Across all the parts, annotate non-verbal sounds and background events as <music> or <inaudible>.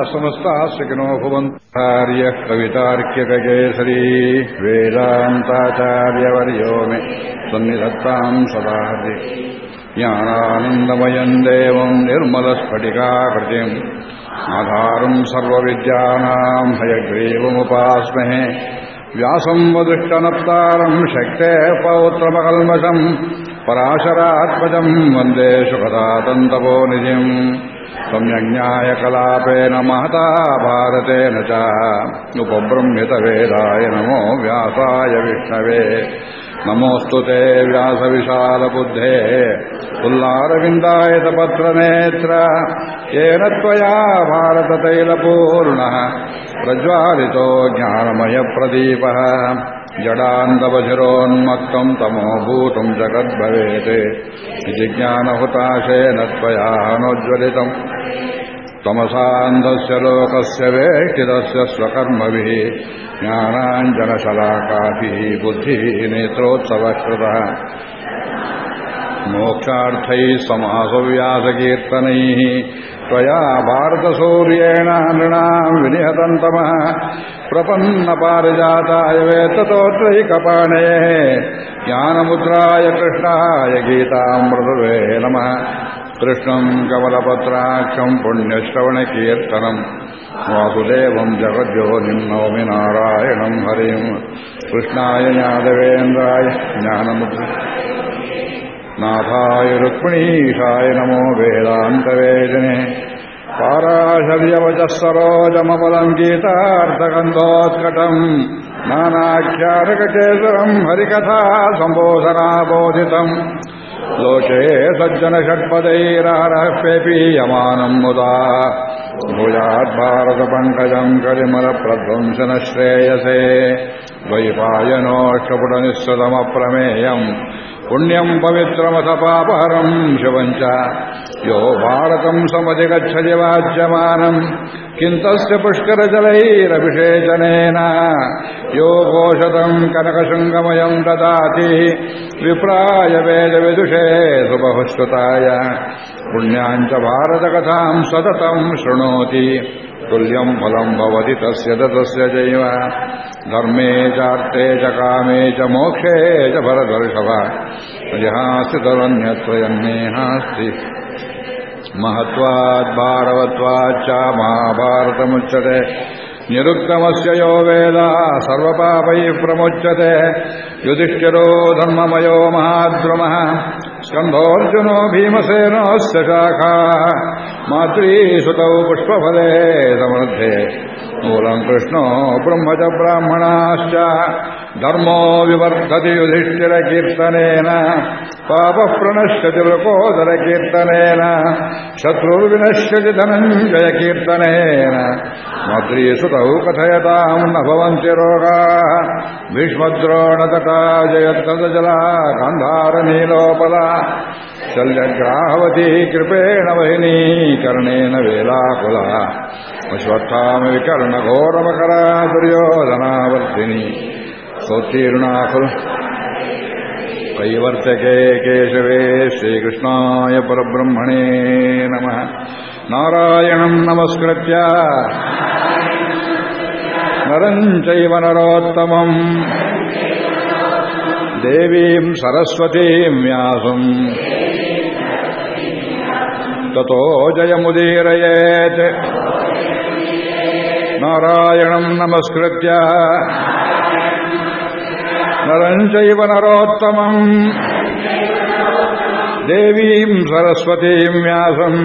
समस्ताः सुखिनो भवन्तार्यः कवितार्क्यककेसरी वेदान्ताचार्यवर्यो मे सन्निधत्ताम् सदा हरि ज्ञानानन्दमयम् देवम् निर्मलस्फटिकाकृतिम् आधारम् सर्वविद्यानाम् हयग्रीवमुपास्महे व्यासम् वदृष्टनप्तारम् शक्तेः पौत्रमकल्मषम् पराशरात्मजम् वन्दे सुखदातन्तपोनिधिम् सम्यज्ञायकलापेन महता भारतेन च उपबृंहितवेदाय नमो व्यासाय विष्णवे नमोऽस्तु ते व्यासविशालबुद्धे उल्लारविन्दायतपत्रनेत्र येन त्वया भारततैलपूर्णः प्रज्वालितो ज्ञानमयप्रदीपः जडान्दवधिरोन्मत्तम् तमोभूतम् जगद्भवेत् इति ज्ञानहुताशेन त्वया नोज्ज्वलितम् तमसान्धस्य लोकस्य वेष्टितस्य स्वकर्मभिः ज्ञानाञ्जनशलाकाभिः बुद्धिः नेत्रोत्सवकृतः मोक्षार्थैः समासव्यासकीर्तनैः त्वया भारतसूर्येण नृणाम् विनिहतम् तमः प्रपन्नपारिजाताय वेत्ततोत्रैकपाणेः ज्ञानमुद्राय कृष्णाय गीतामृतवे नमः कृष्णम् कमलपत्राक्षम् पुण्यश्रवणकीर्तनम् वासुदेवम् जगद्योनिम् नौमि नारायणम् हरिम् कृष्णाय ज्ञानवेन्द्राय ज्ञानमुद्र नाथाय रुक्मिणीशाय नमो वेदान्तवेदिने पाराशर्यवचः सरोजमबलम् गीतार्थगन्धोत्कटम् नानाख्यारककेसरम् हरिकथा सम्बोधनाबोधितम् लोके सज्जनषट्पदैरहरः पेपीयमानम् मुदा भूयाद्भारतपङ्कजम् कलिमलप्रध्वंसन श्रेयसे द्वैपायनोष्टपुटनिःसृतमप्रमेयम् पुण्यम् पवित्रमथ पापहरम् शिवम् च यो भारतम् समधिगच्छति वाच्यमानम् किम् तस्य पुष्करजलैरभिषेचनेन यो घोषतम् कनकशृङ्गमयम् ददाति विप्राय वेदविदुषे सुबहुश्रुताय पुण्याम् च भारतकथाम् सततम् शृणोति तुल्यम् फलम् भवति तस्य तस्य चैव धर्मे चार्थे च कामे च मोक्षे च भरदर्शव यहास्ति तदन्यत्रयन्नेहास्ति महत्वाद्भारवत्वाच्च महाभारतमुच्यते निरुक्तमस्य यो वेद सर्वपापैः प्रमुच्यते युधिष्ठिरो धर्ममयो महाद्रुमः स्कन्धोऽर्जुनो भीमसेनोऽस्य शाखा मातृसुतौ पुष्पफले समृद्धे मूलम् कृष्णो ब्रह्म च ब्राह्मणाश्च ಧರ್ಮೋ ವಿವರ್ಧತೆ ಯುಧಿಷ್ಠಿರ ಕೀರ್ತನೇನ, ಪಾಪ ಪ್ರಣಶ್ಯತಿ ಲೋಕೋದರ ಕೀರ್ತನೇನ ಶತ್ರುರ್ವಿನಶ್ಯತಿ ಧನಂಜಯ ಕೀರ್ತನೇನ. ಮಾದ್ರೀಸುತೌ ಕಥಯತಾಂ ನ ಭವಂತಿ ರೋಗಾ ಭೀಷ್ಮದ್ರೋಣಕಟಾ ಜಯದ್ಗದ ಜಲ, ಗಾಂಧಾರ ನೀಲೋಪಲ, ಶಲ್ಯಗ್ರಾಹವತಿ ಕೃಪೇಣ ವಹಿನಿ ಕರ್ಣೇನ ವೇಲಾಕುಲ, ಅಶ್ವತ್ಥಾಮ ವಿಕರ್ಣ ಘೋರಮಕರ ದುರ್ಯೋಧನಾವರ್ತಿನಿ सोत्तीर्णाकुल कैवर्तके केशवे श्रीकृष्णाय परब्रह्मणे नमः नारायणम् नमस्कृत्य नरम् चैव नरोत्तमम् देवीम् सरस्वतीम् व्यासम् ततो जयमुदीरयेत् नारायणम् नमस्कृत्य नरम् चैव नरोत्तमम् देवीम् सरस्वतीम् व्यासम्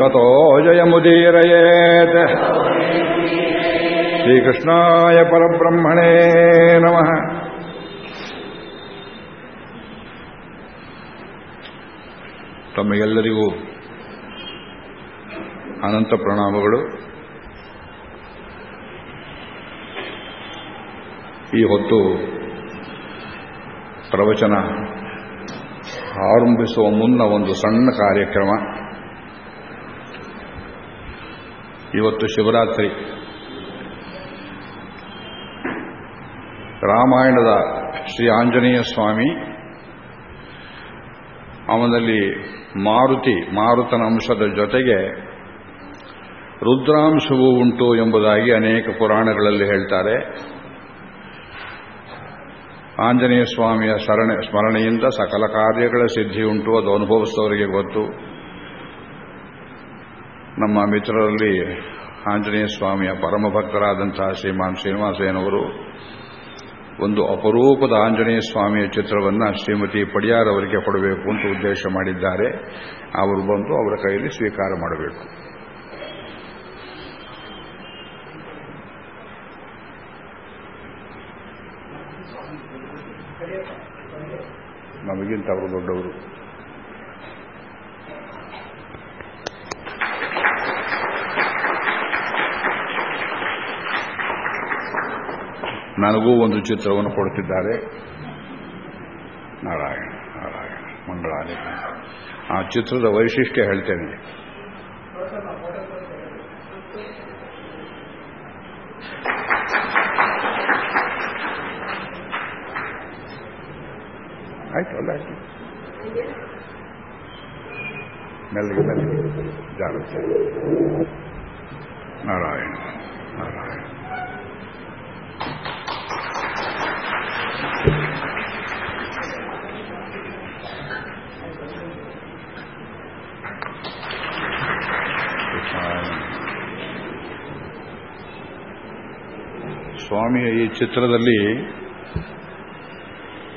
ततो जयमुदीरयेत् श्रीकृष्णाय परब्रह्मणे नमः ತಮಗೆಲ್ಲರಿಗೂ ಅನಂತ ಪ್ರಣಾಮಗಳು ಈ ಹೊತ್ತು ಪ್ರವಚನ ಆರಂಭಿಸುವ ಮುನ್ನ ಒಂದು ಸಣ್ಣ ಕಾರ್ಯಕ್ರಮ. ಇವತ್ತು ಶಿವರಾತ್ರಿ. ರಾಮಾಯಣದ ಶ್ರೀ ಆಂಜನೇಯ ಸ್ವಾಮಿ, ಅವನಲ್ಲಿ ಮಾರುತಿ ಮಾರುತನ ಅಂಶದ ಜೊತೆಗೆ ರುದ್ರಾಂಶವೂ ಉಂಟು ಎಂಬುದಾಗಿ ಅನೇಕ ಪುರಾಣಗಳಲ್ಲಿ ಹೇಳ್ತಾರೆ. ಆಂಜನೇಯ ಸ್ವಾಮಿಯ ಸರಣೆ, ಸ್ಮರಣೆಯಿಂದ ಸಕಲ ಕಾರ್ಯಗಳ ಸಿದ್ಧಿ ಉಂಟು. ಅದು ಅನುಭವಿಸಿದವರಿಗೆ ಗೊತ್ತು. ನಮ್ಮ ಮಿತ್ರರಲ್ಲಿ ಆಂಜನೇಯ ಸ್ವಾಮಿಯ ಪರಮ ಭಕ್ತರಾದಂತಹ ಶ್ರೀಮಾನ್ ಶ್ರೀನಿವಾಸಯ್ಯನವರು ಒಂದು ಅಪರೂಪದ ಆಂಜನೇಯ ಸ್ವಾಮಿಯ ಚಿತ್ರವನ್ನು ಶ್ರೀಮತಿ ಪಡಿಯಾರ್ ಅವರಿಗೆ ಕೊಡಬೇಕು ಅಂತ ಉದ್ದೇಶ ಮಾಡಿದ್ದಾರೆ. ಅವರು ಬಂದು ಅವರ ಕೈಯಲ್ಲಿ ಸ್ವೀಕಾರ ಮಾಡಬೇಕು. ನಮಗಿಂತ ಅವರು ದೊಡ್ಡವರು. ನನಗೂ ಒಂದು ಚಿತ್ರವನ್ನು ಕೊಡ್ತಿದ್ದಾರೆ ನಾರಾಯಣ ನಾರಾಯಣ ಮಂಗಳಾಲಿ ಆ ಚಿತ್ರದ ವೈಶಿಷ್ಟ್ಯ ಹೇಳ್ತೇನೆ ಆಯ್ತು ಅಲ್ಲ ಆಯ್ತು ಮೆಲ್ಲಿಗೆ ಮೆಲ್ಲಿಗೆ ಜಾಗ್ರತೆ ನಾರಾಯಣ ನಾರಾಯಣ ಸ್ವಾಮಿಯ ಈ ಚಿತ್ರದಲ್ಲಿ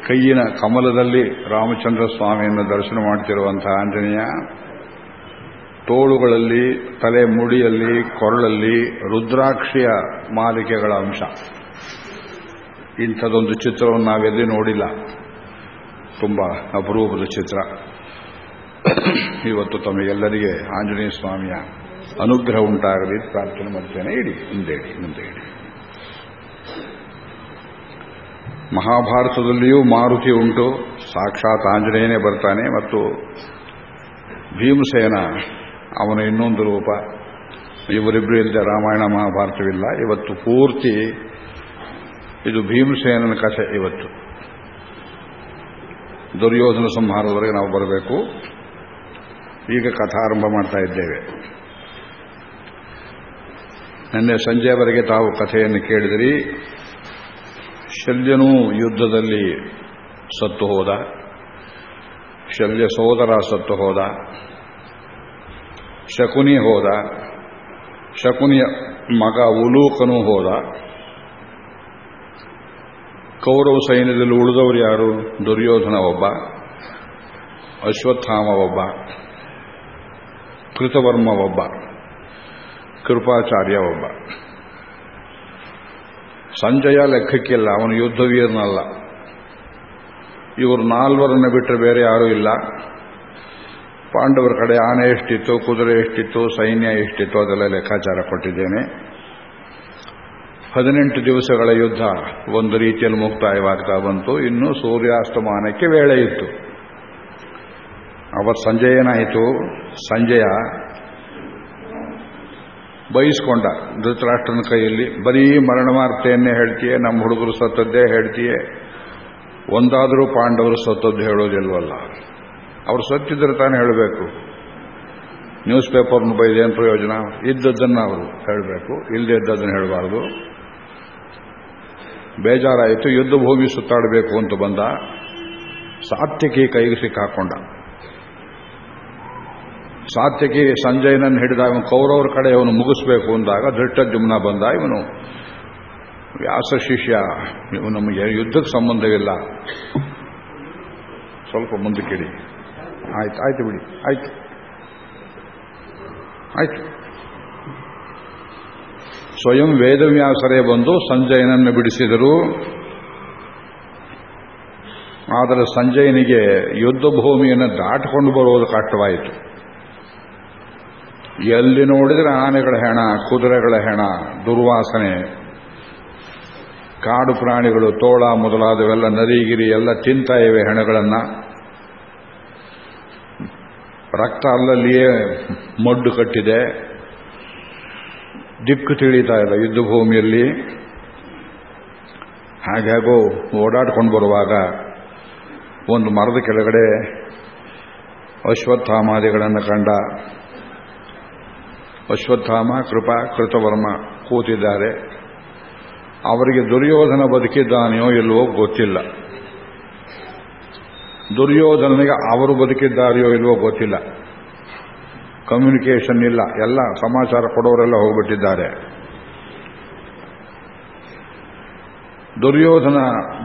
ಕೈಯಿನ ಕಮಲದಲ್ಲಿ ರಾಮಚಂದ್ರ ಸ್ವಾಮಿಯನ್ನು ದರ್ಶನ ಮಾಡ್ತಿರುವಂತಹ ಆಂಜನೇಯ ತೋಳುಗಳಲ್ಲಿ, ತಲೆ ಮುಡಿಯಲ್ಲಿ, ಕೊರಳಲ್ಲಿ ರುದ್ರಾಕ್ಷಿಯ ಮಾಲಿಕೆಗಳ ಅಂಶ. ಇಂಥದೊಂದು ಚಿತ್ರವನ್ನು ನಾವೆಲ್ಲಿ ನೋಡಿಲ್ಲ. ತುಂಬ ಅಪರೂಪದ ಚಿತ್ರ. ಇವತ್ತು ತಮಗೆಲ್ಲರಿಗೆ ಆಂಜನೇಯ ಸ್ವಾಮಿಯ ಅನುಗ್ರಹ ಉಂಟಾಗಲಿ ಪ್ರಾರ್ಥನೆ ಮಾಡ್ತೇನೆ. ಇಡಿ ಮುಂದೆ ಇಡಿ ಮುಂದೆ ಇಡಿ. ಮಹಾಭಾರತದಲ್ಲಿಯೂ ಮಾರುತಿ ಉಂಟು. ಸಾಕ್ಷಾತ್ ಆಂಜನೇಯನೇ ಬರ್ತಾನೆ ಮತ್ತು ಭೀಮಸೇನ ಅವನ ಇನ್ನೊಂದು ರೂಪ. ಇವರಿಬ್ಬರು ಇಲ್ಲದೆ ರಾಮಾಯಣ ಮಹಾಭಾರತವಿಲ್ಲ. ಇವತ್ತು ಪೂರ್ತಿ ಇದು ಭೀಮಸೇನನ ಕಥೆ ಇವತ್ತು. ದುರ್ಯೋಧನ ಸಂಹಾರದವರೆಗೆ ನಾವು ಬರಬೇಕು. ಈಗ ಕಥಾರಂಭ ಮಾಡ್ತಾ ಇದ್ದೇವೆ. ನಿನ್ನೆ ಸಂಜೆವರೆಗೆ ತಾವು ಕಥೆಯನ್ನು ಕೇಳಿದಿರಿ. ಶಲ್ಯನೂ ಯುದ್ಧದಲ್ಲಿ ಸತ್ತು ಹೋದ. ಶಲ್ಯ ಸೋದರ ಸತ್ತು ಹೋದ. ಶಕುನಿ ಹೋದ. ಶಕುನಿಯ ಮಗ ಉಲೂಕನು ಹೋದ. ಕೌರವ ಸೈನ್ಯದಲ್ಲಿ ಉಳಿದವರು ಯಾರು? ದುರ್ಯೋಧನ ಒಬ್ಬ, ಅಶ್ವತ್ಥಾಮ ಒಬ್ಬ, ಕೃತವರ್ಮ ಒಬ್ಬ, ಕೃಪಾಚಾರ್ಯ ಒಬ್ಬ. ಸಂಜಯ ಲೆಕ್ಕಕ್ಕಿಲ್ಲ, ಅವನು ಯುದ್ಧವೀರನಲ್ಲ. ಇವರು ನಾಲ್ವರನ್ನು ಬಿಟ್ಟರೆ ಬೇರೆ ಯಾರೂ ಇಲ್ಲ. ಪಾಂಡವರ ಕಡೆ ಆನೆ ಎಷ್ಟಿತ್ತು, ಕುದುರೆ ಎಷ್ಟಿತ್ತು, ಸೈನ್ಯ ಎಷ್ಟಿತ್ತು ಅದೆಲ್ಲ ಲೆಕ್ಕಾಚಾರ ಕೊಟ್ಟಿದ್ದೇನೆ. ಹದಿನೆಂಟು ದಿವಸಗಳ ಯುದ್ಧ ಒಂದು ರೀತಿಯಲ್ಲಿ ಮುಕ್ತಾಯವಾಗ್ತಾ ಬಂತು. ಇನ್ನು ಸೂರ್ಯಾಸ್ತಮಾನಕ್ಕೆ ವೇಳೆ ಇತ್ತು. ಅವತ್ತು ಸಂಜೆ ಏನಾಯಿತು? ಸಂಜೆಯ ಬಯಸ್ಕೊಂಡ ಧೃತರಾಷ್ಟ್ರನ ಕೈಯಲ್ಲಿ, ಬರೀ ಮರಣ ವಾರ್ತೆಯನ್ನೇ ಹೇಳ್ತೀಯೇ, ನಮ್ಮ ಹುಡುಗರು ಸತ್ತದ್ದೇ ಹೇಳ್ತೀಯೇ? ಒಂದಾದರೂ ಪಾಂಡವರು ಸತ್ತದ್ದು ಹೇಳೋದಿಲ್ವಲ್ಲ. ಅವರು ಸತ್ತಿದ್ರೆ ತಾನೇ ಹೇಳಬೇಕು. ನ್ಯೂಸ್ ಪೇಪರ್ನ ಬೈದೇನು ಪ್ರಯೋಜನ? ಇದ್ದದ್ದನ್ನು ಅವರು ಹೇಳಬೇಕು. ಇಲ್ಲದೆ ಇದ್ದದ್ದನ್ನು ಹೇಳಬಾರ್ದು. ಬೇಜಾರಾಯಿತು, ಯುದ್ಧ ಭೂಮಿ ಸುತ್ತಾಡಬೇಕು ಅಂತ ಬಂದ. ಸಾತ್ಯಕಿ ಕೈಗೆ ಸಿಕ್ಕಾಕೊಂಡ. ಸಾತ್ಯಕಿ ಸಂಜಯನನ್ನು ಹಿಡಿದ ಇವನು ಕೌರವರ ಕಡೆ ಅವನು ಮುಗಿಸ್ಬೇಕು ಅಂದಾಗ ಧೃಷ್ಟಜುಮ್ನ ಬಂದ. ಇವನು ವ್ಯಾಸ ಶಿಷ್ಯ. ಇವು ನಮಗೆ ಯುದ್ಧಕ್ಕೆ ಸಂಬಂಧವಿಲ್ಲ. ಸ್ವಲ್ಪ ಮುಂದಕ್ಕಿಡಿ. ಆಯ್ತು ಆಯ್ತು ಬಿಡಿ, ಆಯ್ತು. ಆಯ್ತು. ಸ್ವಯಂ ವೇದವ್ಯಾಸರೇ ಬಂದು ಸಂಜಯನನ್ನು ಬಿಡಿಸಿದರು. ಆದರೆ ಸಂಜಯನಿಗೆ ಯುದ್ಧ ಭೂಮಿಯನ್ನು ದಾಟಿಕೊಂಡು ಬರುವುದು ಕಷ್ಟವಾಯಿತು. ಎಲ್ಲಿ ನೋಡಿದರೆ ಆನೆಗಳ ಹೆಣ, ಕುದುರೆಗಳ ಹೆಣ, ದುರ್ವಾಸನೆ. ಕಾಡು ಪ್ರಾಣಿಗಳು, ತೋಳ ಮೊದಲಾದವೆಲ್ಲ ನದಿಗಿರಿ ಎಲ್ಲ ತಿಂತಾ ಇವೆ ಹೆಣಗಳನ್ನು. ರಕ್ತ ಅಲ್ಲಲ್ಲಿಯೇ ಮಡ್ಡು ಕಟ್ಟಿದೆ. ದಿಕ್ಕು ತಿಳಿತಾ ಇಲ್ಲ ಯುದ್ಧ ಭೂಮಿಯಲ್ಲಿ. ಹಾಗಾಗೋ ಓಡಾಡ್ಕೊಂಡು ಬರುವಾಗ ಒಂದು ಮರದ ಕೆಳಗಡೆ ಅಶ್ವತ್ಥಾಮಾದಿಗಳನ್ನು ಕಂಡ ಅಶ್ವತ್ಥಾಮ, ಕೃಪಾ, ಕೃತವರ್ಮ ಕೂತಿದ್ದಾರೆ. ಅವರಿಗೆ ದುರ್ಯೋಧನ ಬದುಕಿದ್ದಾನೆಯೋ ಎಲ್ಲವೋ ಗೊತ್ತಿಲ್ಲ. ದುರ್ಯೋಧನನಿಗೆ ಅವರು ಬದುಕಿದ್ದಾರೆಯೋ ಇಲ್ವೋ ಗೊತ್ತಿಲ್ಲ. ಕಮ್ಯುನಿಕೇಷನ್ ಇಲ್ಲ. ಎಲ್ಲ ಸಮಾಚಾರ ಕೊಡೋರೆಲ್ಲ ಹೋಗ್ಬಿಟ್ಟಿದ್ದಾರೆ. ದುರ್ಯೋಧನ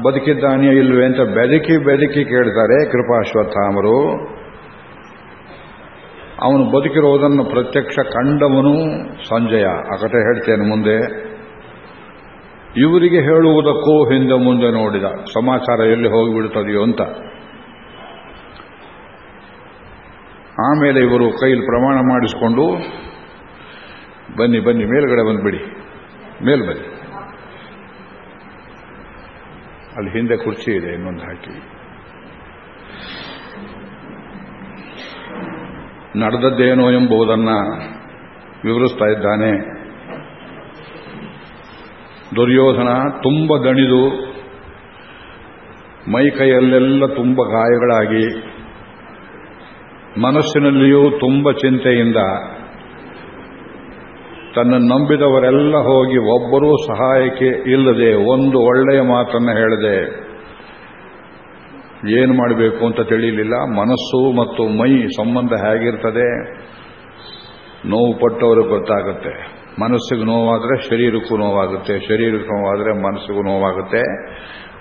ಬದುಕಿದ್ದಾನೆಯೋ ಇಲ್ವೇ ಅಂತ ಬೆದಕಿ ಬೆದಕಿ ಕೇಳ್ತಾರೆ ಕೃಪಾಶ್ವತ್ಥಾಮರು. ಅವನು ಬದುಕಿರೋದನ್ನು ಪ್ರತ್ಯಕ್ಷ ಕಂಡವನು ಸಂಜಯ. ಆ ಕತೆ ಹೇಳ್ತೇನೆ ಮುಂದೆ. ಇವರಿಗೆ ಹೇಳುವುದಕ್ಕೂ ಹಿಂದೆ ಮುಂದೆ ನೋಡಿದ. ಸಮಾಚಾರ ಎಲ್ಲಿ ಹೋಗಿಬಿಡ್ತದೆಯೋ ಅಂತ. ಆಮೇಲೆ ಇವರು ಕೈಲಿ ಪ್ರಮಾಣ ಮಾಡಿಸಿಕೊಂಡು, ಬನ್ನಿ ಬನ್ನಿ, ಮೇಲ್ಗಡೆ ಬಂದುಬಿಡಿ. ಮೇಲ್ ಬನ್ನಿ. ಅಲ್ಲಿ ಹಿಂದೆ ಕುರ್ಚಿ ಇದೆ, ಇನ್ನೊಂದು ಹಾಕಿ. ನಡೆದದ್ದೇನೋ ಎಂಬುದನ್ನ ವಿವರಿಸ್ತಾ ಇದ್ದಾನೆ. ದುರ್ಯೋಧನ ತುಂಬ ದಣಿದು, ಮೈ ಕೈಯಲ್ಲೆಲ್ಲ ತುಂಬ ಗಾಯಗಳಾಗಿ ಮನಸ್ಸಿನಲ್ಲಿಯೂ ತುಂಬ ಚಿಂತೆಯಿಂದ ತನ್ನ ನಂಬಿದವರೆಲ್ಲ ಹೋಗಿ ಒಬ್ಬರೂ ಸಹಾಯಕ್ಕೆ ಇಲ್ಲದೆ ಒಂದು ಒಳ್ಳೆಯ ಮಾತನ್ನು ಹೇಳಿದೆ ಏನು ಮಾಡಬೇಕು ಅಂತ ತಿಳಿಯಲಿಲ್ಲ ಮನಸ್ಸು ಮತ್ತು ಮೈ ಸಂಬಂಧ ಹೇಗಿರ್ತದೆ ನೋವು ಪಟ್ಟವರು ಗೊತ್ತಾಗುತ್ತೆ. ಮನಸ್ಸಿಗೆ ನೋವಾದರೆ ಶರೀರಕ್ಕೂ ನೋವಾಗುತ್ತೆ. ಶರೀರಕ್ಕೆ ನೋವಾದರೆ ಮನಸ್ಸಿಗೂ ನೋವಾಗುತ್ತೆ.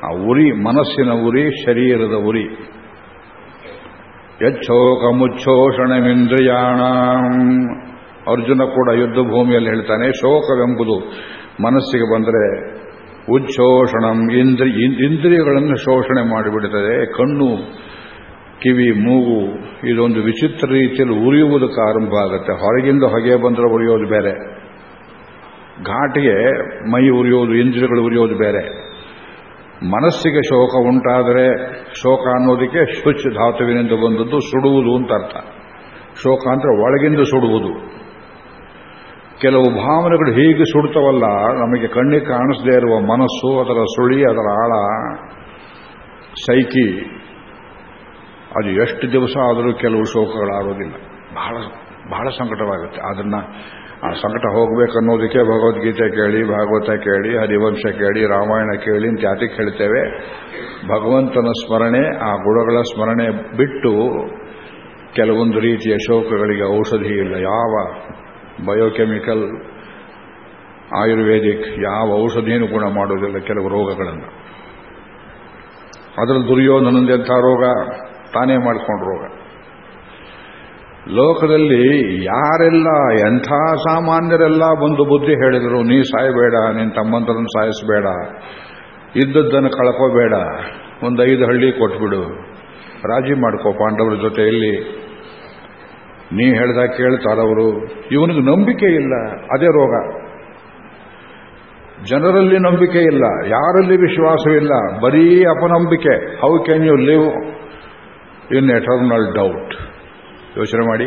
ಆ ಉರಿ, ಮನಸ್ಸಿನ ಉರಿ, ಶರೀರದ ಉರಿ. ಯಚ್ಛೋಕ ಮುಚ್ಛೋಷಣಮಿಂದ್ರಿಯಾಣ ಅರ್ಜುನ ಕೂಡ ಯುದ್ಧ ಭೂಮಿಯಲ್ಲಿ ಹೇಳ್ತಾನೆ, ಶೋಕವೆಂಬುದು ಮನಸ್ಸಿಗೆ ಬಂದರೆ ಉಚ್ಛೋಷಣಂ ಇಂದ್ರಿ ಇಂದ್ರಿಯಗಳನ್ನು ಶೋಷಣೆ ಮಾಡಿಬಿಡುತ್ತದೆ ಕಣ್ಣು, ಕಿವಿ, ಮೂಗು, ಇದೊಂದು ವಿಚಿತ್ರ ರೀತಿಯಲ್ಲಿ ಉರಿಯುವುದಕ್ಕೆ ಆರಂಭ ಆಗುತ್ತೆ. ಹೊರಗಿಂದ ಹೊಗೆ ಬಂದರೆ ಉರಿಯೋದು ಬೇರೆ. ಘಾಟಿಗೆ ಮೈ ಉರಿಯೋದು, ಇಂದ್ರಿಯಗಳು ಉರಿಯೋದು ಬೇರೆ. ಮನಸ್ಸಿಗೆ ಶೋಕ ಉಂಟಾದರೆ ಶೋಕ ಅನ್ನೋದಕ್ಕೆ ಶುಚ್ ಧಾತುವಿನಿಂದ ಬಂದದ್ದು ಸುಡುವುದು ಅಂತ ಅರ್ಥ. ಶೋಕ ಅಂದ್ರೆ ಒಳಗಿಂದ ಸುಡುವುದು. ಕೆಲವು ಭಾವನೆಗಳು ಹೀಗೆ ಸುಡ್ತವಲ್ಲ, ನಮಗೆ ಕಣ್ಣಿಗೆ ಕಾಣಿಸದೇ ಇರುವ ಮನಸ್ಸು, ಅದರ ಸುಳಿ, ಅದರ ಆಳ, ಸೈಕಿ, ಅದು ಎಷ್ಟು ದಿವಸ ಆದರೂ ಕೆಲವು ಶೋಕಗಳಾಗೋದಿಲ್ಲ. ಬಹಳ ಬಹಳ ಸಂಕಟವಾಗುತ್ತೆ. ಅದನ್ನ ಆ ಸಂಕಟ ಹೋಗಬೇಕನ್ನೋದಕ್ಕೆ ಭಗವದ್ಗೀತೆ ಕೇಳಿ, ಭಾಗವತ ಕೇಳಿ, ಹರಿವಂಶ ಕೇಳಿ, ರಾಮಾಯಣ ಕೇಳಿ ಅಂತ ಯಾತಕ್ಕೆ ಹೇಳ್ತೇವೆ. ಭಗವಂತನ ಸ್ಮರಣೆ, ಆ ಗುಣಗಳ ಸ್ಮರಣೆ ಬಿಟ್ಟು ಕೆಲವೊಂದು ರೀತಿಯ ಶೋಕಗಳಿಗೆ ಔಷಧಿ ಇಲ್ಲ. ಯಾವ ಬಯೋಕೆಮಿಕಲ್, ಆಯುರ್ವೇದಿಕ್ ಯಾವ ಔಷಧಿಯನ್ನು ಗುಣ ಮಾಡೋದಿಲ್ಲ ಕೆಲವು ರೋಗಗಳನ್ನು. ಅದರಲ್ಲಿ ದುರ್ಯೋಧನಂದಂಥ ರೋಗ ತಾನೇ ಮಾಡಿಕೊಂಡು ರೋಗ. ಲೋಕದಲ್ಲಿ ಯಾರೆಲ್ಲ ಎಂಥ ಸಾಮಾನ್ಯರೆಲ್ಲ ಬಂದು ಬುದ್ಧಿ ಹೇಳಿದರು, ನೀ ಸಾಯಬೇಡ ನಿನ್ನ ತಮ್ಮಂತರನ್ನು ಸಾಯಿಸಬೇಡ, ಇದ್ದದ್ದನ್ನು ಕಳ್ಕೋಬೇಡ, ಒಂದು ಐದು ಹಳ್ಳಿ ಕೊಟ್ಬಿಡು, ರಾಜಿ ಮಾಡ್ಕೋ ಪಾಂಡವರ ಜೊತೆಯಲ್ಲಿ. ನೀ ಹೇಳ್ದಾಗ ಕೇಳ್ತಾರವರು. ಇವನಿಗೆ ನಂಬಿಕೆ ಇಲ್ಲ, ಅದೇ ರೋಗ. ಜನರಲ್ಲಿ ನಂಬಿಕೆ ಇಲ್ಲ, ಯಾರಲ್ಲಿ ವಿಶ್ವಾಸವಿಲ್ಲ, ಬರೀ ಅಪನಂಬಿಕೆ. How can you live in eternal doubt ಯೋಚನೆ ಮಾಡಿ.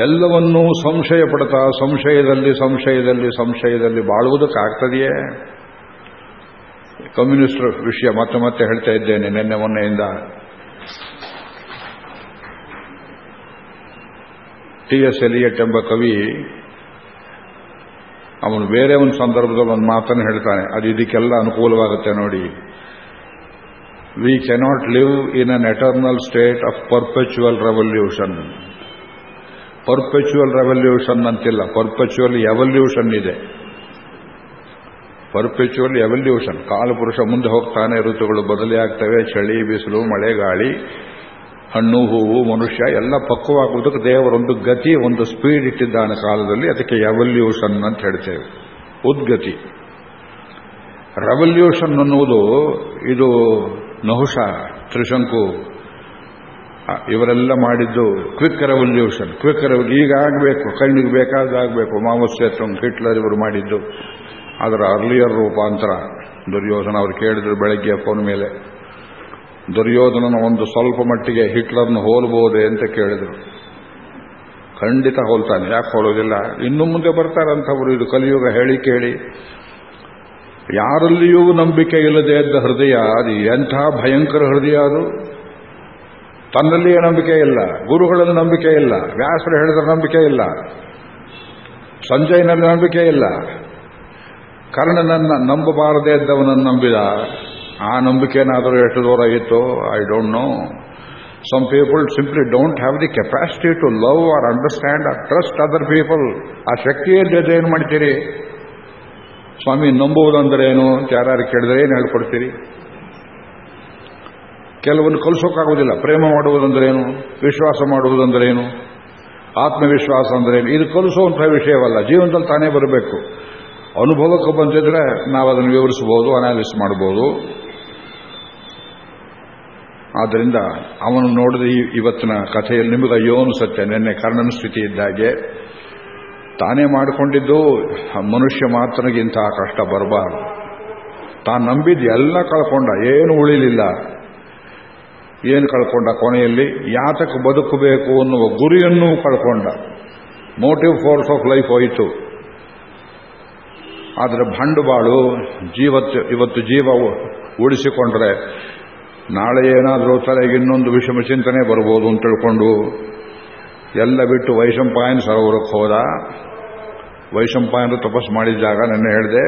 ಎಲ್ಲವನ್ನೂ ಸಂಶಯ ಪಡ್ತಾ, ಸಂಶಯದಲ್ಲಿ ಸಂಶಯದಲ್ಲಿ ಸಂಶಯದಲ್ಲಿ ಬಾಳುವುದಕ್ಕಾಗ್ತದೆಯೇ? ಕಮ್ಯುನಿಸ್ಟ್ ವಿಷಯ ಮತ್ತೆ ಮತ್ತೆ ಹೇಳ್ತಾ ಇದ್ದೇನೆ ನಿನ್ನೆ ಮೊನ್ನೆಯಿಂದ. ಟಿ ಎಸ್ ಎಲಿಯಟ್ ಎಂಬ ಕವಿ, ಅವನು ಬೇರೆ ಒಂದು ಸಂದರ್ಭದಲ್ಲಿ ಒಂದು ಮಾತನ್ನು ಹೇಳ್ತಾನೆ. ಅದು ಇದಕ್ಕೆಲ್ಲ ಅನುಕೂಲವಾಗುತ್ತೆ ನೋಡಿ. We cannot live in an eternal state of perpetual revolution perpetual revolution ಅಂತಿಲ್ಲ. ಪರ್ಪೆಚುವಲ್ ಎವಲ್ಯೂಷನ್ ಇದೆ. ಪರ್ಪೆಚುವಲ್ ಎವಲ್ಯೂಷನ್ ಕಾಲಪುರುಷ ಮುಂದೆ ಹೋಗ್ತಾನೆ, ಋತುಗಳು ಬದಲಿ ಆಗ್ತವೆ. ಚಳಿ, ಬಿಸಿಲು ಮಳೆ ಗಾಳಿ ಹಣ್ಣು, ಹೂವು, ಮನುಷ್ಯ ಎಲ್ಲ ಪಕ್ವವಾಗುವುದಕ್ಕೆ ದೇವರೊಂದು ಗತಿ, ಒಂದು ಸ್ಪೀಡ್ ಇಟ್ಟಿದ್ದಾನೆ ಕಾಲದಲ್ಲಿ. ಅದಕ್ಕೆ ಎವಲ್ಯೂಷನ್ ಅಂತ ಹೇಳ್ತೇವೆ. ಉದ್ಗತಿ. ರೆವಲ್ಯೂಷನ್ ಅನ್ನುವುದು ಇದು ನಹುಷ, ತ್ರಿಶಂಕು ಇವರೆಲ್ಲ ಮಾಡಿದ್ದು ಕ್ವಿಕ್ ರೆವಲ್ಯೂಷನ್ ಕ್ವಿಕ್ ಈಗ ಆಗಬೇಕು, ಕಣ್ಣಿಗೆ ಬೇಕಾದಾಗಬೇಕು ಮಾಮಸ್ಯತ್ವಂ ಹಿಟ್ಲರ್ ಇವರು ಮಾಡಿದ್ದು. ಅದರ ಅರ್ಲಿಯರ್ ರೂಪಾಂತರ, ದುರ್ಯೋಧನ ಅವರು ಕೇಳಿದ್ರು ಬೆಳಗ್ಗೆ ಫೋನ್ ಮೇಲೆ. ದುರ್ಯೋಧನನ ಒಂದು ಸ್ವಲ್ಪ ಮಟ್ಟಿಗೆ ಹಿಟ್ಲರ್ನ ಹೋಲ್ಬೋದೆ ಅಂತ ಕೇಳಿದರು. ಖಂಡಿತ ಹೋಲ್ತಾನೆ. ಯಾಕೆ ಹೋಲೋದಿಲ್ಲ ಇನ್ನು ಮುಂದೆ ಬರ್ತಾರಂಥವರು ಇದು ಕಲಿಯುಗ ಹೇಳಿ ಕೇಳಿ. ಯಾರಲ್ಲಿಯೂ ನಂಬಿಕೆ ಇಲ್ಲದೆ ಇದ್ದ ಹೃದಯ, ಅದು ಎಂಥ ಭಯಂಕರ ಹೃದಯ ಅದು? ತನ್ನಲ್ಲಿಯೇ ನಂಬಿಕೆ ಇಲ್ಲ, ಗುರುಗಳಲ್ಲಿ ನಂಬಿಕೆ ಇಲ್ಲ, ವ್ಯಾಸರು ಹೇಳಿದ್ರೆ ನಂಬಿಕೆ ಇಲ್ಲ, ಸಂಜಯ್ನಲ್ಲಿ ನಂಬಿಕೆ ಇಲ್ಲ. ಕರ್ಣನನ್ನು ನಂಬಬಾರದೇ ಇದ್ದವನನ್ನು ನಂಬಿದ, ಆ ನಂಬಿಕೆನಾದರೂ ಎಷ್ಟು ದೂರ ಇತ್ತು I don't know some people simply don't have the capacity to love or understand or trust other people ಆ ಶಕ್ತಿಯಲ್ಲಿ ಏನು ಮಾಡ್ತೀರಿ? ಸ್ವಾಮಿ ನಂಬುವುದಂದ್ರೆ ಏನು? ಯಾರು ಕೇಳಿದ್ರೆ ಏನು ಹೇಳ್ಕೊಡ್ತೀರಿ? ಕೆಲವನ್ನು ಕಲಿಸೋಕ್ಕಾಗೋದಿಲ್ಲ ಪ್ರೇಮ ಮಾಡುವುದಂದ್ರೇನು ವಿಶ್ವಾಸ ಮಾಡುವುದಂದ್ರೇನು ಆತ್ಮವಿಶ್ವಾಸ ಅಂದ್ರೇನು ಇದು ಕಲಿಸುವಂತಹ ವಿಷಯವಲ್ಲ. ಜೀವನದಲ್ಲಿ ತಾನೇ ಬರಬೇಕು. ಅನುಭವಕ್ಕೆ ಬಂದಿದ್ರೆ ನಾವು ಅದನ್ನು ವಿವರಿಸಬಹುದು, ಅನಾಲಿಸ್ ಮಾಡಬಹುದು. ಆದ್ದರಿಂದ ಅವನು ನೋಡಿದ ಇವತ್ತಿನ ಕಥೆಯಲ್ಲಿ ನಿಮಗೆ ಅಯ್ಯೋ ಅನಿಸುತ್ತೆ. ನಿನ್ನೆ ಕರ್ಣನ ಸ್ಥಿತಿ ಇದ್ದಾಗೆ. ತಾನೇ ಮಾಡಿಕೊಂಡಿದ್ದು ಮನುಷ್ಯ ಮಾತ್ರಗಿಂತ ಕಷ್ಟ ಬರಬಾರದು. ತಾನು ನಂಬಿದ್ದು ಎಲ್ಲ ಕಳ್ಕೊಂಡ, ಏನು ಉಳಿಲಿಲ್ಲ. ಏನು ಕಳ್ಕೊಂಡ ಕೊನೆಯಲ್ಲಿ? ಯಾತಕ್ಕೆ ಬದುಕಬೇಕು ಅನ್ನುವ ಗುರಿಯನ್ನು ಕಳ್ಕೊಂಡ. ಮೋಟಿವ್ ಫೋರ್ಸ್ ಆಫ್ ಲೈಫ್ ಹೋಯಿತು. ಆದರೆ ಬಂಡವಾಳು ಜೀವತ್ತು ಇವತ್ತು ಜೀವ ಉಳಿಸಿಕೊಂಡ್ರೆ ನಾಳೆ ಏನಾದರೂ ತಲೆಗೆ ಇನ್ನೊಂದು ವಿಷಮ ಚಿಂತನೆ ಬರ್ಬೋದು ಅಂತ ತಿಳ್ಕೊಂಡು, ಎಲ್ಲ ಬಿಟ್ಟು ವೈಶಂಪಾಯನ ಸರೋವರಕ್ಕೆ ಹೋದ. ವೈಶಂಪಾಯನರು ತಪಸ್ಸು ಮಾಡಿದಾಗ ನೆನ್ನೆ ಹೇಳಿದೆ,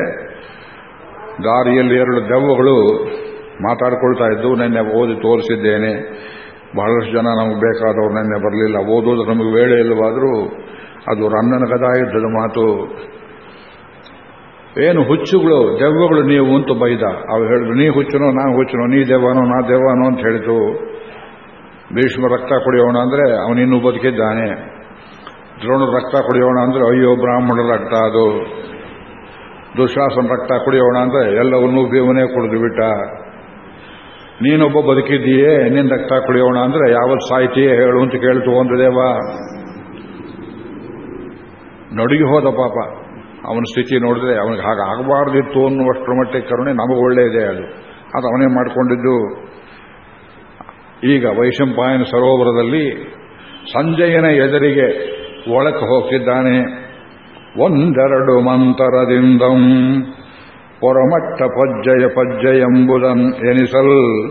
ದಾರಿಯಲ್ಲಿ ಎರಡು ದೆವ್ವಗಳು ಮಾತಾಡ್ಕೊಳ್ತಾ ಇದ್ದು ನೆನ್ನೆ ಓದಿ ತೋರಿಸಿದ್ದೇನೆ. ಬಹಳಷ್ಟು ಜನ ನಮಗೆ ಬೇಕಾದವ್ರು ನೆನ್ನೆ ಬರಲಿಲ್ಲ. ಓದೋದು ನಮಗೆ ವೇಳೆ ಇಲ್ಲವಾದರೂ ಅದು ರನ್ನನ ಕದಾ ಮಾತು. ಏನು ಹುಚ್ಚುಗಳು, ದೆವ್ವಗಳು ನೀವು ಅಂತ ಬೈದ. ಅವು ಹೇಳಿದ್ರು, ನೀ ಹುಚ್ಚನೋ, ನಾ ಹುಚ್ಚನೋ, ನೀ ದೆವ್ವನೋ, ನಾ ದೆವ್ವನೋ ಅಂತ ಹೇಳಿತು ಭೀಷ್ಮ ರಕ್ತ ಕುಡಿಯೋಣ ಅಂದ್ರೆ ಅವನಿನ್ನೂ ಬದುಕಿದ್ದಾನೆ. ದ್ರೋಣ ರಕ್ತ ಕುಡಿಯೋಣ ಅಂದ್ರೆ, ಅಯ್ಯೋ, ಬ್ರಾಹ್ಮಣರ ರಕ್ತ ಅದು. ದುಶಾಸನ ರಕ್ತ ಕುಡಿಯೋಣ ಅಂದ್ರೆ, ಎಲ್ಲವನ್ನೂ ಭೀಮನೇ ಕುಡಿದು ಬಿಟ್ಟ. ನೀನೊಬ್ಬ ಬದುಕಿದ್ದೀಯೇ, ನಿನ್ನ ರಕ್ತ ಕುಡಿಯೋಣ ಅಂದ್ರೆ ಯಾವತ್ತು ಸಾಯ್ತೀಯೇ ಹೇಳು ಅಂತ ಕೇಳ್ತು ಒಂದು ದೇವ. ನಡುಗಿ ಹೋದ ಪಾಪ. ಅವನ ಸ್ಥಿತಿ ನೋಡಿದ್ರೆ, ಅವನಿಗೆ ಹಾಗೆ ಆಗಬಾರ್ದಿತ್ತು ಅನ್ನುವಷ್ಟರ ಮಟ್ಟಿಗೆ ಕರುಣೆ ನಮಗೆ ಒಳ್ಳೆಯದೇ ಅದು. ಅದು ಅವನೇ ಮಾಡಿಕೊಂಡಿದ್ದು. ಈಗ ವೈಶಂಪಾಯನ ಸರೋವರದಲ್ಲಿ ಸಂಜಯನ ಎದುರಿಗೆ ಒಳಕ್ಕೆ ಹೋಗ್ತಿದ್ದಾನೆ. ಒಂದೆರಡು ಮಂತರದಿಂದಂ. ಪೊರಮಟ್ಟ ಪಜ್ಜಯ ಪಜ್ಜಯಂಬುದಂ ಎನಿಸಲ್.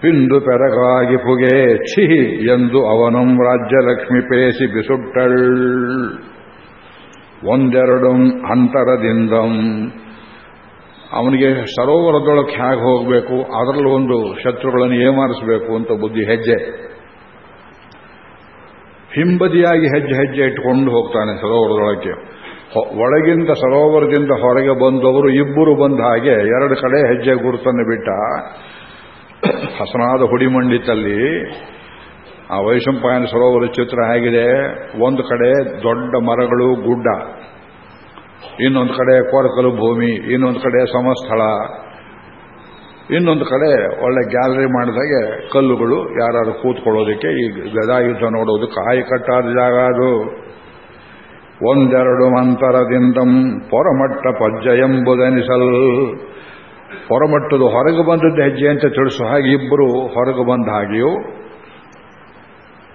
ಪಿಂದು ಪೆರಗಾಗಿ ಪುಗೆ ಛಿಹಿ ಎಂದು ಅವನಂ ರಾಜ್ಯಲಕ್ಷ್ಮಿ ಪೇಸಿ ಬಿಸುಟ್ಟಳ್. ಒಂದೆರಡು ಅಂತರದಿಂದಂ. ಅವನಿಗೆ ಸರೋವರದೊಳಕ್ಕೆ ಹೇಗೆ ಹೋಗಬೇಕು? ಅದರಲ್ಲಿ ಒಂದು ಶತ್ರುಗಳನ್ನು ಏಮಾರಿಸಬೇಕು ಅಂತ ಬುದ್ಧಿ ಹೆಜ್ಜೆ. ಹಿಂಬದಿಯಾಗಿ ಹೆಜ್ಜೆ ಹೆಜ್ಜೆ ಇಟ್ಕೊಂಡು ಹೋಗ್ತಾನೆ ಸರೋವರದೊಳಕ್ಕೆ. ಒಳಗಿಂದ ಸರೋವರದಿಂದ ಹೊರಗೆ ಬಂದವರು ಇಬ್ಬರು ಬಂದ ಹಾಗೆ ಎರಡು ಕಡೆ ಹೆಜ್ಜೆ ಗುರುತನ್ನು ಬಿಟ್ಟ. ಹಸನಾದ ಹುಡಿಮಂಡಿತಲ್ಲಿ ಆ ವೈಶಂಪಾಯನ ಸರೋವರ ಚಿತ್ರ ಆಗಿದೆ ಒಂದು ಕಡೆ ದೊಡ್ಡ ಮರಗಳು, ಗುಡ್ಡ. ಇನ್ನೊಂದು ಕಡೆ ಕೋರಕಲು ಭೂಮಿ, ಇನ್ನೊಂದು ಕಡೆ ಸಮಸ್ಥಳ. ಇನ್ನೊಂದು ಕಡೆ ಒಳ್ಳೆ ಗ್ಯಾಲರಿ ಮಾಡಿದಾಗೆ ಕಲ್ಲುಗಳು ಯಾರು ಕೂತ್ಕೊಳ್ಳೋದಕ್ಕೆ ಈ ಗದಾಯುದ್ಧ ನೋಡೋದಕ್ಕೆ ಕಟ್ಟಾದ ಜಾಗ ಅದು. ಒಂದೆರಡು ಮಂತರದಿಂದ ಪೊರಮಟ್ಟ ಪಜ್ಜ ಎಂಬುದೆನಿಸಲ್. ಹೊರಮಟ್ಟದ ಹೊರಗೆ ಬಂದದ್ದು ಹೆಜ್ಜೆ ಅಂತ ತಿಳಿಸೋ ಹಾಗೆ ಇಬ್ಬರು ಹೊರಗೆ ಬಂದ ಹಾಗೆಯೂ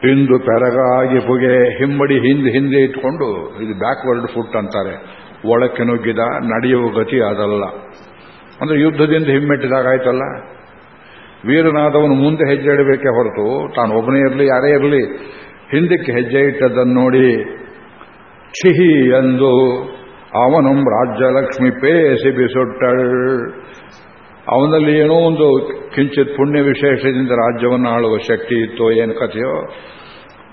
ಹಿಂದು ಪೆರಗಾಗಿ ಪುಗೆ ಹಿಮ್ಮಡಿ ಹಿಂದೆ ಹಿಂದೆ ಇಟ್ಕೊಂಡು ಇದು ಬ್ಯಾಕ್ವರ್ಡ್ ಫುಟ್ ಅಂತಾರೆ. ಒಳಕ್ಕೆ ನುಗ್ಗಿದ ನಡೆಯುವ ಗತಿ ಅದಲ್ಲ. ಅಂದ್ರೆ ಯುದ್ಧದಿಂದ ಹಿಮ್ಮೆಟ್ಟಿದಾಗ ಆಯ್ತಲ್ಲ? ವೀರನಾದವನು ಮುಂದೆ ಹೆಜ್ಜೆ ಇಡಬೇಕೇ ಹೊರತು, ತಾನು ಒಬ್ಬನೇ ಇರಲಿ, ಯಾರೇ ಇರಲಿ, ಹಿಂದಕ್ಕೆ ಹೆಜ್ಜೆ ಇಟ್ಟದ್ದನ್ನು ನೋಡಿ, ಛಿಹಿ ಎಂದು ಅವನು ರಾಜ್ಯಲಕ್ಷ್ಮಿ ಪೇಸಿ ಬಿಸುಟ್ಟಳ್. ಅವನಲ್ಲಿ ಏನೋ ಒಂದು ಕಿಂಚಿತ್ ಪುಣ್ಯ ವಿಶೇಷದಿಂದ ರಾಜ್ಯವನ್ನು ಆಳುವ ಶಕ್ತಿ ಇತ್ತೋ ಏನು ಕಥೆಯೋ?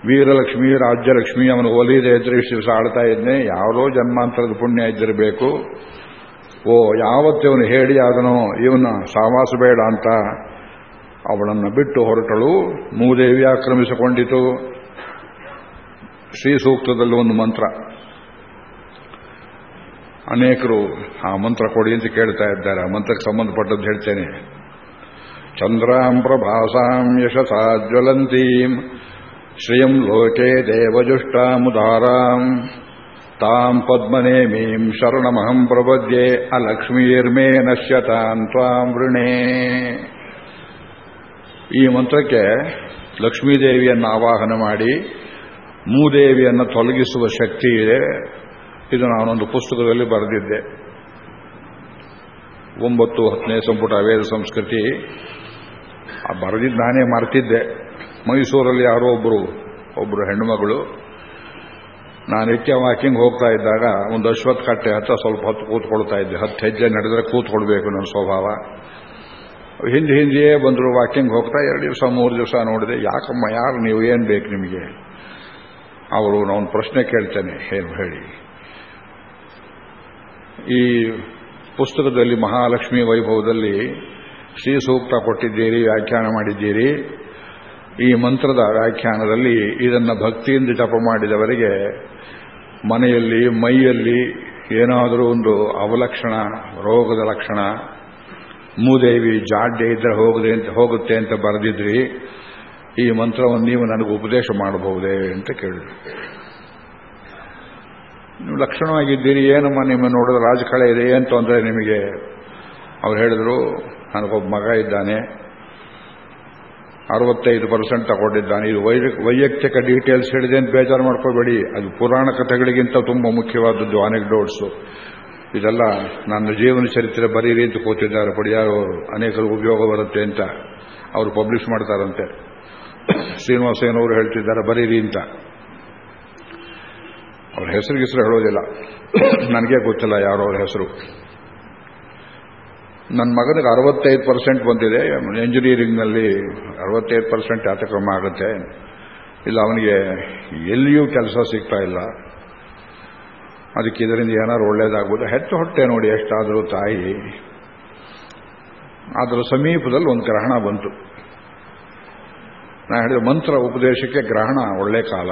ವೀರಲಕ್ಷ್ಮಿ, ರಾಜ್ಯಲಕ್ಷ್ಮಿ, ಅವನು ಒಲಿದೆ ಎದುರು ಇಷ್ಟು ದಿವಸ ಆಡ್ತಾ ಇದ್ನೆ. ಯಾರೋ ಜನ್ಮಾಂತರದ ಪುಣ್ಯ ಇದ್ದಿರಬೇಕು. ಓ ಯಾವತ್ತಿವನು ಹೇಳಿ ಅದನೋ ಇವನ ಸಾವಾಸ ಬೇಡ ಅಂತ ಅವಳನ್ನು ಬಿಟ್ಟು ಹೊರಟಳು. ಮೂದೇವಿ ಆಕ್ರಮಿಸಿಕೊಂಡಿತು. ಶ್ರೀ ಸೂಕ್ತದಲ್ಲಿ ಒಂದು ಮಂತ್ರ. ಅನೇಕರು ಆ ಮಂತ್ರ ಕೊಡಿ ಅಂತ ಕೇಳ್ತಾ ಇದ್ದಾರೆ. ಆ ಮಂತ್ರಕ್ಕೆ ಸಂಬಂಧಪಟ್ಟದ್ದು ಹೇಳ್ತೇನೆ. ಚಂದ್ರಾಂ ಪ್ರಭಾಸಾಂ ಯಶಸಾ ಜ್ವಲಂತೀಂ ಶ್ರಿಯಂ ಲೋಕೆ ದೇವಜುಷ್ಟಾಮುದಾರಾಂ. ತಾಂ ಪದ್ಮನೇಮೀಂ ಶರಣಮಹಂ ಪ್ರಪದ್ಯೆ ಅಲಕ್ಷ್ಮೀರ್ಮೇ ನಶ್ಯತಾಂ ತ್ವಾಂ ವೃಣೇ. ಈ ಮಂತ್ರಕ್ಕೆ ಲಕ್ಷ್ಮೀದೇವಿಯನ್ನು ಆವಾಹನ ಮಾಡಿ, ಮೂದೇವಿಯನ್ನು ತೊಲಗಿಸುವ ಶಕ್ತಿ ಇದೆ. ಇದು ನಾನೊಂದು ಪುಸ್ತಕದಲ್ಲಿ ಬರೆದಿದ್ದೆ. ಒಂಬತ್ತು ಹತ್ತನೇ ಸಂಪುಟ ವೇದ ಸಂಸ್ಕೃತಿ. ಬರೆದಿದ್ದು ನಾನೇ ಮರ್ತಿದ್ದೆ. ಮೈಸೂರಲ್ಲಿ ಯಾರೋ ಒಬ್ಬರು ಒಬ್ಬರು ಹೆಣ್ಣುಮಗಳು ನಾನು ನಿತ್ಯ ವಾಕಿಂಗ್ ಹೋಗ್ತಾ ಇದ್ದಾಗ ಒಂದು ಅಶ್ವತ್ ಕಟ್ಟೆ ಹತ್ರ ಸ್ವಲ್ಪ ಹೊತ್ತು ಕೂತ್ಕೊಳ್ತಾ ಇದ್ದೆ. ಹತ್ತು ಹೆಜ್ಜೆ ನಡೆದ್ರೆ ಕೂತ್ಕೊಳ್ಬೇಕು ನನ್ನ ಸ್ವಭಾವ. ಹಿಂದೆ ಹಿಂದೆಯೇ ಬಂದರು ವಾಕಿಂಗ್ ಹೋಗ್ತಾ ಎರಡು ದಿವಸ, ಮೂರು ದಿವಸ ನೋಡಿದೆ. ಯಾಕಮ್ಮ, ಯಾರು ನೀವು? ಏನು ಬೇಕು ನಿಮಗೆ? ಅವರು ನಾನು ಪ್ರಶ್ನೆ ಕೇಳ್ತೇನೆ. ಏನು ಹೇಳಿ. ಈ ಪುಸ್ತಕದಲ್ಲಿ ಮಹಾಲಕ್ಷ್ಮಿ ವೈಭವದಲ್ಲಿ ಶ್ರೀ ಸೂಕ್ತ ಕೊಟ್ಟಿದ್ದೀರಿ, ವ್ಯಾಖ್ಯಾನ ಮಾಡಿದ್ದೀರಿ. ಈ ಮಂತ್ರದ ವ್ಯಾಖ್ಯಾನದಲ್ಲಿ ಇದನ್ನು ಭಕ್ತಿಯಿಂದ ಜಪ ಮಾಡಿದವರಿಗೆ ಮನೆಯಲ್ಲಿ, ಮೈಯಲ್ಲಿ ಏನಾದರೂ ಒಂದು ಅವಲಕ್ಷಣ, ರೋಗದ ಲಕ್ಷಣ, ಮೂದೇವಿ ಜಾಡ್ಯ ಇದ್ರೆ ಹೋಗದೆ ಅಂತ, ಹೋಗುತ್ತೆ ಅಂತ ಬರೆದಿದ್ರಿ, ಈ ಮಂತ್ರವನ್ನು ನೀವು ನನಗೆ ಉಪದೇಶ ಮಾಡಬಹುದೇ ಅಂತ ಕೇಳಿದ್ರು. ನೀವು ಲಕ್ಷಣವಾಗಿದ್ದೀರಿ, ಏನಮ್ಮ ನಿಮ್ಮ ನೋಡಿದ್ರೆ ರಾಜಕಳೆ ಇದೆ ಏನು ತೊಂದರೆ ನಿಮಗೆ? ಅವ್ರು ಹೇಳಿದ್ರು, ನನಗೊಬ್ಬ ಮಗ ಇದ್ದಾನೆ ಅರವತ್ತೈದು ಪರ್ಸೆಂಟ್ ತಗೊಂಡಿದ್ದಾನೆ. ಇದು ವೈಯಕ್ತಿಕ ಡೀಟೇಲ್ಸ್ ಹೇಳಿದೆ ಅಂತ ಬೇಜಾರು ಮಾಡ್ಕೋಬೇಡಿ. ಅದು ಪುರಾಣ ಕಥೆಗಳಿಗಿಂತ ತುಂಬ ಮುಖ್ಯವಾದದ್ದು ಅನೆಕ್ಡೋಟ್ಸು ಇದೆಲ್ಲ ನನ್ನ ಜೀವನ ಚರಿತ್ರೆ ಬರೀರಿ ಅಂತ ಕೂತಿದ್ದಾರೆ. ಪಡಿಯಾರವರು ಅನೇಕರು ಉಪಯೋಗ ಬರುತ್ತೆ ಅಂತ ಅವರು ಪಬ್ಲಿಷ್ ಮಾಡ್ತಾರಂತೆ. ಶ್ರೀನಿವಾಸಯ್ಯನವರು ಹೇಳ್ತಿದ್ದಾರೆ ಬರೀರಿ ಅಂತ. ಅವ್ರ ಹೆಸರಿಗಿಸ್ರು ಹೇಳೋದಿಲ್ಲ. ನನಗೆ ಗೊತ್ತಿಲ್ಲ ಯಾರೋ ಅವ್ರ ಹೆಸರು. ನನ್ನ ಮಗನಿಗೆ ಅರವತ್ತೈದು ಪರ್ಸೆಂಟ್ ಬಂದಿದೆ. ಎಂಜಿನಿಯರಿಂಗ್ನಲ್ಲಿ ಅರವತ್ತೈದು ಪರ್ಸೆಂಟ್ ಯಾತಕ್ರಮ ಆಗುತ್ತೆ. ಇಲ್ಲ, ಅವನಿಗೆ ಎಲ್ಲಿಯೂ ಕೆಲಸ ಸಿಗ್ತಾ ಇಲ್ಲ. ಅದಕ್ಕೆ ಇದರಿಂದ ಏನಾದ್ರು ಒಳ್ಳೇದಾಗ್ಬೋದು. ಹೆಚ್ಚು ಹೊಟ್ಟೆ ನೋಡಿ ಎಷ್ಟಾದರೂ ತಾಯಿ. ಅದರ ಸಮೀಪದಲ್ಲಿ ಒಂದು ಗ್ರಹಣ ಬಂತು. ನಾ ಹೇಳಿದ ಮಂತ್ರ ಉಪದೇಶಕ್ಕೆ ಗ್ರಹಣ ಒಳ್ಳೆ ಕಾಲ.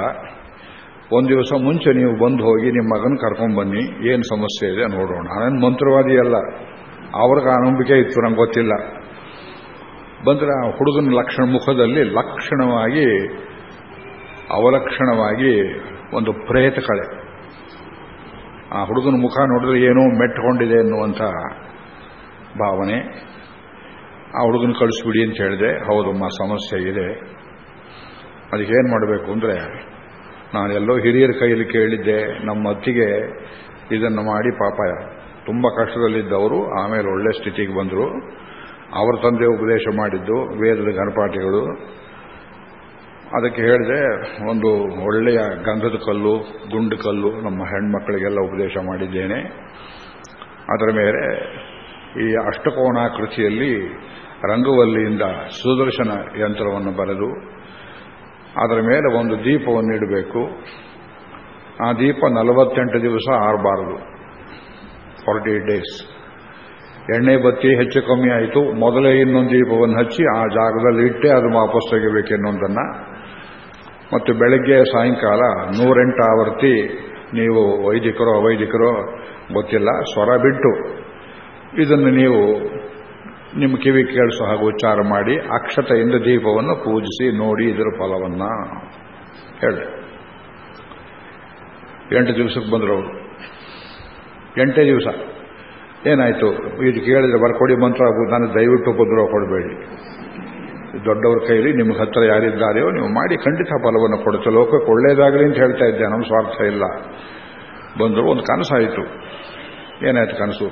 ಒಂದು ದಿವಸ ಮುಂಚೆ ನೀವು ಬಂದು ಹೋಗಿ ನಿಮ್ಮ ಮಗನ ಕರ್ಕೊಂಡು ಬನ್ನಿ. ಏನು ಸಮಸ್ಯೆ ಇದೆ ನೋಡೋಣ. ನಾನೇನು ಮಂತ್ರವಾದಿ ಅಲ್ಲ ಅವ್ರಿಗೆ ಆ ನಂಬಿಕೆ ಇತ್ತು, ನಂಗೆ ಗೊತ್ತಿಲ್ಲ. ಬಂದ್ರೆ ಆ ಹುಡುಗನ ಲಕ್ಷಣ ಮುಖದಲ್ಲಿ ಲಕ್ಷಣವಾಗಿ, ಅವಲಕ್ಷಣವಾಗಿ ಒಂದು ಪ್ರೇತ ಕಳೆ. ಆ ಹುಡುಗನ ಮುಖ ನೋಡಿದ್ರೆ ಏನೋ ಮೆಟ್ಕೊಂಡಿದೆ ಎನ್ನುವಂಥ ಭಾವನೆ. ಆ ಹುಡುಗನ ಕಳಿಸ್ಬಿಡಿ ಅಂತ ಹೇಳಿದೆ. ಹೌದಮ್ಮ ಸಮಸ್ಯೆ ಇದೆ. ಅದಕ್ಕೇನು ಮಾಡಬೇಕು ಅಂದರೆ, ನಾನೆಲ್ಲೋ ಹಿರಿಯರ ಕೈಯಲ್ಲಿ ಕೇಳಿದ್ದೆ, ನಮ್ಮ ಅತ್ತಿಗೆ ಇದನ್ನು ಮಾಡಿ ಪಾಪ ತುಂಬ ಕಷ್ಟದಲ್ಲಿದ್ದವರು, ಆಮೇಲೆ ಒಳ್ಳೆ ಸ್ಥಿತಿಗೆ ಬಂದರು. ಅವರ ತಂದೆ ಉಪದೇಶ ಮಾಡಿದ್ದು, ವೇದದ ಗಣಪಾಠಿಗಳು ಅದಕ್ಕೆ ಹೇಳಿದೆ, ಒಂದು ಒಳ್ಳೆಯ ಗಂಧದ ಕಲ್ಲು ಗುಂಡು ಕಲ್ಲು ನಮ್ಮ ಹೆಣ್ಮಕ್ಕಳಿಗೆಲ್ಲ ಉಪದೇಶ ಮಾಡಿದ್ದೇನೆ. ಅದರ ಮೇಲೆ ಈ ಅಷ್ಟಕೋಣಾಕೃತಿಯಲ್ಲಿ ರಂಗವಲ್ಲಿಯಿಂದ ಸುದರ್ಶನ ಯಂತ್ರವನ್ನು ಬರೆದು, ಅದರ ಮೇಲೆ ಒಂದು ದೀಪವನ್ನು ಇಡಬೇಕು. ಆ ದೀಪ ನಲವತ್ತೆಂಟು ದಿವಸ ಆರಬಾರದು. ಫಾರ್ಟಿ ಡೇಸ್ ಎಣ್ಣೆ ಬತ್ತಿ ಹೆಚ್ಚು ಕಮ್ಮಿ ಆಯಿತು. ಮೊದಲೇ ಇನ್ನೊಂದು ದೀಪವನ್ನು ಹಚ್ಚಿ ಆ ಜಾಗದಲ್ಲಿ ಇಟ್ಟೆ ಅದು ವಾಪಸ್ ತೆಗಿಬೇಕೆನ್ನೊಂದನ್ನು ಮತ್ತು ಬೆಳಗ್ಗೆ ಸಾಯಂಕಾಲ ನೂರೆಂಟು ಆವರ್ತಿ ನೀವು ವೈದಿಕರೋ ಅವೈದಿಕರೋ ಗೊತ್ತಿಲ್ಲ, ಸ್ವರ ಬಿಟ್ಟು ಇದನ್ನು ನೀವು ನಿಮ್ಮ ಕಿವಿ ಕೇಳಿಸೋ ಹಾಗೆ ಉಚ್ಚಾರ ಮಾಡಿ ಅಕ್ಷತೆಯಿಂದ ದೀಪವನ್ನು ಪೂಜಿಸಿ ನೋಡಿ ಇದರ ಫಲವನ್ನ ಹೇಳಿ. ಎಂಟು ದಿವಸಕ್ಕೆ ಬಂದರು ಅವರು. ಎಂಟೇ ದಿವಸ. ಏನಾಯಿತು? ಇದು ಕೇಳಿದ್ರೆ ಬರ್ಕೊಡಿ ಮಂತ್ರ ನಾನು ದಯವಿಟ್ಟು ಉಪದ್ರವ ಕೊಡಬೇಡಿ. ದೊಡ್ಡವ್ರ ಕೈಲಿ ನಿಮ್ಗೆ ಹತ್ತಿರ ಯಾರಿದ್ದಾರೆಯೋ ನೀವು ಮಾಡಿ ಖಂಡಿತ ಫಲವನ್ನು ಕೊಡುತ್ತೆ. ಲೋಕಕ್ಕೆ ಒಳ್ಳೇದಾಗಲಿ ಅಂತ ಹೇಳ್ತಾ ಇದ್ದೆ. ನಮ್ಮ ಸ್ವಾರ್ಥ ಇಲ್ಲ. ಬಂದರು ಒಂದು ಕನಸಾಯಿತು. ಏನಾಯ್ತು ಕನಸು?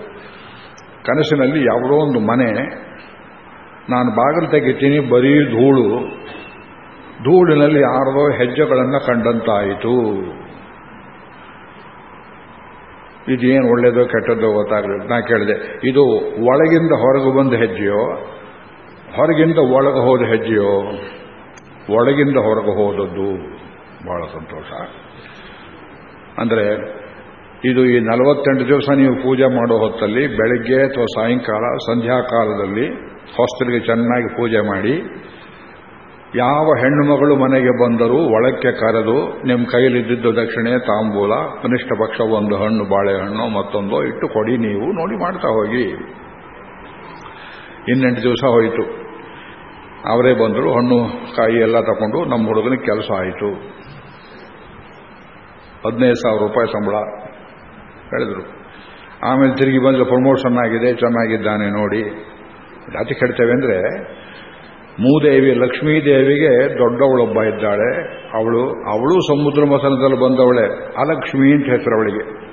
ಕನಸಿನಲ್ಲಿ ಯಾವುದೋ ಒಂದು ಮನೆ. ನಾನು ಬಾಗಿಲು ತೆಗಿತೀನಿ, ಬರೀ ಧೂಳು. ಧೂಳಿನಲ್ಲಿ ಯಾರದೋ ಹೆಜ್ಜೆಗಳನ್ನು ಕಂಡಂತಾಯಿತು. ಇದೇನು ಒಳ್ಳೇದೋ ಕೆಟ್ಟದ್ದೋ ಗೊತ್ತಾಗಲಿಲ್ಲ. ನಾ ಕೇಳಿದೆ, ಇದು ಒಳಗಿಂದ ಹೊರಗೆ ಬಂದ ಹೆಜ್ಜೆಯೋ, ಹೊರಗಿಂದ ಒಳಗೆ ಹೋದ ಹೆಜ್ಜೆಯೋ, ಒಳಗಿಂದ ಹೊರಗೆ ಹೋದದ್ದು ಬಹಳ ಸಂತೋಷ. ಅಂದರೆ, ಇದು ಈ ನಲವತ್ತೆಂಟು ದಿವಸ ನೀವು ಪೂಜೆ ಮಾಡೋ ಹೊತ್ತಲ್ಲಿ, ಬೆಳಗ್ಗೆ ಅಥವಾ ಸಾಯಂಕಾಲ, ಸಂಧ್ಯಾಕಾಲದಲ್ಲಿ ಹೊಸ್ತರಿಗೆ ಚೆನ್ನಾಗಿ ಪೂಜೆ ಮಾಡಿ ಯಾವ ಹೆಣ್ಣು ಮಗಳು ಮನೆಗೆ ಬಂದರೂ ಒಳಕ್ಕೆ ಕರೆದು ನಿಮ್ಮ ಕೈಲಿದ್ದಿದ್ದು ದಕ್ಷಿಣೆ, ತಾಂಬೂಲ, ಕನಿಷ್ಠ ಪಕ್ಷ ಒಂದು ಹಣ್ಣು, ಬಾಳೆಹಣ್ಣು, ಮತ್ತೊಂದು ಇಟ್ಟು ಕೊಡಿ, ನೀವು ನೋಡಿ ಮಾಡ್ತಾ ಹೋಗಿ. ಇನ್ನೆಂಟು ದಿವಸ ಹೋಯಿತು. ಅವರೇ ಬಂದರು, ಹಣ್ಣು, ಕಾಯಿ ಎಲ್ಲ ತಗೊಂಡು ನಮ್ಮ ಹುಡುಗನಿಗೆ ಕೆಲಸ ಆಯಿತು. ಹದಿನೈದು ಸಾವಿರ ರೂಪಾಯಿ ಸಂಬಳ ಹೇಳಿದರು. ಆಮೇಲೆ ತಿರುಗಿ ಬಂದರೆ ಪ್ರಮೋಷನ್ ಆಗಿದೆ, ಚೆನ್ನಾಗಿದ್ದಾನೆ, ನೋಡಿ. ಜಾತಿ ಕೆಡ್ತೇವೆ ಅಂದರೆ ಮೂದೇವಿ ಲಕ್ಷ್ಮೀದೇವಿಗೆ ದೊಡ್ಡವಳೊಬ್ಬ ಇದ್ದಾಳೆ. ಅವಳು ಅವಳು ಸಮುದ್ರ ಮಸನದಲ್ಲಿ ಬಂದವಳೆ. ಅಲಕ್ಷ್ಮಿ ಅಂತ ಹೆಸರು ಅವಳಿಗೆ.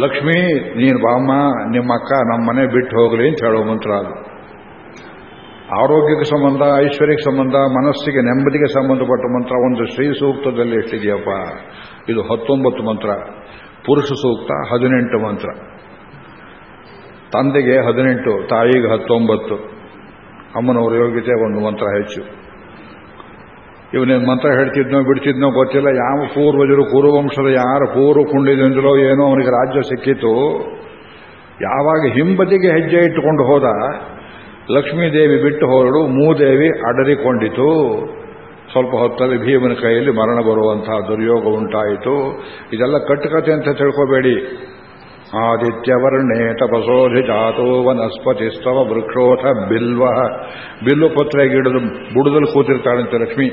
ಲಕ್ಷ್ಮಿ, ನೀನು ಬಾಮ್ಮ, ನಿಮ್ಮ ಅಕ್ಕ ನಮ್ಮ ಮನೆ ಬಿಟ್ಟು ಹೋಗಲಿ ಅಂತ ಹೇಳೋ ಮಂತ್ರ ಅದು. ಆರೋಗ್ಯಕ್ಕೆ ಸಂಬಂಧ, ಐಶ್ವರ್ಯಕ್ಕೆ ಸಂಬಂಧ, ಮನಸ್ಸಿಗೆ ನೆಮ್ಮದಿಗೆ ಸಂಬಂಧಪಟ್ಟ ಮಂತ್ರ ಒಂದು ಶ್ರೀ ಸೂಕ್ತದಲ್ಲಿ ಎಷ್ಟಿದೆಯಪ್ಪ? ಇದು ಹತ್ತೊಂಬತ್ತು ಮಂತ್ರ. ಪುರುಷ ಸೂಕ್ತ, ಹದಿನೆಂಟು ಮಂತ್ರ. ತಂದೆಗೆ ಹದಿನೆಂಟು, ತಾಯಿಗೆ ಹತ್ತೊಂಬತ್ತು. ಅಮ್ಮನವರ ಯೋಗ್ಯತೆ ಒಂದು ಮಂತ್ರ ಹೆಚ್ಚು. ಇವನೇನು ಮಂತ್ರ ಹೇಳ್ತಿದ್ನೋ ಬಿಡ್ತಿದ್ನೋ ಗೊತ್ತಿಲ್ಲ. ಯಾವ ಪೂರ್ವಜರು ಕುರುವಂಶದ ಯಾರು ಪೂರ್ವ ಕುಂಡಿದಿಂದಲೋ ಏನೋ ಅವನಿಗೆ ರಾಜ್ಯ ಸಿಕ್ಕಿತು ಯಾವಾಗ ಹಿಂಬದಿಗೆ ಹೆಜ್ಜೆ ಇಟ್ಟುಕೊಂಡು ಹೋದ, ಲಕ್ಷ್ಮೀದೇವಿ ಬಿಟ್ಟು ಹೋರಡು ಮೂದೇವಿ ಅಡರಿಕೊಂಡಿತು. ಸ್ವಲ್ಪ ಹೊತ್ತಲ್ಲಿ ಭೀಮನ ಕೈಯಲ್ಲಿ ಮರಣ ಬರುವಂತಹ ದುರ್ಯೋಗ ಉಂಟಾಯಿತು. ಇದೆಲ್ಲ ಕಟ್ಟುಕತೆ ಅಂತ ತಿಳ್ಕೋಬೇಡಿ. ಜಾತೋ ವನಸ್ಪತಿ ಸ್ತವ ವೃಕ್ಷೋಥ ಬಿಲ್ವ. ಬಿಲ್ಲು ಗಿಡದ ಬುಡದಲ್ಲಿ ಕೂತಿರ್ತಾಳಂತೆ ಲಕ್ಷ್ಮಿ.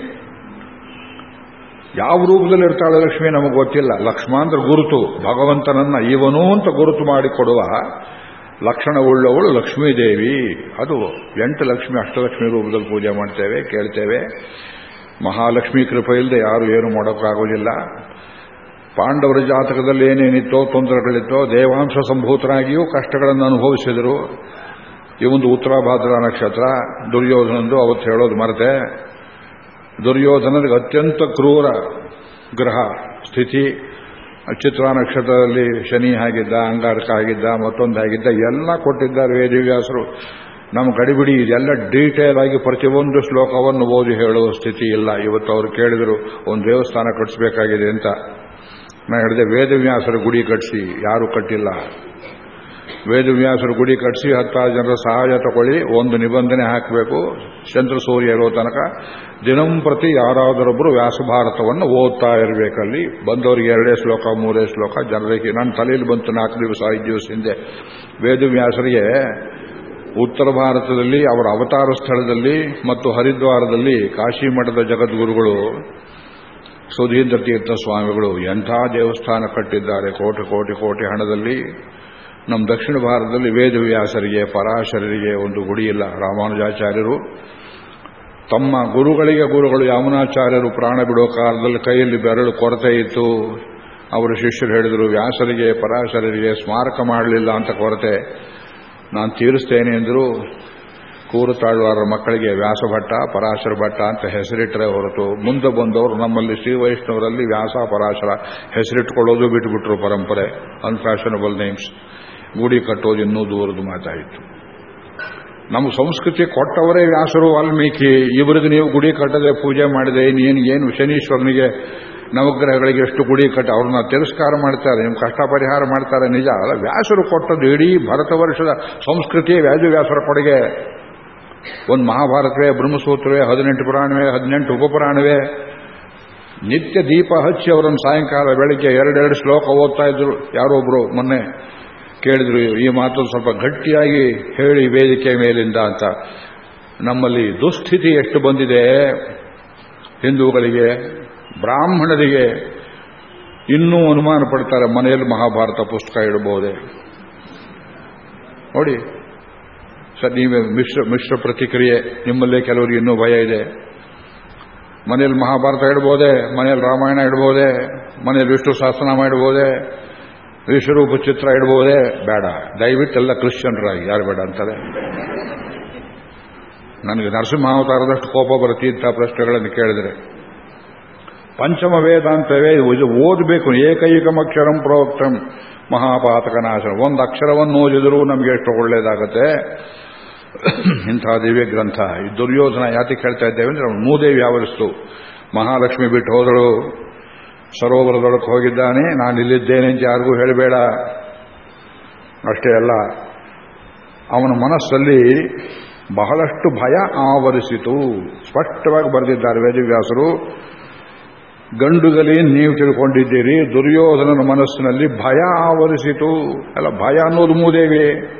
ಯಾವ ರೂಪದಲ್ಲಿ ಇರ್ತಾಳೆ ಲಕ್ಷ್ಮಿ ನಮಗೆ ಗೊತ್ತಿಲ್ಲ. ಲಕ್ಷ್ಮಾಂದ್ರ ಗುರುತು, ಭಗವಂತನನ್ನ ಇವನು ಅಂತ ಗುರುತು ಮಾಡಿಕೊಡುವ ಲಕ್ಷಣವುಳ್ಳವಳು ಲಕ್ಷ್ಮೀದೇವಿ. ಅದು ಎಂಟು ಲಕ್ಷ್ಮಿ ಅಷ್ಟಲಕ್ಷ್ಮಿ ರೂಪದಲ್ಲಿ ಪೂಜೆ ಮಾಡ್ತೇವೆ, ಕೇಳ್ತೇವೆ. ಮಹಾಲಕ್ಷ್ಮಿ ಕೃಪೆ ಇಲ್ಲದೆ ಯಾರು ಏನು ಮಾಡೋಕ್ಕಾಗೋದಿಲ್ಲ. ಪಾಂಡವರ ಜಾತಕದಲ್ಲಿ ಏನೇನಿತ್ತೋ ತೊಂದರೆಗಳಿತ್ತೋ ದೇವಾಂಶ ಸಂಭೂತರಾಗಿಯೂ ಕಷ್ಟಗಳನ್ನು ಅನುಭವಿಸಿದರು. ಈ ಒಂದು ಉತ್ತರಾಭಾದ್ರ ನಕ್ಷತ್ರ, ದುರ್ಯೋಧನಂದು ಅವತ್ತು ಹೇಳೋದು ಮರೆತೆ. ದುರ್ಯೋಧನನಿಗೆ ಅತ್ಯಂತ ಕ್ರೂರ ಗ್ರಹ ಸ್ಥಿತಿ. ಚಿತ್ರ ನಕ್ಷತ್ರದಲ್ಲಿ ಶನಿ ಆಗಿದ್ದ, ಅಂಗಾರಕ ಆಗಿದ್ದ, ಮತ್ತೊಂದು ಆಗಿದ್ದ, ಎಲ್ಲ ಕೊಟ್ಟಿದ್ದಾರೆ ವೇದಿವ್ಯಾಸರು. ನಮ್ಮ ಗಡಿಬಿಡಿ ಇದೆಲ್ಲ ಡೀಟೇಲ್ ಆಗಿ ಪ್ರತಿಯೊಂದು ಶ್ಲೋಕವನ್ನು ಓದಿ ಹೇಳುವ ಸ್ಥಿತಿ ಇಲ್ಲ. ಇವತ್ತು ಅವರು ಕೇಳಿದರು, ಒಂದು ದೇವಸ್ಥಾನ ಕಟ್ಟಿಸಬೇಕಾಗಿದೆ ಅಂತ. ನಾ ಹೇಳಿದೆ, ವೇದವ್ಯಾಸರ ಗುಡಿ ಕಟ್ಟಿಸಿ ಯಾರು ಕಟ್ಟಿಲ್ಲ. ವೇದವ್ಯಾಸರ ಗುಡಿ ಕಟ್ಟಿಸಿ ಹತ್ತಾರು ಜನರ ಸಹಾಯ ತಗೊಳ್ಳಿ, ಒಂದು ನಿಬಂಧನೆ ಹಾಕಬೇಕು, ಚಂದ್ರ ಸೂರ್ಯ ಇರೋ ತನಕ. ದಿನಂಪ್ರತಿ ಯಾರಾದರೊಬ್ಬರು ವ್ಯಾಸಭಾರತವನ್ನು ಓದ್ತಾ ಇರಬೇಕಲ್ಲಿ. ಬಂದವರಿಗೆ ಎರಡೇ ಶ್ಲೋಕ, ಮೂರೇ ಶ್ಲೋಕ, ಜನರಿಗೆ ನನ್ನ ತಲೆಯಲ್ಲಿ ಬಂತು ನಾಲ್ಕು ದಿವಸ, ಐದು ದಿವಸ ಹಿಂದೆ. ವೇದವ್ಯಾಸರಿಗೆ ಉತ್ತರ ಭಾರತದಲ್ಲಿ, ಅವರ ಅವತಾರ ಸ್ಥಳದಲ್ಲಿ ಮತ್ತು ಹರಿದ್ವಾರದಲ್ಲಿ ಕಾಶಿ ಮಠದ ಜಗದ್ಗುರುಗಳು ಸುಧೀಂದ್ರ ತೀರ್ಥ ಸ್ವಾಮಿಗಳು ಎಂಥ ದೇವಸ್ಥಾನ ಕಟ್ಟಿದ್ದಾರೆ ಕೋಟಿ ಕೋಟಿ ಕೋಟಿ ಹಣದಲ್ಲಿ. ನಮ್ಮ ದಕ್ಷಿಣ ಭಾರತದಲ್ಲಿ ವೇದವ್ಯಾಸರಿಗೆ, ಪರಾಶರರಿಗೆ ಒಂದು ಗುಡಿ ಇಲ್ಲ, ರಾಮಾನುಜಾಚಾರ್ಯರು. ತಮ್ಮ ಗುರುಗಳಿಗೆ ಗುರುಗಳು ಯಾಮುನಾಚಾರ್ಯರು ಪ್ರಾಣ ಬಿಡೋ ಕಾಲದಲ್ಲಿ ಕೈಯಲ್ಲಿ ಬೆರಳು ಕೊರತೆ ಇತ್ತು. ಅವರ ಶಿಷ್ಯರು ಹೇಳಿದರು, ವ್ಯಾಸರಿಗೆ, ಪರಾಶರರಿಗೆ ಸ್ಮಾರಕ ಮಾಡಲಿಲ್ಲ ಅಂತ ಕೊರತೆ. ನಾನು ತೀರಿಸ್ತೇನೆ ಎಂದರು. ಕೂರು ತಾಳ್ವಾರರ ಮಕ್ಕಳಿಗೆ ವ್ಯಾಸಭಟ್ಟ ಪರಾಶರ ಭಟ್ಟ ಅಂತ ಹೆಸರಿಟ್ಟರೆ ಹೊರತು ಮುಂದೆ ಬಂದವರು ನಮ್ಮಲ್ಲಿ ಶ್ರೀ ವೈಷ್ಣವರಲ್ಲಿ ವ್ಯಾಸ, ಪರಾಶರ ಹೆಸರಿಟ್ಕೊಳ್ಳೋದು ಬಿಟ್ಟುಬಿಟ್ರು ಪರಂಪರೆ ಅನ್ಫ್ಯಾಷನಬಲ್ ನೇಮ್ಸ್ ಗುಡಿ ಕಟ್ಟೋದು ಇನ್ನೂ ದೂರದ ಮಾತಾಯಿತು. ನಮ್ಮ ಸಂಸ್ಕೃತಿ ಕೊಟ್ಟವರೇ ವ್ಯಾಸರು, ವಾಲ್ಮೀಕಿ. ಇವರಿಗೆ ನೀವು ಗುಡಿ ಕಟ್ಟದೆ ಪೂಜೆ ಮಾಡಿದೆ ನೀನು ಏನು ಶನೀಶ್ವರನಿಗೆ ನವಗ್ರಹಗಳಿಗೆ ಎಷ್ಟು ಗುಡಿ ಕಟ್ಟ ಅವ್ರನ್ನ ತಿರಸ್ಕಾರ ಮಾಡ್ತಾರೆ ನಿಮ್ಮ ಕಷ್ಟ ಪರಿಹಾರ ಮಾಡ್ತಾರೆ, ನಿಜ. ಅಲ್ಲ, ವ್ಯಾಸರು ಕೊಟ್ಟದ್ದು ಇಡೀ ಭರತ ವರ್ಷದ ಸಂಸ್ಕೃತಿಯೇ ವ್ಯಾಸವ್ಯಾಸರ ಕೊಡುಗೆ. ಒಂದು ಮಹಾಭಾರತವೇ, ಬ್ರಹ್ಮಸೂತ್ರವೇ, ಹದಿನೆಂಟು ಪುರಾಣವೇ, ಹದಿನೆಂಟು ಉಪಪುರಾಣವೇ. ನಿತ್ಯ ದೀಪ ಹಚ್ಚಿ ಅವರನ್ನು ಸಾಯಂಕಾಲ ಬೆಳಿಗ್ಗೆ ಎರಡೆರಡು ಶ್ಲೋಕ ಓದ್ತಾ ಇದ್ರು. ಯಾರೊಬ್ರು ಮೊನ್ನೆ ಕೇಳಿದ್ರು, ಈ ಮಾತು ಸ್ವಲ್ಪ ಗಟ್ಟಿಯಾಗಿ ಹೇಳಿ ವೇದಿಕೆ ಮೇಲಿಂದ ಅಂತ. ನಮ್ಮಲ್ಲಿ ದುಸ್ಥಿತಿ ಎಷ್ಟು ಬಂದಿದೆ? ಹಿಂದೂಗಳಿಗೆ, ಬ್ರಾಹ್ಮಣರಿಗೆ ಇನ್ನೂ ಅನುಮಾನ ಪಡ್ತಾರೆ, ಮನೆಯಲ್ಲಿ ಮಹಾಭಾರತ ಪುಸ್ತಕ ಇಡಬಹುದೇ ನೋಡಿ ನೀವೇ ಮಿಶ್ರ ಮಿಶ್ರ ಪ್ರತಿಕ್ರಿಯೆ. ನಿಮ್ಮಲ್ಲೇ ಕೆಲವರಿಗೆ ಇನ್ನೂ ಭಯ ಇದೆ. ಮನೆಯಲ್ಲಿ ಮಹಾಭಾರತ ಇಡ್ಬೋದೇ? ಮನೆಯಲ್ಲಿ ರಾಮಾಯಣ ಇಡ್ಬೋದೆ? ಮನೆಯಲ್ಲಿ ವಿಷ್ಣು ಶಾಸನ ಇಡ್ಬೋದೇ? ವಿಶ್ವರೂಪ ಚಿತ್ರ ಇಡ್ಬೋದೇ? ಬೇಡ. ದಯವಿಟ್ಟೆಲ್ಲ ಕ್ರಿಶ್ಚಿಯನ್ರಾಗಿ. ಯಾರು ಬೇಡ ಅಂತಾರೆ? ನನಗೆ ನರಸಿಂಹಾವತಾರದಷ್ಟು ಕೋಪ ಬರುತ್ತೆ ಇಂಥ ಪ್ರಶ್ನೆಗಳನ್ನು ಕೇಳಿದರೆ. ಪಂಚಮ ವೇದಾಂತವೇ ಇದು ಓದಬೇಕು. ಏಕೈಕಮಕ್ಷರಂ ಪ್ರೋಕ್ತಂ ಮಹಾಪಾತಕ ನಾಶ. ಒಂದು ಅಕ್ಷರವನ್ನು ಓದಿದರೂ ನಮಗೆ ಎಷ್ಟು ಒಳ್ಳೆಯದಾಗುತ್ತೆ <coughs> ಇಂಥ ದಿವ್ಯ ಗ್ರಂಥ. ಈ ದುರ್ಯೋಧನ ಯಾತಿ ಕೇಳ್ತಾ ಇದ್ದೇವೆ ಅಂದ್ರೆ ಅವನು ಮೂದೇವಿ ಆವರಿಸ್ತು. ಮಹಾಲಕ್ಷ್ಮಿ ಬಿಟ್ಟು ಹೋದಳು. ಸರೋವರದೊಳಕ್ಕೆ ಹೋಗಿದ್ದಾನೆ. ನಾನು ಇಲ್ಲಿದ್ದೇನೆ ಅಂತ ಯಾರಿಗೂ ಹೇಳಬೇಡ. ಅಷ್ಟೇ ಅಲ್ಲ, ಅವನ ಮನಸ್ಸಲ್ಲಿ ಬಹಳಷ್ಟು ಭಯ ಆವರಿಸಿತು. ಸ್ಪಷ್ಟವಾಗಿ ಬರೆದಿದ್ದಾರೆ ವೇದವ್ಯಾಸರು. ಗಂಡುಗಲಿ, ನೀವು ತಿಳ್ಕೊಂಡಿದ್ದೀರಿ. ದುರ್ಯೋಧನನ ಮನಸ್ಸಿನಲ್ಲಿ ಭಯ ಆವರಿಸಿತು. ಅಲ್ಲ, ಭಯ ಅನ್ನೋದು ಮೂದೇವಿ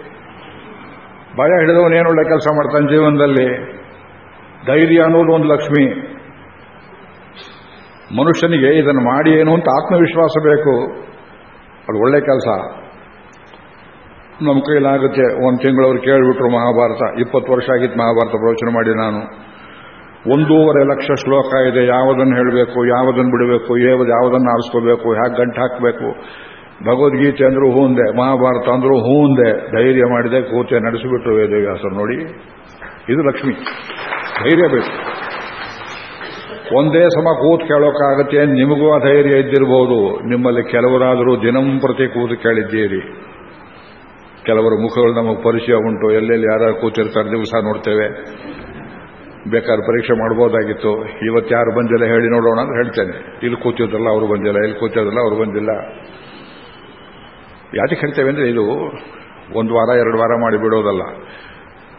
ಭಯ ಹಿಡಿದವನು ಒಳ್ಳೆ ಕೆಲಸ ಮಾಡ್ತಾನೆ ಜೀವನದಲ್ಲಿ? ಧೈರ್ಯ ಅನ್ನೋದು ಒಂದು ಲಕ್ಷ್ಮಿ. ಮನುಷ್ಯನಿಗೆ ಇದನ್ನು ಮಾಡಿ ಏನು ಅಂತ ಆತ್ಮವಿಶ್ವಾಸ ಬೇಕು. ಅದು ಒಳ್ಳೆ ಕೆಲಸ. ನಮ್ಮ ಕೈಲಾಗುತ್ತೆ ಒಂದು ತಿಂಗಳವ್ರು ಕೇಳಿಬಿಟ್ರು ಮಹಾಭಾರತ. ಇಪ್ಪತ್ತು ವರ್ಷ ಆಗಿತ್ತು ಮಹಾಭಾರತ ಪ್ರವಚನ ಮಾಡಿ ನಾನು. ಒಂದೂವರೆ ಲಕ್ಷ ಶ್ಲೋಕ ಇದೆ. ಯಾವುದನ್ನು ಹೇಳಬೇಕು? ಯಾವುದನ್ನು ಬಿಡಬೇಕು? ಯಾವುದನ್ನು ಆರಿಸ್ಕೋಬೇಕು ಹ್ಯಾಗೆ ಗಂಟು ಹಾಕಬೇಕು? ಭಗವದ್ಗೀತೆ ಅಂದ್ರೂ ಹೂಂದೆ ಮಹಾಭಾರತ ಅಂದ್ರೂ ಹೂಂದೆ ಧೈರ್ಯ ಮಾಡಿದೆ, ಕೂತೆ ನಡೆಸಿಬಿಟ್ರು ವೇದವ್ಯಾಸರು ನೋಡಿ. ಇದು ಲಕ್ಷ್ಮಿ, ಧೈರ್ಯ ಬೇಕು. ಒಂದೇ ಸಮ ಕೂತು ಕೇಳೋಕ್ಕಾಗತ್ತೆ ನಿಮಗೂ ಆ ಧೈರ್ಯ ಇದ್ದಿರಬಹುದು ನಿಮ್ಮಲ್ಲಿ ಕೆಲವರಾದರೂ ದಿನಂಪ್ರತಿ ಕೂತು ಕೇಳಿದ್ದೀರಿ. ಕೆಲವರ ಮುಖಗಳು ನಮಗೆ ಪರಿಚಯ ಉಂಟು, ಎಲ್ಲೆಲ್ಲಿ ಯಾರು ಕೂತಿರ್ತಾರೆ ದಿವಸ ನೋಡ್ತೇವೆ. ಬೇಕಾದ್ರೆ ಪರೀಕ್ಷೆ ಮಾಡ್ಬೋದಾಗಿತ್ತು. ಇವತ್ತು ಯಾರು ಬಂದಿಲ್ಲ ಹೇಳಿ ನೋಡೋಣ ಅಂತ ಹೇಳ್ತೇನೆ. ಇಲ್ಲಿ ಕೂತಿದ್ರಲ್ಲ ಅವರು ಬಂದಿಲ್ಲ, ಇಲ್ಲಿ ಕೂತಿದ್ರಲ್ಲ ಅವರು ಬಂದಿಲ್ಲ. ಯಾಕೆ ಹೇಳ್ತೇವೆ ಅಂದರೆ ಇದು ಒಂದು ವಾರ, ಎರಡು ವಾರ ಮಾಡಿ ಬಿಡೋದಲ್ಲ.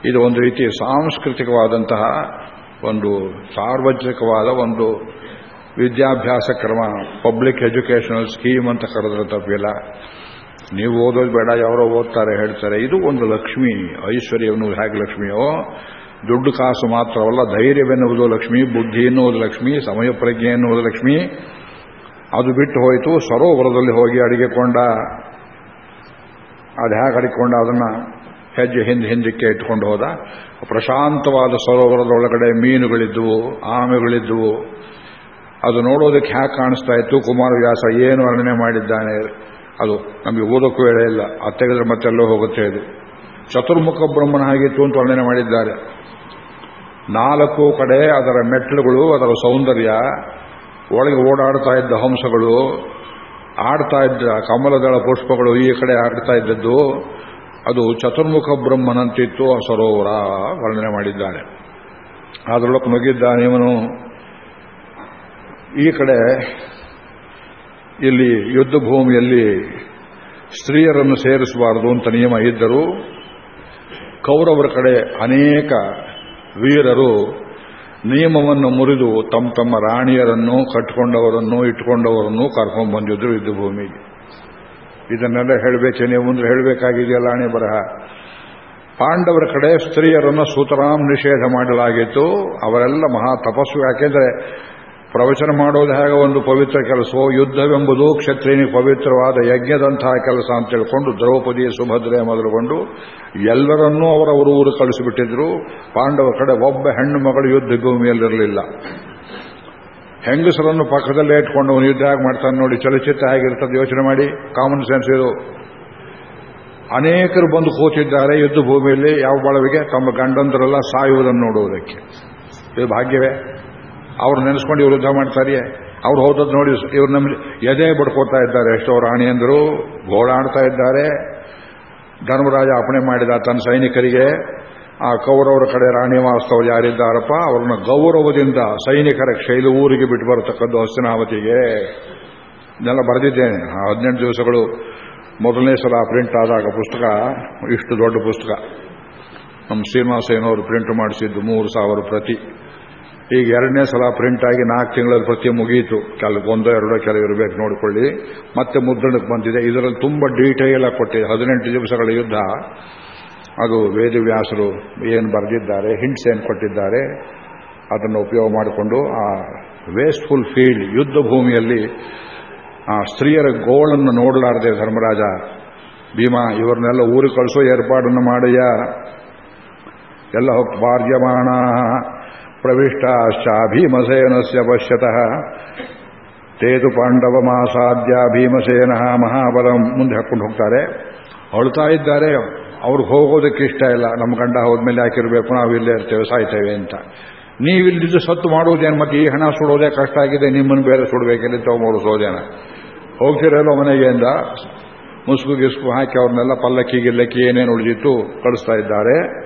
ಇದು ಒಂದು ರೀತಿ ಸಾಂಸ್ಕೃತಿಕವಾದಂತಹ ಒಂದು ಸಾರ್ವಜನಿಕವಾದ ಒಂದು ವಿದ್ಯಾಭ್ಯಾಸ ಕ್ರಮ ಪಬ್ಲಿಕ್ ಎಜುಕೇಷನಲ್ ಸ್ಕೀಮ್ ಅಂತ ಕರೆದ್ರೆ ತಪ್ಪಿಲ್ಲ. ನೀವು ಓದೋದು ಬೇಡ, ಯಾರೋ ಓದ್ತಾರೆ, ಹೇಳ್ತಾರೆ. ಇದು ಒಂದು ಲಕ್ಷ್ಮಿ ಐಶ್ವರ್ಯವನ್ನು ಹೇಗೆ ಲಕ್ಷ್ಮಿಯೋ, ದುಡ್ಡು ಕಾಸು ಮಾತ್ರವಲ್ಲ ಧೈರ್ಯವೆನ್ನುವುದು ಲಕ್ಷ್ಮಿ, ಬುದ್ಧಿ ಎನ್ನುವುದು ಲಕ್ಷ್ಮಿ, ಸಮಯ ಪ್ರಜ್ಞೆ ಎನ್ನುವುದು ಲಕ್ಷ್ಮಿ. ಅದು ಬಿಟ್ಟು ಹೋಯಿತು, ಸರೋವರದಲ್ಲಿ ಹೋಗಿ ಅಡಿಗೆಕೊಂಡ ಅದು ಹೇಗೆ ಅಡಿಕೊಂಡ ಅದನ್ನ ಹೆಜ್ಜೆ ಹಿಂದೆ ಹಿಂದಕ್ಕೆ ಇಟ್ಕೊಂಡು ಹೋದ. ಪ್ರಶಾಂತವಾದ ಸರೋವರದೊಳಗಡೆ ಮೀನುಗಳಿದ್ದುವು, ಆಮೆಗಳಿದ್ದುವು. ಅದು ನೋಡೋದಕ್ಕೆ ಹ್ಯಾ ಕಾಣಿಸ್ತಾ ಇತ್ತು? ಕುಮಾರವ್ಯಾಸ ಏನು ವರ್ಣನೆ ಮಾಡಿದ್ದಾನೆ? ಅದು ನಮಗೆ ಓದೋಕ್ಕೂ ವೇಳೆ ಇಲ್ಲ. ಅದು ತೆಗೆದ್ರೆ ಮತ್ತೆಲ್ಲೋ ಹೋಗುತ್ತೆ ಇದು ಚತುರ್ಮುಖ ಬ್ರಹ್ಮನ ಆಗಿತ್ತು ಅಂತ ವರ್ಣನೆ ಮಾಡಿದ್ದಾರೆ. ನಾಲ್ಕು ಕಡೆ ಅದರ ಮೆಟ್ಲುಗಳು ಅದರ ಸೌಂದರ್ಯ, ಒಳಗೆ ಓಡಾಡ್ತಾ ಇದ್ದ ಹಂಸಗಳು ಆಡ್ತಾ ಇದ್ದ ಕಮಲದಳ ಪುಷ್ಪಗಳು ಈ ಕಡೆ ಆಡ್ತಾ ಇದ್ದದ್ದು, ಅದು ಚತುರ್ಮುಖ ಬ್ರಹ್ಮನಂತಿತ್ತು ಆ ಸರೋವರ ವರ್ಣನೆ ಮಾಡಿದ್ದಾನೆ ಅದರೊಳಗೆ ನುಗ್ಗಿದ್ದಾನೆ ಇವನು. ಈ ಕಡೆ ಇಲ್ಲಿ ಯುದ್ಧ ಭೂಮಿಯಲ್ಲಿ ಸ್ತ್ರೀಯರನ್ನು ಸೇರಿಸಬಾರದು ಅಂತ ನಿಯಮ ಇದ್ದರೂ, ಕೌರವರ ಕಡೆ ಅನೇಕ ವೀರರು ನಿಯಮವನ್ನು ಮುರಿದು ತಮ್ಮ ತಮ್ಮ ರಾಣಿಯರನ್ನು ಕಟ್ಟಿಕೊಂಡವರನ್ನು ಇಟ್ಕೊಂಡವರನ್ನು ಕರ್ಕೊಂಡು ಬಂದಿದ್ರು ಯುದ್ಧ ಭೂಮಿಗೆ. ಇದನ್ನೆಲ್ಲ ಹೇಳಬೇಕೆ ನೀವು ಅಂದ್ರೆ ಹೇಳಬೇಕಾಗಿದೆಯಲ್ಲ ಹಣೆ ಬರಹ? ಪಾಂಡವರ ಕಡೆ ಸ್ತ್ರೀಯರನ್ನು ಸೂತರಾಮ್ ನಿಷೇಧ ಮಾಡಲಾಗಿತ್ತು. ಅವರೆಲ್ಲ ಮಹಾ ತಪಸ್ಸು. ಯಾಕೆಂದ್ರೆ ಪ್ರವಚನ ಮಾಡೋದು ಹೇಗೆ ಒಂದು ಪವಿತ್ರ ಕೆಲಸವೋ? ಯುದ್ಧವೆಂಬುದು ಕ್ಷತ್ರಿಯನಿಗೆ ಪವಿತ್ರವಾದ ಯಜ್ಞದಂತಹ ಕೆಲಸ ಅಂತ ಹೇಳಿಕೊಂಡು ದ್ರೌಪದಿ, ಸುಭದ್ರೆ ಮೊದಲುಗೊಂಡು ಎಲ್ಲರನ್ನೂ ಅವರ ಊರು ಕಳಿಸಿಬಿಟ್ಟಿದ್ರು. ಪಾಂಡವ ಕಡೆ ಒಬ್ಬ ಹೆಣ್ಣು ಮಗಳು ಯುದ್ಧ ಭೂಮಿಯಲ್ಲಿರಲಿಲ್ಲ. ಹೆಂಗಸರನ್ನು ಪಕ್ಕದಲ್ಲೇ ಇಟ್ಕೊಂಡು ಅವನು ಯುದ್ಧ ಆಗಿ ಮಾಡ್ತಾನೆ ನೋಡಿ ಚಲಚಿತ್ರ ಆಗಿರ್ತದೆ ಯೋಚನೆ ಮಾಡಿ ಕಾಮನ್ ಸೆನ್ಸ್ ಇದು. ಅನೇಕರು ಬಂದು ಕೂತಿದ್ದಾರೆ ಯುದ್ಧ ಭೂಮಿಯಲ್ಲಿ, ಯಾವ ಬಳವಿಗೆ? ತಮ್ಮ ಗಂಡಂದರೆಲ್ಲ ಸಾಯುವುದನ್ನು ನೋಡುವುದಕ್ಕೆ. ಇದು ಭಾಗ್ಯವೇ? ಅವ್ರು ನೆನೆಸ್ಕೊಂಡು ಇವ್ರು ಯುದ್ಧ ಮಾಡ್ತಾರೆ. ಅವ್ರು ಹೋದದ್ದು ನೋಡಿ, ಇವ್ರು ನಮ್ಮ ಎದೆ ಬಡ್ಕೋತಾ ಇದ್ದಾರೆ. ಎಷ್ಟೋ ರಾಣಿಯಂದರು ಗೋಳಾಡ್ತಾ ಇದ್ದಾರೆ. ಧರ್ಮರಾಜ ಅಪಣೆ ಮಾಡಿದ ತನ್ನ ಸೈನಿಕರಿಗೆ, ಆ ಕೌರವರ ಕಡೆ ರಾಣಿ ವಾಸ್ತವರು ಯಾರಿದ್ದಾರಪ್ಪ? ಅವ್ರನ್ನ ಗೌರವದಿಂದ ಸೈನಿಕರ ಶೈಲಿ ಊರಿಗೆ ಬಿಟ್ಟು ಬರತಕ್ಕದ್ದು ಹಸ್ತಿನಾವತಿಗೆ ಇದೆಲ್ಲ ಬರೆದಿದ್ದೇನೆ. ಆ ಹದಿನೆಂಟು ದಿವಸಗಳು ಮೊದಲನೇ ಸಲ ಪ್ರಿಂಟ್ ಆದಾಗ ಪುಸ್ತಕ, ಇಷ್ಟು ದೊಡ್ಡ ಪುಸ್ತಕ. ನಮ್ಮ ಶ್ರೀನಿವಾಸಯ್ಯನವರು ಪ್ರಿಂಟ್ ಮಾಡಿಸಿದ್ದು ಮೂರು ಸಾವಿರ ಪ್ರತಿ. ಈಗ ಎರಡನೇ ಸಲ ಪ್ರಿಂಟ್ ಆಗಿ ನಾಲ್ಕು ತಿಂಗಳ ಪ್ರತಿ ಮುಗಿಯಿತು ಕೆಲ ಒಂದೋ ಎರಡೋ ಕೆಲವು ಇರಬೇಕು ನೋಡಿಕೊಳ್ಳಿ. ಮತ್ತೆ ಮುದ್ರಣಕ್ಕೆ ಬಂದಿದೆ. ಇದರಲ್ಲಿ ತುಂಬ ಡೀಟೇಲ್ ಆಗಿ ಕೊಟ್ಟಿದೆ. ಹದಿನೆಂಟು ದಿವಸಗಳ ಯುದ್ಧ. ಅದು ವೇದವ್ಯಾಸರು ಏನು ಬರೆದಿದ್ದಾರೆ ಹಿಂಟ್ಸ್ ಏನು ಕೊಟ್ಟಿದ್ದಾರೆ, ಅದನ್ನು ಉಪಯೋಗ ಮಾಡಿಕೊಂಡು ಆ ವೇಸ್ಟ್ಫುಲ್ ಫೀಲ್ಡ್ ಯುದ್ಧ ಭೂಮಿಯಲ್ಲಿ, ಆ ಸ್ತ್ರೀಯರ ಗೋಳನ್ನು ನೋಡಲಾರದೆ ಧರ್ಮರಾಜ, ಭೀಮಾ, ಇವರನ್ನೆಲ್ಲ ಊರಿಗೆ ಕಳಿಸೋ ಏರ್ಪಾಡನ್ನು ಮಾಡಯ್ಯ ಎಲ್ಲ ಹೋಗಿ ಪಾರ್ಯಮಾಣ भीमसेनस्य ಪಶ್ಯತಃ. ತೇತು ಪಾಂಡವ ಮಾಸಾದ್ಯ ಭೀಮಸೇನ ಮಹಾಬಲಂ. ಮುಂದೆ ಹಾಕೊಂಡು ಹೋಗ್ತಾರೆ. ಅಳ್ತಾ ಇದ್ದಾರೆ. ಅವ್ರಿಗೆ ಹೋಗೋದಕ್ಕೆ ಇಷ್ಟ ಇಲ್ಲ. ನಮ್ಮ ಗಂಡ ಹೋದ್ಮೇಲೆ ಯಾಕಿರಬೇಕು ನಾವು ಇಲ್ಲೇ ಇರ್ತೇವೆ, ಸಾಯ್ತೇವೆ ಅಂತ. ನೀವಿಲ್ಲಿದ್ದು ಸತ್ತು ಮಾಡುವುದೇನು ಮತ್ತೆ ಈ ಹಣ ಸುಡೋದೇ ಕಷ್ಟ ಆಗಿದೆ. ನಿಮ್ಮನ್ನು ಬೇರೆ ಸುಡಬೇಕೆಲ್ಲಿ ತಗೊಂಬೋಡಿಸೋದೇನ ಹೋಗ್ತಿರಲ್ಲ ಮನೆಗೆ ಅಂದ. ಮುಸುಕು ಗಿಸ್ಕು ಹಾಕಿ ಅವ್ರನ್ನೆಲ್ಲ ಪಲ್ಲಕ್ಕಿ ಗಿಲ್ಲಕ್ಕಿ ಏನೇನು ಉಳಿದಿತ್ತು ಕಳಿಸ್ತಾ ಇದ್ದಾರೆ.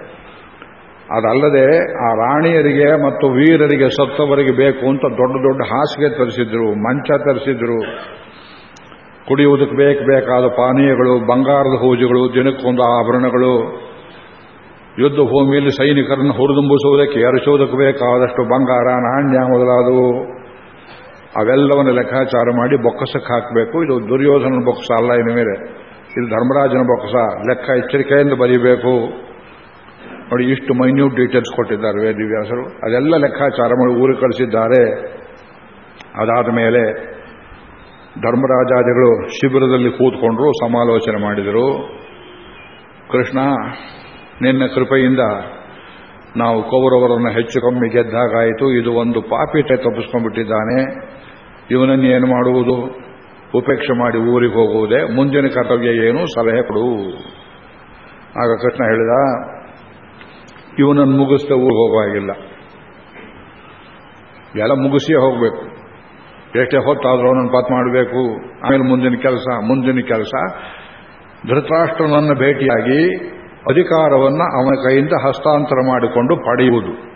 ಅದಲ್ಲದೆ ಆ ರಾಣಿಯರಿಗೆ ಮತ್ತು ವೀರರಿಗೆ, ಸತ್ತವರಿಗೆ ಬೇಕು ಅಂತ ದೊಡ್ಡ ದೊಡ್ಡ ಹಾಸಿಗೆ ತರಿಸಿದ್ರು, ಮಂಚ ತರಿಸಿದ್ರು. ಕುಡಿಯುವುದಕ್ಕೆ ಬೇಕು, ಬೇಕಾದ ಪಾನೀಯಗಳು, ಬಂಗಾರದ ಹೂಜುಗಳು ದಿನಕ್ಕೊಂದು ಆಭರಣಗಳು. ಯುದ್ಧ ಭೂಮಿಯಲ್ಲಿ ಸೈನಿಕರನ್ನು ಹುರಿದುಂಬಿಸುವುದಕ್ಕೆ, ಎರಚುವುದಕ್ಕೆ ಬೇಕಾದಷ್ಟು ಬಂಗಾರ, ನಾಣ್ಯ ಮೊದಲಾದವು. ಅವೆಲ್ಲವನ್ನು ಲೆಕ್ಕಾಚಾರ ಮಾಡಿ ಬೊಕ್ಕಸಕ್ಕೆ ಹಾಕಬೇಕು. ಇದು ದುರ್ಯೋಧನ ಬೊಕ್ಕಸ ಅಲ್ಲ, ಇನ್ನು ಮೇಲೆ. ಇದು ಧರ್ಮರಾಜನ ಬೊಕ್ಕಸ. ಲೆಕ್ಕ ಎಚ್ಚರಿಕೆಯಿಂದ ಬರೀಬೇಕು. ನೋಡಿ, ಇಷ್ಟು ಮೈನ್ಯೂಟ್ ಡೀಟೇಲ್ಸ್ ಕೊಟ್ಟಿದ್ದಾರೆ ವೇದಿವ್ಯಾಸರು. ಅದೆಲ್ಲ ಲೆಕ್ಕಾಚಾರ ಮಾಡಿ ಊರಿಗೆ ಕಳಿಸಿದ್ದಾರೆ. ಅದಾದ ಮೇಲೆ ಧರ್ಮರಾಜಾದಿಗಳು ಶಿಬಿರದಲ್ಲಿ ಕೂತ್ಕೊಂಡ್ರು, ಸಮಾಲೋಚನೆ ಮಾಡಿದರು. ಕೃಷ್ಣ, ನಿನ್ನ ಕೃಪೆಯಿಂದ ನಾವು ಕೌರವರನ್ನು ಹೆಚ್ಚು ಕಮ್ಮಿ ಗೆದ್ದಾಗಾಯಿತು. ಇದು ಒಂದು ಪಾಪೀಟೆ ತಪ್ಪಿಸ್ಕೊಂಡ್ಬಿಟ್ಟಿದ್ದಾನೆ. ಇವನನ್ನು ಏನು ಮಾಡುವುದು? ಉಪೇಕ್ಷೆ ಮಾಡಿ ಊರಿಗೆ ಹೋಗುವುದೇ. ಮುಂದಿನ ಕರ್ತವ್ಯ ಏನು? ಸಲಹೆ ಕೊಡು. ಆಗ ಕೃಷ್ಣ ಹೇಳಿದ ಇವನನ್ನು ಮುಗಿಸ್ತಾ ಹೋಗುವಾಗಿಲ್ಲ. ಎಲ್ಲ ಮುಗಿಸಿಯೇ ಹೋಗಬೇಕು. ಎಷ್ಟೇ ಹೊತ್ತಾದರೂ ಅವನನ್ನು ಪತ್ ಮಾಡಬೇಕು. ಆಮೇಲೆ ಮುಂದಿನ ಕೆಲಸ ಮುಂದಿನ ಕೆಲಸ. ಧೃತರಾಷ್ಟ್ರನನ್ನು ಭೇಟಿಯಾಗಿ ಅಧಿಕಾರವನ್ನು ಅವನ ಕೈಯಿಂದ ಹಸ್ತಾಂತರ ಮಾಡಿಕೊಂಡು ಪಡೆಯುವುದು.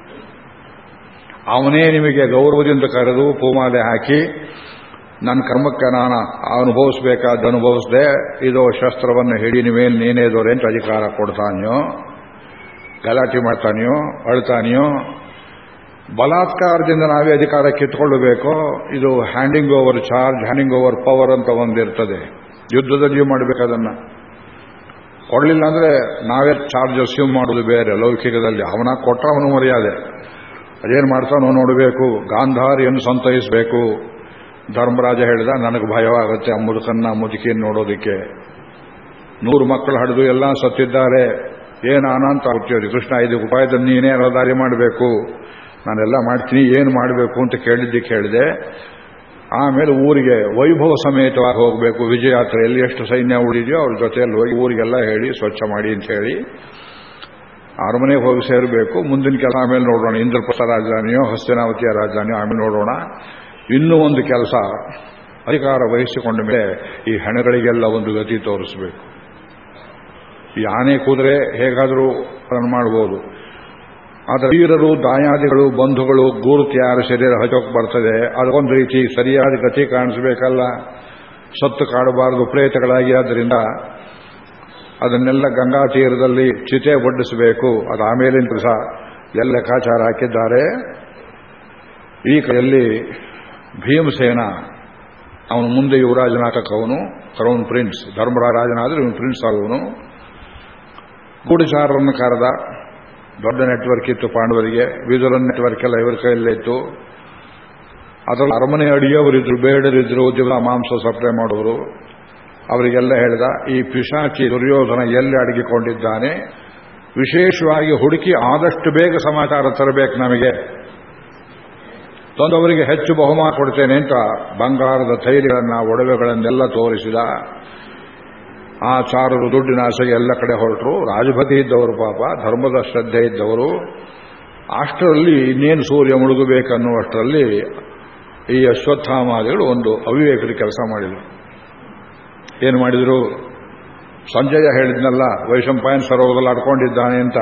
ಅವನೇ ನಿಮಗೆ ಗೌರವದಿಂದ ಕರೆದು ಪೂಮಾಲೆ ಹಾಕಿ, ನನ್ನ ಕರ್ಮಕ್ಕೆ ನಾನು ಅನುಭವಿಸಬೇಕಾದ ಅನುಭವಿಸದೆ, ಇದು ಶಸ್ತ್ರವನ್ನು ಹಿಡಿ ನೀವೇನು, ನೀನೇ ದೊರೆ ಅಂತ ಅಧಿಕಾರ ಕೊಡ್ತಾನೆಯೋ? ಗಲಾಟೆ ಮಾಡ್ತಾನೆಯೋ, ಅಳ್ತಾನೆಯೋ, ಬಲಾತ್ಕಾರದಿಂದ ನಾವೇ ಅಧಿಕಾರ ಕಿತ್ಕೊಳ್ಳಬೇಕೋ ಇದು handing over charge handing over power ಅಂತ ಒಂದಿರ್ತದೆ. ಯುದ್ಧದಲ್ಲಿ ಮಾಡಬೇಕದನ್ನು. ಕೊಡಲಿಲ್ಲ ಅಂದ್ರೆ ನಾವೇ ಚಾರ್ಜ್ ಅಸ್ಯೂಮ್ ಮಾಡೋದು ಬೇರೆ, ಲೌಕಿಕದಲ್ಲಿ. ಅವನ ಕೊಟ್ಟ ಅವನು ಮರ್ಯಾದೆ. ಅದೇನು ಮಾಡ್ತಾನೋ ನೋಡಬೇಕು, ಗಾಂಧಾರಿಯನ್ನು ಸಂತೈಸಬೇಕು. ಧರ್ಮರಾಜ ಹೇಳಿದ, ನನಗೆ ಭಯವಾಗುತ್ತೆ ಆ ಮುದುಕನ್ನ ಮುದುಕಿಯನ್ನು ನೋಡೋದಕ್ಕೆ. ನೂರು ಮಕ್ಕಳು ಹಡಿದು ಎಲ್ಲ ಸತ್ತಿದ್ದಾರೆ. ಏನು ಅನಂತ ಆಗ್ತೀವಿ ಕೃಷ್ಣ ಐದು ಉಪಾಯದ ನೀನೇ ರಹದಾರಿ ಮಾಡಬೇಕು. ನಾನೆಲ್ಲ ಮಾಡ್ತೀನಿ, ಏನು ಮಾಡಬೇಕು ಅಂತ ಕೇಳಿದ್ದಕ್ಕೆ ಹೇಳಿದೆ ಆಮೇಲೆ ಊರಿಗೆ ವೈಭವ ಸಮೇತವಾಗಿ ಹೋಗಬೇಕು. ವಿಜಯಾತ್ರೆಯಲ್ಲಿ ಎಷ್ಟು ಸೈನ್ಯ ಉಳಿದೆಯೋ ಅವ್ರ ಜೊತೆಯಲ್ಲಿ ಹೋಗಿ ಊರಿಗೆಲ್ಲ ಹೇಳಿ, ಸ್ವಚ್ಛ ಮಾಡಿ ಅಂತ ಹೇಳಿ. ಅರಮನೆಗೆ ಹೋಗಿ ಸೇರಬೇಕು. ಮುಂದಿನ ಕೆಲಸ ಆಮೇಲೆ ನೋಡೋಣ. ಇಂದ್ರಪ್ರಸ್ಥ ರಾಜಧಾನಿಯೋ, ಹಸ್ತಿನಾವತಿಯ ರಾಜಧಾನಿಯೋ ಆಮೇಲೆ ನೋಡೋಣ. ಇನ್ನೂ ಒಂದು ಕೆಲಸ, ಅಧಿಕಾರ ವಹಿಸಿಕೊಂಡ ಮೇಲೆ ಈ ಹೆಣಗಳಿಗೆಲ್ಲ ಒಂದು ಗತಿ ತೋರಿಸಬೇಕು. ಈ ಆನೆ ಕುದುರೆ ಹೇಗಾದರೂ ಅದನ್ನು ಮಾಡ್ಬೋದು. ಆದರೆ ವೀರರು, ದಾಯಾದಿಗಳು, ಬಂಧುಗಳು ಗೂರು ಯಾರ ಶರೀರ ಹಚೋಕ್ ಬರ್ತದೆ. ಅದೊಂದು ರೀತಿ ಸರಿಯಾದ ಗತಿ ಕಾಣಿಸಬೇಕಲ್ಲ. ಸತ್ತು ಕಾಡಬಾರದು ಪ್ರೇತಗಳಾಗಿ ಆದ್ದರಿಂದ ಅದನ್ನೆಲ್ಲ ಗಂಗಾ ತೀರದಲ್ಲಿ ಚಿತೆ ಒಡ್ಡಿಸಬೇಕು. ಅದು ಆಮೇಲಿನ ಕೆಲಸ ಎಲ್ಲ ಲೆಕ್ಕಾಚಾರ ಹಾಕಿದ್ದಾರೆ. ಈ ಕಡೆಯಲ್ಲಿ ಭೀಮಸೇನ, ಅವನು ಮುಂದೆ ಯುವರಾಜನಾಗಕ್ಕವನು ಕ್ರೌನ್ ಪ್ರಿನ್ಸ್ ಧರ್ಮರಾಜನಾದ್ರೆ ಇವನು ಪ್ರಿನ್ಸ್ ಆಗುವನು ಗೂಢಚಾರರನ್ನು ಕರೆದ ದೊಡ್ಡ ನೆಟ್ವರ್ಕ್ ಇತ್ತು ಪಾಂಡವರಿಗೆ. ವಿದುರನ್ ನೆಟ್ವರ್ಕ್ ಎಲ್ಲ ಇವರ ಕೈಯಲ್ಲೇ ಇತ್ತು. ಅದರಲ್ಲಿ ಅರಮನೆ ಅಡಿಯವರಿದ್ರು, ಬೇಡರಿದ್ರು ದಿವಸ ಮಾಂಸ ಸಪ್ಲೈ ಮಾಡುವರು ಅವರಿಗೆಲ್ಲ ಹೇಳಿದ, ಈ ಪಿಶಾಚಿ ದುರ್ಯೋಧನ ಎಲ್ಲಿ ಅಡಗಿಕೊಂಡಿದ್ದಾನೆ? ವಿಶೇಷವಾಗಿ ಹುಡುಕಿ ಆದಷ್ಟು ಬೇಗ ಸಮಾಚಾರ ತರಬೇಕು ನಮಗೆ. ತಂದವರಿಗೆ ಹೆಚ್ಚು ಬಹುಮಾನ ಕೊಡ್ತೇನೆ ಅಂತ ಬಂಗಾರದ ತೈಲಗಳನ್ನ, ಒಡವೆಗಳನ್ನೆಲ್ಲ ತೋರಿಸಿದ. ಆ ಚಾರರು ದುಡ್ಡಿನ ಆಸೆಗೆ ಎಲ್ಲ ಕಡೆ ಹೊರಟರು. ರಾಜಭತಿ ಇದ್ದವರು ಪಾಪ, ಧರ್ಮದ ಶ್ರದ್ಧೆ ಇದ್ದವರು. ಅಷ್ಟರಲ್ಲಿ ಇನ್ನೇನು ಸೂರ್ಯ ಮುಳುಗಬೇಕನ್ನುವಷ್ಟರಲ್ಲಿ ಈ ಅಶ್ವತ್ಥಾಮಾದಿಗಳು ಒಂದು ಅವಿವೇಕದ ಕೆಲಸ ಮಾಡಿದರು. ಏನು ಮಾಡಿದರು? ಸಂಜಯ ಹೇಳಿದ್ನಲ್ಲ ವೈಶಂಪಾಯನ್ ಸರೋವರದಲ್ಲಿ ಅಡ್ಕೊಂಡಿದ್ದಾನೆ ಅಂತ,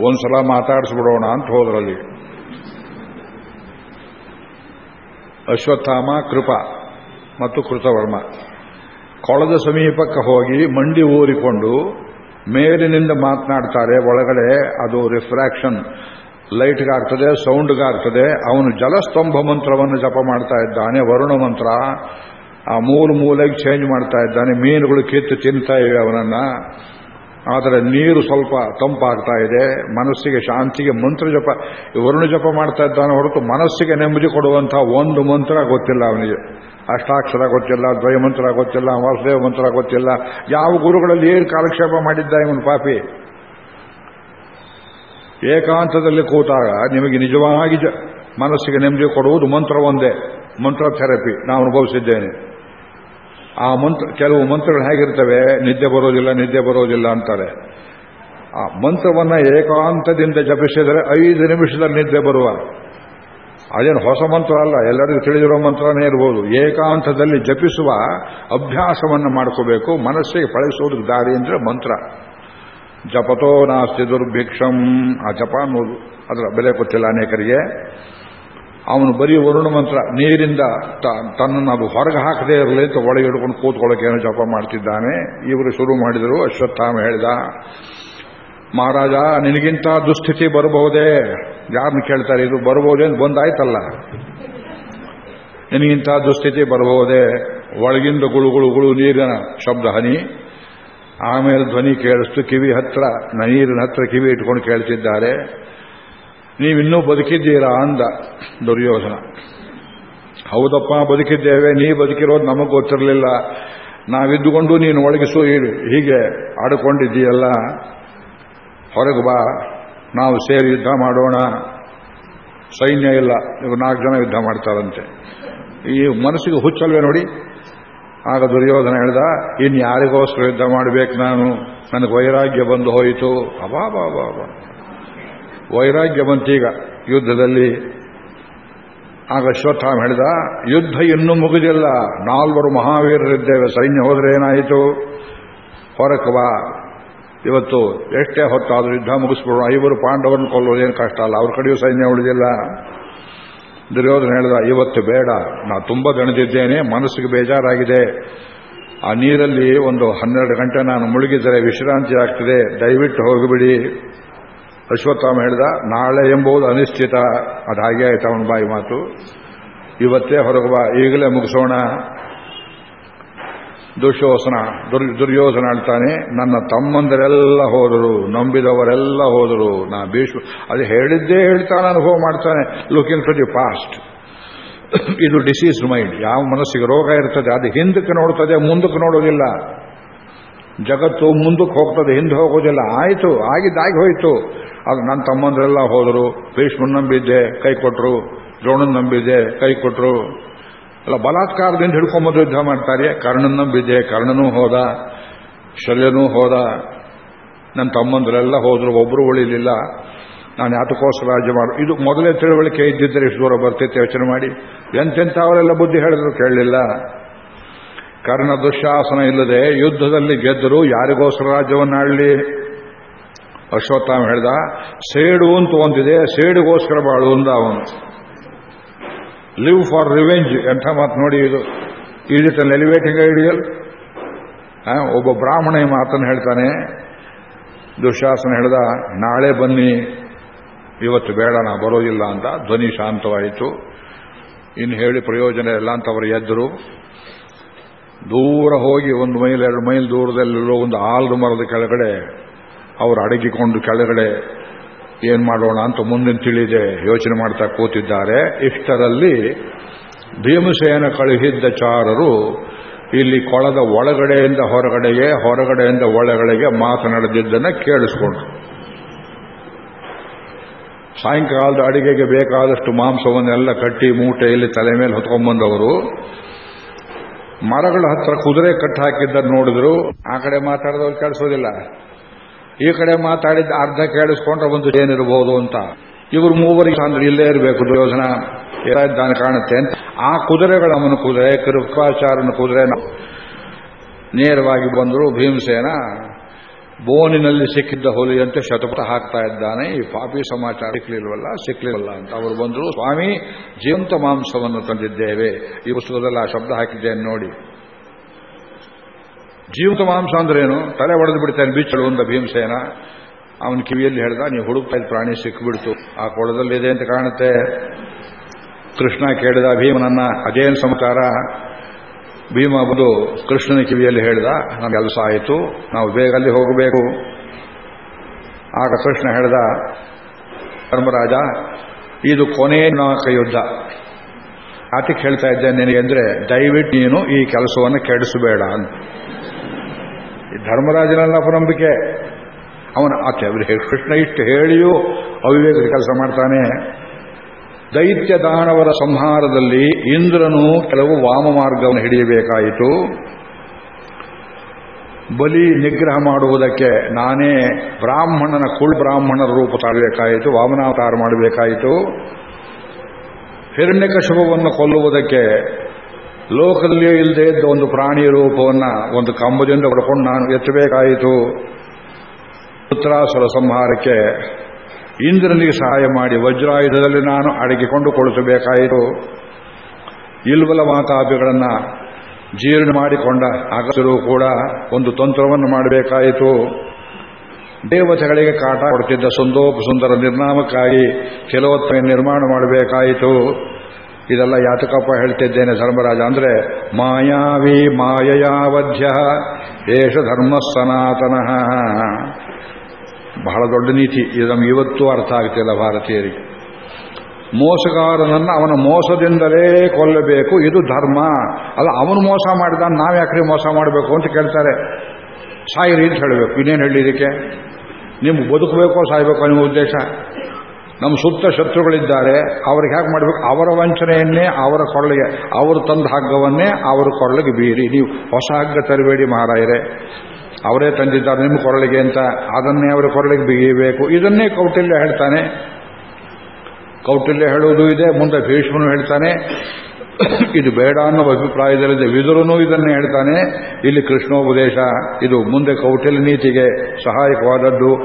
ಒಂದ್ಸಲ ಮಾತಾಡಿಸ್ಬಿಡೋಣ ಅಂತ ಹೋದ್ರಲ್ಲಿ. ಅಶ್ವತ್ಥಾಮ ಕೃಪ ಮತ್ತು ಕೃತವರ್ಮ. ಕೊಳದ ಸಮೀಪಕ್ಕೆ ಹೋಗಿ ಮಂಡಿ ಊರಿಕೊಂಡು ಮೇಲಿನಿಂದ ಮಾತನಾಡ್ತಾರೆ, ಒಳಗಡೆ ಅದು ರಿಫ್ರಾಕ್ಷನ್, ಲೈಟ್ಗಾಗ್ತದೆ, ಸೌಂಡ್ಗಾಗ್ತದೆ, ಅವನು ಜಲಸ್ತಂಭ ಮಂತ್ರವನ್ನು ಜಪ ಮಾಡ್ತಾ ಇದ್ದಾನೆ, ವರುಣ ಮಂತ್ರ, ಆ ಮೂಲ ಮೂಲೆಗೆ ಚೇಂಜ್ ಮಾಡ್ತಾ ಇದ್ದಾನೆ, ಮೀನುಗಳು ಕಿತ್ತು ತಿಂತಾ ಇವೆ ಅವನನ್ನ, ಆದರೆ ನೀರು ಸ್ವಲ್ಪ ತಂಪಾಗ್ತಾ ಇದೆ, ಮನಸ್ಸಿಗೆ ಶಾಂತಿಗೆ ಮಂತ್ರ ಜಪ, ವರುಣ ಜಪ ಮಾಡ್ತಾ ಇದ್ದಾನೆ ಹೊರತು ಮನಸ್ಸಿಗೆ ನೆಮ್ಮದಿ ಕೊಡುವಂತಹ ಒಂದು ಮಂತ್ರ ಗೊತ್ತಿಲ್ಲ ಅವನಿಗೆ. ಅಷ್ಟಾಕ್ಷರ ಗೊತ್ತಿಲ್ಲ ದ್ವಯ ಮಂತ್ರ ಗೊತ್ತಿಲ್ಲ, ವಾಸುದೇವ ಮಂತ್ರ ಗೊತ್ತಿಲ್ಲ. ಯಾವ ಗುರುಗಳಲ್ಲಿ ಏನು ಕಾಲಕ್ಷೇಪ ಮಾಡಿದ್ದ ಇವನು ಪಾಪಿ? ಏಕಾಂತದಲ್ಲಿ ಕೂತಾಗ ನಿಮಗೆ ನಿಜವಾಗಿ ಮನಸ್ಸಿಗೆ ನೆಮ್ಮದಿ ಕೊಡುವುದು ಮಂತ್ರ ಒಂದೇ ಮಂತ್ರ ಥೆರಪಿ. ನಾವು ಅನುಭವಿಸಿದ್ದೇನೆ. ಆ ಮಂತ್ರ, ಕೆಲವು ಮಂತ್ರಗಳು ಹೇಗಿರ್ತವೆ? ನಿದ್ದೆ ಬರೋದಿಲ್ಲ ನಿದ್ದೆ ಬರೋದಿಲ್ಲ ಅಂತಾರೆ. ಆ ಮಂತ್ರವನ್ನು ಏಕಾಂತದಿಂದ ಜಪಿಸಿದರೆ ಐದು ನಿಮಿಷದಲ್ಲಿ ನಿದ್ದೆ ಬರುವ. ಅದೇನು ಹೊಸ ಮಂತ್ರ ಅಲ್ಲ, ಎಲ್ಲರಿಗೂ ತಿಳಿದಿರೋ ಮಂತ್ರನೇ ಇರ್ಬೋದು. ಏಕಾಂತದಲ್ಲಿ ಜಪಿಸುವ ಅಭ್ಯಾಸವನ್ನು ಮಾಡ್ಕೋಬೇಕು ಮನಸ್ಸಿಗೆ ಪಳಿಸೋದಕ್ಕೆ ದಾರಿ ಅಂದರೆ ಮಂತ್ರ. ಜಪತೋ ನಾಸ್ತಿ ದುರ್ಭಿಕ್ಷಂ. ಆ ಜಪ ಅನ್ನೋದು ಅದರ ಬೆಲೆ ಗೊತ್ತಿಲ್ಲ ಅನೇಕರಿಗೆ. ಅವನು ಬರೀ ವರುಣ ಮಂತ್ರ, ನೀರಿಂದ ತನ್ನನ್ನು ಅದು ಹೊರಗೆ ಹಾಕದೇ ಇರಲಿ ಅಂತ ಒಳಗೆ ಹಿಡ್ಕೊಂಡು ಕೂತ್ಕೊಳ್ಳೋಕೆ ಏನೋ ಜಪ ಮಾಡ್ತಿದ್ದಾನೆ. ಇವರು ಶುರು ಮಾಡಿದರು ಅಶ್ವತ್ಥಾಮ ಹೇಳಿದ ಮಹಾರಾಜ, ನಿನಗಿಂತ ದುಸ್ಥಿತಿ ಬರಬಹುದೇ? ಯಾರನ್ನು ಕೇಳ್ತಾರೆ, ಇದು ಬರಬಹುದೇ ಅಂತ ಬಂದಾಯ್ತಲ್ಲ. ನಿನಗಿಂತ ದುಸ್ಥಿತಿ ಬರಬಹುದೇ? ಒಳಗಿಂದ ಗುಳು ಗುಳು ಗುಳು ನೀರಿನ ಶಬ್ದ ಹನಿ, ಆಮೇಲೆ ಧ್ವನಿ ಕೇಳಿಸ್ತು, ಕಿವಿ ಹತ್ರ, ನೀರಿನ ಹತ್ರ ಕಿವಿ ಇಟ್ಕೊಂಡು ಕೇಳ್ತಿದ್ದಾರೆ. ನೀವಿನ್ನೂ ಬದುಕಿದ್ದೀರಾ ಅಂದ ದುರ್ಯೋಧನ. ಹೌದಪ್ಪ, ಬದುಕಿದ್ದೇವೆ, ನೀ ಬದುಕಿರೋದು ನಮಗೆ ಗೊತ್ತಿರಲಿಲ್ಲ. ನಾವಿದ್ದುಕೊಂಡು ನೀನು ಒಳಗಿಸು, ಹೀಗೆ ಆಡಿಕೊಂಡಿದ್ದೀಯಲ್ಲ. ಹೊರಗೆ ಬಾ. ನಾವು ಸೇರಿ ಯುದ್ಧ ಮಾಡೋಣ. ಸೈನ್ಯ ಇಲ್ಲ. ಇವರು ನಾಲ್ಕು ಜನ ಯುದ್ಧ ಮಾಡ್ತಾರಂತೆ. ಈ ಮನಸ್ಸಿಗೆ ಹುಚ್ಚಲ್ವೇ ನೋಡಿ. ಆಗ ದುರ್ಯೋಧನ ಹೇಳ್ದ ಇನ್ನು ಯಾರಿಗೋಸ್ಕರ ಯುದ್ಧ ಮಾಡಬೇಕು ನಾನು? ನನಗೆ ವೈರಾಗ್ಯ ಬಂದು ಹೋಯಿತು. ಅಬಾ ಬಾ ಬಾ ಬಾ ವೈರಾಗ್ಯ ಬಂತೀಗ ಯುದ್ಧದಲ್ಲಿ. ಆಗ ಅಶ್ವತ್ಥಾಮ ಹೇಳಿದ, ಯುದ್ಧ ಇನ್ನೂ ಮುಗಿದಿಲ್ಲ. ನಾಲ್ವರು ಮಹಾವೀರರಿದ್ದೇವೆ. ಸೈನ್ಯ ಹೋದ್ರೆ ಏನಾಯಿತು? ಹೊರಕ್ಕೆ ಬಾ. ಇವತ್ತು ಎಷ್ಟೇ ಹೊತ್ತಾದರೂ ಯುದ್ಧ ಮುಗಿಸ್ಬಿಡೋಣ. ಐವರು ಪಾಂಡವರನ್ನು ಕೊಲ್ಲೋದೇನು ಕಷ್ಟ ಅಲ್ಲ. ಅವ್ರ ಕಡೆಯೂ ಸೈನ್ಯ ಉಳಿದಿಲ್ಲ. ದುರ್ಯೋಧನ ಹೇಳಿದ, ಇವತ್ತು ಬೇಡ. ನಾ ತುಂಬ ದಣಿದಿದ್ದೇನೆ ಮನಸ್ಸಿಗೆ ಬೇಜಾರಾಗಿದೆ. ಆ ನೀರಲ್ಲಿ ಒಂದು ಹನ್ನೆರಡು ಗಂಟೆ ನಾನು ಮುಳುಗಿದರೆ ವಿಶ್ರಾಂತಿ ಆಗ್ತದೆ. ದಯವಿಟ್ಟು ಹೋಗಿಬಿಡಿ. ಅಶ್ವತ್ಥಾಮ ಹೇಳಿದ, ನಾಳೆ ಎಂಬುದು ಅನಿಶ್ಚಿತ. ಅದು ಹಾಗೆ ಆಯ್ತು ಅವನ ಬಾಯಿ ಮಾತು. ಇವತ್ತೇ ಹೊರಗೆ ಬಾ ಈಗಲೇ ಮುಗಿಸೋಣ. ದುಶೋಸನ ದುರ್ ದುರ್ಯೋಧನ ಹೇಳ್ತಾನೆ ನನ್ನ ತಮ್ಮಂದರೆಲ್ಲ ಹೋದರು, ನಂಬಿದವರೆಲ್ಲ ಹೋದರು. ನಾ ಭೀಷ್ಮ, ಅದು ಹೇಳಿದ್ದೇ ಹೇಳ್ತಾನೆ ಅನುಭವ ಮಾಡ್ತಾನೆ. ಲುಕಿಂಗ್ ಟು ದಿ ಪಾಸ್ಟ್ ಇದು ಡಿಸೀಸ್ ಮೈಂಡ್ ಯಾವ ಮನಸ್ಸಿಗೆ ರೋಗ ಇರ್ತದೆ, ಅದು ಹಿಂದಕ್ಕೆ ನೋಡ್ತದೆ, ಮುಂದಕ್ಕೆ ನೋಡೋದಿಲ್ಲ. ಜಗತ್ತು ಮುಂದಕ್ಕೆ ಹೋಗ್ತದೆ, ಹಿಂದೆ ಹೋಗೋದಿಲ್ಲ. ಆಯಿತು, ಆಗಿದ್ದಾಗಿ ಹೋಯಿತು. ಅದು ನನ್ನ ತಮ್ಮಂದರೆಲ್ಲ ಹೋದರು. ಭೀಷ್ಮನ್ ನಂಬಿದ್ದೆ, ಕೈ ಕೊಟ್ಟರು ದ್ರೋಣನ್ ನಂಬಿದ್ದೆ, ಕೈ ಕೊಟ್ಟರು ಅಲ್ಲ, ಬಲಾತ್ಕಾರದಿಂದ ಹಿಡ್ಕೊಂಬಂದು ಯುದ್ಧ ಮಾಡ್ತಾರೆ. ಕರ್ಣನ ಬಿದ್ದೆ ಕರ್ಣನೂ ಹೋದ, ಶಲ್ಯನೂ ಹೋದ. ನನ್ನ ತಮ್ಮಂದರೆಲ್ಲ ಹೋದ್ರು ಒಬ್ಬರು ಉಳಿಲಿಲ್ಲ. ನಾನು ಯಾತಕ್ಕೋಸ್ಕರ ರಾಜ್ಯ ಮಾಡು. ಇದು ಮೊದಲೇ ತಿಳುವಳಿಕೆ ಇದ್ದಿದ್ದರೆ ಇಷ್ಟು ದೂರ ಬರ್ತೈತೆ ಯೋಚನೆ ಮಾಡಿ. ಎಂತೆಂಥವರೆಲ್ಲ ಬುದ್ಧಿ ಹೇಳಿದ್ರು ಕೇಳಲಿಲ್ಲ. ಕರ್ಣ ದುಶಾಸನ ಇಲ್ಲದೆ ಯುದ್ಧದಲ್ಲಿ ಗೆದ್ದರು ಯಾರಿಗೋಸ್ಕರ ರಾಜ್ಯವನ್ನಾಡಲಿ ಅಶ್ವತ್ಥಾಮ ಹೇಳ್ದ, ಸೇಡು ಅಂತ ಒಂದಿದೆ, ಸೇಡಿಗೋಸ್ಕರ ಬಾಳು ಅಂದ ಅವನು. ಲಿವ್ ಫಾರ್ ರಿವೆಂಜ್ ಎಂಥ ಮಾತು ನೋಡಿ ಇದು? Is it an elevating ideal ಒಬ್ಬ ಬ್ರಾಹ್ಮಣ ಮಾತನ್ನು ಹೇಳ್ತಾನೆ. ದುಶಾಸನ ಹೇಳ್ದ, ನಾಳೆ ಬನ್ನಿ, ಇವತ್ತು ಬೇಡ, ನಾ ಬರೋದಿಲ್ಲ ಅಂತ. ಧ್ವನಿ ಶಾಂತವಾಯಿತು. ಇನ್ನು ಹೇಳಿ ಪ್ರಯೋಜನ ಇಲ್ಲ ಅಂತ ಅವರು ಎದ್ದರು ದೂರ ಹೋಗಿ ಒಂದು ಮೈಲ್, ಎರಡು ಮೈಲ್ ದೂರದಲ್ಲಿರೋ ಒಂದು ಆಲ್ದು ಮರದ ಕೆಳಗಡೆ, ಅವರು ಅಡಗಿಕೊಂಡು ಕೆಳಗಡೆ ಏನ್ ಮಾಡೋಣ ಅಂತ ಮುಂದಿನ ತಿಳಿದೆ ಯೋಚನೆ ಮಾಡ್ತಾ ಕೂತಿದ್ದಾರೆ. ಇಷ್ಟರಲ್ಲಿ ಭೀಮಸೇನ ಕಳುಹಿದ್ದ ಚಾರರು ಇಲ್ಲಿ ಕೊಳದ ಒಳಗಡೆಯಿಂದ ಹೊರಗಡೆಗೆ, ಹೊರಗಡೆಯಿಂದ ಒಳಗಡೆಗೆ ಮಾತನಾಡದಿದ್ದನ್ನು ಕೇಳಿಸ್ಕೊಂಡ್ರು. ಸಾಯಂಕಾಲದ ಅಡಿಗೆಗೆ ಬೇಕಾದಷ್ಟು ಮಾಂಸವನ್ನೆಲ್ಲ ಕಟ್ಟಿ ಮೂಟೆಯಲ್ಲಿ ತಲೆ ಮೇಲೆ ಹೊತ್ಕೊಂಡ್ಬಂದವರು. ಮರಗಳ ಹತ್ರ ಕುದುರೆ ಕಟ್ಟಿ ಹಾಕಿದ್ದನ್ನು ನೋಡಿದ್ರು. ಆ ಕಡೆ ಮಾತಾಡಿದವ್ರು ಕೇಳಿಸೋದಿಲ್ಲ. ಈ ಕಡೆ ಮಾತಾಡಿದ್ದ ಅರ್ಧ ಕೇಳಿಸ್ಕೊಂಡ್ರೆ ಒಂದು ಏನಿರಬಹುದು ಅಂತ. ಇವರು ಮೂವರಿಗೆ ಅಂದ್ರೆ ಇಲ್ಲೇ ಇರಬೇಕು ದುರ್ಯೋಧನ ಇದ್ದಾನೆ ಕಾಣುತ್ತೆ ಅಂತ. ಆ ಕುದುರೆಗಳ ಕುದುರೆ ಕೃಪಾಚಾರನ ಕುದುರೆ. ನೇರವಾಗಿ ಬಂದರು ಭೀಮಸೇನ, ಬೋನಿನಲ್ಲಿ ಸಿಕ್ಕಿದ್ದ ಹುಲಿಯಂತೆ ಶತಪಥ ಹಾಕ್ತಾ ಇದ್ದಾನೆ. ಈ ಪಾಪಿ ಸಮಾಚಾರ ಸಿಕ್ಲಿಲ್ವಲ್ಲ ಸಿಕ್ಲಿಲ್ವಲ್ಲ ಅಂತ. ಅವರು ಬಂದರು, ಸ್ವಾಮಿ, ಜೀವಂತ ಮಾಂಸವನ್ನು ತಂದಿದ್ದೇವೆ. ಈ ಪುಸ್ತಕದಲ್ಲಿ ಆ ಶಬ್ದ ಹಾಕಿದ್ದೇನೆ ನೋಡಿ. ಜೀವಂತ ಮಾಂಸ ಅಂದ್ರೇನು ತಲೆ ಒಡೆದು ಬಿಡ್ತೇನೆ ಬಿಚ್ಚಳು ಅಂದ ಭೀಮಸೇನ. ಅವನ ಕಿವಿಯಲ್ಲಿ ಹೇಳ್ದ ನೀವು ಹುಡುಕ್ತಾ ಇದ್ದ ಪ್ರಾಣಿ ಸಿಕ್ಕಿಬಿಡ್ತು ಆ ಕೊಳದಲ್ಲಿದೆ ಅಂತ ಕಾಣುತ್ತೆ. ಕೃಷ್ಣ ಕೇಳಿದ ಭೀಮನನ್ನ, ಅದೇನು ಸಮಕಾರ ಭೀಮ ಬಂದು ಕೃಷ್ಣನ ಕಿವಿಯಲ್ಲಿ ಹೇಳ್ದ ನಮ್ಮ ಕೆಲಸ ಆಯಿತು. ನಾವು ಬೇಗ ಅಲ್ಲಿ ಹೋಗಬೇಕು. ಆಗ ಕೃಷ್ಣ ಹೇಳ್ದ, ಧರ್ಮರಾಜ, ಇದು ಕೊನೆಯ ಯುದ್ಧ. ಆತಕ್ಕೆ ಹೇಳ್ತಾ ಇದ್ದೇನೆ ನಿನಗೆ ಅಂದ್ರೆ, ದಯವಿಟ್ಟು ನೀನು ಈ ಕೆಲಸವನ್ನು ಕೆಡಿಸಬೇಡ ಅಂತ. ಧರ್ಮರಾಜನೆಲ್ಲ ಅಪನಂಬಿಕೆ ಅವನ ಆಕೆ ಕೃಷ್ಣ ಇಷ್ಟು ಹೇಳಿಯೂ ಅವಿವೇಕದ ಕೆಲಸ ಮಾಡ್ತಾನೆ. ದೈತ್ಯ ದಾನವರ ಸಂಹಾರದಲ್ಲಿ ಇಂದ್ರನು ಕೆಲವು ವಾಮ ಮಾರ್ಗವನ್ನು ಹಿಡಿಯಬೇಕಾಯಿತು. ಬಲಿ ನಿಗ್ರಹ ಮಾಡುವುದಕ್ಕೆ ನಾನೇ ಬ್ರಾಹ್ಮಣನ ಕುಳ್ ಬ್ರಾಹ್ಮಣರ ರೂಪ ತಾಳಬೇಕಾಯಿತು, ವಾಮನಾವತಾರ ಮಾಡಬೇಕಾಯಿತು. ಹಿರಣ್ಯಕಶುಭವನ್ನು ಕೊಲ್ಲುವುದಕ್ಕೆ ಲೋಕದಲ್ಲಿಯೇ ಇಲ್ಲದೆ ಇದ್ದ ಒಂದು ಪ್ರಾಣಿ ರೂಪವನ್ನು ಒಂದು ಕಂಬದಿಂದ ಹೊಡ್ಕೊಂಡು ನಾನು ಎತ್ತಬೇಕಾಯಿತು. ಪುತ್ರಾಸುರ ಸಂಹಾರಕ್ಕೆ ಇಂದ್ರನಿಗೆ ಸಹಾಯ ಮಾಡಿ ವಜ್ರಾಯುಧದಲ್ಲಿ ನಾನು ಅಡಗಿಕೊಂಡು ಕೊಳಿಸಬೇಕಾಯಿತು ಇಲ್ವಲ ಮಾತಾಪಿಗಳನ್ನು ಜೀರ್ಣ ಮಾಡಿಕೊಂಡ ಅಗಸರು ಕೂಡ ಒಂದು ತಂತ್ರವನ್ನು ಮಾಡಬೇಕಾಯಿತು. ದೇವತೆಗಳಿಗೆ ಕಾಟ ಕೊಡುತ್ತಿದ್ದ ಸುಂದೋಪ ಸುಂದರ ನಿರ್ನಾಮಕ್ಕಾಗಿ ಕೆಲವೊತ್ತ ನಿರ್ಮಾಣ ಮಾಡಬೇಕಾಯಿತು. ಇದೆಲ್ಲ ಯಾತಕಪ್ಪ ಹೇಳ್ತಿದ್ದೇನೆ ಧರ್ಮರಾಜ. ಅಂದ್ರೆ ಮಾಯಾವಿ ಮಾಯಯಾವಧ್ಯ ಏಷ ಧರ್ಮ ಸನಾತನ. ಬಹಳ ದೊಡ್ಡ ನೀತಿ. ಇದು ನಮ್ಗೆ ಇವತ್ತೂ ಅರ್ಥ ಆಗ್ತಿಲ್ಲ ಭಾರತೀಯರಿಗೆ. ಮೋಸಗಾರನನ್ನು ಅವನ ಮೋಸದಿಂದಲೇ ಕೊಲ್ಲಬೇಕು. ಇದು ಧರ್ಮ. ಅಲ್ಲ, ಅವನು ಮೋಸ ಮಾಡಿದ, ನಾವು ಯಾಕ್ರಿ ಮೋಸ ಮಾಡಬೇಕು ಅಂತ ಕೇಳ್ತಾರೆ. ಸಾಯಿರಿ ಅಂತ ಹೇಳಬೇಕು. ಇನ್ನೇನು ಹೇಳಿ ಇದಕ್ಕೆ ನಿಮ್ಗೆ ಬದುಕಬೇಕೋ ಸಾಯ್ಬೇಕೋ ನಿಮ್ಮ ಉದ್ದೇಶ? ನಮ್ಮ ಸುತ್ತ ಶತ್ರುಗಳಿದ್ದಾರೆ, ಅವ್ರಿಗೆ ಹೇಗೆ ಮಾಡಬೇಕು? ಅವರ ವಂಚನೆಯನ್ನೇ ಅವರ ಕೊರಳಿಗೆ, ಅವರು ತಂದ ಹಗ್ಗವನ್ನೇ ಅವರ ಕೊರಳಿಗೆ ಬೀರಿ. ನೀವು ಹೊಸ ಹಗ್ಗ ತರಬೇಡಿ ಮಹಾರಾಯರೇ. ಅವರೇ ತಂದಿದ್ದಾರೆ ನಿಮ್ಮ ಕೊರಳಿಗೆ ಅಂತ. ಅದನ್ನೇ ಅವರ ಕೊರಳಿಗೆ ಬಿಗಿಯಬೇಕು ಇದನ್ನೇ ಕೌಟಿಲ್ಯ ಹೇಳ್ತಾನೆ. ಕೌಟಿಲ್ಯ ಹೇಳುವುದು ಇದೆ, ಮುಂದೆ ಭೀಷ್ಮನು ಹೇಳ್ತಾನೆ. <coughs> ಇದು ಬೇಡ ಅನ್ನೋ ಅಭಿಪ್ರಾಯದಲ್ಲಿದೆ ವಿದುರನು ಇದನ್ನು ಹೇಳ್ತಾನೆ. ಇಲ್ಲಿ ಕೃಷ್ಣೋಪದೇಶ, ಇದು ಮುಂದೆ ಕೌಟಿಲ್ಯ ನೀತಿಗೆ ಸಹಾಯಕವಾದದ್ದು.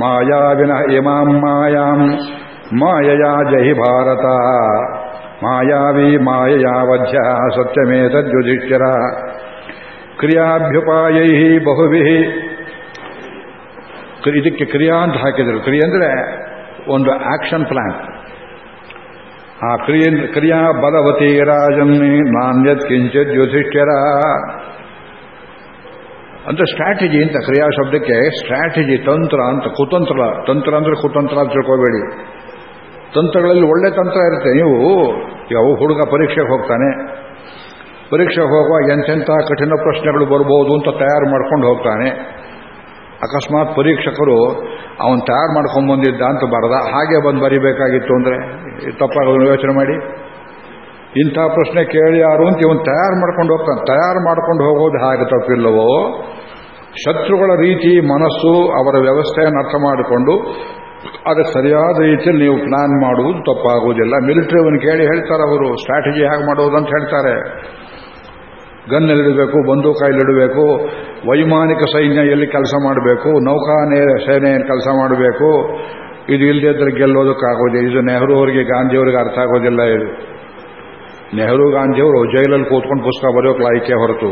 ಮಾಯಾವಿನ ಇಮಾಂ ಮಾಯಾಂ, ಮಾಯಯಾ ಜಹಿ ಭಾರತ. ಮಾಯಾವಿ ಮಾಯಯಾವಧ್ಯ ಸತ್ಯಮೇತದ್ಯುಧಿಷ್ಠಿರ ಕ್ರಿಯಾಭ್ಯುಪಾಯೈ ಬಹುವಿ. ಇದಕ್ಕೆ ಕ್ರಿಯಾ ಅಂತ ಹಾಕಿದರು. ಕ್ರಿಯೆ ಅಂದರೆ ಒಂದು ಆಕ್ಷನ್ ಪ್ಲಾನ್. ಆ ಕ್ರಿಯ ಕ್ರಿಯಾ ಬಲವತಿ ರಾಜನ್ನೇ ನಾನ್ಯತ್ ಕಿಂಚಿತ್ ಯುಧಿಷ್ಠಿರ ಅಂತ ಸ್ಟ್ರಾಟಜಿ ಅಂತ ಕ್ರಿಯಾ ಶಬ್ದಕ್ಕೆ ಸ್ಟ್ರಾಟಜಿ ತಂತ್ರ ಅಂತ, ಕುತಂತ್ರ, ತಂತ್ರ ಅಂದ್ರೆ ಕುತಂತ್ರ ಅಂತ ತಿಳ್ಕೋಬೇಡಿ. ತಂತ್ರಗಳಲ್ಲಿ ಒಳ್ಳೆ ತಂತ್ರ ಇರುತ್ತೆ. ನೀವು, ಯಾವ ಹುಡುಗ ಪರೀಕ್ಷೆಗೆ ಹೋಗ್ತಾನೆ, ಪರೀಕ್ಷೆಗೆ ಹೋಗುವಾಗ ಎಂತೆಂಥ ಕಠಿಣ ಪ್ರಶ್ನೆಗಳು ಬರ್ಬೋದು ಅಂತ ತಯಾರು ಮಾಡ್ಕೊಂಡು ಹೋಗ್ತಾನೆ. ಅಕಸ್ಮಾತ್ ಪರೀಕ್ಷಕರು ಅವನು ತಯಾರು ಮಾಡ್ಕೊಂಡು ಬಂದಿದ್ದ ಅಂತ ಬರದ ಹಾಗೆ ಬಂದು ಬರಿಬೇಕಾಗಿತ್ತು ಅಂದರೆ ತಪ್ಪಾಗೋದು ಯೋಚನೆ ಮಾಡಿ. ಇಂಥ ಪ್ರಶ್ನೆ ಕೇಳಿ ಯಾರು ಅಂತ ಇವನು ತಯಾರು ಮಾಡ್ಕೊಂಡು ಹೋಗ್ತಾನೆ. ತಯಾರು ಮಾಡ್ಕೊಂಡು ಹೋಗೋದು ಹಾಗೆ ತಪ್ಪಿಲ್ಲವೋ? ಶತ್ರುಗಳ ರೀತಿ, ಮನಸ್ಸು, ಅವರ ವ್ಯವಸ್ಥೆಯನ್ನು ಅರ್ಥ ಮಾಡಿಕೊಂಡು ಅದಕ್ಕೆ ಸರಿಯಾದ ರೀತಿಯಲ್ಲಿ ನೀವು ಪ್ಲಾನ್ ಮಾಡುವುದು ತಪ್ಪಾಗುವುದಿಲ್ಲ. ಮಿಲಿಟರಿವನ್ನು ಕೇಳಿ ಹೇಳ್ತಾರೆ ಅವರು ಸ್ಟ್ರಾಟಜಿ ಹೇಗೆ ಮಾಡೋದು ಅಂತ ಹೇಳ್ತಾರೆ. ಗನ್ನಲ್ಲಿಡಬೇಕು ಬಂದೂಕಾಯಿಲಿಡಬೇಕು ವೈಮಾನಿಕ ಸೈನ್ಯ ಎಲ್ಲಿ ಕೆಲಸ ಮಾಡಬೇಕು, ನೌಕಾನೆ ಸೇನೆ ಕೆಲಸ ಮಾಡಬೇಕು, ಇದು ಇಲ್ಲದಿದ್ದರೆ ಗೆಲ್ಲೋದಕ್ಕಾಗೋದಿಲ್ಲ ಇದು ನೆಹರು ಅವರಿಗೆ ಗಾಂಧಿಯವರಿಗೆ ಅರ್ಥ ಆಗೋದಿಲ್ಲ ಇದು. ನೆಹರು ಗಾಂಧಿಯವರು ಜೈಲಲ್ಲಿ ಕೂತ್ಕೊಂಡು ಪುಸ್ತಕ ಬರೆಯೋಕೆ ಲಾಯ್ಕೆ ಹೊರತು,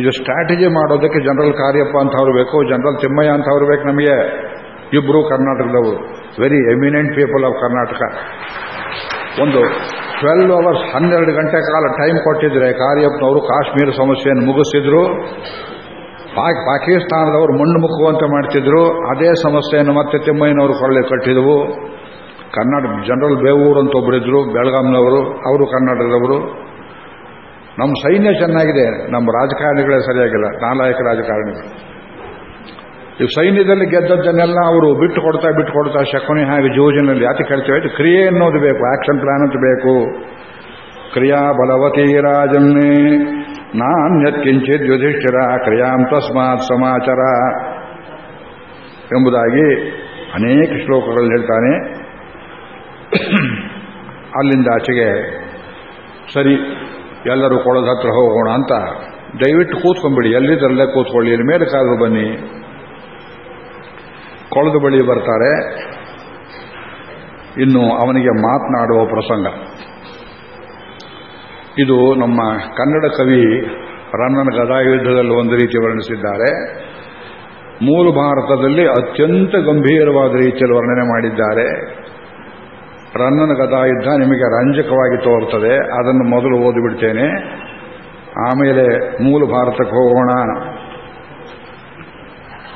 ಇದು ಸ್ಟ್ರಾಟಜಿ ಮಾಡೋದಕ್ಕೆ ಜನರಲ್ ಕಾರ್ಯಪ್ಪ ಅಂತ ಅವ್ರು ಬೇಕು ಜನರಲ್ ತಿಮ್ಮಯ್ಯ ಅಂತ ಅವ್ರು ಬೇಕು ನಮಗೆ. ಇಬ್ಬರು ಕರ್ನಾಟಕದವರು very eminent people of Karnataka ಒಂದು ಟ್ವೆಲ್ವ್ ಅವರ್ಸ್ ಹನ್ನೆರಡು ಗಂಟೆ ಕಾಲ ಟೈಮ್ ಕೊಟ್ಟಿದ್ರೆ ಕಾರ್ಯಪ್ಪನವರು ಕಾಶ್ಮೀರ ಸಮಸ್ಯೆಯನ್ನು ಮುಗಿಸಿದ್ರು. ಪಾಕ್, ಪಾಕಿಸ್ತಾನದವರು ಮಣ್ಣು ಮುಕ್ಕುವಂತೆ ಮಾಡ್ತಿದ್ರು. ಅದೇ ಸಮಸ್ಯೆಯನ್ನು ಮತ್ತೆ ತಿಮ್ಮಯ್ಯನವರು ಕೊಳ್ಳೆ ಕಟ್ಟಿದವು. ಕನ್ನಡ, ಜನರಲ್ ಬೇವೂರು ಅಂತ ಒಬ್ಬರಿದ್ರು ಬೆಳಗಾಂನವರು, ಅವರು ಕನ್ನಡದವರು. ನಮ್ಮ ಸೈನ್ಯ ಚೆನ್ನಾಗಿದೆ. ನಮ್ಮ ರಾಜಕಾರಣಿಗಳೇ ಸರಿಯಾಗಿಲ್ಲ. ನಾಲಾಯಕ ರಾಜಕಾರಣಿಗಳು. ಈ ಸೈನ್ಯದಲ್ಲಿ ಗೆದ್ದದ್ದನ್ನೆಲ್ಲ ಅವರು ಬಿಟ್ಟು ಕೊಡ್ತಾ ಬಿಟ್ಟು ಕೊಡ್ತಾ ಶಕುನಿ ಹಾಗೆ ಜೋಜಿನಲ್ಲಿ ಯಾಕೆ ಕೇಳ್ತೇವೆ ಅದು ಕ್ರಿಯೆ ಅನ್ನೋದು ಬೇಕು ಆಕ್ಷನ್ ಪ್ಲಾನ್ ಅಂತ ಬೇಕು. ಕ್ರಿಯಾ ಬಲವತಿ ರಾಜನ್ನೇ ನಾನ್ಯತ್ಕಿಂಚಿತ್ ಯುಧಿಷ್ಠಿರ, ಕ್ರಿಯಾಂ ತಸ್ಮಾತ್ ಸಮಾಚಾರ. ಎಂಬುದಾಗಿ ಅನೇಕ ಶ್ಲೋಕಗಳಲ್ಲಿ ಹೇಳ್ತಾನೆ. ಅಲ್ಲಿಂದ ಆಚೆಗೆ, ಸರಿ, ಎಲ್ಲರೂ ಕೊಳದ ಹತ್ರ ಹೋಗೋಣ ಅಂತ ದಯವಿಟ್ಟು ಕೂತ್ಕೊಂಡ್ಬಿಡಿ. ಎಲ್ಲಿದ್ದರಲ್ಲೇ ಕೂತ್ಕೊಳ್ಳಿ, ಇಲ್ಲಿ ಮೇಲೆ ಕಾದ್ರು ಬನ್ನಿ. ಕೊಳದ ಬಳಿ ಬರ್ತಾರೆ. ಇನ್ನು ಅವನಿಗೆ ಮಾತನಾಡುವ ಪ್ರಸಂಗ. ಇದು ನಮ್ಮ ಕನ್ನಡ ಕವಿ ರನ್ನನ ಗದಾಯುದ್ಧದಲ್ಲಿ ಒಂದು ರೀತಿ ವರ್ಣಿಸಿದ್ದಾರೆ. ಮೂಲ ಭಾರತದಲ್ಲಿ ಅತ್ಯಂತ ಗಂಭೀರವಾದ ರೀತಿಯಲ್ಲಿ ವರ್ಣನೆ ಮಾಡಿದ್ದಾರೆ. ರನ್ನನ ಗದಾಯುದ್ಧ ನಿಮಗೆ ರಂಜಕವಾಗಿ ತೋರುತ್ತದೆ. ಅದನ್ನು ಮೊದಲು ಓದಿಬಿಡ್ತೇನೆ. ಆಮೇಲೆ ಮೂಲ ಭಾರತಕ್ಕೆ ಹೋಗೋಣ.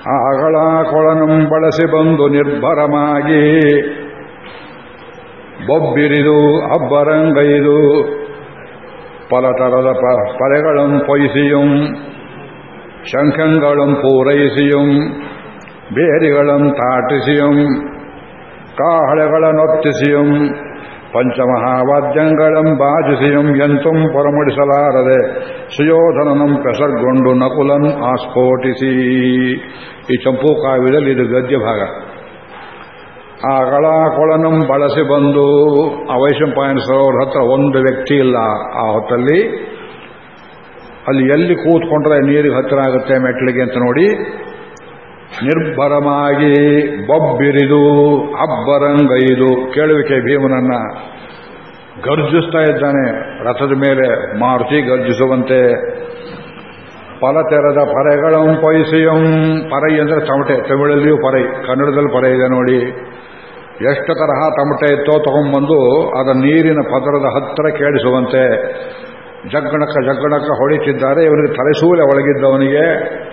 ಅಗಳ ಕೊಳನಂ ಬಳಸಿ ಬಂದು ನಿರ್ಭರಮಾಗಿ. ಬೊಬ್ಬಿರಿದು, ಅಬ್ಬರಂಗೈದು, ಪಲತರದ ಪರೆಗಳಂ ಪೊಯ್ಸಿಯುಂ, ಶಂಖಂಗಳಂ ಪೂರೈಸಿಯುಂ, ಬೇರಿಗಳಂ ತಾಟಿಸಿಯುಂ ಕಾಹಳೆಗಳನ್ನೊತ್ತಿಸಿಯುಂ ಪಂಚಮಹಾವಾದ್ಯಂಗಳಂ ಬಾಜಿಸಿಯಂ ಎಂತುಂ ಪರಮಡಿಸಲಾರದೆ. ಸುಯೋಧನನಂ ಪೆಸರ್ಗೊಂಡು ನಕುಲಂ ಆಸ್ಫೋಟಿಸಿ. ಈ ಚಂಪು ಕಾವ್ಯದಲ್ಲಿ ಇದು ಗದ್ಯ ಭಾಗ. ಆ ಗಳಾಕೊಳನಂ ಬಳಸಿ ಬಂದು ಆ ವೈಶಂಪಾಯನ ಸರೋವರ ಹತ್ರ ಒಂದು ವ್ಯಕ್ತಿ ಇಲ್ಲ. ಆ ಹೊತ್ತಲ್ಲಿ ಅಲ್ಲಿ ಎಲ್ಲಿ ಕೂತ್ಕೊಂಡ್ರೆ ನೀರಿಗೆ ಹತ್ತಿರ ಆಗುತ್ತೆ ಮೆಟ್ಲಿಗೆ ಅಂತ ನೋಡಿ ನಿರ್ಭರಮಾಗಿ ಬೊಬ್ಬಿರಿದು, ಅಬ್ಬರಂಗೈದು, ಕೇಳುವಿಕೆ ಭೀಮನನ್ನ ಗರ್ಜಿಸ್ತಾ ಇದ್ದಾನೆ. ರಥದ ಮೇಲೆ ಮಾರುತಿ ಗರ್ಜಿಸುವಂತೆ ಫಲ ತೆರೆದ ಪರೆಗಳಂ ಪೈಸೆಯಂ. ಪರೈ ಅಂದ್ರೆ ತಮಟೆ, ತಮಿಳಲ್ಲಿಯೂ ಪರೈ, ಕನ್ನಡದಲ್ಲಿ ಪರೆ ಇದೆ ನೋಡಿ. ಎಷ್ಟು ತರಹ ತಮಟೆ ಇತ್ತೋ ತಗೊಂಬಂದು ಅದರ ನೀರಿನ ಪದರದ ಹತ್ತಿರ ಕೇಳಿಸುವಂತೆ ಜಗ್ಗಣಕ ಜಗ್ಗಣಕ ಹೊಡಿತಿದ್ದಾರೆ. ಇವನಿಗೆ ತಲೆಸೂಲೆ ಒಳಗಿದ್ದವನಿಗೆ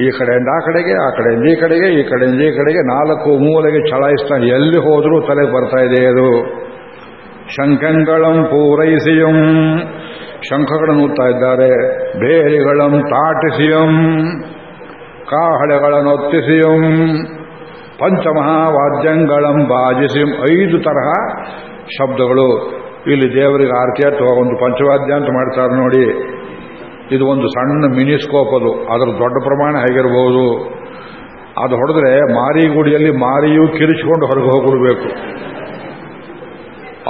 ಈ ಕಡೆಯಿಂದ ಆ ಕಡೆಗೆ, ಆ ಕಡೆಯಿಂದ ಈ ಕಡೆಗೆ, ಈ ಕಡೆಯಿಂದ ಈ ಕಡೆಗೆ, ನಾಲ್ಕು ಮೂಲೆಗೆ ಚಲಾಯಿಸ್ತಾನೆ ಎಲ್ಲಿ ಹೋದರೂ ತಲೆಗೆ ಬರ್ತಾ ಇದೆ ಅದು. ಶಂಖಂಗಳಂ ಪೂರೈಸಿಯಂ. ಶಂಖಗಳನ್ನು ಊದ್ತಾ ಇದ್ದಾರೆ. ಬೇರಿಗಳಂ ತಾಟಿಸಿಯಂ. ಕಾಹಳೆಗಳನ್ನು ಒತ್ತಿಸಿಯಂ. ಪಂಚಮಹಾವಾದ್ಯಂಗಳಂ ಬಾಜಿಸಿಯಂ. ಐದು ತರಹ ಶಬ್ದಗಳು. ಇಲ್ಲಿ ದೇವರಿಗೆ ಆರತಿ ಅಥವಾ ಒಂದು ಪಂಚವಾದ್ಯ ಅಂತ ಮಾಡ್ತಾರೆ ನೋಡಿ. ಇದು ಒಂದು ಸಣ್ಣ ಮಿನಿಸ್ಕೋಪ್ ಅದು. ಅದರ ದೊಡ್ಡ ಪ್ರಮಾಣ ಹೇಗಿರಬಹುದು ಅದು ಹೊಡೆದ್ರೆ ಮಾರಿಗುಡಿಯಲ್ಲಿ ಮಾರಿಯೂ ಕಿರಿಚಿಕೊಂಡು ಹೊರಗೆ ಹೋಗಿಬಿಡಬೇಕು.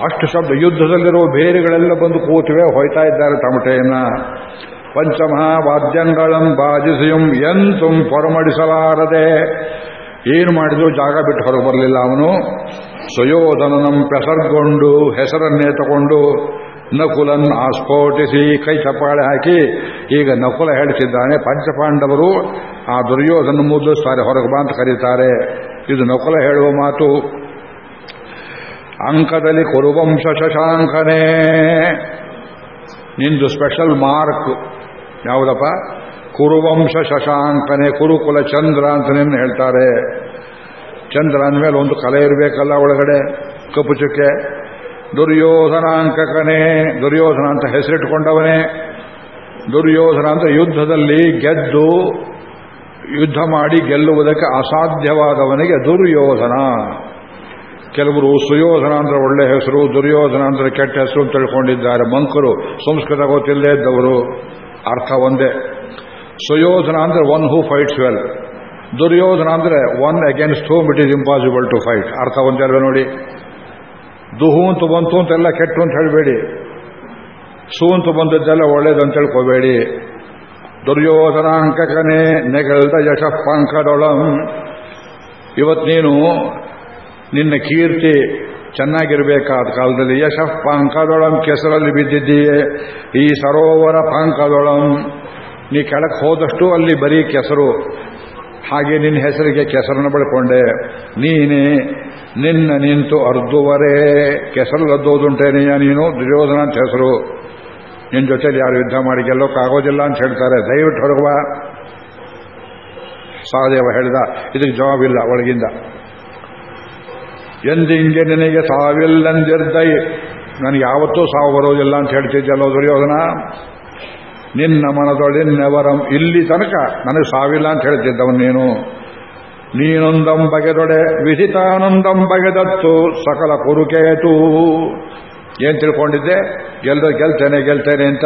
ಅಷ್ಟು ಶಬ್ದ. ಯುದ್ಧದಲ್ಲಿರುವ ಬೇರೆಗಳೆಲ್ಲ ಬಂದು ಕೂತಿವೆ, ಹೋಯ್ತಾ ಇದ್ದಾರೆ ತಮಟೆಯನ್ನ. ಪಂಚಮಹಾವಾದ್ಯಂಗಳಂ ಬಾಜಿಸಿಯಂ ಎಂತು ಪೊರಮಡಿಸಲಾರದೆ. ಏನು ಮಾಡಿದ್ರು ಜಾಗ ಬಿಟ್ಟು ಹೊರಗೆ ಬರಲಿಲ್ಲ ಅವನು. ಸುಯೋಧನನಂ ಪೆಸರ್ಗೊಂಡು, ಹೆಸರನ್ನೇ ತಗೊಂಡು ನಕುಲನ್ ಆಸ್ಫೋಟಿಸಿ ಕೈ ಚಪ್ಪಾಳೆ ಹಾಕಿ ಈಗ ನಕುಲ ಹೇಳ್ತಿದ್ದಾನೆ. ಪಂಚಪಾಂಡವರು ಆ ದುರ್ಯೋಧನ ಮುದ್ದಿಸ್ತಾರೆ ಹೊರಗೆ ಬಾ ಅಂತ ಕರೀತಾರೆ. ಇದು ನಕುಲ ಹೇಳುವ ಮಾತು. ಅಂಕದಲ್ಲಿ ಕುರುವಂಶ ಶಶಾಂಕನೇ, ನಿಂದು ಸ್ಪೆಷಲ್ ಮಾರ್ಕ್ ಯಾವುದಪ್ಪ? ಕುರುವಂಶ ಶಶಾಂಕನೇ, ಕುರುಕುಲ ಚಂದ್ರ ಅಂತ ನಿನ್ನ ಹೇಳ್ತಾರೆ. ಚಂದ್ರ ಅಂದಮೇಲೆ ಒಂದು ಕಲೆ ಇರಬೇಕಲ್ಲ ಒಳಗಡೆ ಕಪ್ಪು ಚುಕ್ಕೆ ದುರ್ಯೋಧನಾಂಕಕನೇ ದುರ್ಯೋಧನ ಅಂತ ಹೆಸರಿಟ್ಟುಕೊಂಡವನೇ. ದುರ್ಯೋಧನ ಅಂತ ಯುದ್ಧದಲ್ಲಿ ಗೆದ್ದು ಯುದ್ಧ ಮಾಡಿ ಗೆಲ್ಲುವುದಕ್ಕೆ ಅಸಾಧ್ಯವಾದವನಿಗೆ ದುರ್ಯೋಧನ. ಕೆಲವರು ಸುಯೋಧನ ಅಂದ್ರೆ ಒಳ್ಳೆ ಹೆಸರು, ದುರ್ಯೋಧನ ಅಂದ್ರೆ ಕೆಟ್ಟ ಹೆಸರು ಅಂತ ತಿಳ್ಕೊಂಡಿದ್ದಾರೆ ಮಂಕರು. ಸಂಸ್ಕೃತ ಗೊತ್ತಿಲ್ಲದೇ ಇದ್ದವರು. ಅರ್ಥ ಒಂದೇ. ಸುಯೋಧನ ಅಂದ್ರೆ one who fights well Duryodhana ಅಂದ್ರೆ one against whom it is impossible to fight ಅರ್ಥ ಒಂದೇ ಅಲ್ವೇ ನೋಡಿ? ದುಹು ಅಂತ ಬಂತು ಅಂತೆಲ್ಲ ಕೆಟ್ಟು ಅಂತ ಹೇಳಬೇಡಿ. ಸು ಅಂತ ಬಂದದ್ದೆಲ್ಲ ಒಳ್ಳೇದಂತ ತಿಳ್ಕೋಬೇಡಿ. ನೆಗಲ್ದ ನೆಗಳ್ದ ಯಶಪ್ಪಂಕದೊಳಂ. ಇವತ್ತು ನೀನು ನಿನ್ನ ಕೀರ್ತಿ ಚೆನ್ನಾಗಿರಬೇಕಾದ ಕಾಲದಲ್ಲಿ ಯಶ ಪಂಕದೊಳಂ ಕೆಸರಲ್ಲಿ ಬಿದ್ದಿದ್ದೀಯೇ. ಈ ಸರೋವರ ಪಂಕದೊಳಂ. ನೀ ಕೆಳಕ್ಕೆ ಹೋದಷ್ಟು ಅಲ್ಲಿ ಬರೀ ಕೆಸರು. ಹಾಗೆ ನಿನ್ನ ಹೆಸರಿಗೆ ಕೆಸರನ್ನು ಬಳ್ಕೊಂಡೆ. ನೀನೇ ನಿನ್ನ ನಿಂತು ಅರ್ಧುವರೆ ಕೆಸರಲ್ಲದ್ದೋದುಂಟೇನೆಯ ನೀನು? ದುರ್ಯೋಧನ ಅಂತ ಹೆಸರು. ನಿನ್ನ ಜೊತೆಯಲ್ಲಿ ಯಾರು ಯುದ್ಧ ಮಾಡಿ ಗೆಲ್ಲೋಕ್ಕಾಗೋದಿಲ್ಲ ಅಂತ ಹೇಳ್ತಾರೆ. ದಯವಿಟ್ಟು ಹೊರಗುವ. ಸಹದೇವ ಹೇಳಿದ, ಇದಕ್ಕೆ ಜವಾಬಿಲ್ಲ ಒಳಗಿಂದ. ಎಂದಿಂಗೆ ನಿನಗೆ ಸಾವಿಲ್ಲಂದಿರ್ದೈ. ನನಗೆ ಯಾವತ್ತೂ ಸಾವು ಬರೋದಿಲ್ಲ ಅಂತ ಹೇಳ್ತಿದ್ದಲ್ಲೋ ದುರ್ಯೋಧನ? ನಿನ್ನ ಮನದೊಡೆನ್ನೆವರಂ ಇಲ್ಲಿ ತನಕ ನನಗೆ ಸಾವಿಲ್ಲ ಅಂತ ಹೇಳ್ತಿದ್ದವನು ನೀನು ನೀನೊಂದಂ ಬಗೆದೊಡೆ ವಿಹಿತಾನಂದಂ ಬಗೆದತ್ತು ಸಕಲ ಕುರುಕೇತು. ಏನ್ ತಿಳ್ಕೊಂಡಿದ್ದೆ? ಎಲ್ಲರೂ ಗೆಲ್ತೇನೆ ಗೆಲ್ತೇನೆ ಅಂತ.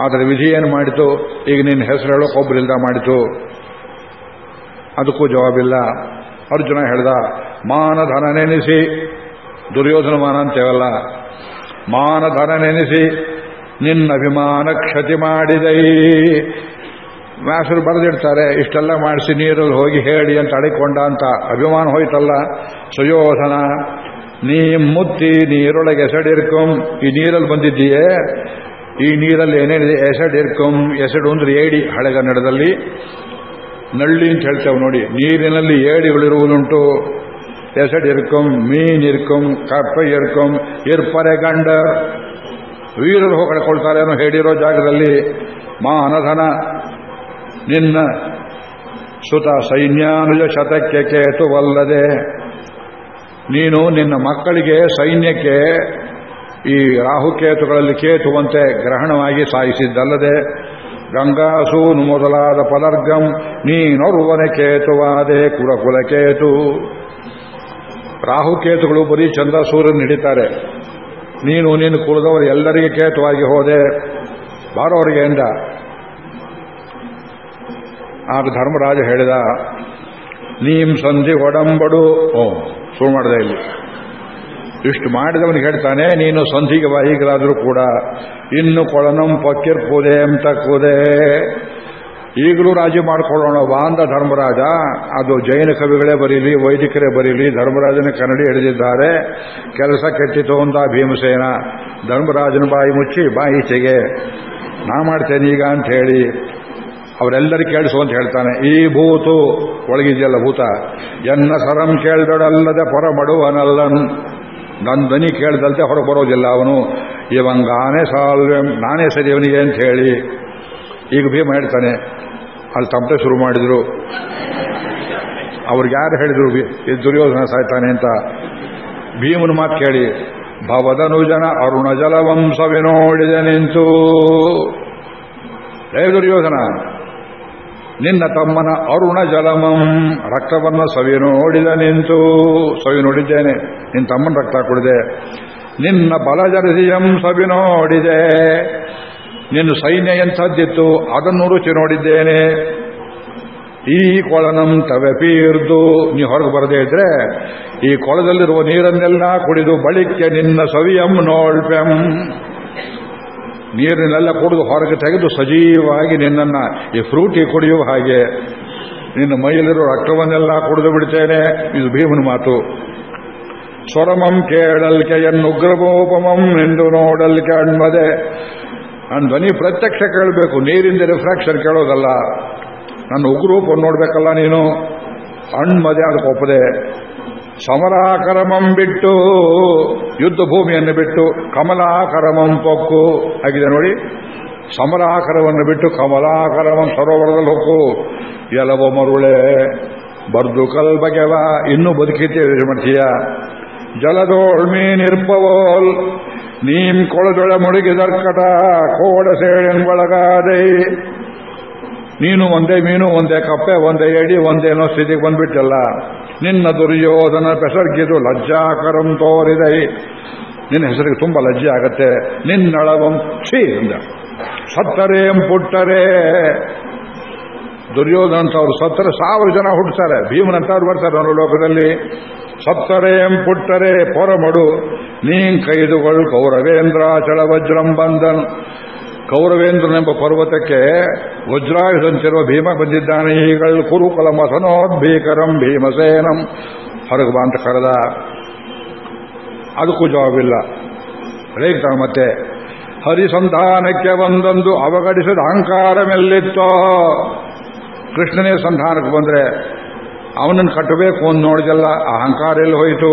ಆದರೆ ವಿಧಿ ಏನು ಮಾಡಿತು? ಈಗ ನಿನ್ನ ಹೆಸರು ಹೇಳೋ ಒಬ್ಬರಿಲ್ದ ಮಾಡಿತು. ಅದಕ್ಕೂ ಜವಾಬಿಲ್ಲ. ಅರ್ಜುನ ಹೇಳ್ದ ಮಾನಧನ ನೆನೆಸಿ ದುರ್ಯೋಧನ ಮಾನ ಅಂತೇವಲ್ಲ. ಮಾನಧನ ನೆನೆಸಿ ನಿನ್ನ ಅಭಿಮಾನ ಕ್ಷತಿ ಮಾಡಿದೈ. ವ್ಯಾಸರು ಬರೆದಿಡ್ತಾರೆ, ಇಷ್ಟೆಲ್ಲ ಮಾಡಿಸಿ ನೀರಲ್ಲಿ ಹೋಗಿ ಹೇಳಿ ಅಂತ ಅಡಿಕೊಂಡ ಅಂತ. ಅಭಿಮಾನ ಹೋಯ್ತಲ್ಲ. ಸುಯೋಧನ, ನೀ ಮುತ್ತಿ ನೀರೊಳಗೆ ಎಸಡಿರ್ಕಂ, ಈ ನೀರಲ್ಲಿ ಬಂದಿದ್ದೀಯೇ? ಈ ನೀರಲ್ಲಿ ಏನೇನಿದೆ? ಎಸಡಿರ್ಕಂ, ಎಸಡು ಅಂದ್ರೆ ಏಡಿ ಹಳೆಗನ್ನಡದಲ್ಲಿ ನಳ್ಳಿ ಅಂತ ಹೇಳ್ತೇವೆ ನೋಡಿ, ನೀರಿನಲ್ಲಿ ಏಡಿಗಳಿರುವುದುಂಟು. ಎಸಡಿರ್ಕಂ ಇರ್ಕಂ ಕಪ್ಪೆ ಇರ್ಕಂ ಇರ್ಪರೆ ಗಂಡ ವೀರರು ಹೋಗಡ್ಕೊಳ್ತಾರೇನೋ ಹೇಳಿರೋ ಜಾಗದಲ್ಲಿ ಮಾನಧನ ನಿನ್ನ ಸುತ ಸೈನ್ಯಾನುಜ ಶತಕ್ಕೆ ಕೇತುವಲ್ಲದೆ ನೀನು ನಿನ್ನ ಮಕ್ಕಳಿಗೆ ಸೈನ್ಯಕ್ಕೆ ಈ ರಾಹುಕೇತುಗಳಲ್ಲಿ ಕೇತುವಂತೆ ಗ್ರಹಣವಾಗಿ ಸಾಯಿಸಿದ್ದಲ್ಲದೆ ಗಂಗಾಸೂನು ಮೊದಲಾದ ಪದರ್ಗಂ ನೀನೊರುವನೆ ಕೇತುವಾದೆ ಕೇತು. ರಾಹುಕೇತುಗಳು ಬರೀ ಚಂದ್ರ ಸೂರ್ಯನ ಹಿಡಿತಾರೆ. ನೀನು ನೀನು ಕುಲದವರು ಎಲ್ಲರಿಗೆ ಕೇತವಾಗಿ ಹೋದೆ. ಬಾರೋರಿಗೆ ಎಂದ. ಆಗ ಧರ್ಮರಾಜ ಹೇಳಿದ, ನೀಂ ಸಂಧಿ ಒಡಂಬಡು. ಓ ಶುರು ಮಾಡಿದೆ ಇಲ್ಲಿ. ಇಷ್ಟು ಮಾಡಿದವನು ಹೇಳ್ತಾನೆ, ನೀನು ಸಂಧಿಗೆ ವಾಹಿಗಲಾದರೂ ಕೂಡ, ಇನ್ನು ಕೊಳನಂ ಪಕ್ಕಿರ್ಪುದೆ ಅಂತ ಕೂದೆ. ಈಗಲೂ ರಾಜಿ ಮಾಡ್ಕೊಳ್ಳೋಣ ವಾಂದ ಧರ್ಮರಾಜ. ಅದು ಜೈನ ಕವಿಗಳೇ ಬರೀಲಿ, ವೈದಿಕರೇ ಬರೀಲಿ, ಧರ್ಮರಾಜನ ಕನ್ನಡಿ ಹಿಡಿದಿದ್ದಾರೆ. ಕೆಲಸ ಕೆಟ್ಟಿತು ಅಂತ ಭೀಮಸೇನ. ಧರ್ಮರಾಜನ ಬಾಯಿ ಮುಚ್ಚಿ ಬಾಯಿಚೆಗೆ ನಾ ಮಾಡ್ತೇನೆ ಈಗ ಅಂತ ಹೇಳಿ ಅವರೆಲ್ಲರೂ ಕೇಳಿಸು ಅಂತ ಹೇಳ್ತಾನೆ. ಈ ಭೂತು ಒಳಗಿದೆಯಲ್ಲ ಭೂತ? ಎನ್ನ ಸರಂ ಕೇಳ್ದೊಡಲ್ಲದೆ ಪೊರ ಮಡುವನಲ್ಲನು ನನ್ನ ಧ್ವನಿ ಕೇಳ್ದಲ್ತೆ ಹೊರಗೆ ಬರೋದಿಲ್ಲ ಅವನು. ಇವಂಗಾನೇ ಸಾಲ್ವೆ, ನಾನೇ ಸರಿ ಅವನಿಗೆ ಅಂತ ಹೇಳಿ ಈಗ ಭೀಮ ಹೇಳ್ತಾನೆ, ಅಲ್ಲಿ ತಪ್ಪೆ ಶುರು ಮಾಡಿದ್ರು. ಅವ್ರಿಗೆ ಯಾರು ಹೇಳಿದ್ರು ದುರ್ಯೋಧನ ಸಾಯ್ತಾನೆ ಅಂತ? ಭೀಮನ ಮಾತು ಕೇಳಿ ಭವದನು ಜನ ಅರುಣ ಜಲವಂಶವಿನೋಡಿದ ನಿಂತು. ಹೇ ದುರ್ಯೋಧನ, ನಿನ್ನ ತಮ್ಮನ ಅರುಣ ಜಲಮಂ ರಕ್ತವನ್ನು ಸವಿ ನೋಡಿದ ನಿಂತು. ಸವಿ ನೋಡಿದ್ದೇನೆ ನಿನ್ನ ತಮ್ಮನ ರಕ್ತ ಕುಡಿದೆ. ನಿನ್ನ ಬಲಜರಸಿಯಂ ಸವಿ ನೋಡಿದೆ ನಿನ್ನ ಸೈನ್ಯ ಎಂಥದ್ದಿತ್ತು? ಅದನ್ನು ರುಚಿ ನೋಡಿದ್ದೇನೆ. ಈ ಕೊಳನಂ ತವೆಪೀರ್ದು ನೀ ಹೊರಗೆ ಬರದೇ ಇದ್ರೆ ಈ ಕೊಳದಲ್ಲಿರುವ ನೀರನ್ನೆಲ್ಲ ಕುಡಿದು ಬಳಿಕೆ ನಿನ್ನ ಸವಿಯಂ ನೋಳ್ಪೆಂ ನೀರನ್ನೆಲ್ಲ ಕುಡಿದು ಹೊರಗೆ ತೆಗೆದು ಸಜೀವವಾಗಿ ನಿನ್ನನ್ನ ಈ ಫ್ರೂಟಿ ಕುಡಿಯುವ ಹಾಗೆ ನಿನ್ನ ಮೈಯಲ್ಲಿರೋ ರಕ್ತವನ್ನೆಲ್ಲ ಕುಡಿದು ಬಿಡ್ತೇನೆ. ಇದು ಭೀಮನ ಮಾತು. ಸ್ವರಮಂ ಕೇಳಲ್ಕೆಯನ್ನು ಉಗ್ರಮೋಪಮಂ ಎಂದು ನೋಡಲ್ಕೆ ಅಣ್ಮದೆ. ನನ್ನ ಧ್ವನಿ ಪ್ರತ್ಯಕ್ಷ ಕೇಳಬೇಕು. ನೀರಿಂದ ರಿಫ್ರಾಕ್ಷನ್ ಕೇಳೋದಲ್ಲ. ನನ್ನ ಉಗ್ರೂಪ ನೋಡ್ಬೇಕಲ್ಲ ನೀನು. ಅಣ್ಮದೆ ಅದಕ್ಕೆ ಒಪ್ಪದೆ. ಸಮರಾಕರಮಂ ಬಿಟ್ಟು ಯುದ್ಧ ಭೂಮಿಯನ್ನು ಬಿಟ್ಟು, ಕಮಲಾಕರಮಂ ಪೊಕ್ಕು. ಆಗಿದೆ ನೋಡಿ. ಸಮರಾಕರವನ್ನು ಬಿಟ್ಟು, ಕಮಲಾಕರಮಂ ಸರೋವರದಲ್ಲಿ ಹೊಕ್ಕು. ಎಲವ ಮರುಳೆ. ಬರ್ದು ಕಲ್ಬಗೆವ. ಇನ್ನೂ ಬದುಕಿದ್ದೇವೆ ಮಾಡ್ತೀಯ ಜಲದೋಳ್ ಮೀನಿರ್ಪವೋಲ್ ನೀಂ ಕೊಳದೊಳ ಮುಳುಗಿದರ್ಕಟ ಕೋಡ ಒಳಗಾದೈ ನೀನು ಒಂದೇ ಮೀನು, ಒಂದೇ ಕಪ್ಪೆ, ಒಂದೇ ಎಡಿ ಒಂದೇನೋ ಸ್ಥಿತಿಗೆ ಬಂದ್ಬಿಟ್ಟಲ್ಲ. ನಿನ್ನ ದುರ್ಯೋಧನ ಬೆಸರ್ಗಿದು ಲಜ್ಜಾಕರಂ ತೋರಿದೈ. ನಿನ್ನ ಹೆಸರಿಗೆ ತುಂಬಾ ಲಜ್ಜೆ ಆಗತ್ತೆ. ನಿನ್ನಳವಂ ಅಂದ ಸತ್ತರೇಂ ಪುಟ್ಟರೆ. ದುರ್ಯೋಧನ ಅವರು ಸತ್ತರೆ ಸಾವಿರ ಜನ ಹುಟ್ಟುತ್ತಾರೆ ಭೀಮನಂತವ್ರು ಬರ್ತಾರೆ ಅವರ ಲೋಕದಲ್ಲಿ. ಸತ್ತರೇಂ ಪುಟ್ಟರೆ ಪೊರಮಡು, ನೀನ್ ಕೈದುಗಳು ಕೌರವೇಂದ್ರಾಚಲ ವಜ್ರಂ ಬಂದನು ಕೌರವೇಂದ್ರನೆಂಬ ಪರ್ವತಕ್ಕೆ ವಜ್ರಾಯುಧಂತಿರುವ ಭೀಮ ಬಂದಿದ್ದಾನೆ. ಈಗಳು ಕುರುಕುಲ ಮಸನೋದ್ಭೀಕರಂ ಭೀಮಸೇನಂ. ಹೊರಗೆ ಬಾ ಅಂತ ಕರೆದ. ಅದಕ್ಕೂ ಜವಾಬಿಲ್ಲ ರೇಗ್ತಾನೆ ಮತ್ತೆ, ಹರಿಸಂಧಾನಕ್ಕೆ ಬಂದಂದು ಅವಗಡಿಸಿದ ಅಹಂಕಾರ ಮೆಲ್ಲಿತ್ತೋ ಕೃಷ್ಣನೇ ಸಂಧಾನಕ್ಕೆ ಬಂದರೆ ಅವನನ್ನು ಕಟ್ಟಬೇಕು ಅಂತ ನೋಡಿದಲ್ಲ ಅಹಂಕಾರ ಎಲ್ಲಿ ಹೋಯಿತು?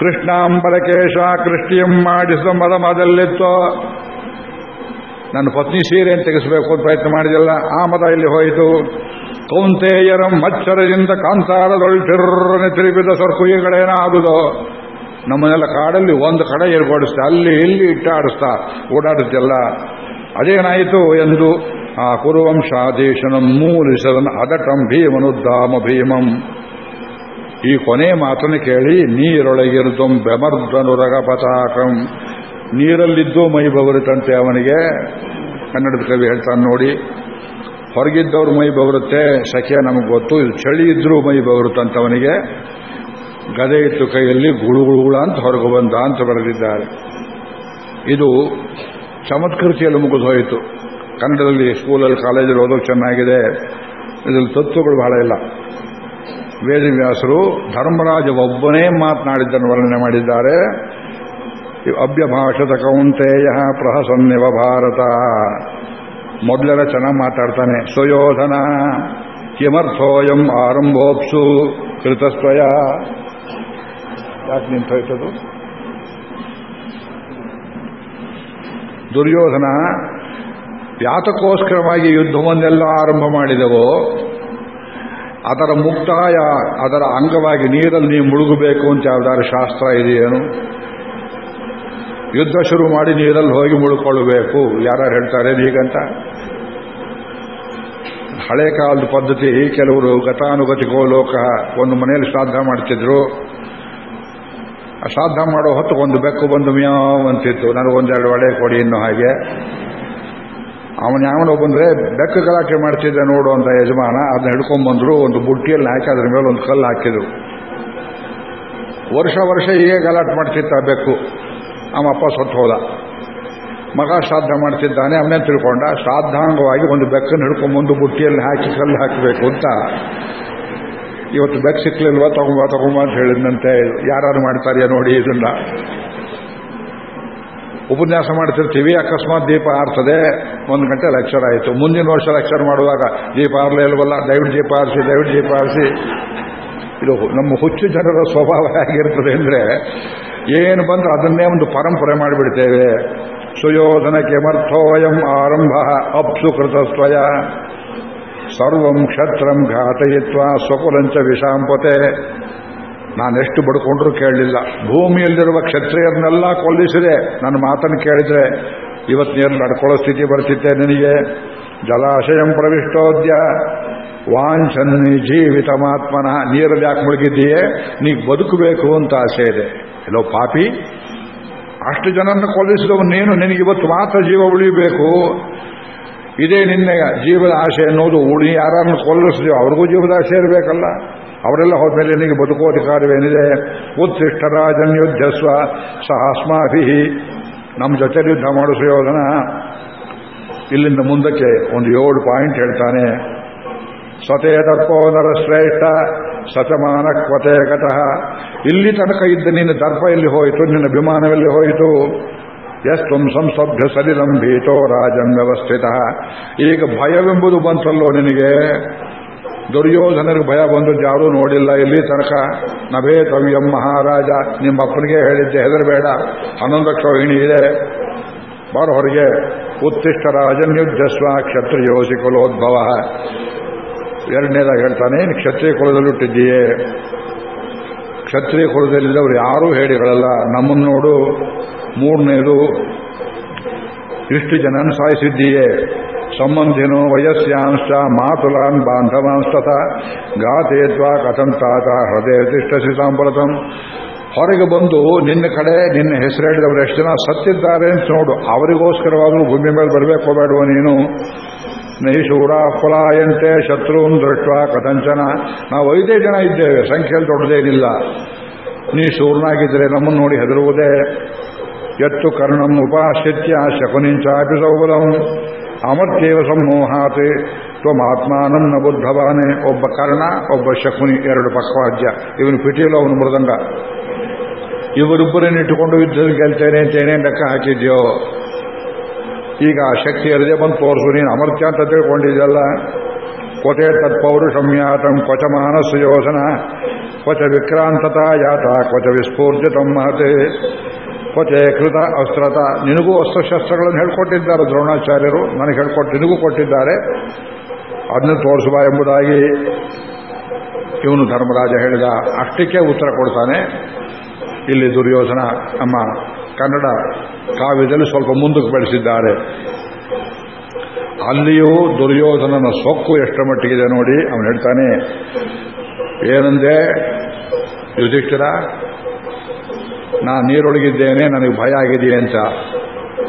ಕೃಷ್ಣಾಂಬರಕೇಶ ಕೃಷ್ಟಿಯಂ ಮಾಡಿಸಿದ ಮದ ಮದಲ್ಲಿತ್ತೋ ನನ್ನ ಪತ್ನಿ ಸೀರೆಯನ್ನು ತೆಗೆಸಬೇಕು ಅಂತ ಪ್ರಯತ್ನ ಮಾಡಿದೆಲ್ಲ ಆ ಮದ ಇಲ್ಲಿ ಹೋಯಿತು? ಕೌಂತೇಯರ ಮಚ್ಚರದಿಂದ ಕಾಂತಾರದೊಳ್ಟಿರ್ರನೆ ತಿರುಗಿದ ಸರ್ಕುಯಿಗಳೇನಾಗುದೋ ನಮ್ಮನ್ನೆಲ್ಲ ಕಾಡಲ್ಲಿ ಒಂದು ಕಡೆ ಏರ್ಪಡಿಸ್ತಾ, ಅಲ್ಲಿ ಇಲ್ಲಿ ಇಟ್ಟಾಡಿಸ್ತಾ ಓಡಾಡುತ್ತೆಲ್ಲ ಅದೇನಾಯಿತು ಎಂದು ಆ ಕುರುವಂಶಾದೇಶನ ಮೂಲಿಸದನ ಅದಟಂ ಭೀಮನುದ್ದಾಮ ಭೀಮಂ ಈ ಕೊನೆ ಮಾತನ್ನು ಕೇಳಿ, ನೀರೊಳಗಿರದು ಬೆಮರ್ದನು ರಗ ಪತಾಕಂ ನೀರಲ್ಲಿದ್ದು ಮೈ ಬವರುತ್ತಂತೆ ಅವನಿಗೆ, ಕನ್ನಡದ ಕವಿ ಹೇಳ್ತಾನೆ ನೋಡಿ, ಹೊರಗಿದ್ದವ್ರ ಮೈ ಬವರುತ್ತೆ, ಸಖ್ಯ ನಮಗೆ ಗೊತ್ತು, ಇದು ಚಳಿ ಇದ್ರೂ ಮೈ ಬವರುತ್ತಂತ ಅವನಿಗೆ, ಗದೆ ಇತ್ತು ಕೈಯಲ್ಲಿ ಗುಳುಗುಳುಗುಳ ಅಂತ ಹೊರಗೆ ಬಂದ ಅಂತ ಬರೆದಿದ್ದಾರೆ. ಇದು ಚಮತ್ಕೃತಿಯಲ್ಲಿ ಮುಗಿದು ಹೋಯಿತು ಕನ್ನಡದಲ್ಲಿ ಸ್ಕೂಲಲ್ಲಿ ಕಾಲೇಜಲ್ಲಿ ಓದೋಕೆ ಚೆನ್ನಾಗಿದೆ. ಇದರಲ್ಲಿ ತತ್ವಗಳು ಬಹಳ ಇಲ್ಲ. ವೇದವ್ಯಾಸರು ಧರ್ಮರಾಜ ಒಬ್ಬನೇ ಮಾತನಾಡಿದ್ದನ್ನು ವರ್ಣನೆ ಮಾಡಿದ್ದಾರೆ. ಅಭ್ಯಭಾಷದ ಕೌಂತೆಯ ಪ್ರಹಸನ್ನಿವ ಭಾರತ. ಮೊದಲೆಲ್ಲ ಚೆನ್ನಾಗಿ ಮಾತಾಡ್ತಾನೆ. ಸುಯೋಧನ, ಕಿಮರ್ಥೋಯಂ ಆರಂಭೋಪ್ಸು ಕೃತಸ್ವಯ ಯಾಕೆ ನಿಂತೋಯ್ತದು ದುರ್ಯೋಧನ ಯಾತಕ್ಕೋಸ್ಕರವಾಗಿ ಯುದ್ಧವನ್ನೆಲ್ಲ ಆರಂಭ ಮಾಡಿದವೋ, ಅದರ ಮುಕ್ತಾಯ, ಅದರ ಅಂಗವಾಗಿ ನೀರಲ್ಲಿ ನೀವು ಮುಳುಗಬೇಕು ಅಂತ ಯಾವ್ದಾದ್ರು ಶಾಸ್ತ್ರ ಇದೆಯೇನು? ಯುದ್ಧ ಶುರು ಮಾಡಿ ನೀರಲ್ಲಿ ಹೋಗಿ ಮುಳುಕೊಳ್ಳಬೇಕು. ಯಾರು ಹೇಳ್ತಾರೆ ಹೀಗಂತ? ಹಳೆ ಕಾಲದ ಪದ್ಧತಿ, ಕೆಲವರು ಗತಾನುಗತಿಗೋ ಲೋಕ, ಒಂದು ಮನೆಯಲ್ಲಿ ಶ್ರಾದ್ದ ಮಾಡ್ತಿದ್ರು. ಶ್ರಾದ್ದ ಮಾಡೋ ಹೊತ್ತು ಒಂದು ಬೆಕ್ಕು ಬಂದು ಮ್ಯಾವ್ ಅಂತಿತ್ತು. ನನಗೊಂದೆರಡು ಒಳೆ ಕೊಡಿ ಇನ್ನು ಹಾಗೆ. ಅವನು ಯಾವನೋ ಬಂದ್ರೆ ಬೆಕ್ಕ ಗಲಾಟೆ ಮಾಡ್ತಿದ್ದೆ ನೋಡು ಅಂತ ಯಜಮಾನ ಅದನ್ನ ಹಿಡ್ಕೊಂಡ್ಬಂದ್ರು ಒಂದು ಬುಟ್ಟಿಯಲ್ಲಿ ಹಾಕಿ ಅದ್ರ ಮೇಲೆ ಒಂದು ಕಲ್ಲು ಹಾಕಿದ್ರು. ವರ್ಷ ವರ್ಷ ಹೀಗೆ ಗಲಾಟೆ ಮಾಡ್ತಿತ್ತ ಬೆಕ್ಕು. ಅವಪ್ಪ ಸತ್ತು ಹೋದ. ಮಗ ಶ್ರಾದ್ದ ಮಾಡ್ತಿದ್ದಾನೆ ಅವನೇ ತಿಳ್ಕೊಂಡ, ಶ್ರಾದ್ದಾಂಗವಾಗಿ ಒಂದು ಬೆಕ್ಕನ್ನು ಹಿಡ್ಕೊಂಬಂದು ಬುಟ್ಟಿಯಲ್ಲಿ ಹಾಕಿ ಕಲ್ಲು ಹಾಕಬೇಕು ಅಂತ ಇವತ್ತು ಬೆಕ್ ಸಿಕ್ಲಿಲ್ವಾ ತಗೊಂಬ ತಗೊಂಬ ಅಂತ ಹೇಳಿದಂತೆ ಯಾರು ಮಾಡ್ತಾರೆಯಾ ನೋಡಿ ಇದನ್ನ. ಉಪನ್ಯಾಸ ಮಾಡ್ತಿರ್ತೀವಿ. ಅಕಸ್ಮಾತ್ ದೀಪ ಆರ್ತದೆ ಒಂದು ಗಂಟೆ ಲೆಕ್ಚರ್ ಆಯಿತು. ಮುಂದಿನ ವರ್ಷ ಲೆಕ್ಚರ್ ಮಾಡುವಾಗ ದೀಪ ಆರ್ಲೇ ಇಲ್ವಲ್ಲ, ದಯವಿಟ್ಟು ದೀಪ ಆರಿಸಿ, ದಯವಿಟ್ಟು ದೀಪ ಆರಿಸಿ. ಇದು ನಮ್ಮ ಹುಚ್ಚು ಜನರ ಸ್ವಭಾವ ಹೇಗಿರ್ತದೆ ಅಂದರೆ ಏನು ಬಂದ್ರೆ ಅದನ್ನೇ ಒಂದು ಪರಂಪರೆ ಮಾಡಿಬಿಡ್ತೇವೆ. ಸುಯೋಧನ ಕೆಮರ್ಥೋಯಂ ಆರಂಭ, ಅಪ್ಸು ಕೃತಸ್ವಯ ಸರ್ವಂ ಕ್ಷತ್ರಂ ಘಾತಯಿತ್ವ ಸ್ವಕುಲಂಚ ವಿಷಾಂಪತೆ. ನಾನೆಷ್ಟು ಬಡ್ಕೊಂಡ್ರೂ ಕೇಳಲಿಲ್ಲ. ಭೂಮಿಯಲ್ಲಿರುವ ಕ್ಷತ್ರಿಯರನ್ನೆಲ್ಲ ಕೊಲ್ಲಿಸಿದೆ. ನನ್ನ ಮಾತನ್ನು ಕೇಳಿದ್ರೆ ಇವತ್ತು ನೀರು ನಡ್ಕೊಳ್ಳೋ ಸ್ಥಿತಿ ಬರ್ತಿದ್ದೆ ನಿನಗೆ? ಜಲಾಶಯಂ ಪ್ರವಿಷ್ಟೋದ್ಯ. ವಾಂಛನ್ನಿ ಜೀವಿತ ಮಾತ್ಮನ ನೀರಲ್ಲಿ ಯಾಕೆ ಮುಳುಗಿದ್ದೀಯೇ? ನೀ ಬದುಕಬೇಕು ಅಂತ ಆಸೆ ಇದೆ. ಎಲ್ಲೋ ಪಾಪಿ? ಅಷ್ಟು ಜನರನ್ನು ಕೊಲ್ಲಿಸಿದವನ್ನೇನು ನಿನಗೆ ಇವತ್ತು ಮಾತ್ರ ಜೀವ ಉಳಿಯಬೇಕು ಇದೇ ನಿನ್ನೆ ಜೀವದ ಆಸೆ ಅನ್ನೋದು ಉಳಿ ಯಾರನ್ನು ಕೊಲ್ಲಿಸಿದೆಯೋ ಅವ್ರಿಗೂ ಜೀವದ ಆಸೆ ಇರಬೇಕಲ್ಲ. ಅವರೆಲ್ಲ ಹೋದ್ಮೇಲೆ ನಿನಗೆ ಬದುಕೋ ಅಧಿಕಾರವೇನಿದೆ? ಉತ್ತಿಷ್ಟರಾಜನ್ ಯುದ್ಧಸ್ವ ಸಹಾಸ್ಮಾಭಿ ನಮ್ಮ ಜೊತೆ ಯುದ್ಧ ಮಾಡು ಸುಯೋಧನ. ಇಲ್ಲಿಂದ ಮುಂದಕ್ಕೆ ಒಂದು ಏಳು ಪಾಯಿಂಟ್ ಹೇಳ್ತಾನೆ. ಸತೇ ದರ್ಪೋದರ ಶ್ರೇಷ್ಠ, ಸತಮಾನ ಕ್ವತೆ ಗತಃ. ಇಲ್ಲಿ ತನಕ ಇದ್ದ ನಿನ್ನ ದರ್ಪ ಎಲ್ಲಿ ಹೋಯಿತು? ನಿನ್ನ ಅಭಿಮಾನವೆಲ್ಲಿ ಹೋಯಿತು? ಎಷ್ಟು ಸಂಸಭ್ಯ ಸಲಿಲಂ ಭೀತೋ ರಾಜನ್ ವ್ಯವಸ್ಥಿತ. ಈಗ ಭಯವೆಂಬುದು ಬಂತಲ್ಲೋ ನಿನಗೆ? ದುರ್ಯೋಧನರಿಗೆ ಭಯ ಬಂದು ಯಾರೂ ನೋಡಿಲ್ಲ. ಇಲ್ಲಿ ತನಕ ನಭೇ ತವ್ಯಂ ಮಹಾರಾಜ. ನಿಮ್ಮ ಅಪ್ಪನಿಗೆ ಹೇಳಿದ್ದೆ, ಹೆದರಬೇಡ. ಹನ್ನೊಂದು ಕ್ಷೋಹಿಣಿ ಇದೆ. ಬಾರ ಹೊರಗೆ. ಉತ್ತಿಷ್ಟ ರಾಜನ್ಯುದ್ಧಸ್ವ ಕ್ಷತ್ರಿಯೋಸಿ ಕುಲೋದ್ಭವ ಎರಡನೇದಾಗಿ ಹೇಳ್ತಾನೆ ಕ್ಷತ್ರಿಯ ಕುಲದಲ್ಲಿ ಹುಟ್ಟಿದ್ದೀಯೇ. ಕ್ಷತ್ರಿಯ ಕುಲದಲ್ಲಿದ್ದವರು ಯಾರೂ ಹೇಳಿಗಳಲ್ಲ ನಮ್ಮನ್ನು ನೋಡು. ಮೂರನೇದು, ಇಷ್ಟು ಜನನ ಸಾಯಿಸಿದ್ದೀಯೇ. ಸಂಬಂಧಿನೋ ವಯಸ್ಯಾಂಶ ಮಾತುಲಾನ್ ಬಾಂಧವಾಂಸ್ತಥ ಗಾತೇತ್ವ ಕಥಂ ತಾತ, ಹೃದಯ ತಿಷ್ಟಸಿ ಸಾಂಪ್ರತಂ ಹೊರಗೆ ಬಂದು ನಿನ್ನ ಕಡೆ ನಿನ್ನ ಹೆಸರು ಹೇಳಿದವರು ಎಷ್ಟು ಜನ ಸತ್ತಿದ್ದಾರೆ ಅಂತ ನೋಡು. ಅವರಿಗೋಸ್ಕರವಾದರೂ ಭೂಮಿ ಮೇಲೆ ಬರಬೇಕು, ಬೇಡುವ ನೀನು? ನೈಶೂರ ಪುಲಾಯಂತೆ ಶತ್ರುನ್ ದೃಷ್ಟ ಕಥಂಚನ. ನಾವು ಐದೇ ಜನ ಇದ್ದೇವೆ, ಸಂಖ್ಯೆಯಲ್ಲಿ ದೊಡ್ಡದೇನಿಲ್ಲ. ನೀ ಶೂರ್ನಾಗಿದ್ದರೆ ನಮ್ಮನ್ನು ನೋಡಿ ಹೆದರುವುದೇ. ಎತ್ತು ಕರ್ಣಂ ಉಪಾಶ್ರಿತ್ಯ ಶಕುನಿಂಚಾಪಿ ಸೌಬಲಂ. ಅಮರ್ತ್ಯೇವ ಸಂಮೋಹಾತೆ. ತ್ವಮಾತ್ಮಾನಂ ನ ಬುದ್ಧವಾನೆ. ಒಬ್ಬ ಕರ್ಣ, ಒಬ್ಬ ಶಕುನಿ, ಎರಡು ಪಕ್ವಾಜ್ಯ ಇವನು ಪಿಟೀಲು ಅವನು ಮೃದಂಗ. ಇವರಿಬ್ಬರನ್ನಿಟ್ಟುಕೊಂಡು ಯುದ್ಧದ ಗೆಲ್ತೇನೆ ಅಂತ ಏನೇನು ಲೆಕ್ಕ ಹಾಕಿದ್ಯೋ. ಈಗ ಶಕ್ತಿ ಎರದೇ ಬಂದು ತೋರಿಸು. ನೀನು ಅಮರ್ತ್ಯ ಅಂತ ತಿಳ್ಕೊಂಡಿದ್ಯಲ್ಲ? ಕೊತೆ ತತ್ಪೌರುಷಮ್ಯಾತಂ ಕ್ವಚ ಮಾನಸ ಯೋಜನ ಕ್ವಚ ವಿಕ್ರಾಂತತಾ ಯಾತ, ಕ್ವಚ ವಿಸ್ಫೂರ್ಜಿತಂ ಮಹತೆ. ಕ್ವಚೆ ಕೃತ ಅಸ್ತ್ರತ ನಿನಗೂ ಅಸ್ತ್ರಶಸ್ತ್ರಗಳನ್ನು ಹೇಳ್ಕೊಟ್ಟಿದ್ದಾರೆ ದ್ರೋಣಾಚಾರ್ಯರು. ನನಗೆ ಹೇಳ್ಕೊಟ್ಟು ನಿನಗೂ ಕೊಟ್ಟಿದ್ದಾರೆ. ಅದನ್ನು ತೋರಿಸುವ ಎಂಬುದಾಗಿ ಇವನು ಧರ್ಮರಾಜ ಹೇಳಿದ. ಅಷ್ಟಕ್ಕೆ ಉತ್ತರ ಕೊಡ್ತಾನೆ. ಇಲ್ಲಿ ದುರ್ಯೋಧನ ನಮ್ಮ ಕನ್ನಡ ಕಾವ್ಯದಲ್ಲಿ ಸ್ವಲ್ಪ ಮುಂದಕ್ಕೆ ಬೆಳೆಸಿದ್ದಾರೆ. ಅಲ್ಲಿಯೂ ದುರ್ಯೋಧನನ ಸೊಕ್ಕು ಎಷ್ಟರ ಮಟ್ಟಿಗಿದೆ ನೋಡಿ ಅವನು ಹೇಳ್ತಾನೆ. ಏನಂದೆ, ಯುಧಿಷ್ಠಿರ ನಾನು ನೀರೊಳಗಿದ್ದೇನೆ, ನನಗೆ ಭಯ ಆಗಿದೆ ಅಂತ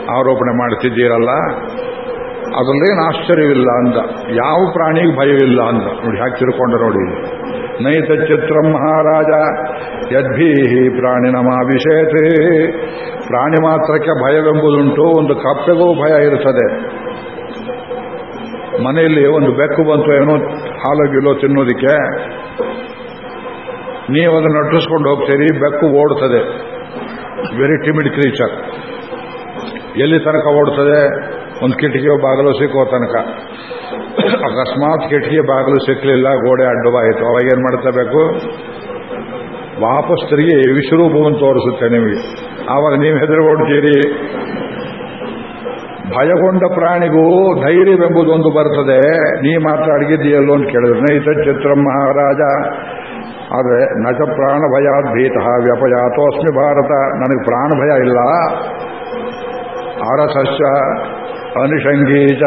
ಆರೋಪಣೆ ಮಾಡ್ತಿದ್ದೀರಲ್ಲ? ಅದರಲ್ಲೇನು ಆಶ್ಚರ್ಯವಿಲ್ಲ ಅಂದ. ಯಾವ ಪ್ರಾಣಿಗೆ ಭಯವಿಲ್ಲ ಅಂದ. ನೋಡಿ ಹಾಕಿ ತಿಳ್ಕೊಂಡ ನೋಡಿ. ನೈತ ಚಿತ್ರ ಮಹಾರಾಜ, ಯದ್ಭೀಹಿ ವಿಶೇಷ ಪ್ರಾಣಿ ಮಾತ್ರಕ್ಕೆ ಭಯವೆಂಬುದುಂಟು, ಒಂದು ಕಪ್ಪೆಗೂ ಭಯ ಇರುತ್ತದೆ. ಮನೆಯಲ್ಲಿ ಒಂದು ಬೆಕ್ಕು ಬಂತು ಏನೋ, ಹಾಲು ಗಿಲೋ ತಿನ್ನೋದಕ್ಕೆ. ನೀವು ಅದನ್ನು ನಟಿಸ್ಕೊಂಡು ಹೋಗ್ತೀರಿ, ಬೆಕ್ಕು ಓಡ್ತದೆ. ವೆರಿ ಟಿಮಿಡ್ ಕ್ರೀಚರ್ ಎಲ್ಲಿ ತನಕ ಓಡ್ತದೆ? ಒಂದು ಕಿಟಕಿಯೋ ಬಾಗಿಲು ಸಿಕ್ಕೋ ತನಕ. ಅಕಸ್ಮಾತ್ ಕಿಟಕಿ ಬಾಗಿಲು ಸಿಕ್ಕಲಿಲ್ಲ ಗೋಡೆ ಅಡ್ಡವಾಯಿತು. ಅವಾಗ ಏನು ಮಾಡ್ತಬೇಕು ವಾಪಸ್ ತಿರುಗಿ ವಿಶ್ವರೂಪವನ್ನು ತೋರಿಸುತ್ತೆ ನಿಮಗೆ. ಆವಾಗ ನೀವು ಹೆದರುಗೊಡ್ತೀರಿ ಭಯಗೊಂಡ ಪ್ರಾಣಿಗೂ ಧೈರ್ಯವೆಂಬುದೊಂದು ಬರ್ತದೆ. ನೀ ಮಾತ್ರ ಅಡಗಿದ್ದೀಯಲ್ಲೋ ಅಂತ ಕೇಳಿದ್ರೆ. ನೈತ ಚಿತ್ರ ಮಹಾರಾಜ ಆದರೆ ನಚ ಪ್ರಾಣ ಭಯ ಭೀತ ವ್ಯಪಜಾತೋಸ್ಮಿ ಭಾರತ. ನನಗೆ ಪ್ರಾಣ ಭಯ ಇಲ್ಲ. ಅರಸಶ್ಚ ಅನಿಷಂಗೀಚ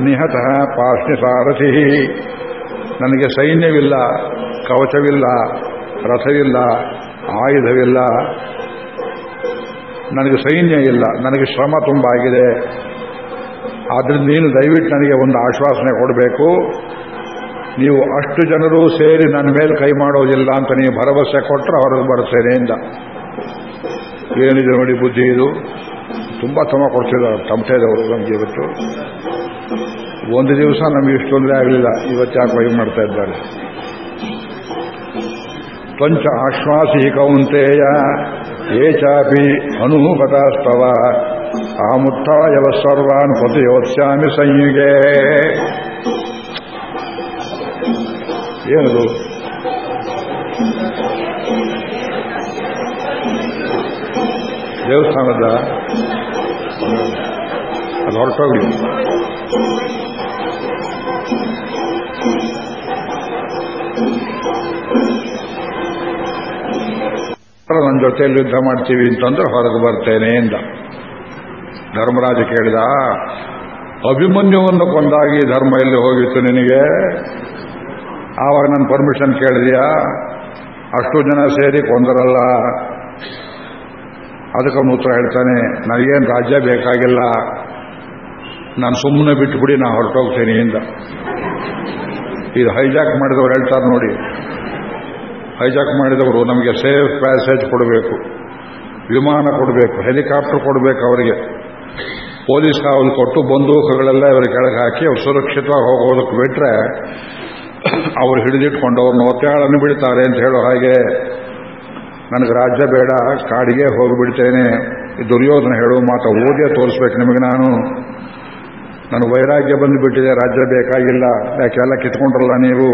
ನಿಹತ ಪಾರ್ಶ್ನಿ ಸಾರಥಿ. ನನಗೆ ಸೈನ್ಯವಿಲ್ಲ, ಕವಚವಿಲ್ಲ, ರಥವಿಲ್ಲ, ಆಯುಧವಿಲ್ಲ. ನನಗೆ ಸೈನ್ಯ ಇಲ್ಲ. ನನಗೆ ಶ್ರಮ ತುಂಬ ಆಗಿದೆ ಆದ್ರಿಂದ ನೀನು ದಯವಿಟ್ಟು ನನಗೆ ಒಂದು ಆಶ್ವಾಸನೆ ಕೊಡಬೇಕು. ನೀವು ಅಷ್ಟು ಜನರು ಸೇರಿ ನನ್ನ ಮೇಲೆ ಕೈ ಮಾಡೋದಿಲ್ಲ ಅಂತ ನೀವು ಭರವಸೆ ಕೊಟ್ಟರೆ ಹೊರಗೆ ಬರ್ತೇನೆ ಇಂದ ಏನಿದೆ ನೋಡಿ ಬುದ್ಧಿ ಇದು. ತುಂಬ ತಮ ಕೊಡ್ತಿದ್ದಾರೆ ತಮಟೆದವರು ನಮಗೆ ಇವತ್ತು. ಒಂದು ದಿವಸ ನಮಗೆ ಇಷ್ಟೊಂದರೆ ಆಗಲಿಲ್ಲ, ಇವತ್ತು ಯಾಕೆ ವೈ ಮಾಡ್ತಾ ಇದ್ದಾರೆ. ತ್ವಂಚ ಆಶ್ವಾಸಿ ಕೌಂತೆಯ ಏ ಚಾಪಿ ಅನುಭೂಪತಾಸ್ತವ ಮುತ್ತಾಯವ ಸರ್ವಾನ್ ಪತಿಯೋತ್ಸ್ಯಾಮಿ ಸಂಯುಗೆ. ಏನದು? ದೇವಸ್ಥಾನದ? ಅದು ಹೊರಟೋಗ್ಲಿ. ನನ್ನ ಜೊತೆಯಲ್ಲಿ ಯುದ್ಧ ಮಾಡ್ತೀವಿ ಅಂತಂದ್ರೆ ಹೊರಗೆ ಬರ್ತೇನೆ ಎಂದ. ಧರ್ಮರಾಜ ಕೇಳಿದ ಅಭಿಮನ್ಯುವನ್ನು ಕೊಂದಾಗಿ ಧರ್ಮ ಎಲ್ಲಿ ಹೋಗಿತ್ತು ನಿನಗೆ? ಆವಾಗ ನಾನು ಪರ್ಮಿಷನ್ ಕೇಳಿದ್ಯಾ? ಅಷ್ಟು ಜನ ಸೇರಿ ಕೊಂದರಲ್ಲ. ಅದಕ್ಕೆ ಅವನು ಉತ್ತರ ಹೇಳ್ತಾನೆ, ನನಗೇನು ರಾಜ್ಯ ಬೇಕಾಗಿಲ್ಲ. ನಾನು ಸುಮ್ಮನೆ ಬಿಟ್ಟುಬಿಡಿ ನಾ ಹೊರಟೋಗ್ತೇನೆ ಇಂದ. ಇದು ಹೈಜಾಕ್ ಮಾಡಿದವರು ಹೇಳ್ತಾರೆ ನೋಡಿ. ಹೈಜಾಕ್ ಮಾಡಿದವರು ನಮಗೆ ಸೇಫ್ ಪ್ಯಾಸೇಜ್ ಕೊಡಬೇಕು. ವಿಮಾನ ಕೊಡಬೇಕು ಹೆಲಿಕಾಪ್ಟರ್ ಕೊಡಬೇಕು ಅವರಿಗೆ. ಪೊಲೀಸ್ ಕಾವಲು ಕೊಟ್ಟು ಬಂದೂಕುಗಳೆಲ್ಲ ಇವರ ಕೆಳಗೆ ಹಾಕಿ ಅವ್ರು ಸುರಕ್ಷಿತವಾಗಿ ಹೋಗೋದಕ್ಕೆ ಬಿಟ್ರೆ ಅವರು ಹಿಡಿದಿಟ್ಕೊಂಡು ಅವ್ರನ್ನ ಒತ್ತಾಳನ್ನು ಬಿಡ್ತಾರೆ ಅಂತ ಹೇಳೋ ಹಾಗೆ ನನಗೆ ರಾಜ್ಯ ಬೇಡ, ಕಾಡಿಗೆ ಹೋಗಿಬಿಡ್ತೇನೆ ದುರ್ಯೋಧನ ಹೇಳುವ ಮಾತು ಓದಿಯೇ ತೋರಿಸ್ಬೇಕು ನಿಮಗೆ ನಾನು. ನಾನು ವೈರಾಗ್ಯ ಬಂದುಬಿಟ್ಟಿದೆ, ರಾಜ್ಯ ಬೇಕಾಗಿಲ್ಲ ಯಾಕೆಲ್ಲ ಕಿತ್ಕೊಂಡ್ರಲ್ಲ ನೀವು?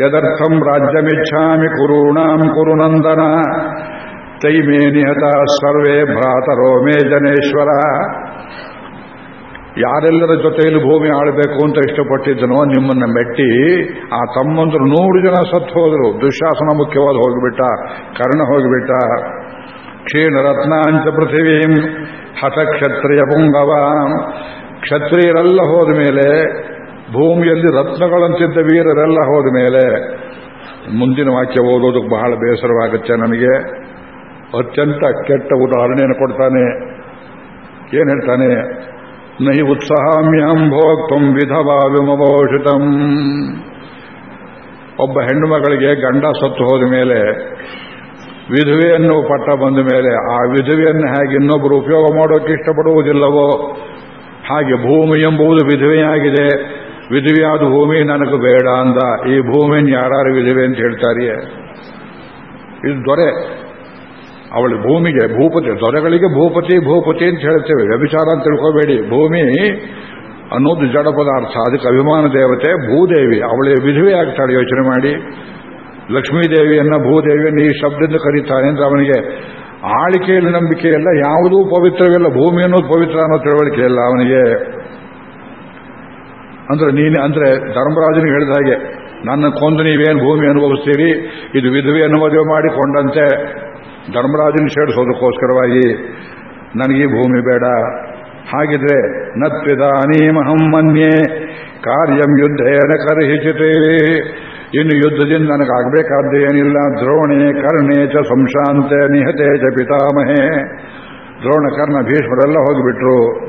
ಯದರ್ಥಂ ರಾಜ್ಯಮಿಚ್ಛಾಮಿ ಕುರುಣಾಂ ಕುರುನಂದನ ತೈಮೇ ನಿಹತ ಸರ್ವೇ ಭ್ರಾತರೋ ಮೇ ಜನೇಶ್ವರ ಯಾರೆಲ್ಲರ ಜೊತೆಯಲ್ಲಿ ಭೂಮಿ ಆಳಬೇಕು ಅಂತ ಇಷ್ಟಪಟ್ಟಿದ್ದನೋ ನಿಮ್ಮನ್ನ ಮೆಟ್ಟಿ ಆ ತಮ್ಮಂದ್ರು ನೂರು ಜನ ಸತ್ತು ಹೋದರು. ದುಶಾಸನ ಮುಖ್ಯವಾದ ಹೋಗಿಬಿಟ್ಟ, ಕರ್ಣ ಹೋಗಿಬಿಟ್ಟ. ಕ್ಷೀಣ ರತ್ನಾಂಚ ಪೃಥಿವೀಂ ಹತ ಕ್ಷತ್ರಿಯ ಪುಂಗವ. ಕ್ಷತ್ರಿಯರೆಲ್ಲ ಹೋದ ಮೇಲೆ, ಭೂಮಿಯಲ್ಲಿ ರತ್ನಗಳಂತಿದ್ದ ವೀರರೆಲ್ಲ ಹೋದ ಮೇಲೆ, ಮುಂದಿನ ವಾಕ್ಯ ಓದೋದಕ್ಕೆ ಬಹಳ ಬೇಸರವಾಗುತ್ತೆ ನನಗೆ ಅತ್ಯಂತ ಕೆಟ್ಟ ಉದಾಹರಣೆಯನ್ನು ಕೊಡ್ತಾನೆ. ಏನ್ ಹೇಳ್ತಾನೆ? ನೈ ಉತ್ಸಾಹಮ್ಯಂ ಭೋಕ್ತಂ ವಿಧವಾ ವಿಮಭೂಷಿತಂ ಒಬ್ಬ ಹೆಣ್ಣು ಮಗಳಿಗೆ ಗಂಡ ಸತ್ತು ಹೋದ ಮೇಲೆ, ವಿಧವೆಯನ್ನು ಪಟ್ಟ ಬಂದ ಮೇಲೆ, ಆ ವಿಧವೆಯನ್ನು ಹೇಗೆ ಇನ್ನೊಬ್ಬರು ಉಪಯೋಗ ಮಾಡೋಕೆ ಇಷ್ಟಪಡುವುದಿಲ್ಲವೋ? ಹಾಗೆ ಭೂಮಿ ಎಂಬುದು ವಿಧವೆಯಾಗಿದೆ. ವಿಧವೆಯಾದ ಭೂಮಿ ನನಗೆ ಬೇಡ ಅಂದ. ಈ ಭೂಮಿಯನ್ನು ಯಾರು ವಿಧವೆ ಅಂತ ಹೇಳ್ತಾರೆಯೇ? ಇದು ದೊರೆ. ಅವಳು ಭೂಮಿಗೆ, ಭೂಪತಿ, ದೊರೆಗಳಿಗೆ ಭೂಪತಿ ಭೂಪತಿ ಅಂತ ಹೇಳ್ತೇವೆ. ವ್ಯಭಿಚಾರ ಅಂತ ತಿಳ್ಕೋಬೇಡಿ. ಭೂಮಿ ಅನ್ನೋದು ಜಡ ಪದಾರ್ಥ. ಅದಕ್ಕೆ ಅಭಿಮಾನ ದೇವತೆ, ಭೂದೇವಿ. ಅವಳಿಗೆ ವಿಧವೆ ಆಗ್ತಾಳೆ, ಯೋಚನೆ ಮಾಡಿ. ಲಕ್ಷ್ಮೀದೇವಿಯನ್ನ ಭೂದೇವಿಯನ್ನು ಈ ಶಬ್ದದಿಂದ ಕರೀತಾನೆ ಅಂದ್ರೆ ಅವನಿಗೆ ಆಳಿಕೆಯಲ್ಲಿ ನಂಬಿಕೆ ಇಲ್ಲ, ಯಾವುದೂ ಪವಿತ್ರವಿಲ್ಲ. ಭೂಮಿ ಅನ್ನೋದು ಪವಿತ್ರ ಅನ್ನೋ ತಿಳುವಳಿಕೆ ಇಲ್ಲ ಅವನಿಗೆ. ಅಂದ್ರೆ ನೀನು, ಅಂದ್ರೆ ಧರ್ಮರಾಜನಿಗೆ ಹೇಳಿದ ಹಾಗೆ, ನನ್ನ ಕೊಂದು ನೀವೇನು ಭೂಮಿ ಅನುಭವಿಸ್ತೀರಿ? ಇದು ವಿಧವೆಯನ್ನು ಮದುವೆ ಮಾಡಿಕೊಂಡಂತೆ. ಧರ್ಮರಾಜನ ಸೇಡಿಸೋದಕ್ಕೋಸ್ಕರವಾಗಿ ನನಗೆ ಭೂಮಿ ಬೇಡ. ಹಾಗಿದ್ರೆ ನತ್ವಿದಾನೀಮಹಂ ಮನ್ಯೆ, ಕಾರ್ಯಂ ಯುದ್ಧೇನ ಕರ್ಹಿಚಿತೇವೆ ಇನ್ನು ಯುದ್ಧದಿಂದ ನನಗಾಗಬೇಕಾದ್ದು ಏನಿಲ್ಲ. ದ್ರೋಣೆ ಕರ್ಣೆ ಚ ಸಂಶಾಂತೆ ನಿಹತೆ ಚ ಪಿತಾಮಹೇ. ದ್ರೋಣ, ಕರ್ಣ, ಭೀಷ್ಮರೆಲ್ಲ ಹೋಗಿಬಿಟ್ರು.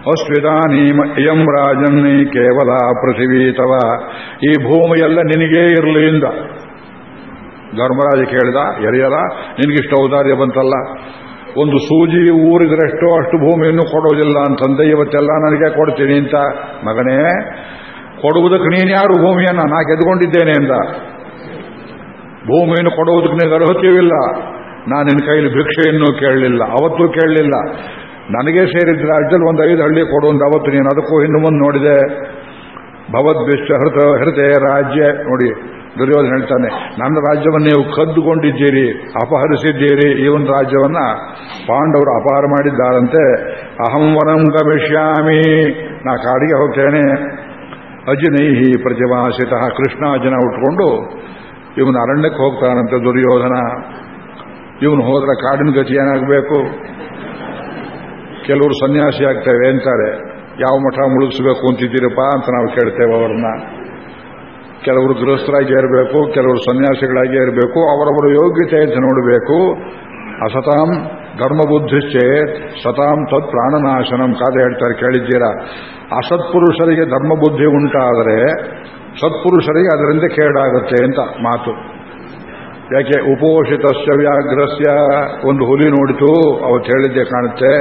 ಅಸ್ವಿದಾನೀಮ ಇಯಂ ರಾಜನ್ನೇ ಕೇವಲ ಪೃಥಿವೀತವ ಈ ಭೂಮಿಯೆಲ್ಲ ನಿನಗೇ ಇರಲಿ ಇಂದ ಧರ್ಮರಾಜ ಕೇಳಿದ, ಎರೆಯರ, ನಿನಗಿಷ್ಟು ಔದಾರ್ಯ ಬಂತಲ್ಲ. ಒಂದು ಸೂಜಿ ಊರಿದ್ರೆಷ್ಟೋ ಅಷ್ಟು ಭೂಮಿಯನ್ನು ಕೊಡೋದಿಲ್ಲ ಅಂತಂದೆ, ಇವತ್ತೆಲ್ಲ ನನಗೆ ಕೊಡ್ತೀನಿ ಅಂತ. ಮಗನೇ, ಕೊಡುವುದಕ್ಕೆ ನೀನು ಯಾರು ಭೂಮಿಯನ್ನು? ನಾ ಗೆದ್ಕೊಂಡಿದ್ದೇನೆ ಅಂತ ಭೂಮಿಯನ್ನು ಕೊಡುವುದಕ್ಕೆ ನಿನಗೆ ಅರ್ಹತೆಯಿಲ್ಲ ನಾನು ನಿನ್ನ ಕೈಲಿ ಭಿಕ್ಷೆಯನ್ನು ಕೇಳಲಿಲ್ಲ, ಅವತ್ತು ಕೇಳಲಿಲ್ಲ. ನನಗೆ ಸೇರಿದ ರಾಜ್ಯದಲ್ಲಿ ಒಂದು ಐದು ಹಳ್ಳಿ ಕೊಡು ಅಂತ ಅವತ್ತು ನೀನು ಅದಕ್ಕೂ ಹಿಂದೆ ಮುಂದೆ ನೋಡಿದೆ. ಭವದ್ಭಿಷ್ಟ ಹೃತ ಹೃದಯ ರಾಜ್ಯ. ನೋಡಿ ದುರ್ಯೋಧನ ಹೇಳ್ತಾನೆ, ನನ್ನ ರಾಜ್ಯವನ್ನು ನೀವು ಕದ್ದುಕೊಂಡಿದ್ದೀರಿ, ಅಪಹರಿಸಿದ್ದೀರಿ ಈ ಒಂದು ರಾಜ್ಯವನ್ನ ಪಾಂಡವರು ಅಪಹಾರ ಮಾಡಿದ್ದಾರಂತೆ. ಅಹಂ ವನಂ ಗಮಿಷ್ಯಾಮಿ, ನಾ ಕಾಡಿಗೆ ಹೋಗ್ತೇನೆ. ಅಜಿನೈಹಿ ಪ್ರತಿಭಾಸಿತ ಕೃಷ್ಣಾಜನ ಉಟ್ಕೊಂಡು, ಇವನು ಅರಣ್ಯಕ್ಕೆ ಹೋಗ್ತಾನಂತೆ ದುರ್ಯೋಧನ. ಇವನು ಹೋದ್ರೆ ಕಾಡಿನ ಗತಿ ಏನಾಗಬೇಕು? ಕೆಲವರು ಸನ್ಯಾಸಿ ಆಗ್ತೇವೆ ಅಂತಾರೆ. ಯಾವ ಮಠ ಮುಳುಗಿಸ್ಬೇಕು ಅಂತಿದ್ದೀರಪ್ಪ ಅಂತ ನಾವು ಕೇಳ್ತೇವೆ ಅವ್ರನ್ನ. ಕೆಲವರು ಗೃಹಸ್ಥರಾಗಿ ಇರಬೇಕು, ಕೆಲವರು ಸನ್ಯಾಸಿಗಳಾಗಿ ಇರಬೇಕು, ಅವರವರ ಯೋಗ್ಯತೆ ಅಂತ ನೋಡಬೇಕು. ಅಸತಾಂ ಧರ್ಮಬುದ್ಧಿಶ್ಚೇತ್, ಸತಾಂ ತತ್ ಪ್ರಾಣನಾಶನಂ. ಕಾದೆ ಹೇಳ್ತಾರೆ, ಕೇಳಿದ್ದೀರಾ? ಅಸತ್ಪುರುಷರಿಗೆ ಧರ್ಮಬುದ್ಧಿ ಉಂಟಾದರೆ ಸತ್ಪುರುಷರಿಗೆ ಅದರಿಂದ ಕೇಡಾಗುತ್ತೆ ಅಂತ ಮಾತು. ಯಾಕೆ? ಉಪೋಷಿತಸ್ಯ ವ್ಯಾಘ್ರಸ್ಯ. ಒಂದು ಹುಲಿ ನೋಡಿತು, ಅವತ್ತು ಹೇಳಿದ್ದೆ ಕಾಣುತ್ತೆ.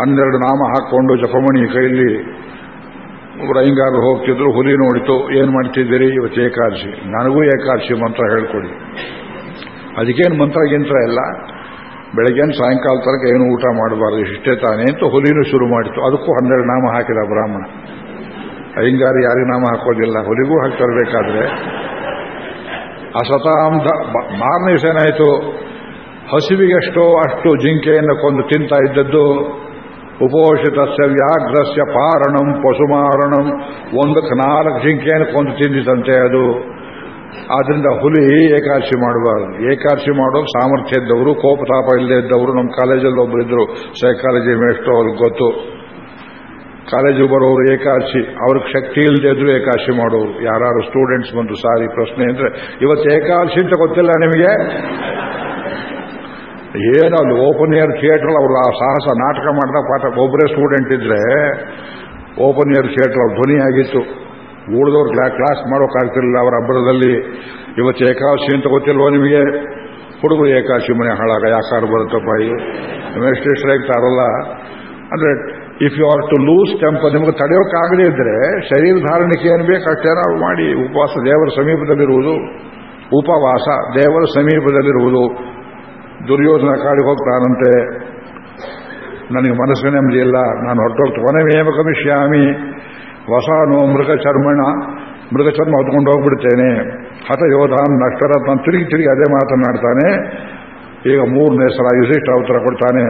ಹನ್ನೆರಡು ನಾಮ ಹಾಕೊಂಡು ಜಪಮಣಿ ಕೈಲಿ ಒಬ್ಬರು ಅಯ್ಯಂಗಾರು ಹೋಗ್ತಿದ್ರು, ಹುಲಿ ನೋಡಿತು, ಏನು ಮಾಡ್ತಿದ್ದೀರಿ? ಇವತ್ತು ಏಕಾದಶಿ. ನನಗೂ ಏಕಾದಶಿ ಮಂತ್ರ ಹೇಳ್ಕೊಡಿ. ಅದಕ್ಕೇನು ಮಂತ್ರ ಗಿಂತ್ರ ಇಲ್ಲ. ಬೆಳಗ್ಗೆನು ಸಾಯಂಕಾಲ ತನಕ ಏನು ಊಟ ಮಾಡಬಾರ್ದು, ಇಷ್ಟೇ ತಾನೇ ಅಂತ ಹುಲಿನೂ ಶುರು ಮಾಡಿತು. ಅದಕ್ಕೂ ಹನ್ನೆರಡು ನಾಮ ಹಾಕಿದ ಬ್ರಾಹ್ಮಣ. ಐಂಗಾರು ಯಾರಿಗೆ ನಾಮ ಹಾಕೋದಿಲ್ಲ. ಹುಲಿಗೂ ಹಾಕಿ ತರಬೇಕಾದ್ರೆ ಅಸತಾಂ ಮಾರನೇ ಏನಾಯಿತು? ಹಸಿವಿಗೆಷ್ಟೋ ಅಷ್ಟು ಜಿಂಕೆಯನ್ನು ಕೊಂದು ತಿಂತಾ ಇದ್ದದ್ದು ಉಪೋಷಿತಸ್ಯ ವ್ಯಾಘ್ರಸ್ಯ ಪಾರಣಂ, ಪಶುಮಾರಣಂ. ಒಂದಕ್ಕೆ ನಾಲ್ಕು ಜಿಂಕೆಯನ್ನು ಕೊಂದು ತಿಂದಿತಂತೆ ಅದು. ಆದ್ರಿಂದ ಹುಲಿ ಏಕಾದಶಿ ಮಾಡಬಾರದು ಏಕಾದಶಿ ಮಾಡೋ ಸಾಮರ್ಥ್ಯ ಇದ್ದವರು, ಕೋಪತಾಪ ಇಲ್ಲದೆ ಇದ್ದವರು, ನಮ್ಮ ಕಾಲೇಜಲ್ಲಿ ಒಬ್ಬರಿದ್ರು ಸೈಕಾಲಜಿ ಮೇಷ್ಟು ಅವ್ರಿಗೆ ಗೊತ್ತು. ಕಾಲೇಜಿಗೆ ಬರೋರು ಏಕಾದಶಿ ಅವ್ರಿಗೆ ಶಕ್ತಿ ಇಲ್ಲದೆ ಇದ್ರು ಏಕಾದಶಿ ಮಾಡೋರು. ಯಾರು ಸ್ಟೂಡೆಂಟ್ಸ್ ಬಂದು ಸಾರಿ ಪ್ರಶ್ನೆ ಅಂದ್ರೆ, ಇವತ್ತು ಏಕಾದಶಿ ಅಂತ ಗೊತ್ತಿಲ್ಲ ನಿಮಗೆ? ಏನೋ ಓಪನ್ ಏರ್ ಥಿಯೇಟರ್ ಅವರು ಆ ಸಾಹಸ ನಾಟಕ ಮಾಡಿದ ಪಾಠ. ಒಬ್ಬರೇ ಸ್ಟೂಡೆಂಟ್ ಇದ್ರೆ ಓಪನ್ ಏರ್ ಥಿಯೇಟರ್ ಅವ್ರ ಧ್ವನಿಯಾಗಿತ್ತು ಉಳಿದವ್ರು ಕ್ಲಾ ಕ್ಲಾಸ್ ಮಾಡೋಕ್ಕಾಗ್ತಿರಲಿಲ್ಲ ಅವರ ಹಬ್ಬರದಲ್ಲಿ ಇವತ್ತು ಏಕಾದಶಿ ಅಂತ ಗೊತ್ತಿಲ್ವೋ ನಿಮಗೆ? ಹುಡುಗರು ಏಕಾದಶಿ ಮನೆ ಹಾಳಾಗ ಯಾಕಾರು ಬರುತ್ತಪ್ಪ ಇದು ಎಷ್ಟು ಸ್ಟ್ರೈಕ್ತಾರಲ್ಲ ಅಂದ್ರೆ if you are to lose temper ನಿಮಗೆ ತಡೆಯೋಕ್ಕಾಗದೇ ಇದ್ರೆ ಶರೀರ ಧಾರಣಕ್ಕೆ ಏನು ಬೇಕು ಮಾಡಿ. ಉಪವಾಸ ದೇವರ ಸಮೀಪದಲ್ಲಿರುವುದು. ಉಪವಾಸ ದೇವರ ಸಮೀಪದಲ್ಲಿರುವುದು. ದುರ್ಯೋಧನ ಕಾಡಿಗೆ ಹೋಗ್ತಾನಂತೆ. ನನಗೆ ಮನಸ್ಸು ನೆಮ್ಮದಿ ಇಲ್ಲ. ನಾನು ಹೊರಟೋಗ್ತು ಕೊನೆವೇಮ ಗಮಿಷ್ಯಾಮಿ ವಸಾನೋ ಮೃಗ ಚರ್ಮಣ ಮೃಗ ಚರ್ಮ ಹೊತ್ಕೊಂಡು ಹೋಗ್ಬಿಡ್ತೇನೆ. ಹಠಯೋಧ ನಷ್ಟರ ನಾನು ತಿರುಗಿ ತಿರುಗಿ ಅದೇ ಮಾತನಾಡ್ತಾನೆ ಈಗ ಮೂರನೇ ಸಲ ಯುಧಿಷ್ಠ ಉತ್ತರ ಕೊಡ್ತಾನೆ.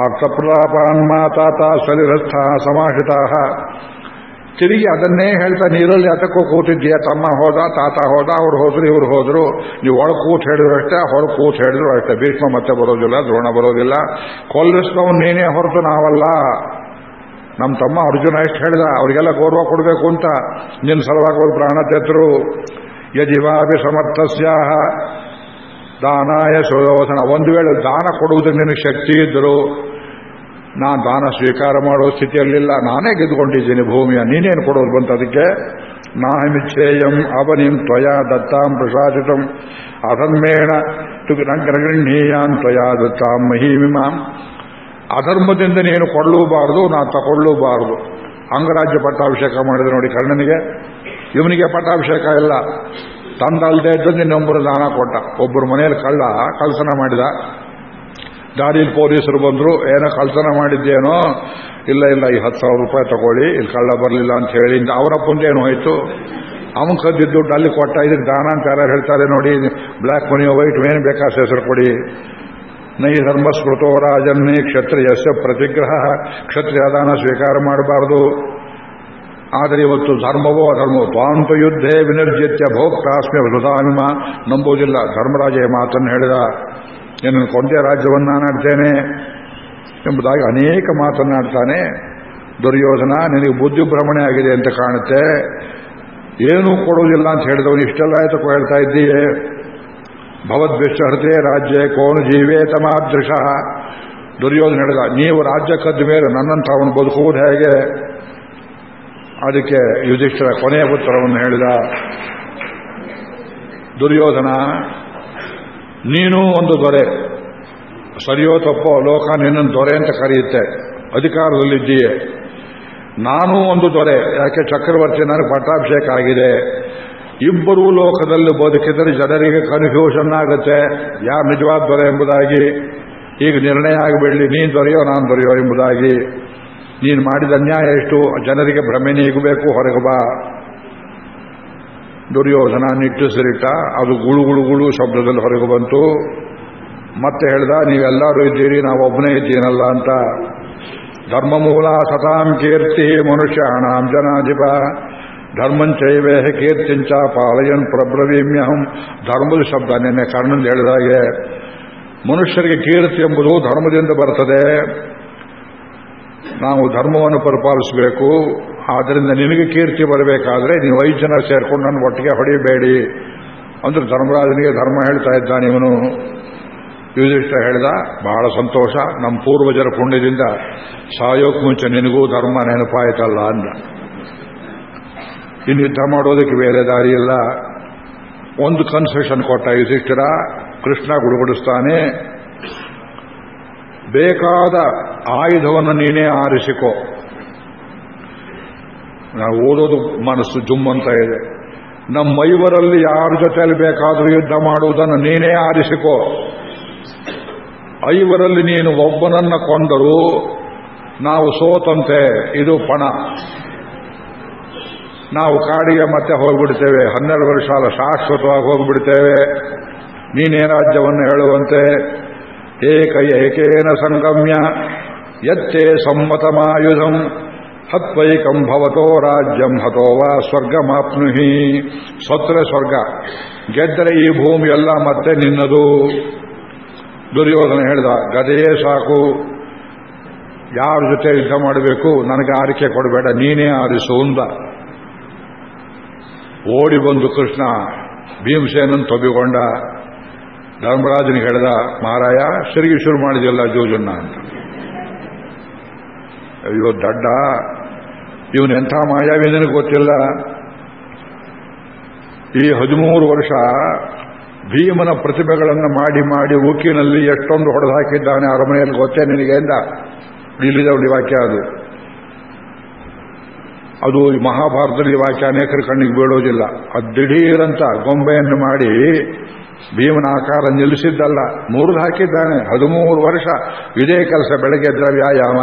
ಆ ಕಪ್ಲಾಪಾನ್ಮಾತಾತ ಸಲಿರಸ್ಥ ಸಮಾಹಿತ ತಿರುಗಿ ಅದನ್ನೇ ಹೇಳ್ತಾ, ನೀರಲ್ಲಿ ಅದಕ್ಕೂ ಕೂತಿದ್ದೀಯ, ತಮ್ಮ ಹೋದ, ತಾತ ಹೋದ, ಅವ್ರು ಹೋದ್ರು, ಇವ್ರು ಹೋದ್ರು. ನೀವು ಒಳ ಕೂತ್ ಹೇಳಿದ್ರು ಅಷ್ಟೇ ಹೊರ ಕೂತ್ ಹೇಳಿದ್ರು ಅಷ್ಟೇ. ಭೀಷ್ಮ ಮತ್ತೆ ಬರೋದಿಲ್ಲ, ದ್ರೋಣ ಬರೋದಿಲ್ಲ. ಕೊಲ್ಲಿಸ್ದವನು ನೀನೇ ಹೊರತು ನಾವಲ್ಲ. ನಮ್ಮ ತಮ್ಮ ಅರ್ಜುನ ಎಷ್ಟು ಹೇಳಿದ, ಅವರಿಗೆಲ್ಲ ಗೌರವ ಕೊಡಬೇಕು ಅಂತ. ನಿನ್ನ ಸಲುವಾಗಿ ಅವ್ರು ಪ್ರಾಣ ತೆತ್ತರು ಯಜಿವಾಭಿ ಸಮರ್ಥಸ್ಯಾಹ. ದಾನಾಯ ಸುಯೋಧನ ಒಂದು ವೇಳೆ ದಾನ ಕೊಡುವುದು ನಿನಗೆ ಶಕ್ತಿ ಇದ್ದರು ನಾನು ದಾನ ಸ್ವೀಕಾರ ಮಾಡೋ ಸ್ಥಿತಿಯಲ್ಲಿಲ್ಲ. ನಾನೇ ಗೆದ್ದುಕೊಂಡಿದ್ದೀನಿ ಭೂಮಿಯ. ನೀನೇನು ಕೊಡೋದು ಬಂತ ಅದಕ್ಕೆ? ನಾಹಮಿಚ್ಛೇಯಂ ಅವನಿಂ ತ್ವಯಾ ದತ್ತಾಂ ಪ್ರಸಾದಿತಂ. ಅಧರ್ಮೇಣ ನಂಗೃಹೀಯಾನ್ ತ್ವಯಾ ದತ್ತಾಂ ಮಹೀಮಿಮಾಂ ಅಧರ್ಮದಿಂದ ನೀನು ಕೊಳ್ಳೂಬಾರದು ನಾನು ತಗೊಳ್ಳೂಬಾರದು ಅಂಗರಾಜ್ಯ ಪಟ್ಟಾಭಿಷೇಕ ಮಾಡಿದೆ ನೋಡಿ ಕರ್ಣನಿಗೆ. ಇವನಿಗೆ ಪಟ್ಟಾಭಿಷೇಕ ಇಲ್ಲ. ತಂದಲ್ದೇ ಇದ್ದು ಇನ್ನೊಬ್ಬರು ದಾನ ಕೊಟ್ಟ. ಒಬ್ಬರು ಮನೆಯಲ್ಲಿ ಕಳ್ಳ, ಕಳ್ಸನ ಮಾಡಿದ. ದಾರಿಯಲ್ಲಿ ಪೊಲೀಸರು ಬಂದರು, ಏನೋ ಕಳ್ತನ ಮಾಡಿದ್ದೇನೋ, ಇಲ್ಲ ಇಲ್ಲ, ಈ ಹತ್ತು ಸಾವಿರ ರೂಪಾಯಿ ತಗೊಳ್ಳಿ, ಇಲ್ಲಿ ಕಳ್ಳ ಬರಲಿಲ್ಲ ಅಂತ ಹೇಳಿ ಅವರ ಏನು ಹೋಯ್ತು? ಅವನು ಕದ್ದಿದ್ದು ದುಡ್ಡು ಅಲ್ಲಿ ಕೊಟ್ಟ, ಇದಕ್ಕೆ ದಾನ ಅಂತ ಯಾರು ಹೇಳ್ತಾರೆ ನೋಡಿ ಬ್ಲ್ಯಾಕ್ ಮನಿ ವೈಟ್ ಏನು ಬೇಕಾದ ಹೆಸರು ಕೊಡಿ. ನೈ ಧರ್ಮಸ್ಮೃತೋ ರಾಜನ್ನೇ ಕ್ಷತ್ರಿಯಸ್ಯ ಪ್ರತಿಗ್ರಹ, ಕ್ಷತ್ರಿಯ ದಾನ ಸ್ವೀಕಾರ ಮಾಡಬಾರದು. ಆದರೆ ಇವತ್ತು ಧರ್ಮವೋ ಅಧರ್ಮವೋ ತ್ವಾಂತ ಯುದ್ಧೇ ವಿನರ್ಜಿತ್ಯ ಭೋಕ್ತಾಸ್ಮ್ಯ ವೃಧಾಮಿಮ ನಂಬುವುದಿಲ್ಲ. ಧರ್ಮರಾಜ ಮಾತನ್ನು ಹೇಳಿದ. ನಿನ್ನ ಕೊಂದೆ ರಾಜ್ಯವನ್ನು ನಾನಾಡ್ತೇನೆ ಎಂಬುದಾಗಿ ಅನೇಕ ಮಾತನ್ನಾಡ್ತಾನೆ. ದುರ್ಯೋಧನ, ನಿನಗೆ ಬುದ್ಧಿ ಭ್ರಮಣೆ ಆಗಿದೆ ಅಂತ ಕಾಣುತ್ತೆ. ಏನೂ ಕೊಡುವುದಿಲ್ಲ ಅಂತ ಹೇಳಿದವನು ಇಷ್ಟೆಲ್ಲ ಆಯ್ತಕ್ಕೂ ಹೇಳ್ತಾ ಇದ್ದೀಯೇ. ಹೃದಯ ರಾಜ್ಯ ಕೋನು ಜೀವೇ ತಮಾದೃಶಃ. ದುರ್ಯೋಧನ ಹೇಳಿದ, ನೀವು ರಾಜ್ಯ ಕದ್ದ ಮೇಲೆ ನನ್ನಂತ ಅವನು ಬದುಕುವುದು ಹೇಗೆ? ಅದಕ್ಕೆ ಯುಧಿಷ್ಠರ ಕೊನೆಯ ಉತ್ತರವನ್ನು ಹೇಳಿದ. ದುರ್ಯೋಧನ ನೀನು ಒಂದು ದೊರೆ. ಸರಿಯೋ ತಪ್ಪೋ ಲೋಕ ನಿನ್ನನ್ನು ದೊರೆ ಅಂತ ಕರೆಯುತ್ತೆ. ಅಧಿಕಾರದಲ್ಲಿದ್ದೀಯೇ. ನಾನು ಒಂದು ದೊರೆ. ಯಾಕೆ ಚಕ್ರವರ್ತಿ ನನಗೆ ಪಟ್ಟಾಭಿಷೇಕ ಆಗಿದೆ. ಇಬ್ಬರೂ ಲೋಕದಲ್ಲಿ ಬದುಕಿದರೆ ಜನರಿಗೆ ಕನ್ಫ್ಯೂಷನ್ ಆಗುತ್ತೆ. ಯಾರು ನಿಜವಾದ ದೊರೆ ಎಂಬುದಾಗಿ. ಈಗ ನಿರ್ಣಯ ಆಗಬೇಡಲಿ ನೀನು ದೊರೆಯೋ ನಾನು ದೊರೆಯೋ ಎಂಬುದಾಗಿ. ನೀನು ಮಾಡಿದ ಅನ್ಯಾಯ ಎಷ್ಟು? ಜನರಿಗೆ ಭ್ರಮೆ ನೀಗಬೇಕು, ಹೊರಗೆ ಬಾ. ದುರ್ಯೋಧನ ನಿಟ್ಟುಸಿರಿಟ್ಟ ಅದು ಗುಳು ಗುಳು ಗುಳು ಶಬ್ದದಲ್ಲಿ ಹೊರಗೆ ಬಂತು. ಮತ್ತೆ ಹೇಳ್ದ, ನೀವೆಲ್ಲರೂ ಇದ್ದೀರಿ, ನಾವೊಬ್ಬನೇ ಇದ್ದೀನಲ್ಲ ಅಂತ. ಧರ್ಮಮೂಲ ಸತಾಂ ಕೀರ್ತಿ ಮನುಷ್ಯಾಣಾಂ ಜನಾಧಿಪ ಧರ್ಮಂಚೈವೇ ಕೀರ್ತಿಂಚ ಪಾಲಯನ್ ಪ್ರಬ್ರವೀಮ್ಯಹಂ. ಧರ್ಮದ ಶಬ್ದ, ನಿನ್ನೆ ಕರ್ಣಂದು ಹೇಳಿದಾಗೆ. ಮನುಷ್ಯರಿಗೆ ಕೀರ್ತಿ ಎಂಬುದು ಧರ್ಮದಿಂದ ಬರ್ತದೆ. ನಾವು ಧರ್ಮವನ್ನು ಪರಿಪಾಲಿಸಬೇಕು. ಆದ್ದರಿಂದ ನಿನಗೆ ಕೀರ್ತಿ ಬರಬೇಕಾದ್ರೆ ನೀವು ಐದು ಜನ ಸೇರ್ಕೊಂಡು ನನ್ನ ಒಟ್ಟಿಗೆ ಹೊಡಿಬೇಡಿ. ಅಂದ್ರೆ ಧರ್ಮರಾಜನಿಗೆ ಧರ್ಮ ಹೇಳ್ತಾ ಇದ್ದಾನೆ ಇವನು. ಯುಧಿಷ್ಠ ಹೇಳ್ದ, ಬಹಳ ಸಂತೋಷ. ನಮ್ಮ ಪೂರ್ವಜರ ಪುಣ್ಯದಿಂದ ಸಾಯೋಕ್ ಮುಂಚೆ ನಿನಗೂ ಧರ್ಮ ನೆನಪಾಯ್ತಲ್ಲ ಅಂದ. ಇನ್ನು ಯುದ್ಧ ಮಾಡೋದಕ್ಕೆ ಬೇರೆ ದಾರಿ ಇಲ್ಲ. ಒಂದು ಕನ್ಸೆಷನ್ ಕೊಟ್ಟ ಯುಧಿಷ್ಠಿರ, ಕೃಷ್ಣ ಗುಡುಗುಡಿಸ್ತಾನೆ. ಬೇಕಾದ ಆಯುಧವನ್ನು ನೀನೇ ಆರಿಸಿಕೋ. ನಾವು ಓದೋದು ಮನಸ್ಸು ಜುಮ್ಮಂತ ಇದೆ. ನಮ್ಮ ಐವರಲ್ಲಿ ಯಾರ ಜೊತೆಯಲ್ಲಿ ಬೇಕಾದರೂ ಯುದ್ಧ ಮಾಡುವುದನ್ನು ನೀನೇ ಆರಿಸಿಕೋ. ಐವರಲ್ಲಿ ನೀನು ಒಬ್ಬನನ್ನ ಕೊಂಡರೂ ನಾವು ಸೋತಂತೆ, ಇದು ಪಣ. ನಾವು ಕಾಡಿಗೆ ಮತ್ತೆ ಹೋಗ್ಬಿಡ್ತೇವೆ, ಹನ್ನೆರಡು ವರ್ಷ ಶಾಶ್ವತವಾಗಿ ಹೋಗ್ಬಿಡ್ತೇವೆ. ನೀನೇ ರಾಜ್ಯವನ್ನು ಹೇಳುವಂತೆ ಏಕ ಏಕೇನ ಸಂಗಮ್ಯ. ಯತ್ತೇ ಸಮ್ಮತಮಾಯುಧಂ. ಹತ್ವೈಕಂ ಭವತೋ ರಾಜ್ಯಂ ಹತೋವಾ ಸ್ವರ್ಗಮಾಪ್ನುಹಿ. ಸತ್ರೆ ಸ್ವರ್ಗ. ಗೆದ್ದರೆ ಈ ಭೂಮಿ ಎಲ್ಲ ಮತ್ತೆ ನಿನ್ನದು. ದುರ್ಯೋಧನ ಹೇಳಿದ ಗದೆಯೇ ಸಾಕು. ಯಾರ ಜೊತೆ ಯುದ್ಧ ಮಾಡಬೇಕು? ನನಗೆ ಆರಿಕೆ ಕೊಡಬೇಡ, ನೀನೇ ಆರಿಸು ಅಂದ. ಓಡಿ ಬಂದು ಕೃಷ್ಣ ಭೀಮಸೇನನ್ನು ತೊಬಿಕೊಂಡ. ಧರ್ಮರಾಜನಿಗೆ ಹೇಳ್ದ ಮಹಾರಾಯ ಸರಿಗೆ ಶುರು ಮಾಡಿದೆಯಲ್ಲ ಜೋಜನ್ನ ಅಂತ. ಅಯ್ಯೋ, ದಡ್ಡ, ಇವನು ಎಂಥ ಮಾಯಾವಿ ನನಗೆ ಗೊತ್ತಿಲ್ಲ. ಈ ಹದಿಮೂರು ವರ್ಷ ಭೀಮನ ಪ್ರತಿಭೆಗಳನ್ನು ಮಾಡಿ ಮಾಡಿ ಉಕ್ಕಿನಲ್ಲಿ ಎಷ್ಟೊಂದು ಹೊಡೆದು ಹಾಕಿದ್ದಾನೆ ಅರಮನೆಯಲ್ಲಿ ಗೊತ್ತೇ ನಿನಗೆ ಎಂದ? ಇಲ್ಲಿದವಳಿ ವಾಕ್ಯ ಅದು. ಅದು ಮಹಾಭಾರತದಲ್ಲಿ ವಾಕ್ಯ ಅನೇಕರ ಕಣ್ಣಿಗೆ ಬೀಳೋದಿಲ್ಲ. ಅದು ದಿಢೀರಂತ ಗೊಂಬೆಯನ್ನು ಮಾಡಿ ಭೀಮನ ಆಕಾರ ನಿಲ್ಲಿಸಿದ್ದಲ್ಲ, ಮುರಿದು ಹಾಕಿದ್ದಾನೆ, ಹದಿಮೂರು ವರ್ಷ, ಇದೇ ಕೆಲಸ ಬೆಳಗ್ಗೆ ಎದ್ರ ವ್ಯಾಯಾಮ.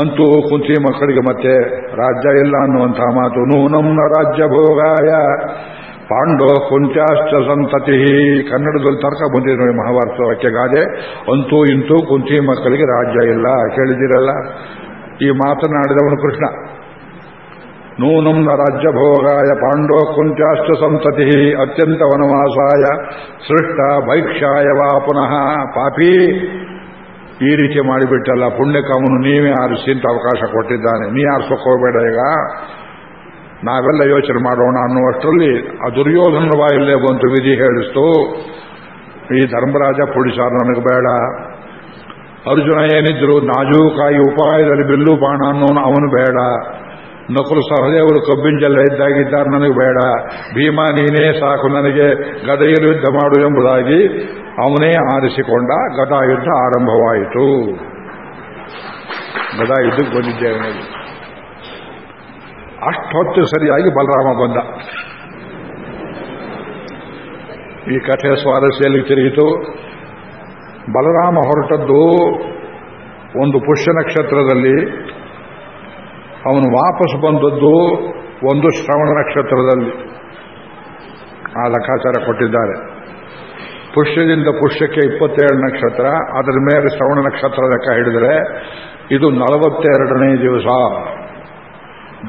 ಅಂತೂ ಕುಂತಿ ಮಕ್ಕಳಿಗೆ ಮತ್ತೆ, ರಾಜ್ಯ ಇಲ್ಲ ಅನ್ನುವಂತಹ ಮಾತು ನೂನಂನ ರಾಜ್ಯ ಭೋಗಾಯ. ಪಾಂಡೋ ಕುಂತ್ಯಾಶ್ಚ ಸಂತತಿ, ಕನ್ನಡದಲ್ಲಿ ತರ್ಕ ಬಂದಿದೆ ನೋಡಿ ಮಹಾಭಾರತ ವಾಕ್ಯ ಗಾದೆ. ಅಂತೂ ಇಂತೂ ಕುಂತಿ ಮಕ್ಕಳಿಗೆ ರಾಜ್ಯ ಇಲ್ಲ ಕೇಳಿದಿರಲ್ಲ ಈ ಮಾತನಾಡಿದವನು ಕೃಷ್ಣ. ನೂನಂನ ರಾಜ್ಯ ಭೋಗಾಯ ಪಾಂಡೋ ಕುಂಚಾಶ್ಚ ಸಂತತಿ ಅತ್ಯಂತ ವನವಾಸಾಯ ಸೃಷ್ಟ ಭೈಕ್ಷಾಯ ವಾ ಪುನಃ ಪಾಪಿ ಈ ರೀತಿ ಮಾಡಿಬಿಟ್ಟಲ್ಲ, ಪುಣ್ಯಕಾಮನು ನೀವೇ ಆರಿಸಿ ಅಂತ ಅವಕಾಶ ಕೊಟ್ಟಿದ್ದಾನೆ. ನೀ ಆರಿಸೋಕೆ ಹೋಗಬೇಡ ಈಗ. ನಾವೆಲ್ಲ ಯೋಚನೆ ಮಾಡೋಣ ಅನ್ನುವಷ್ಟರಲ್ಲಿ ಆ ದುರ್ಯೋಧನ ಬಾಯಲ್ಲೇ ಬಂತು ವಿಧಿ ಹೇಳಿಸ್ತು. ಈ ಧರ್ಮರಾಜ ಪುಡಿಸಾರ ನನಗೆ ಬೇಡ. ಅರ್ಜುನ ಏನಿದ್ರು ನಾಜೂಕಾಯಿ ಉಪಾಯದಲ್ಲಿ ಬಿಲ್ಲು ಬಾಣ ಅನ್ನೋನು ಅವನು ಬೇಡ. ನಕಲು ಸಹದೇವರು ಕಬ್ಬಿಂಜಲ್ಲ ಇದ್ದಾಗಿದ್ದಾರೆ ನನಗೆ ಬೇಡ. ಭೀಮಾ ನೀನೇ ಸಾಕು ನನಗೆ, ಗದೆಯಲ್ಲಿ ಯುದ್ಧ ಮಾಡು ಎಂಬುದಾಗಿ ಅವನೇ ಆರಿಸಿಕೊಂಡ ಗದಾ ಯುದ್ಧ ಆರಂಭವಾಯಿತು. ಗದಾ ಯುದ್ಧಕ್ಕೆ ಬಂದಿದ್ದೇವೆ ಅಷ್ಟೊತ್ತು ಸರಿಯಾಗಿ ಬಲರಾಮ ಬಂದ. ಈ ಕಥೆ ಸ್ವಾರಸ್ಯಲ್ಲಿ ತಿರುಗಿತು. ಬಲರಾಮ ಹೊರಟದ್ದು ಒಂದು ಪುಷ್ಯ ನಕ್ಷತ್ರದಲ್ಲಿ ಅವನು ವಾಪಸ್ ಬಂದದ್ದು ಒಂದು ಶ್ರವಣ ನಕ್ಷತ್ರದಲ್ಲಿ ಆ ಲೆಕ್ಕಾಚಾರ ಕೊಟ್ಟಿದ್ದಾರೆ. ಪುಷ್ಯದಿಂದ ಪುಷ್ಯಕ್ಕೆ ಇಪ್ಪತ್ತೇಳು ನಕ್ಷತ್ರ ಅದರ ಮೇಲೆ ಶ್ರವಣ ನಕ್ಷತ್ರ ಲೆಕ್ಕ ಹಿಡಿದರೆ ಇದು ನಲವತ್ತೆರಡನೇ ದಿವಸ.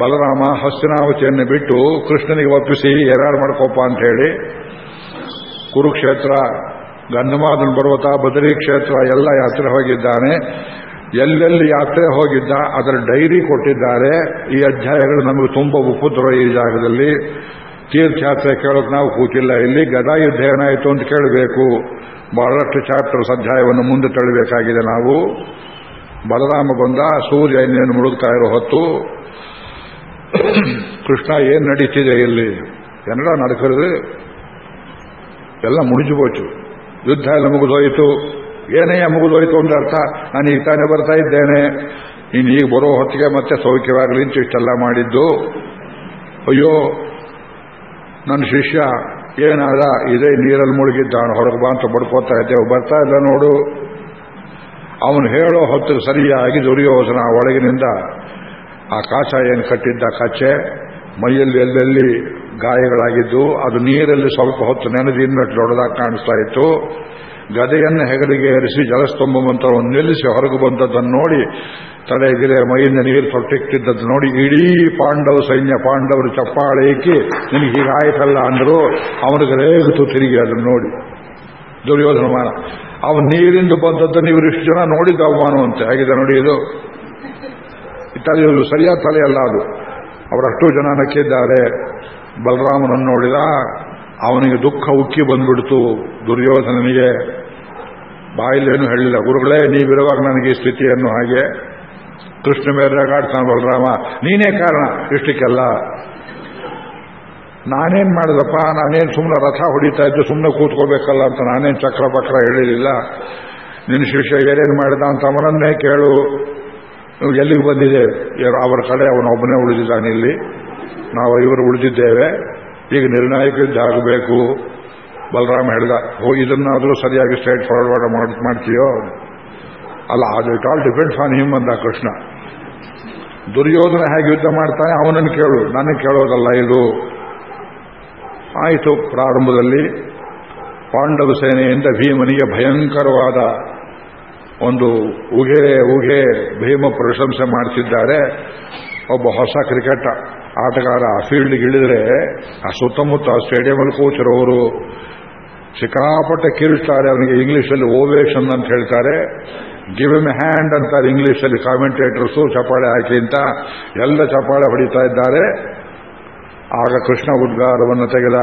ಬಲರಾಮ ಹಸ್ತಿನಾವತಿಯನ್ನು ಬಿಟ್ಟು ಕೃಷ್ಣನಿಗೆ ಒಪ್ಪಿಸಿ ಎರಾರು ಮಾಡ್ಕೋಪ ಅಂತ ಹೇಳಿ ಕುರುಕ್ಷೇತ್ರ ಗಂಧಮಾದನ್ ಪರ್ವತ, ಬದರಿ ಕ್ಷೇತ್ರ, ಎಲ್ಲ ಯಾತ್ರೆ ಹೋಗಿದ್ದಾನೆ. ಎಲ್ಲೆಲ್ಲಿ ಯಾತ್ರೆ ಹೋಗಿದ್ದ, ಅದರ ಡೈರಿ ಕೊಟ್ಟಿದ್ದಾರೆ. ಈ ಅಧ್ಯಾಯಗಳು ನಮಗೆ ತುಂಬ ಉಪದ್ರ ಈ ಜಾಗದಲ್ಲಿ. ತೀರ್ಥಯಾತ್ರೆ ಕೇಳೋಕೆ ನಾವು ಕೂತಿಲ್ಲ ಇಲ್ಲಿ. ಗದಾ ಯುದ್ಧ ಏನಾಯಿತು ಅಂತ ಕೇಳಬೇಕು. ಬಹಳಷ್ಟು ಚಾಪ್ಟರ್ಸ್ ಅಧ್ಯಾಯವನ್ನು ಮುಂದೆ ತಳ್ಳಬೇಕಾಗಿದೆ ನಾವು. ಬಲರಾಮ ಬಂದ, ಸೂರ್ಯ ಇನ್ನೇನು ಮುಳುಗ್ತಾ ಇರೋ ಹೊತ್ತು, ಕೃಷ್ಣ ಏನು ನಡೀತಿದೆ ಇಲ್ಲಿ? ಕನ್ನಡ ನಡ್ಕರಿದ್ರೆ ಎಲ್ಲ ಮುಡಿಜು ಯುದ್ಧ ಎಲ್ಲ ಮುಗಿದೋಯ್ತು. ಏನಯ್ಯ ಮುಗಿದೋಯ್ತು ಅಂದ್ರೆ ಅರ್ಥ. ನಾನು ಈಗ ತಾನೇ ಬರ್ತಾ ಇದ್ದೇನೆ. ಇನ್ನು ಈಗ ಬರೋ ಹೊತ್ತಿಗೆ ಮತ್ತೆ ಸೌಖ್ಯವಾಗಲಿ ಅಂತ ಇಷ್ಟೆಲ್ಲ ಮಾಡಿದ್ದು. ಅಯ್ಯೋ, ನನ್ನ ಶಿಷ್ಯ, ಏನಾದ? ಇದೇ ನೀರಲ್ಲಿ ಮುಳುಗಿದ್ದಾನು. ಹೊರಗೆ ಬಾ ಅಂತ ಬಡ್ಕೋತಾ ಇದ್ದೇವೆ ಬರ್ತಾ ಇಲ್ಲ ನೋಡು. ಅವನು ಹೇಳೋ ಹೊತ್ತಿಗೆ ಸರಿಯಾಗಿ ದುರ್ಯೋಧನ ಒಳಗಿನಿಂದ ಆ ಕಾಚ ಏನು ಕಟ್ಟಿದ್ದ? ಕಚ್ಚೆ. ಮೈಯಲ್ಲಿ ಎಲ್ಲೆಲ್ಲಿ ಗಾಯಗಳಾಗಿದ್ದು, ಅದು ನೀರಲ್ಲಿ ಸ್ವಲ್ಪ ಹೊತ್ತು ನೆನೆದಿನ್ನಟ್ಟು ದೊಡ್ಡದಾಗಿ ಕಾಣಿಸ್ತಾ ಇತ್ತು. ಗದೆಯನ್ನು ಹೆಗಲಿಗೆ ಏರಿಸಿ ಜಲಸ್ತಂಭವಂತ ನಿಲ್ಲಿಸಿ ಹೊರಗೆ ಬಂದದ್ದನ್ನು ನೋಡಿ ತಲೆಗಿರೆ ಮೈಯಿಂದ ನೀರು ತೊಟ್ಟಿಟ್ಟಿದ್ದದ್ದು ನೋಡಿ ಇಡೀ ಪಾಂಡವ ಸೈನ್ಯ ಪಾಂಡವರು ಚಪ್ಪಾಳೆ ಇಕ್ಕಿ ನಿನಗೆ ಹೀಗಾಯ್ತಲ್ಲ ಅಂದರು ಅವನಿಗೆ ರೇಗಿತು ತಿರುಗಿ ಅದನ್ನು ನೋಡಿ. ದುರ್ಯೋಧನ ಮಾನ, ಅವನು ನೀರಿಂದ ಬಂದದ್ದನ್ನು ಇವರಿಷ್ಟು ಜನ ನೋಡಿದ್ದ ಅಂತ. ಆಗಿದೆ ನೋಡಿ ಇದು? ತಲೆ ಸರಿಯಾದ ತಲೆಯಲ್ಲ ಅದು. ಅವರಷ್ಟು ಜನ ನಕ್ಕಿದ್ದಾರೆ. ಬಲರಾಮನನ್ನು ನೋಡಿದ ಅವನಿಗೆ ದುಃಖ ಉಕ್ಕಿ ಬಂದ್ಬಿಡ್ತು. ದುರ್ಯೋಧನನಿಗೆ ಬಾಯಿಲೇನು ಹೇಳಿಲ್ಲ ಗುರುಗಳೇ, ನೀವಿರುವಾಗ ನನಗೆ ಈ ಸ್ಥಿತಿಯನ್ನು ಹಾಗೆ ಕೃಷ್ಣ ಮೇಲೆ ಕಾಡ್ತಾನೆ ಬಲರಾಮ. ನೀನೇ ಕಾರಣ? ಇಷ್ಟಕ್ಕೆಲ್ಲ. ನಾನೇನ್ ಮಾಡಿದಪ್ಪ? ನಾನೇನು ಸುಮ್ಮನೆ ರಥ ಹೊಡಿತಾ ಇದ್ದು ಸುಮ್ಮನೆ ಕೂತ್ಕೋಬೇಕಲ್ಲ ಅಂತ ನಾನೇನು ಚಕ್ರ ಪಕ್ರ ಹೇಳಿರಲಿಲ್ಲ. ನಿನ್ನ ಶಿಷ್ಯ ಏನೇನು ಮಾಡಿದ ಅಂತ ಅವನನ್ನೇ ಕೇಳು. ಎಲ್ಲಿಗೆ ಬಂದಿದೆ? ಅವರ ಕಡೆ ಅವನೊಬ್ಬನೇ ಉಳಿದಿದ್ದಾನೆ ಇಲ್ಲಿ. ನಾವು ಇವರು ಉಳಿದಿದ್ದೇವೆ. ಈಗ ನಿರ್ಣಾಯಕ ಆಗಬೇಕು ಬಲರಾಮ ಹೇಳಿದ, ಓ, ಇದನ್ನಾದರೂ ಸರಿಯಾಗಿ ಸ್ಟ್ರೈಟ್ ಫಾರ್ವರ್ಡ್ ಮಾಡ್ತೀಯೋ? ಅಲ್ಲ, ಅದು it all depends on him ಅಂದ ಕೃಷ್ಣ. ದುರ್ಯೋಧನ ಹೇಗೆ ಯುದ್ಧ ಮಾಡ್ತಾನೆ? ಅವನನ್ನು ಕೇಳು. ನನಗೆ ಕೇಳೋದಲ್ಲ ಇದು. ಆಯಿತು, ಪ್ರಾರಂಭದಲ್ಲಿ ಪಾಂಡವ ಸೇನೆಯಿಂದ ಭೀಮನಿಗೆ ಭಯಂಕರವಾದ ಒಂದು ಉಗೆ ಉಗೆ ಭೀಮ ಪ್ರಶಂಸೆ ಮಾಡ್ತಿದ್ದಾರೆ. ಒಬ್ಬ ಹೊಸ ಕ್ರಿಕೆಟ್ ಆಟಗಾರ ಆ ಫೀಲ್ಡ್ಗೆ ಇಳಿದ್ರೆ, ಆ ಸುತ್ತಮುತ್ತ ಸ್ಟೇಡಿಯಂಲ್ಲಿ ಕೂತಿರೋರು ಸಿಕ್ಕಾಪಟ್ಟೆ ಕಿರಿಸ್ತಾರೆ ಅವನಿಗೆ ಇಂಗ್ಲೀಷಲ್ಲಿ ಓವೇಷನ್ ಅಂತ ಹೇಳ್ತಾರೆ. ಗಿವ್ ಎಂ ಹ್ಯಾಂಡ್ ಅಂತಾರೆ ಇಂಗ್ಲೀಷಲ್ಲಿ ಕಾಮೆಂಟೇಟರ್ಸು ಚಪಾಳೆ ಹಾಕಿ ಅಂತ. ಎಲ್ಲ ಚಪಾಳೆ ಹೊಡಿತಾ ಇದ್ದಾರೆ. ಆಗ ಕೃಷ್ಣ ಉದ್ಗಾರವನ್ನು ತೆಗೆದ.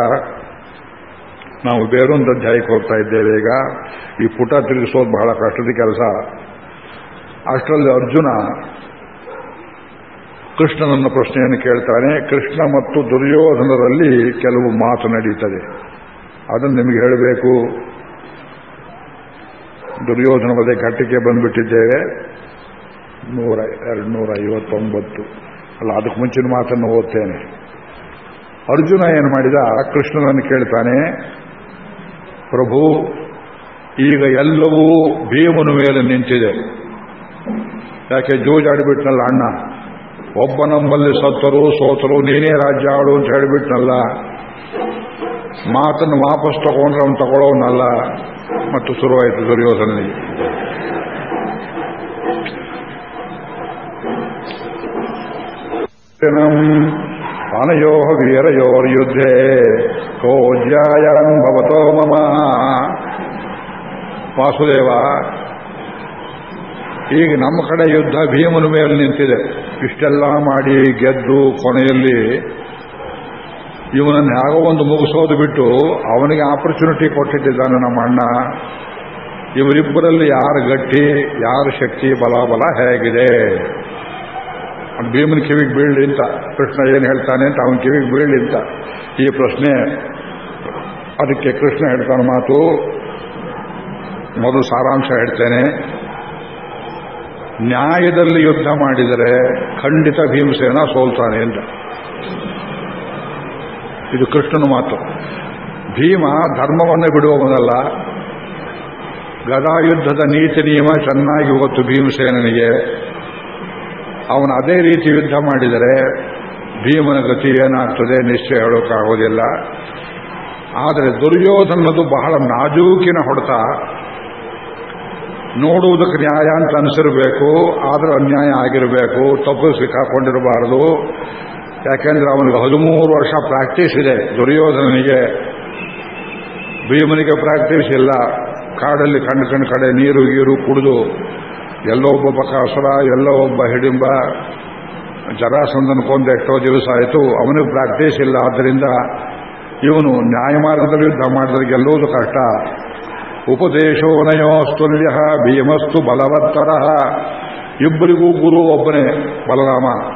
ನಾವು ಬೇರೊಂದು ಅಧ್ಯಾಯಕ್ಕೆ ಹೋಗ್ತಾ ಇದ್ದೇವೆ ಈಗ. ಈ ಪುಟ ತಿರುಗಿಸೋದು ಬಹಳ ಕಷ್ಟದ ಕೆಲಸ. ಅಷ್ಟರಲ್ಲಿ ಅರ್ಜುನ ಕೃಷ್ಣನನ್ನ ಪ್ರಶ್ನೆಯನ್ನು ಕೇಳ್ತಾನೆ. ಕೃಷ್ಣ ಮತ್ತು ದುರ್ಯೋಧನರಲ್ಲಿ ಕೆಲವು ಮಾತು ನಡೀತದೆ. ಅದನ್ನು ನಿಮಗೆ ಹೇಳಬೇಕು. ದುರ್ಯೋಧನ ಬದೇ ಘಟ್ಟಕ್ಕೆ ಬಂದ್ಬಿಟ್ಟಿದ್ದೇವೆ. ನೂರ ಎರಡು ನೂರ ಐವತ್ತೊಂಬತ್ತು ಅಲ್ಲ, ಅದಕ್ಕೆ ಮುಂಚಿನ ಮಾತನ್ನು ಓದ್ತೇನೆ. ಅರ್ಜುನ ಏನು ಮಾಡಿದ? ಕೃಷ್ಣನನ್ನು ಕೇಳ್ತಾನೆ. ಪ್ರಭು, ಈಗ ಎಲ್ಲವೂ ಭೀಮನ ಮೇಲೆ ನಿಂತಿದೆ. ಯಾಕೆ, ಜೂಜಾಡಿಬಿಟ್ನಲ್ಲ ಅಣ್ಣ? ಒಬ್ಬ ನಮ್ಮಲ್ಲಿ ಸತ್ತರು, ಸೋತರು, ನೀನೇ ರಾಜ್ಯ ಆಡು ಅಂತ ಹೇಳಿಬಿಟ್ನಲ್ಲ. ಮಾತನ್ನು ವಾಪಸ್ ತಗೊಂಡ್ರೆ ಅವನು ತಗೊಳ್ಳೋನಲ್ಲ. ಮತ್ತು ಶುರುವಾಯಿತು ದುರ್ಯೋಧನಿಗೆ ಅನಯೋ ವೀರಯೋರ್ಯುದ್ಧೇ ಭವತೋ ಮಮ. ವಾಸುದೇವ, ಈಗ ನಮ್ಮ ಕಡೆ ಯುದ್ಧ ಭೀಮನ ಮೇಲೆ ನಿಂತಿದೆ. ಇಷ್ಟೆಲ್ಲ ಮಾಡಿ ಗೆದ್ದು ಕೊನೆಯಲ್ಲಿ ಇವನನ್ನು ಯಾರೋ ಒಂದು ಮುಗಿಸೋದು ಬಿಟ್ಟು ಅವನಿಗೆ ಆಪರ್ಚುನಿಟಿ ಕೊಟ್ಟಿದ್ದಾನೆ ನಮ್ಮ ಅಣ್ಣ. ಇವರಿಬ್ಬರಲ್ಲಿ ಯಾರು ಗಟ್ಟಿ, ಯಾರ ಶಕ್ತಿ ಬಲ ಬಲ ಹೇಗಿದೆ ಭೀಮನ ಕಿವಿಗೆ ಬೀಳಲಿ ಅಂತ, ಕೃಷ್ಣ ಏನು ಹೇಳ್ತಾನೆ ಅಂತ ಅವನ ಕಿವಿಗೆ ಬೀಳಲಿ ಅಂತ ಈ ಪ್ರಶ್ನೆ. ಅದಕ್ಕೆ ಕೃಷ್ಣ ಹೇಳ್ತಾನೆ ಮಾತು. ಮೊದಲು ಸಾರಾಂಶ ಹೇಳ್ತೇನೆ. ನ್ಯಾಯದಲ್ಲಿ ಯುದ್ಧ ಮಾಡಿದರೆ ಖಂಡಿತ ಭೀಮಸೇನ ಸೋಲ್ತಾನೆ ಅಂತ. ಇದು ಕೃಷ್ಣನ ಮಾತು. ಭೀಮ ಧರ್ಮವನ್ನು ಬಿಡುವವನಲ್ಲ. ಗದಾಯುದ್ಧದ ನೀತಿ ನಿಯಮ ಚೆನ್ನಾಗಿ ಗೊತ್ತು ಭೀಮಸೇನಿಗೆ ಅವನು ಅದೇ ರೀತಿ ಯುದ್ಧ ಮಾಡಿದರೆ ಭೀಮನ ಗತಿ ಏನಾಗ್ತದೆ ನಿಶ್ಚಯ ಹೇಳೋಕ್ಕಾಗೋದಿಲ್ಲ ಆದರೆ ದುರ್ಯೋಧನದು ಬಹಳ ನಾಜೂಕಿನ ಹೊಡೆತ. ನೋಡುವುದಕ್ಕೆ ನ್ಯಾಯ ಅಂತ ಅನಿಸಿರಬೇಕು, ಆದರೂ ಅನ್ಯಾಯ ಆಗಿರಬೇಕು, ತಪ್ಪು ಸಿಕ್ಕಾಕೊಂಡಿರಬಾರದು. ಯಾಕೆಂದ್ರೆ ಅವನಿಗೆ ಹದಿಮೂರು ವರ್ಷ ಪ್ರಾಕ್ಟೀಸ್ ಇದೆ ದುರ್ಯೋಧನನಿಗೆ. ಭೀಮನಿಗೆ ಪ್ರಾಕ್ಟೀಸ್ ಇಲ್ಲ. ಕಾಡಲ್ಲಿ ಕಣ್ಣು ಕಣ್ಣು ಕಡೆ ನೀರು ಗೀರು ಕುಡಿದು ಎಲ್ಲೋ ಒಬ್ಬ ಬಕಾಸುರ ಎಲ್ಲೋ ಒಬ್ಬ ಹಿಡಿಂಬ, ಜರಾಸಂದನ ಕೊಂದು ಎಷ್ಟೋ ದಿವಸ ಆಯಿತು, ಅವನಿಗೆ ಪ್ರಾಕ್ಟೀಸ್ ಇಲ್ಲ. ಆದ್ದರಿಂದ ಇವನು ನ್ಯಾಯಮಾರ್ಗದಲ್ಲಿ ಯುದ್ಧ ಮಾಡಿದ್ರೆ ಗೆಲ್ಲುವುದು ಕಷ್ಟ. ಉಪದೇಶೋ ನಯೋಸ್ತುಲ್ಯ ಭೀಮಸ್ತು ಬಲವತ್ತರ. ಇಬ್ಬರಿಗೂ ಗುರು ಒಬ್ಬನೇ ಬಲರಾಮ.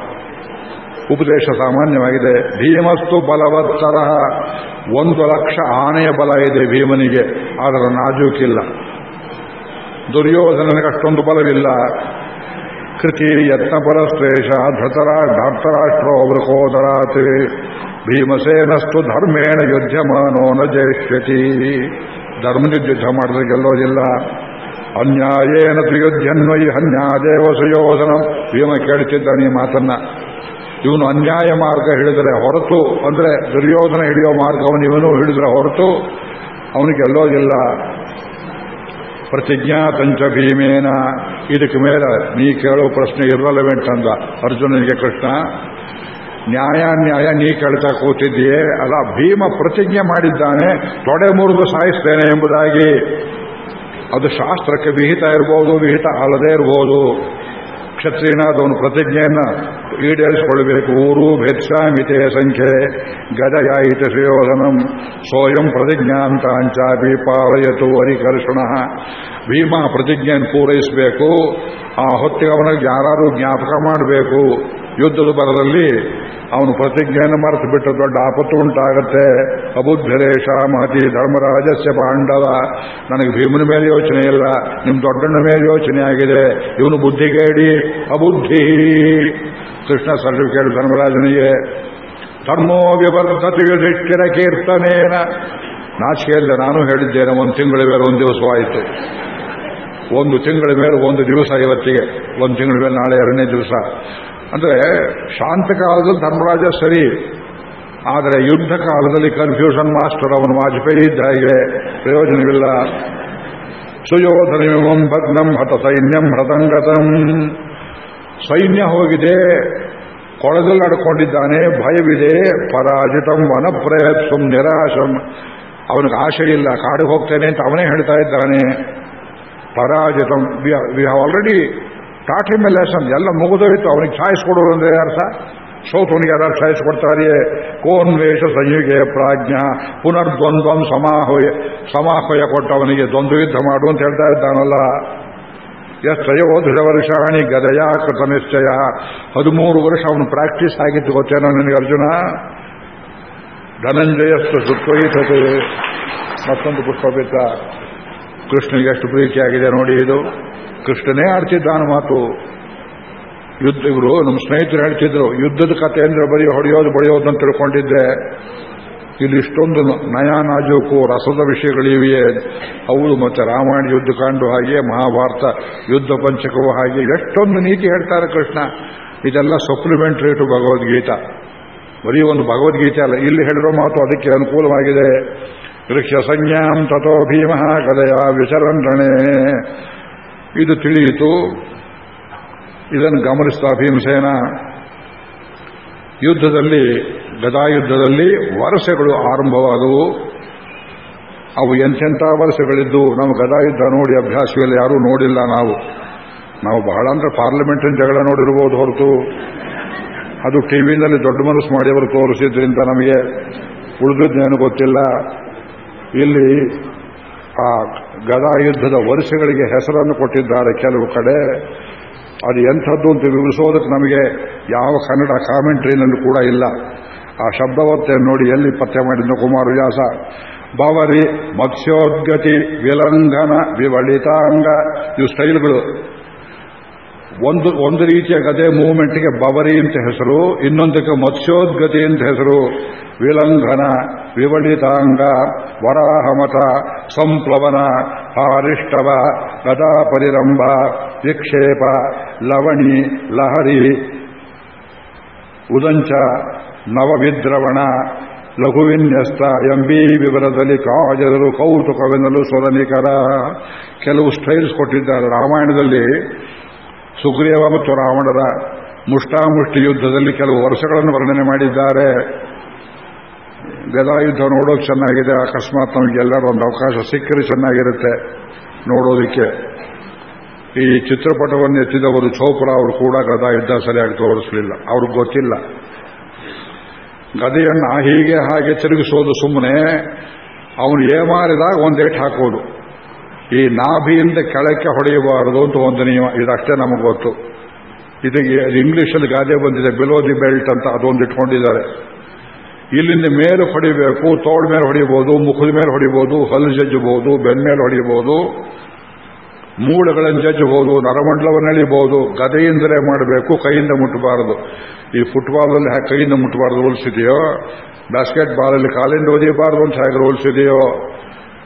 ಉಪದೇಶ ಸಾಮಾನ್ಯವಾಗಿದೆ. ಭೀಮಸ್ತು ಬಲವತ್ತರ. ಒಂದು ಲಕ್ಷ ಆನೆಯ ಬಲ ಇದೆ ಭೀಮನಿಗೆ ಅದರ ನಾಜೂಕಿಲ್ಲ. ದುರ್ಯೋಧನನಿಗೆ ಅಷ್ಟೊಂದು ಬಲವಿಲ್ಲ. ಕೃತಿ ಯತ್ನ ಪರಶ್ರೇಷ ಧೃತರ ಧಾರ್ತರಾಷ್ಟ್ರೋ ವೃಕೋದರಾತಿ ಭೀಮಸೇನಸ್ತು ಧರ್ಮೇಣ ಯುದ್ಧಮಾನೋ ನ ಜಯಿಷ್ಯತಿ ಧರ್ಮದ ಯುದ್ಧ ಮಾಡಿದ್ರೆ ಗೆಲ್ಲೋದಿಲ್ಲ. ಅನ್ಯಾಯೇನ ತ್ರಿಯುದ್ಧನ್ವಯಿ ಅನ್ಯಾದೇವ ಸುಯೋಧನ. ಭೀಮ ಕೇಳುತ್ತಿದ್ದಾನೆ ಈ ಮಾತನ್ನ. ಇವನು ಅನ್ಯಾಯ ಮಾರ್ಗ ಹಿಡಿದ್ರೆ ಹೊರತು, ಅಂದ್ರೆ ದುರ್ಯೋಧನ ಹಿಡಿಯೋ ಮಾರ್ಗವನ್ನು ಇವನು ಹಿಡಿದ್ರೆ ಹೊರತು ಅವನಿಗೆ ಗೆಲ್ಲೋದಿಲ್ಲ. ಪ್ರತಿಜ್ಞಾತಂಚ ಭೀಮೇನ. ಇದಕ್ಕೆ ಮೇಲೆ ನೀ ಕೇಳೋ ಪ್ರಶ್ನೆ ಇರ್ರಲೆವೆಂಟ್ ಅಂದ ಅರ್ಜುನನಿಗೆ ಕೃಷ್ಣ. ನ್ಯಾಯ ನ್ಯಾಯ, ನೀ ಕೇಳ್ತಾ ಕೂತಿದ್ದೀಯೇ? ಅಲ್ಲ, ಭೀಮ ಪ್ರತಿಜ್ಞೆ ಮಾಡಿದ್ದಾನೆ, ತೊಡೆ ಮುರಿದು ಸಾಯಿಸ್ತೇನೆ ಎಂಬುದಾಗಿ. ಅದು ಶಾಸ್ತ್ರಕ್ಕೆ ವಿಹಿತ ಇರ್ಬೋದು, ವಿಹಿತ ಅಲ್ಲದೇ ಇರ್ಬೋದು. ಕ್ಷತ್ರಿಯನಾದವನು ಪ್ರತಿಜ್ಞೆಯನ್ನು ಈಡೇರಿಸಿಕೊಳ್ಳಬೇಕು. ಊರು ಭೇತ್ಸಾಮಿತೆಯ ಸಂಖ್ಯೆ ಶ್ರೀಯೋಧನಂ ಸ್ವಯಂ ಪ್ರತಿಜ್ಞಾಂತಾಂಚಾಪಿ ಪಾಲಯತು ಹರಿಕರ್ಷಣ. ಭೀಮ ಪ್ರತಿಜ್ಞೆಯನ್ನು ಪೂರೈಸಬೇಕು. ಆ ಹೊತ್ತಿಗೆ ಅವನಿಗೆ ಯಾರಾದರೂ ಜ್ಞಾಪಕ ಮಾಡಬೇಕು. ಯುದ್ಧದ ಬರದಲ್ಲಿ ಅವನು ಪ್ರತಿಜ್ಞೆಯನ್ನು ಮರೆತು ಬಿಟ್ಟು ದೊಡ್ಡ ಆಪತ್ತು ಉಂಟಾಗತ್ತೆ. ಅಬುದ್ಧರೇಶ ಮಹತಿ ಧರ್ಮರಾಜಸ್ಯ ಪಾಂಡವ, ನನಗೆ ಭೀಮನ ಮೇಲೆ ಯೋಚನೆ ಇಲ್ಲ ನಿಮ್ಮ ದೊಡ್ಡಣ್ಣ ಮೇಲೆ ಯೋಚನೆ ಆಗಿದೆ. ಇವನು ಬುದ್ಧಿಗೇಡಿ ಅಬುದ್ಧಿ. ಕೃಷ್ಣ ಸರ್ಟಿಫಿಕೇಟ್ ಧರ್ಮರಾಜನಿಗೆ, ಧರ್ಮೋ ವಿವರ್ಧತೆಯ ದಿಟ್ಟಿರ ಕೀರ್ತನೇನ. ನಾಚಿಕೆಯಲ್ಲ ನಾನು ಹೇಳಿದ್ದೇನೆ, ಒಂದು ತಿಂಗಳ ಮೇಲೆ ಒಂದು ದಿವಸವಾಯಿತು ಒಂದು ತಿಂಗಳ ಮೇಲೆ ಒಂದು ದಿವಸ ಇವತ್ತಿಗೆ, ಒಂದು ತಿಂಗಳ ಮೇಲೆ ನಾಳೆ ಎರಡನೇ ದಿವಸ. ಅಂದ್ರೆ ಶಾಂತ ಕಾಲದಲ್ಲಿ ಧರ್ಮರಾಜ ಸರಿ, ಆದರೆ ಯುದ್ಧ ಕಾಲದಲ್ಲಿ ಕನ್ಫ್ಯೂಷನ್ ಮಾಸ್ಟರ್ ಅವನು ವಾಜಪೇಯಿ ಇದ್ದ ಪ್ರಯೋಜನವಿಲ್ಲ. ಸುಯೋಧನಿಮಂ ಭಗ್ನಂ ಹತ ಸೈನ್ಯಂ ಹೃದಂಗತಂ. ಸೈನ್ಯ ಹೋಗಿದೆ, ಕೊಳದಲ್ಲಿ ನಡ್ಕೊಂಡಿದ್ದಾನೆ, ಭಯವಿದೆ, ಪರಾಜಿತಂ ವನಪ್ರಯತ್ಸಂ ನಿರಾಶಂ. ಅವನಿಗೆ ಆಶೆ ಇಲ್ಲ, ಕಾಡಿಗೆ ಹೋಗ್ತೇನೆ ಅಂತ ಅವನೇ ಹೇಳ್ತಾ ಇದ್ದಾನೆ. ಪರಾಜಿತಂ we have already taught him lesson ಎಲ್ಲ ಮುಗಿದೋಯ್ತು. ಅವನಿಗೆ ಛಾಯ್ಸ್ ಕೊಡೋರು ಅಂದ್ರೆ ಅರ್ಥ ಸೋತವನಿಗೆ ಯಾರು ಕೋನ್ ಕೋನ್ವೇಷ ಸಂಯುಗೆ ಪ್ರಾಜ್ಞ ಪುನರ್ದ್ವಂದ್ವಂ ಸಮಾಹಯ ಸಮಾಹಯ ಕೊಟ್ಟವನಿಗೆ ದ್ವಂದ್ವ ಯುದ್ಧ ಮಾಡು ಅಂತ ಹೇಳ್ತಾ ಇದ್ದಾನಲ್ಲ. ಎಷ್ಟಯೋ ವರ್ಷಾಣಿ ಗದಯ ಕೃತ ನಿಶ್ಚಯ. ಹದಿಮೂರು ವರ್ಷ ಅವನು ಪ್ರಾಕ್ಟೀಸ್ ಆಗಿತ್ತು ಗೊತ್ತೇನೋ ನನಗೆ ಅರ್ಜುನ? ಧನಂಜಯಸ್ತು ಸುತ್ವಯಿತತೆ ಮತ್ತೊಂದು ಪುಷ್ಪ ಬಿತ್ತ ಕೃಷ್ಣನಿಗೆ ಎಷ್ಟು ಪ್ರೀತಿಯಾಗಿದೆ ನೋಡಿ ಇದು. ಕೃಷ್ಣನೇ ಆಡ್ತಿದ್ದಾನ ಮಾತು. ಯುದ್ಧ, ಇವರು ನಮ್ಮ ಸ್ನೇಹಿತರು ಹೇಳ್ತಿದ್ರು, ಯುದ್ಧದ ಕಥೆ ಅಂದ್ರೆ ಬರೀ ಹೊಡೆಯೋದು, ಬಡಿಯೋದು ಅಂತ ತಿಳ್ಕೊಂಡಿದ್ದೆ. ಇಲ್ಲಿ ಇಷ್ಟೊಂದು ನಯ ನಾಜೂಕು ರಸದ ವಿಷಯಗಳಿವೆಯೇ. ಹೌದು ಮತ್ತೆ ರಾಮಾಯಣ ಯುದ್ಧ ಕಾಂಡು ಹಾಗೆ, ಮಹಾಭಾರತ ಯುದ್ಧ ಪಂಚಕವು ಹಾಗೆ, ಎಷ್ಟೊಂದು ನೀತಿ ಹೇಳ್ತಾರೆ ಕೃಷ್ಣ. ಇದೆಲ್ಲ ಸಪ್ಲಿಮೆಂಟರಿ ಟು ಭಗವದ್ಗೀತಾ. ಬರೀ ಒಂದು ಭಗವದ್ಗೀತೆ ಅಲ್ಲ, ಇಲ್ಲಿ ಹೇಳಿರೋ ಮಾತು ಅದಕ್ಕೆ ಅನುಕೂಲವಾಗಿದೆ. ವೃಕ್ಷ ಸಂಜ್ಞಾಂ ತಥೋ ಭೀಮ ಕದಯ ವಿಚರಣೆ ಇದು ತಿಳಿಯಿತು. ಇದನ್ನು ಗಮನಿಸ್ತಾ ಭೀಮಸೇನ ಯುದ್ಧದಲ್ಲಿ, ಗದಾಯುದ್ಧದಲ್ಲಿ ವರಸೆಗಳು ಆರಂಭವಾದವು. ಅವು ಎಂಥೆಂಥ ವರಸೆಗಳಿದ್ದು ನಾವು ಗದಾಯುದ್ಧ ನೋಡಿ ಅಭ್ಯಾಸವಿಲ್ಲ ಯಾರೂ ನೋಡಿಲ್ಲ ನಾವು. ನಾವು ಬಹಳ ಅಂದ್ರೆ ಪಾರ್ಲಿಮೆಂಟಿನ ಜಗಳ ನೋಡಿರ್ಬೋದು ಹೊರತು. ಅದು ಟಿವಿನಲ್ಲಿ ದೊಡ್ಡ ಮನಸ್ಸು ಮಾಡಿ ಅವರು ತೋರಿಸಿದ್ರಿಂದ ನಮಗೆ ಉಳಿದದ್ದೇನು ಗೊತ್ತಿಲ್ಲ. ಇಲ್ಲಿ ಆ ಗದಾಯುದ್ಧದ ವರ್ಷಗಳಿಗೆ ಹೆಸರನ್ನು ಕೊಟ್ಟಿದ್ದಾರೆ ಕೆಲವು ಕಡೆ. ಅದು ಎಂಥದ್ದು ಅಂತ ವಿವರಿಸೋದಕ್ಕೆ ನಮಗೆ ಯಾವ ಕನ್ನಡ ಕಾಮೆಂಟ್ರಿನಲ್ಲೂ ಕೂಡ ಇಲ್ಲ. ಆ ಶಬ್ದವತ್ತೆ ನೋಡಿ ಎಲ್ಲಿ ಪತ್ತೆ ಮಾಡಿದ್ದ ಕುಮಾರವ್ಯಾಸ ಬವರಿ ಮತ್ಸ್ಯೋದ್ಗತಿ ವಿಲಂಘನ ವಿವಳಿತಾಂಗ ಇವು ಸ್ಟೈಲ್ಗಳು. ಒಂದು ಒಂದು ರೀತಿಯ ಗದೆ ಮೂವ್ಮೆಂಟ್ಗೆ ಬವರಿ ಅಂತ ಹೆಸರು, ಇನ್ನೊಂದಕ್ಕೆ ಮತ್ಸ್ಯೋದ್ಗತಿ ಅಂತ ಹೆಸರು. ವಿಲಂಘನ, ವಿವಳಿತಾಂಗ, ವರಾಹಮತ, ಸಂಪ್ಲವನ ಹಾರಿಷ್ಟವ ಗದಾ ಪರಿರಂಭ ವಿಕ್ಷೇಪ, ಲವಣಿ, ಲಹರಿ, ಉದಂಚ, ನವವಿದ್ರವಣ, ಲಘುವಿನ್ಯಸ್ತ ಎಂಬಿ ವಿವರದಲ್ಲಿ ಕಾಜರರು ಕೌತುಕವೆನ್ನಲು ಸ್ವರನಿಕರ. ಕೆಲವು ಸ್ಟೈಲ್ಸ್ ಕೊಟ್ಟಿದ್ದಾರೆ ರಾಮಾಯಣದಲ್ಲಿ. ಸುಗ್ರೀವ ಮತ್ತು ರಾವಣರ ಮುಷ್ಟಾಮುಷ್ಟಿ ಯುದ್ಧದಲ್ಲಿ ಕೆಲವು ವರ್ಷಗಳನ್ನು ವರ್ಣನೆ ಮಾಡಿದ್ದಾರೆ. ಗದಾಯುದ್ಧ ನೋಡೋದು ಚೆನ್ನಾಗಿದೆ, ಅಕಸ್ಮಾತ್ ನಮಗೆ ಎಲ್ಲರೂ ಒಂದು ಅವಕಾಶ ಸಿಕ್ಕರೆ ಚೆನ್ನಾಗಿರುತ್ತೆ ನೋಡೋದಕ್ಕೆ. ಈ ಚಿತ್ರಪಟವನ್ನು ಎತ್ತಿದವರು ಚೋಪ್ರಾ, ಅವರು ಕೂಡ ಗದಾಯುದ್ಧ ಸರಿಯಾಗಿ ತೋರಿಸಲಿಲ್ಲ, ಅವ್ರಿಗೆ ಗೊತ್ತಿಲ್ಲ. ಗದೆಯನ್ನು ಹೀಗೆ ಹಾಗೆ ತಿರುಗಿಸೋದು ಸುಮ್ಮನೆ ಅವನು ಏಮಾರಿದಾಗ ಒಂದೇಟ್ ಹಾಕೋದು. ಈ ನಾಭಿಯಿಂದ ಕೆಳಕ್ಕೆ ಹೊಡೆಯಬಾರದು ಅಂತ ಒಂದು ನಿಯಮ. ಇದಷ್ಟೇ ನಮಗೆ ಗೊತ್ತು. ಇದಕ್ಕೆ ಇಂಗ್ಲಿಷಲ್ಲಿ ಗಾದೆ ಬಂದಿದೆ ಬಿಲೋ ದಿ ಬೆಲ್ಟ್ ಅಂತ ಅದೊಂದು ಇಟ್ಕೊಂಡಿದ್ದಾರೆ. ಇಲ್ಲಿಂದ ಮೇಲೆ ಹೊಡಿಬೇಕು, ತೋಳ್ ಮೇಲೆ ಹೊಡಿಬಹುದು ಮುಖದ ಮೇಲೆ ಹೊಡಿಬಹುದು ಹಲ್ಲು ಜಜ್ಜಬಹುದು ಬೆನ್ಮೇಲೆ ಹೊಡಿಬಹುದು ಮೂಳೆಗಳನ್ನು ಜಜ್ಜಬಹುದು, ನರಮಂಡಲವನ್ನು ಎಳಿಬಹುದು, ಗದೆಯಿಂದಲೇ ಮಾಡಬೇಕು, ಕೈಯಿಂದ ಮುಟ್ಟಬಾರದು. ಈ ಫುಟ್ಬಾಲಲ್ಲಿ ಕೈಯಿಂದ ಮುಟ್ಟಬಾರದು ಹೋಲಿಸಿದೆಯೋ ಬಾಸ್ಕೆಟ್ ಬಾಲಲ್ಲಿ ಕಾಲಿಂದ ಓದಿಯಬಾರದು ಅಂತ ಹೇಗೆ ಹೋಲಿಸಿದೆಯೋ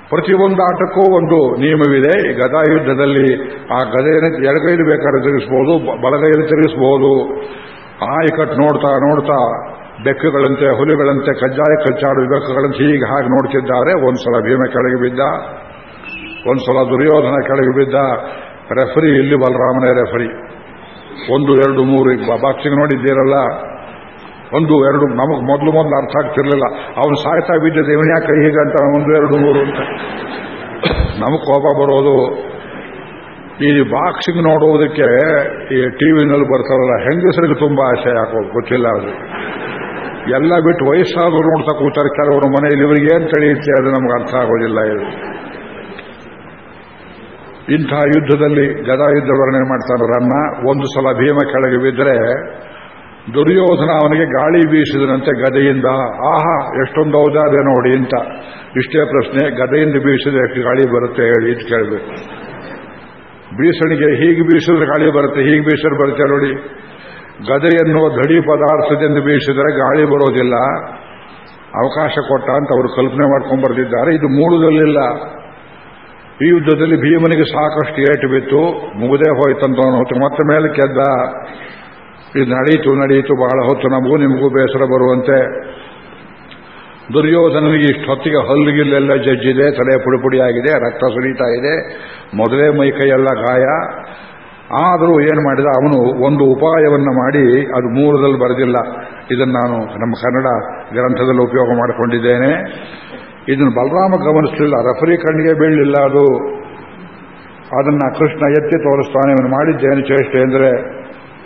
ಪ್ರತಿಯೊಂದು ಆಟಕ್ಕೂ ಒಂದು ನಿಯಮವಿದೆ. ಈ ಗದಾ ಯುದ್ಧದಲ್ಲಿ ಆ ಗದೆಯನ್ನು ಎಡಗೈಲಿ ಬೇಕಾದ್ರೆ ತಿರುಗಿಸಬಹುದು ಬಲಗೈಲಿ ತಿರುಗಿಸಬಹುದು ಆಯಕಟ್ಟು ನೋಡ್ತಾ ನೋಡ್ತಾ ಬೆಕ್ಕುಗಳಂತೆ, ಹುಲಿಗಳಂತೆ, ಕಜ್ಜಾಯ ಕಚ್ಚಾಡು ಬೆಕ್ಕುಗಳಂತೆ ಹೀಗೆ ಹಾಗೆ ನೋಡ್ತಿದ್ದಾರೆ. ಒಂದ್ಸಲ ಭೀಮ ಕೆಳಗೆ ಬಿದ್ದ, ಒಂದ್ಸಲ ದುರ್ಯೋಧನ ಕೆಳಗೆ ಬಿದ್ದ. ರೆಫರಿ, ಇಲ್ಲಿ ಬಲರಾಮನೇ ರೆಫರಿ. ಒಂದು, ಎರಡು, ಮೂರು ಬಾಕ್ಸಿಂಗ್ ನೋಡಿದ್ದೀರಲ್ಲ ಒಂದು, ಎರಡು, ನಮಗೆ ಮೊದಲು ಮೊದಲು ಅರ್ಥ ಆಗ್ತಿರ್ಲಿಲ್ಲ. ಅವನು ಸಾಯ್ತಾ ಬಿದ್ದಿದೆ ಇವನ ಯಾಕೆ ಹೀಗೆ ಅಂತ ಒಂದು, ಎರಡು, ಮೂರು ಅಂತ. ನಮಗೆ ಕೋಪ ಬರೋದು. ಈ ಬಾಕ್ಸಿಂಗ್ ನೋಡುವುದಕ್ಕೆ ಈ ಟಿವಿನಲ್ಲಿ ಬರ್ತಾರಲ್ಲ, ಹೆಂಗಸರಿಗೆ ತುಂಬಾ ಆಸೆ ಯಾಕೋ ಗೊತ್ತಿಲ್ಲ ಅದು. ಎಲ್ಲ ಬಿಟ್ಟು ವಯಸ್ಸಾದ್ರು ನೋಡ್ತಾ ಕೂತಾರೆ. ಕೆಲವರು ಮನೆಯಲ್ಲಿ ಇವರಿಗೆ ಏನು ತಿಳಿಯುತ್ತೆ ಅದು ನಮ್ಗೆ ಅರ್ಥ ಆಗೋದಿಲ್ಲ ಇದು. ಇಂತಹ ಯುದ್ಧದಲ್ಲಿ ಗದಾ ಯುದ್ಧ ವರ್ಣನೆ ಮಾಡ್ತಾರೆ ರನ್ನ. ಒಂದು ಸಲ ಭೀಮ ಕೆಳಗೆ ಬಿದ್ದರೆ ದುರ್ಯೋಧನ ಅವನಿಗೆ ಗಾಳಿ ಬೀಸಿದನಂತೆ ಗದೆಯಿಂದ, ಆಹಾ, ಎಷ್ಟೊಂದು ಔದಾರ್ಯ ನೋಡಿ ಅಂತ ಇಷ್ಟೇ ಪ್ರಶ್ನೆ, ಗದೆಯಿಂದ ಬೀಸಿದ್ರೆ ಎಷ್ಟು ಗಾಳಿ ಬರುತ್ತೆ ಹೇಳಿ ಅಂತ ಕೇಳಬೇಕು. ಬೀಸಣಿಗೆ ಹೀಗೆ ಬೀಸಿದ್ರೆ ಗಾಳಿ ಬರುತ್ತೆ, ಹೀಗೆ ಬೀಸಿದ್ರೆ ಬರುತ್ತೆ ನೋಡಿ. ಗದೆ ಎನ್ನುವ ಧಡಿ ಪದಾರ್ಥದಿಂದ ಬೀಸಿದರೆ ಗಾಳಿ ಬರೋದಿಲ್ಲ. ಅವಕಾಶ ಕೊಟ್ಟ ಅಂತ ಅವರು ಕಲ್ಪನೆ ಮಾಡ್ಕೊಂಡು ಬರೆದಿದ್ದಾರೆ. ಇದು ಮೂಲದಲ್ಲಿಲ್ಲ ಈ ಯುದ್ಧದಲ್ಲಿ ಭೀಮನಿಗೆ ಸಾಕಷ್ಟು ಏಟು ಬಿತ್ತು. ಮುಗದೆ ಹೋಯ್ತಂತ ಮತ್ತೆ ಮೇಲೆ ಕೆದ್ದ. ಇದು ನಡೀತು ನಡೆಯಿತು, ಬಹಳ ಹೊತ್ತು ನಮಗೂ ನಿಮಗೂ ಬೇಸರ ಬರುವಂತೆ. ದುರ್ಯೋಧನನಿಗೆ ಇಷ್ಟೊತ್ತಿಗೆ ಹಲ್ಲುಗಿಲ್ಲೆಲ್ಲ ಜಜ್ಜಿದೆ, ತಲೆ ಪುಡಿಪುಡಿಯಾಗಿದೆ ರಕ್ತ ಸುರಿತಾ ಇದೆ, ಮೊದಲೇ ಮೈ ಕೈಯೆಲ್ಲ ಗಾಯ. ಆದರೂ ಏನು ಮಾಡಿದ, ಅವನು ಒಂದು ಉಪಾಯವನ್ನು ಮಾಡಿ, ಅದು ಮೂಲದಲ್ಲಿ ಬರೆದಿಲ್ಲ. ಇದನ್ನು ನಾನು ನಮ್ಮ ಕನ್ನಡ ಗ್ರಂಥದಲ್ಲಿ ಉಪಯೋಗ ಮಾಡಿಕೊಂಡಿದ್ದೇನೆ. ಇದನ್ನು ಬಲರಾಮ ಗಮನಿಸಲಿಲ್ಲ, ರೆಫರಿ ಕಣ್ಣಿಗೆ ಬೀಳಲಿಲ್ಲ ಅದು. ಅದನ್ನು ಕೃಷ್ಣ ಎತ್ತಿ ತೋರಿಸ್ತಾನೆ ಅವನು ಮಾಡಿದ್ದೇನು ಚೇಷ್ಟೆ ಅಂದರೆ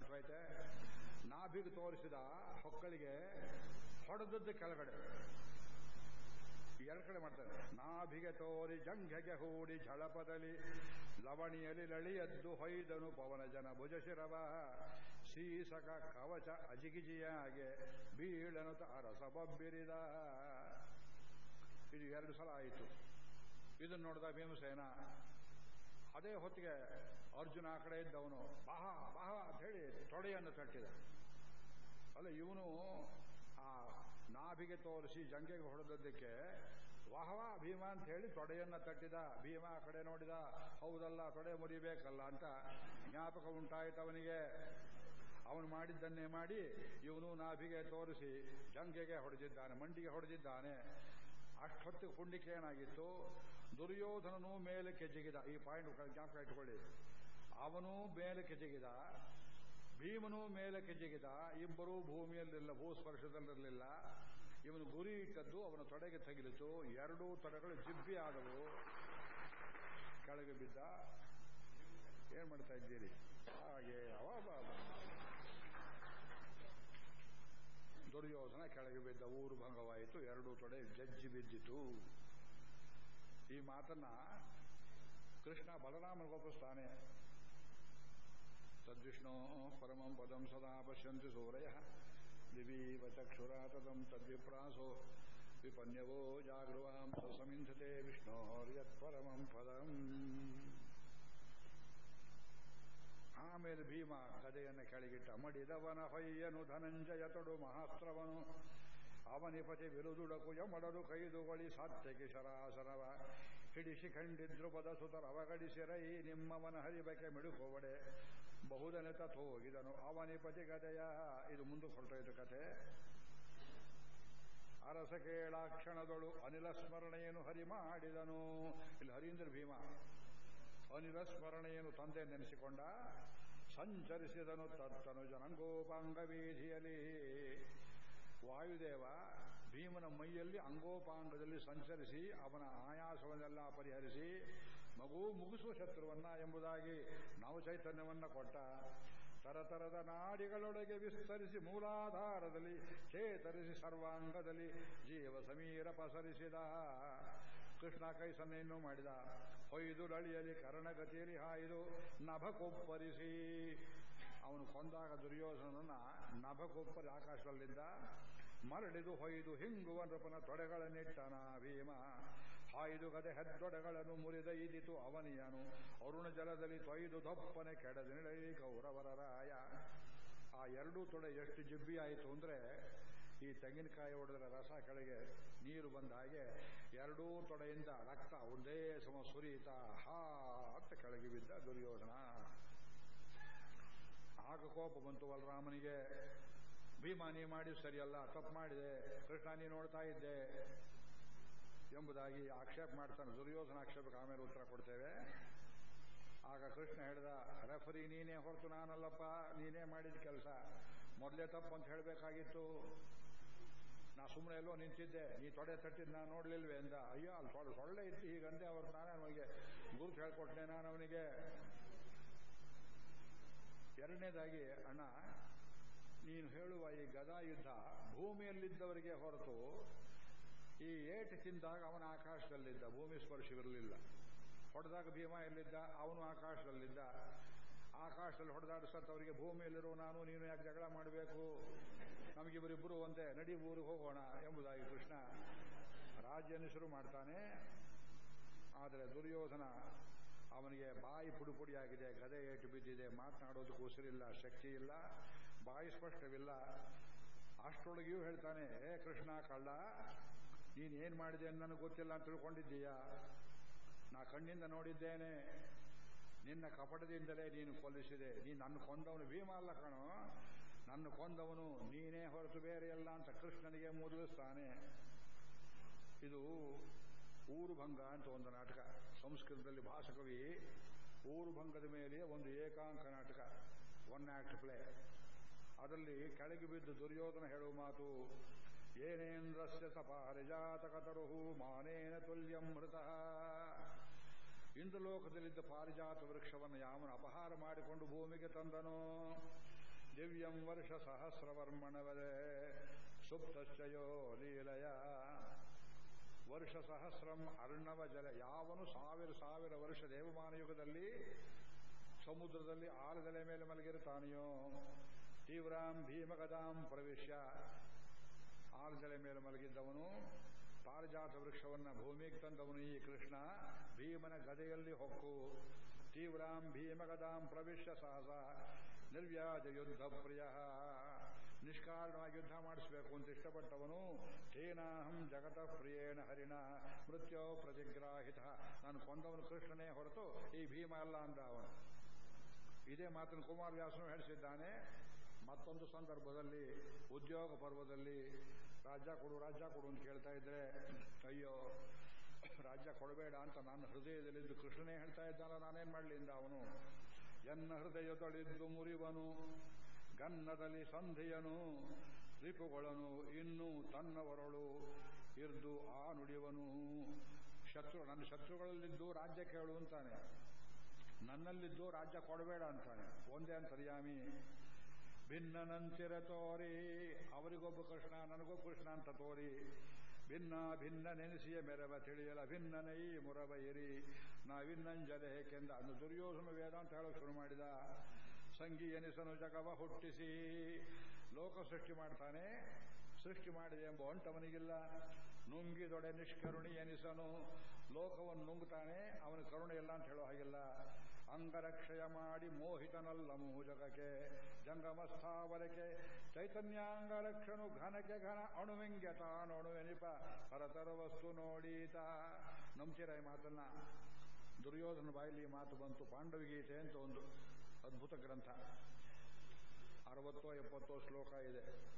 ಅರ್ಥವಾಯ್ತೆ ನಾಭಿಗೆ ತೋರಿಸಿದ ಹೊಕ್ಕಳಿಗೆ ಹೊಡೆದದ್ದು ಕೆಳಗಡೆ. ಎರಡು ಕಡೆ ಮಾಡ್ತಾರೆ. ನಾಭಿಗೆ ತೋರಿ ಜಂಘೆಗೆ ಹೂಡಿ ಝಳಪದಲ್ಲಿ ಲವಣಿಯಲ್ಲಿ ಲಳಿಯದ್ದು ಹೊಯ್ದನು ಪವನ ಜನ ಭುಜಶಿರವ. ಶೀಸಕ ಕವಚ ಅಜಿಗಿಜಿಯಾಗೆ ಬೀಳನು ಅರಸ ಬಬ್ಬಿರಿದ. ಇದು ಎರಡು ಸಲ ಆಯಿತು. ಇದನ್ನು ನೋಡಿದ ಭೀಮಸೇನ ಅದೇ ಹೊತ್ತಿಗೆ ಅರ್ಜುನ ಆ ಕಡೆ ಇದ್ದವನು ಬಾಹ ಬಾಹ ಅಂತ ಹೇಳಿ ತೊಡೆಯನ್ನು ತಟ್ಟಿದ. ಅಲ್ಲ, ಇವನು ಆ ನಾಭಿಗೆ ತೋರಿಸಿ ಜಂಗೆಗೆ ಹೊಡೆದದ್ದಕ್ಕೆ ವಾಹವಾ ಭೀಮ, ಅಂತ ಹೇಳಿ ತೊಡೆಯನ್ನು ತಟ್ಟಿದ. ಭೀಮ ಆ ಕಡೆ ನೋಡಿದ, ಹೌದಲ್ಲ, ತೊಡೆ ಮುರಿಬೇಕಲ್ಲ, ಅಂತ ಜ್ಞಾಪಕ ಉಂಟಾಯಿತು ಅವನಿಗೆ. ಅವನು ಮಾಡಿದ್ದನ್ನೇ ಮಾಡಿ ಇವನು ನಾಭಿಗೆ ತೋರಿಸಿ ಜಂಗೆಗೆ ಹೊಡೆದಿದ್ದಾನೆ, ಮಂಡಿಗೆ ಹೊಡೆದಿದ್ದಾನೆ. ಅಷ್ಟೊತ್ತಿಗೆ ಪುಂಡಿಕೆ ಏನಾಗಿತ್ತು? ದುರ್ಯೋಧನನು ಮೇಲೆ ಕೆಜಗಿದ ಈ ಪಾಯಿಂಟ್ ಜ್ಞಾಪಕ ಇಟ್ಕೊಳ್ಳಿ ಅವನು ಮೇಲೆ ಜಿಗಿದ. ಭೀಮನು ಮೇಲೆ ಜಿಗಿದ. ಇಬ್ಬರೂ ಭೂಮಿಯಲ್ಲಿಲ್ಲ ಭೂಸ್ಪರ್ಶದಲ್ಲಿರಲಿಲ್ಲ. ಇವನು ಗುರಿ ಇಟ್ಟದ್ದು ಅವನ ತೊಡೆಗೆ ತಗಿಲಿತು ಎರಡೂ ತೊಡೆಗಳು ಜಿಬ್ಬಿ ಆದವು. ಕೆಳಗೆ ಬಿದ್ದ. ಏನ್ ಮಾಡ್ತಾ ಇದ್ದೀರಿ? ಹಾಗೆ ಅವ. ದುರ್ಯೋಧನ ಕೆಳಗೆ ಬಿದ್ದ. ಊರು ಭಂಗವಾಯಿತು. ಎರಡೂ ತೊಡೆ ಜಜ್ಜಿ ಬಿದ್ದಿತು. ಈ ಮಾತನ್ನ ಕೃಷ್ಣ ಬಲರಾಮನಿಗೊಪ್ಪಿಸ್ತಾನೆ ತದ್ವಿಷ್ಣೋ ಪರಮಂ ಪದಂ ಸದಾ ಪಶ್ಯಂತಿ ಸೂರಯ ದಿವೀವ ಚಕ್ಷುರಾ ತದಂ ತದ್ವಿಪ್ರಾಸೋ ವಿಪನ್ಯವೋ ಜಾಗೃವಾಂ ಸಮಿಂಧತೆ ವಿಷ್ಣೋರ್ಯತ್ಪರಮಂ ಪದಂ ಆಮೇಲೆ ಭೀಮ ಗದೆಯನ್ನು ಕೆಳಗಿಟ್ಟ ಮಡಿದವನ ಹೊಯ್ಯನು ಧನಂಜಯ ತೊಡು ಮಹಾಸ್ತ್ರವನು ಅವನಿಪತಿ ಬಿರುದುಡಕು ಯಮಡರು ಕೈದುಗೊಳಿ ಸಾತ್ಯಕಿ ಶರಾಸನವ. ಹಿಡಿಸಿ ಅವಗಡಿಸಿರ ಈ ನಿಮ್ಮವನ ಹರಿಬಕೆ ಬಹುದನೆ ತಥೋಗಿದನು ಅವನಿಪತಿ ಕಥೆಯ, ಇದು ಮುಂದೆ ಹೊರಟೋಯ್ತು ಕಥೆ. ಅರಸ ಕೇಳಾಕ್ಷಣದಳು ಅನಿಲ ಸ್ಮರಣೆಯನ್ನು ಹರಿ ಮಾಡಿದನು. ಇಲ್ಲಿ ಹರೀಂದ್ರ ಭೀಮ ಅನಿಲ ಸ್ಮರಣೆಯನ್ನು ತಂದೆ ನೆನೆಸಿಕೊಂಡ. ಸಂಚರಿಸಿದನು ತತ್ತನು ಜನಂಗೋಪಾಂಗ ವೀಧಿಯಲ್ಲಿ. ವಾಯುದೇವ ಭೀಮನ ಮೈಯಲ್ಲಿ ಅಂಗೋಪಾಂಗದಲ್ಲಿ ಸಂಚರಿಸಿ ಅವನ ಆಯಾಸವನ್ನೆಲ್ಲ ಪರಿಹರಿಸಿ ಮಗು ಮುಗಿಸುವ ಶತ್ರುವನ್ನ ಎಂಬುದಾಗಿ ನವಚೈತನ್ಯವನ್ನ ಕೊಟ್ಟ. ತರತರದ ನಾಡಿಗಳೊಳಗೆ ವಿಸ್ತರಿಸಿ ಮೂಲಾಧಾರದಲ್ಲಿ ಚೇತರಿಸಿ ಸರ್ವಾಂಗದಲ್ಲಿ ಜೀವ ಸಮೀರ ಪಸರಿಸಿದ. ಕೃಷ್ಣ ಕೈ ಸನ್ನೆಯನ್ನು ಮಾಡಿದ. ಹೊಯ್ದು ಲಳಿಯಲಿ ಕರ್ಣಗತಿಯಲ್ಲಿ ಹಾಯ್ದು ನಭಕೊಪ್ಪರಿಸಿ. ಅವನು ಕೊಂದಾಗ ದುರ್ಯೋಧನನ್ನ ನಭಕೊಪ್ಪರಿ ಆಕಾಶದಲ್ಲಿದ್ದ. ಮರಳಿದು ಹೊಯ್ದು ಹಿಂಗುವ ನೃಪನ ತೊಡೆಗಳನ್ನಿಟ್ಟನ ಭೀಮ. ಹಾಯ್ದು ಗದೆ ಹೆದ್ದೊಡೆಗಳನ್ನು ಮುರಿದ ಇದಿತು ಅವನಿಯನು. ಅರುಣ ಜಲದಲ್ಲಿ ತೊಯ್ದು ದಪ್ಪನೆ ಕೆಡದ ಕೌರವರ ರಾಯ. ಆ ಎರಡೂ ತೊಡೆ ಎಷ್ಟು ಜಿಬ್ಬಿ ಆಯಿತು ಅಂದ್ರೆ, ಈ ತೆಂಗಿನಕಾಯಿ ಹೊಡೆದ ರಸ ಕೆಳಗೆ ನೀರು ಬಂದ ಹಾಗೆ ಎರಡೂ ತೊಡೆಯಿಂದ ರಕ್ತ ಒಂದೇ ಸಮ ಸುರಿತ, ಹಾ ಅಂತ ಕೆಳಗೆ ಬಿದ್ದ ದುರ್ಯೋಧನ. ಆಗ ಕೋಪ ಬಂತು ಬಲರಾಮನಿಗೆ. ಭೀಮ, ನೀ ಮಾಡಿ ಸರಿಯಲ್ಲ, ತಪ್ಪು ಮಾಡಿದೆ, ಕೃಷ್ಣ, ನೀ ನೋಡ್ತಾ ಇದ್ದೆ ಎಂಬುದಾಗಿ ಆಕ್ಷೇಪ ಮಾಡ್ತಾನೆ. ದುರ್ಯೋಧನ ಆಕ್ಷೇಪಕ್ಕೆ ಆಮೇಲೆ ಉತ್ತರ ಕೊಡ್ತೇವೆ. ಆಗ ಕೃಷ್ಣ ಹೇಳಿದ ರೆಫರಿ ನೀನೇ ಹೊರತು ನಾನಲ್ಲಪ್ಪ, ನೀನೇ ಮಾಡಿದ ಕೆಲಸ. ಮೊದಲೇ ತಪ್ಪು ಅಂತ ಹೇಳಬೇಕಾಗಿತ್ತು. ನಾ ಸುಮ್ಮನೆ ಎಲ್ಲೋ ನಿಂತಿದ್ದೆ, ನೀ ತೊಡೆ ತಟ್ಟಿದ್ದು ನಾನು ನೋಡ್ಲಿಲ್ವೇ ಅಂದ. ಅಯ್ಯೋ, ಅಲ್ಲಿ ತೊಡೆ ಸೊಳ್ಳೆ ಇತ್ತು ಹೀಗಂದೆ ಅವ್ರು ತಾನೇ ಅವನಿಗೆ ಗುರುತು ಹೇಳ್ಕೊಟ್ಟೆ ನಾನು ಅವನಿಗೆ ಎರಡನೇದಾಗಿ, ಅಣ್ಣ ನೀನು ಹೇಳುವ ಈ ಗದಾಯುದ್ಧ ಭೂಮಿಯಲ್ಲಿದ್ದವರಿಗೆ ಹೊರತು ಈ ಏಟು ತಿಂದಾಗ ಅವನ ಆಕಾಶದಲ್ಲಿದ್ದ, ಭೂಮಿ ಸ್ಪರ್ಶವಿರಲಿಲ್ಲ. ಹೊಡೆದಾಗ ಭೀಮ ಎಲ್ಲಿದ್ದ? ಅವನು ಆಕಾಶದಲ್ಲಿದ್ದ. ಆಕಾಶದಲ್ಲಿ ಹೊಡೆದಾಡಿಸ್ತವರಿಗೆ ಭೂಮಿಯಲ್ಲಿರೋ ನಾನು, ನೀನು ಯಾಕೆ ಜಗಳ ಮಾಡಬೇಕು? ನಮಗಿಬ್ಬರಿಬ್ಬರು ಒಂದೇ, ನಡಿ ಊರಿಗೆ ಹೋಗೋಣ ಎಂಬುದಾಗಿ ಕೃಷ್ಣ ರಾಜ್ಯನ ಶುರು ಮಾಡ್ತಾನೆ. ಆದರೆ ದುರ್ಯೋಧನ ಅವನಿಗೆ ಬಾಯಿ ಪುಡಿಪುಡಿಯಾಗಿದೆ, ಗದೆ ಏಟು ಬಿದ್ದಿದೆ ಮಾತನಾಡೋದಕ್ಕೂ ಉಸಿರಿಲ್ಲ ಶಕ್ತಿ ಇಲ್ಲ. ಬಾಯಿ ಸ್ಪಷ್ಟವಿಲ್ಲ. ಅಷ್ಟೊಳಗಿಯೂ ಹೇಳ್ತಾನೆ, ಏ ಕೃಷ್ಣ, ಕಳ್ಳ ನೀನೇನು ಮಾಡಿದೆ ಮಾಡಿದೆ ನನಗೆ ಗೊತ್ತಿಲ್ಲ ಅಂತ ತಿಳ್ಕೊಂಡಿದ್ದೀಯಾ? ನಾ ಕಣ್ಣಿಂದ ನೋಡಿದ್ದೇನೆ. ನಿನ್ನ ಕಪಟದಿಂದಲೇ ನೀನು ಕೊಲ್ಲಿಸಿದೆ. ನೀನು ನನ್ನ ಕೊಂದವನು ಭೀಮ ಅಲ್ಲ ಕಣೋ. ನನ್ನ ಕೊಂದವನು ನೀನೇ ಹೊರತು ಬೇರೆ ಅಲ್ಲ ಅಂತ ಕೃಷ್ಣನಿಗೆ ಮುದುಗಿಸ್ತಾನೆ ಇದು ಊರುಭಂಗ ಅಂತ ಒಂದು ನಾಟಕ. ಸಂಸ್ಕೃತದಲ್ಲಿ ಭಾಷಕವಿ ಊರುಭಂಗದ ಮೇಲೆ ಒಂದು ಏಕಾಂಕ ನಾಟಕ. ಒನ್ ಆಕ್ಟ್ ಪ್ಲೇ ಅದರಲ್ಲಿ ಕೆಳಗೆ ಬಿದ್ದು ದುರ್ಯೋಧನ ಹೇಳುವ ಮಾತು, ಏನೇಂದ್ರಸ್ಯ ಸಪಾರಿಜಾತಕತರುಹು ಮಾನೇನ ತುಲ್ಯಂ ಮೃತಃ. ಇಂದ್ರಲೋಕದಲ್ಲಿದ್ದ ಪಾರಿಜಾತ ವೃಕ್ಷವನ್ನು ಯಾವನು ಅಪಹಾರ ಮಾಡಿಕೊಂಡು ಭೂಮಿಗೆ ತಂದನೋ? ದಿವ್ಯಂ ವರ್ಷ ಸಹಸ್ರವರ್ಮಣವರೇ ಸುಪ್ತಶ್ಚಯೋ ಲೀಲಯ. ವರ್ಷ ಸಹಸ್ರಂ ಅರ್ಣವ ಜಲ, ಯಾವನು ಸಾವಿರ ಸಾವಿರ ವರ್ಷ ದೇವಮಾನ ಯುಗದಲ್ಲಿ ಸಮುದ್ರದಲ್ಲಿ ಆಲದೆಲೆ ಮೇಲೆ ಮಲಗಿರುತ್ತಾನೆಯೋ? ತೀವ್ರಾಂ ಭೀಮಗದಾಂ ಪ್ರವೇಶ ಆರ್ಜಲೆ ಮೇಲೆ ಮಲಗಿದ್ದವನು, ಪಾರಿಜಾತ ವೃಕ್ಷವನ್ನ ಭೂಮಿಗೆ ತಂದವನು ಈ ಕೃಷ್ಣ, ಭೀಮನ ಗದೆಯಲ್ಲಿ ಹೊಕ್ಕು. ತೀವ್ರಾಂ ಭೀಮಗದಾಂ ಪ್ರವೇಶ ಸಹಸ ನಿರ್ವ್ಯಾಜ ಯುದ್ಧ ಪ್ರಿಯ. ನಿಷ್ಕಾರಣವಾಗಿ ಯುದ್ಧ ಮಾಡಿಸಬೇಕು ಅಂತ ಇಷ್ಟಪಟ್ಟವನು, ತೇನಾಹಂ ಜಗತ ಪ್ರಿಯೇಣ ಹರಿಣ, ಮೃತ್ಯೋ ಪ್ರತಿಗ್ರಾಹಿತ. ನಾನು ಕೊಂದವನು ಕೃಷ್ಣನೇ ಹೊರತು ಈ ಭೀಮ ಅಲ್ಲ ಅಂದ ಅವನು. ಇದೇ ಮಾತನ್ನು ಕುಮಾರವ್ಯಾಸನು ಹೇಳಿಸಿದ್ದಾನೆ ಮತ್ತೊಂದು ಸಂದರ್ಭದಲ್ಲಿ ಉದ್ಯೋಗ ಪರ್ವದಲ್ಲಿ ರಾಜ್ಯ ಕೊಡು ರಾಜ್ಯ ಕೊಡು ಅಂತ ಕೇಳ್ತಾ ಇದ್ರೆ, ಅಯ್ಯೋ ರಾಜ್ಯ ಕೊಡಬೇಡ ಅಂತ ನನ್ನ ಹೃದಯದಲ್ಲಿದ್ದು ಕೃಷ್ಣನೇ ಹೇಳ್ತಾ ಇದ್ದಾನ, ನಾನೇನ್ ಮಾಡಲಿ ಇಂದ ಅವನು. ಎನ್ನ ಹೃದಯದೊಳಿದ್ದು ಮುರಿವನು, ಗನ್ನದಲ್ಲಿ ಸಂಧಿಯನು, ರಿಪುಗಳನು, ಇನ್ನು ತನ್ನವರಳು ಇರ್ದು ಆ ನುಡಿಯವನು ಶತ್ರು, ನನ್ನ ಶತ್ರುಗಳಲ್ಲಿದ್ದು ರಾಜ್ಯ ಕೇಳು ಅಂತಾನೆ. ನನ್ನಲ್ಲಿದ್ದು ರಾಜ್ಯ ಕೊಡಬೇಡ ಅಂತಾನೆ. ಒಂದೇ ಅಂತರ್ಯಾಮಿ ಭಿನ್ನನಂತಿರ ತೋರಿ ಅವರಿಗೊಬ್ಬ ಕೃಷ್ಣ, ನನಗೊಬ್ಬ ಕೃಷ್ಣ ಅಂತ ತೋರಿ. ಭಿನ್ನ ಭಿನ್ನ ನೆನೆಸಿಯ ಮೆರವ ತಿಳಿಯಲ ಭಿನ್ನನೈ ಮುರವ ಇರಿ ನಾವಿನ್ನಂಜಲೆ ಹೇಕೆಂದ ಅದು ದುರ್ಯೋಧನ ವೇದ ಅಂತ ಹೇಳೋಕೆ ಶುರು ಮಾಡಿದ. ಸಂಗಿ ಎನಿಸನು ಜಗವ ಹುಟ್ಟಿಸಿ. ಲೋಕ ಸೃಷ್ಟಿ ಮಾಡ್ತಾನೆ. ಸೃಷ್ಟಿ ಮಾಡಿದೆ ಎಂಬ ಹೊಂಟವನಿಗಿಲ್ಲ ನುಂಗಿದೊಡೆ ನಿಷ್ಕರುಣಿ ಎನಿಸನು. ಲೋಕವನ್ನು ನುಂಗುತ್ತಾನೆ ಅವನ ಕರುಣೆ ಇಲ್ಲ ಅಂತ ಹೇಳೋ ಹಾಗಿಲ್ಲ. ಅಂಗರಕ್ಷಯ ಮಾಡಿ ಮೋಹಿತನಲ್ಲ ಮೂಜಕಕ್ಕೆ. ಜಂಗಮಸ್ಥಾವರಕ್ಕೆ ಚೈತನ್ಯಾಂಗರಕ್ಷನು ಘನಕ್ಕೆ ಘನ ಅಣುವಿಂಗ್ಯ ತಾನು ಅಣುವೆನಿಪ. ಪರತರ ವಸ್ತು ನೋಡೀತ. ನಂಬ್ತೀರ ಈ ಮಾತನ್ನ? ದುರ್ಯೋಧನ ಬಾಯಲ್ಲಿ ಮಾತು ಬಂತು. ಪಾಂಡವಗೀತೆ ಅಂತ ಒಂದು ಅದ್ಭುತ ಗ್ರಂಥ. ಅರವತ್ತೋ ಎಪ್ಪತ್ತೋ ಶ್ಲೋಕ ಇದೆ.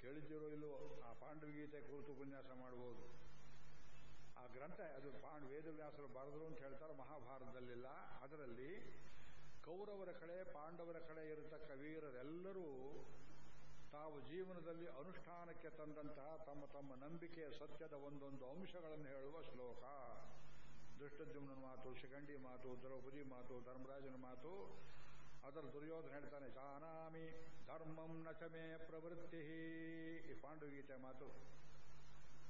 ಕೇಳಿದ್ದಿರೋ ಇಲ್ಲೋ ಆ ಪಾಂಡವಗೀತೆ ಕುರಿತು ಉಪನ್ಯಾಸ ಮಾಡಬಹುದು. ಆ ಗ್ರಂಥ ಅದು ಪಾಂಡ್ ವೇದವ್ಯಾಸರು ಬರೆದ್ರು ಅಂತ ಹೇಳ್ತಾರೆ, ಮಹಾಭಾರತದಲ್ಲಿಲ್ಲ. ಅದರಲ್ಲಿ ಕೌರವರ ಕಡೆ, ಪಾಂಡವರ ಕಡೆ ಇರತಕ್ಕ ವೀರರೆಲ್ಲರೂ ತಾವು ಜೀವನದಲ್ಲಿ ಅನುಷ್ಠಾನಕ್ಕೆ ತಂದಂತಹ ತಮ್ಮ ತಮ್ಮ ನಂಬಿಕೆಯ ಸತ್ಯದ ಒಂದೊಂದು ಅಂಶಗಳನ್ನು ಹೇಳುವ ಶ್ಲೋಕ. ದುಷ್ಟದ್ಯುಮ್ನ ಮಾತು, ಶಿಖಂಡಿ ಮಾತು, ದ್ರೌಪದಿ ಮಾತು, ಧರ್ಮರಾಜನ ಮಾತು. ಅದರ ದುರ್ಯೋಧನ ಹೇಳ್ತಾನೆ, ಜಾನಾಮಿ ಧರ್ಮಂ ನಚಮೇ ಪ್ರವೃತ್ತಿ. ಈ ಪಾಂಡುಗೀತೆ ಮಾತು.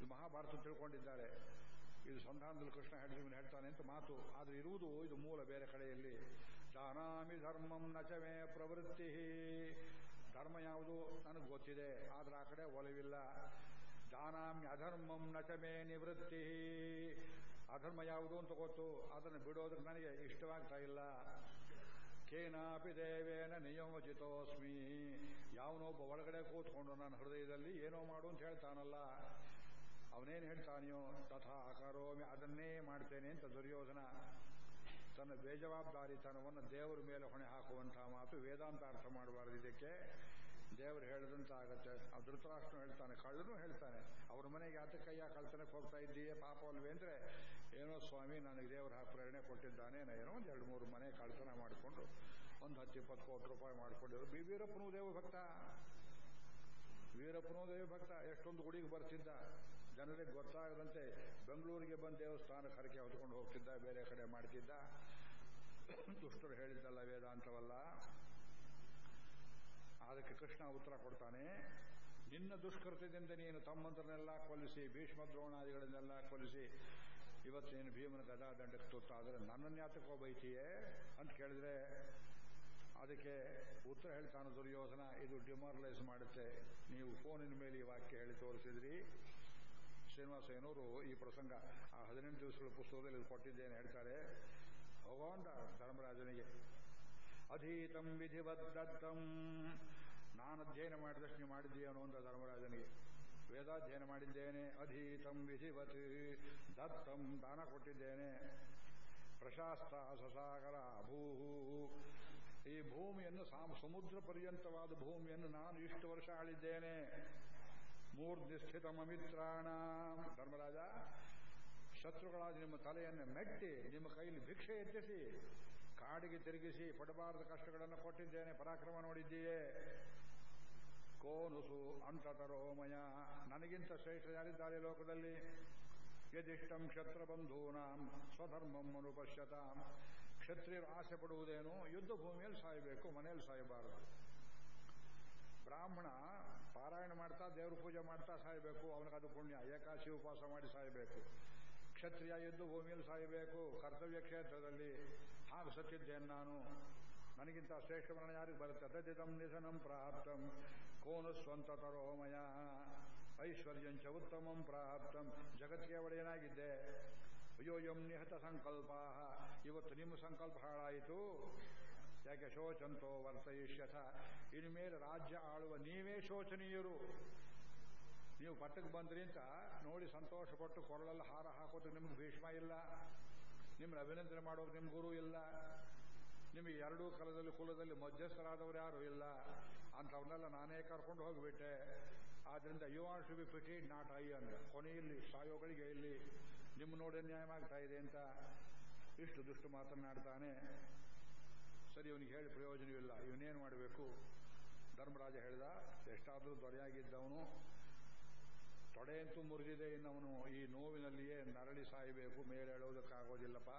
ಮಹಾಭಾರತ ತಿಳ್ಕೊಂಡಿದ್ದಾರೆ. ಇದು ಸಂಧಾನದಲ್ಲಿ ಕೃಷ್ಣ ಹೇಳಿದ ಹೇಳ್ತಾನೆ ಅಂತ ಮಾತು. ಆದರೆ ಇರುವುದು ಇದು ಮೂಲ ಬೇರೆ ಕಡೆಯಲ್ಲಿ. ದಾನಾಮಿ ಧರ್ಮಂ ನಚಮೇ ಪ್ರವೃತ್ತಿ. ಧರ್ಮ ಯಾವುದು? ನನಗೆ ಗೊತ್ತಿದೆ. ಆದ್ರೆ ಆ ಕಡೆ ಒಲವಿಲ್ಲ. ದಾನಾಮಿ ಅಧರ್ಮಂ ನಚಮೇ ನಿವೃತ್ತಿ. ಅಧರ್ಮ ಯಾವುದು ಅಂತ ಗೊತ್ತು. ಅದನ್ನು ಬಿಡೋದಕ್ಕೆ ನನಗೆ ಇಷ್ಟವಾಗ್ತಾ ಇಲ್ಲ. ಕೇನಾಪಿ ದೇವೇನ ನಿಯೋಜಿತೋಸ್ಮಿ. ಯಾವನೊಬ್ಬ ಒಳಗಡೆ ಕೂತ್ಕೊಂಡು ನನ್ನ ಹೃದಯದಲ್ಲಿ ಏನೋ ಮಾಡು ಅಂತ ಹೇಳ್ತಾನಲ್ಲ. ಅವನೇನು ಹೇಳ್ತಾನೆಯೋ ತಥಾ ಕರೋಮಿ, ಅದನ್ನೇ ಮಾಡ್ತೇನೆ ಅಂತ ದುರ್ಯೋಧನ ತನ್ನ ಬೇಜವಾಬ್ದಾರಿತನವನ್ನು ದೇವರ ಮೇಲೆ ಹೊಣೆ ಹಾಕುವಂತಹ ಮಾತು ವೇದಾಂತ ಅರ್ಥ ಮಾಡಬಾರದು. ಇದಕ್ಕೆ ದೇವರು ಹೇಳಿದಂತ ಆಗತ್ತೆ ಆ ಧೃತರಾಷ್ಟ್ರ ಹೇಳ್ತಾನೆ, ಕಳ್ಳನು ಹೇಳ್ತಾನೆ, ಅವ್ರ ಮನೆಗೆ ಆತ ಕೈಯ ಕಳ್ತನಕ್ಕೆ ಹೋಗ್ತಾ ಇದ್ದೀಯೇ ಪಾಪವಲ್ವೇ ಅಂದ್ರೆ, ಏನೋ ಸ್ವಾಮಿ ನನಗೆ ದೇವರ ಪ್ರೇರಣೆ ಕೊಟ್ಟಿದ್ದಾನೆ ಏನೋ ಒಂದು ಎರಡು ಮೂರು ಮನೆ ಕಳ್ತನ ಮಾಡಿಕೊಂಡು ಒಂದು ಹತ್ತು ಇಪ್ಪತ್ತು ಕೋಟಿ ರೂಪಾಯಿ ಮಾಡಿಕೊಂಡಿದ್ರು. ಬಿ ವೀರಪ್ಪನೂ ದೇವ ಭಕ್ತ ವೀರಪ್ಪನೂ ದೇವ ಭಕ್ತ ಎಷ್ಟೊಂದು ಗುಡಿಗೆ ಬರ್ತಿದ್ದ. ಜನರಿಗೆ ಗೊತ್ತಾಗದಂತೆ ಬೆಂಗಳೂರಿಗೆ ಬಂದು ದೇವಸ್ಥಾನ ಹರಕೆ ಹೊತ್ಕೊಂಡು ಹೋಗ್ತಿದ್ದ, ಬೇರೆ ಕಡೆ ಮಾಡ್ತಿದ್ದ. ದುಷ್ಟರು ಹೇಳಿದ್ದಲ್ಲ ವೇದಾಂತವಲ್ಲ. ಅದಕ್ಕೆ ಕೃಷ್ಣ ಉತ್ತರ ಕೊಡ್ತಾನೆ, ನಿನ್ನ ದುಷ್ಕೃತ್ಯದಿಂದ ನೀನು ತಮ್ಮಂತರನ್ನೆಲ್ಲ ಕೊಲ್ಲಿಸಿ, ಭೀಷ್ಮ ದ್ರೋಣಾದಿಗಳನ್ನೆಲ್ಲ ಕೊಲ್ಲಿಸಿ, ಇವತ್ತು ನೀನು ಭೀಮನ ಗದಾ ದಂಡಕ್ಕೆ ತುತ್ತಾದರೆ ನನ್ನನ್ನು ಯಾತಕ್ಕೋ ಬೈತೀಯೇ? ಅಂತ ಕೇಳಿದ್ರೆ, ಅದಕ್ಕೆ ಉತ್ತರ ಹೇಳ್ತಾನೆ ದುರ್ಯೋಧನ, ಇದು ಡಿಮಾರಲೈಸ್ ಮಾಡುತ್ತೆ. ನೀವು ಫೋನಿನ ಮೇಲೆ ಈ ವಾಕ್ಯ ಹೇಳಿ ತೋರಿಸಿದ್ರಿ. ಶ್ರೀನಿವಾಸಯ್ಯನವರು ಈ ಪ್ರಸಂಗ ಆ ಹದಿನೆಂಟು ದಿವಸಗಳ ಪುಸ್ತಕದಲ್ಲಿ ಕೊಟ್ಟಿದ್ದೇನೆ, ಹೇಳ್ತಾರೆ ಭಗವಾನ್ ಧರ್ಮರಾಜನಿಗೆ ಅಧೀತಂ ವಿಧಿವದ್ದತ್ತಂ ನಾನು ಅಧ್ಯಯನ ಮಾಡಿದಷ್ಟು ನೀವು ಮಾಡಿದ್ದೀಯನೋ ಅಂತ ಧರ್ಮರಾಜನಿಗೆ ವೇದಾಧ್ಯಯನ ಮಾಡಿದ್ದೇನೆ, ಅಧೀತಂ ವಿಧಿವತ್, ದತ್ತಂ ದಾನ ಕೊಟ್ಟಿದ್ದೇನೆ, ಪ್ರಶಾಸ್ತ ಸಸಾಗರ ಭೂ ಈ ಭೂಮಿಯನ್ನು ಸಮುದ್ರ ಪರ್ಯಂತವಾದ ಭೂಮಿಯನ್ನು ನಾನು ಇಷ್ಟು ವರ್ಷ ಆಳಿದ್ದೇನೆ ಮೂರ್ಧಿಸ್ಥಿತ ಮಮಿತ್ರಾಣ ಧರ್ಮರಾಜ, ಶತ್ರುಗಳಾದ ನಿಮ್ಮ ತಲೆಯನ್ನು ಮೆಟ್ಟಿ, ನಿಮ್ಮ ಕೈಯಲ್ಲಿ ಭಿಕ್ಷೆ ಎತ್ತಿಸಿ, ಕಾಡಿಗೆ ತಿರುಗಿಸಿ, ಪಡಬಾರದ ಕಷ್ಟಗಳನ್ನು ಕೊಟ್ಟಿದ್ದೇನೆ, ಪರಾಕ್ರಮ ನೋಡಿದ್ದೀಯೇ. ಕೋನುಸು ಅಂತತರೋಮಯ. ನನಗಿಂತ ಶ್ರೇಷ್ಠ ಯಾರಿದ್ದಾರೆ ಲೋಕದಲ್ಲಿ? ಯದಿಷ್ಟಂ ಕ್ಷತ್ರಬಂಧೂನಾಂ, ಸ್ವಧರ್ಮಂ ಅನುಪಶ್ಯತಾಂ ಕ್ಷತ್ರಿಯರು ಆಸೆ ಪಡುವುದೇನು? ಯುದ್ಧ ಭೂಮಿಯಲ್ಲಿ ಸಾಯಬೇಕು, ಮನೆಯಲ್ಲಿ ಸಾಯಬಾರದು. ಬ್ರಾಹ್ಮಣ ಪಾರಾಯಣ ಮಾಡ್ತಾ ದೇವ್ರ ಪೂಜೆ ಮಾಡ್ತಾ ಸಾಯಬೇಕು, ಅವನಿಗದು ಪುಣ್ಯ. ಏಕಾಶಿ ಉಪವಾಸ ಮಾಡಿ ಸಾಯಬೇಕು. ಕ್ಷತ್ರಿಯ ಯುದ್ಧ ಭೂಮಿಯಲ್ಲಿ ಸಾಯಬೇಕು. ಕರ್ತವ್ಯ ಕ್ಷೇತ್ರದಲ್ಲಿ ಹಾಗೆ ಸತ್ತಿದ್ದೇನೆ ನಾನು. ನನಗಿಂತ ಶ್ರೇಷ್ಠ ಮರಣ ಯಾರಿಗೆ ಬರುತ್ತೆ? ತದಿದಂ ನಿಧನಂ ಪ್ರಾಪ್ತಂ. ಕೋನು ಸ್ವಂತ ತರೋಮಯ. ಐಶ್ವರ್ಯಂಚ ಉತ್ತಮಂ ಪ್ರಾಪ್ತಂ. ಜಗತ್ತಿಗೆ ಒಡೆಯನಾಗಿದ್ದೆ ಅಯ್ಯೋ ನಿಹತ ಸಂಕಲ್ಪ. ಇವತ್ತು ನಿಮ್ಮ ಸಂಕಲ್ಪ ಹಾಳಾಯಿತು. ಯಾಕೆ ಶೋಚಂತೋ ವರ್ತಯಿಷ್ಯಥ ಇನ್ಮೇಲೆ ರಾಜ್ಯ ಆಳುವ ನೀವೇ ಶೋಚನೀಯರು. ನೀವು ಪಟ್ಟಕ್ಕೆ ಬಂದ್ರಿ ಅಂತ ನೋಡಿ ಸಂತೋಷಪಟ್ಟು ಕೊರಳಲ್ಲಿ ಹಾರ ಹಾಕೋದು ನಿಮ್ಗೆ ಭೀಷ್ಮ ಇಲ್ಲ. ನಿಮ್ಮನ್ನ ಅಭಿನಂದನೆ ಮಾಡೋರು ನಿಮ್ಮ ಗುರು ಇಲ್ಲ. ನಿಮಗೆ ಎರಡೂ ಕಾಲದಲ್ಲಿ ಕುಲದಲ್ಲಿ ಮಧ್ಯಸ್ಥರಾದವರು ಯಾರು ಇಲ್ಲ. ಅಂಥವ್ರನ್ನೆಲ್ಲ ನಾನೇ ಕರ್ಕೊಂಡು ಹೋಗಿಬಿಟ್ಟೆ. ಆದ್ರಿಂದ you are should be pitied not I ಅಂದ. ಕೊನೆಯಲ್ಲಿ ಸಾಯೋಗಳಿಗೆ ಇಲ್ಲಿ ನಿಮ್ಮ ನೋಡಿ ನ್ಯಾಯವಾಗ್ತಾ ಇದೆ ಅಂತ. ಇಷ್ಟು ದುಷ್ಟು ಮಾತನಾಡ್ತಾನೆ ಸರಿ ಇವನಿಗೆ ಹೇಳಿ ಪ್ರಯೋಜನವಿಲ್ಲ. ಇವನೇನು ಮಾಡಬೇಕು? ಧರ್ಮರಾಜ ಹೇಳ್ದ, ಎಷ್ಟಾದರೂ ದೊರೆಯಾಗಿದ್ದವನು ತೊಡೆಯಂತೂ ಮುರಿದಿದೆ ಇನ್ನವನು. ಈ ನೋವಿನಲ್ಲಿಯೇ ನರಳಿ ಸಾಯಬೇಕು, ಮೇಲೆ ಹೇಳೋದಕ್ಕಾಗೋದಿಲ್ಲಪ್ಪ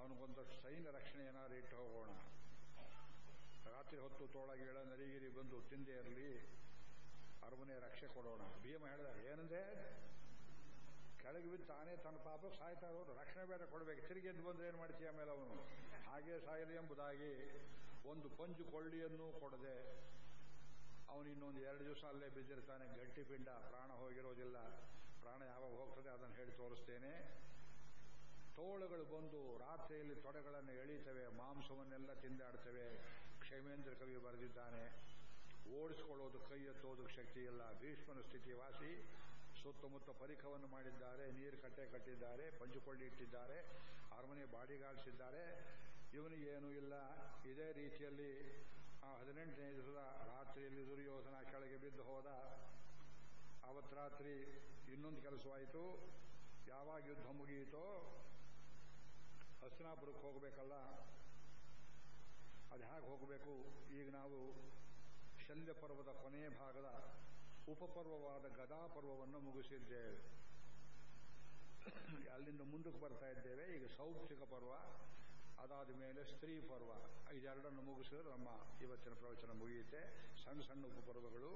ಅವನಿಗೊಂದಷ್ಟು ಸೈನ್ಯ ರಕ್ಷಣೆ ಏನಾದ್ರು ಇಟ್ಟು ಹೋಗೋಣ. ರಾತ್ರಿ ಹೊತ್ತು ತೋಳಗೇಳ, ನರಿಗಿರಿ ಬಂದು ತಿಂದೆ ಇರಲಿ. ಅರಮನೆ ರಕ್ಷೆ ಕೊಡೋಣ. ಭೀಮ ಹೇಳಿದ ಏನಂದ್ರೆ ಕೆಳಗೆ ಬಿದ್ದು ತಾನೇ ತನ್ನ ಪಾಪ ಸಾಯ್ತಾ ಇರೋರು ರಕ್ಷಣೆ ಬೇರೆ ಕೊಡಬೇಕು. ತಿರುಗಿ ಎದ್ದು ಬಂದ್ರೆ ಏನು ಮಾಡ್ತೀಯ ಆಮೇಲೆ ಅವನು? ಹಾಗೆ ಸಾಯಲಿ ಎಂಬುದಾಗಿ ಒಂದು ಪಂಜು ಕೊಳ್ಳಿಯನ್ನು ಕೊಡದೆ ಅವನು ಇನ್ನೊಂದು ಎರಡು ದಿವಸ ಅಲ್ಲೇ ಬಿದ್ದಿರ್ತಾನೆ. ಗಟ್ಟಿ ಪಿಂಡ, ಪ್ರಾಣ ಹೋಗಿರೋದಿಲ್ಲ. ಪ್ರಾಣ ಯಾವಾಗ ಹೋಗ್ತದೆ ಅದನ್ನು ಹೇಳಿ ತೋರಿಸ್ತೇನೆ. ತೋಳುಗಳು ಬಂದು ರಾತ್ರಿಯಲ್ಲಿ ತೊಡೆಗಳನ್ನು ಎಳೀತವೆ, ಮಾಂಸವನ್ನೆಲ್ಲ ತಿಂದಾಡ್ತವೆ. ಕ್ಷೇಮೇಂದ್ರ ಕವಿ ಬರೆದಿದ್ದಾನೆ, ಓಡಿಸ್ಕೊಳ್ಳೋದು ಕೈ ಎತ್ತೋದಕ್ಕೆ ಶಕ್ತಿ ಇಲ್ಲ. ಭೀಷ್ಮನ ಸ್ಥಿತಿ ವಾಸಿ ಸುತ್ತಮುತ್ತ ಪರಿಖವನ್ನು ಮಾಡಿದ್ದಾರೆ, ನೀರು ಕಟ್ಟೆ ಕಟ್ಟಿದ್ದಾರೆ, ಪಂಚುಕೊಳ್ಳಿ ಇಟ್ಟಿದ್ದಾರೆ, ಅರಮನೆ ಇವನಿಗೆ ಏನೂ ಇಲ್ಲ. ಇದೇ ರೀತಿಯಲ್ಲಿ ಆ ಹದಿನೆಂಟನೇ ದಿವಸದ ರಾತ್ರಿಯಲ್ಲಿ ದುರ್ಯೋಧನ ಕೆಳಗೆ ಬಿದ್ದು ಹೋದ. ಅವತ್ತು ರಾತ್ರಿ ಇನ್ನೊಂದು ಕೆಲಸವಾಯಿತು. ಯಾವಾಗ ಯುದ್ಧ ಮುಗಿಯಿತೋ ಹಸ್ತಿನಾಪುರಕ್ಕೆ ಹೋಗಬೇಕಲ್ಲ. ಅದು ಹೇಗೆ ಹೋಗಬೇಕು? ಈಗ ನಾವು ಶಲ್ಯ ಪರ್ವದ ಕೊನೆಯ ಭಾಗದ ಉಪಪರ್ವವಾದ ಗದಾ ಪರ್ವವನ್ನು ಮುಗಿಸಿದ್ದೇವೆ ಅಲ್ಲಿಂದ ಮುಂದಕ್ಕೆ ಬರ್ತಾ ಇದ್ದೇವೆ. ಈಗ ಸೌಪ್ತಿಕ ಪರ್ವ, ಅದಾದ ಮೇಲೆ ಸ್ತ್ರೀ ಪರ್ವ. ಇದೆರಡನ್ನು ಮುಗಿಸಿದ್ರೆ ನಮ್ಮ ಇವತ್ತಿನ ಪ್ರವಚನ ಮುಗಿಯುತ್ತೆ. ಸಣ್ಣ ಸಣ್ಣ ಉಪಪರ್ವಗಳು.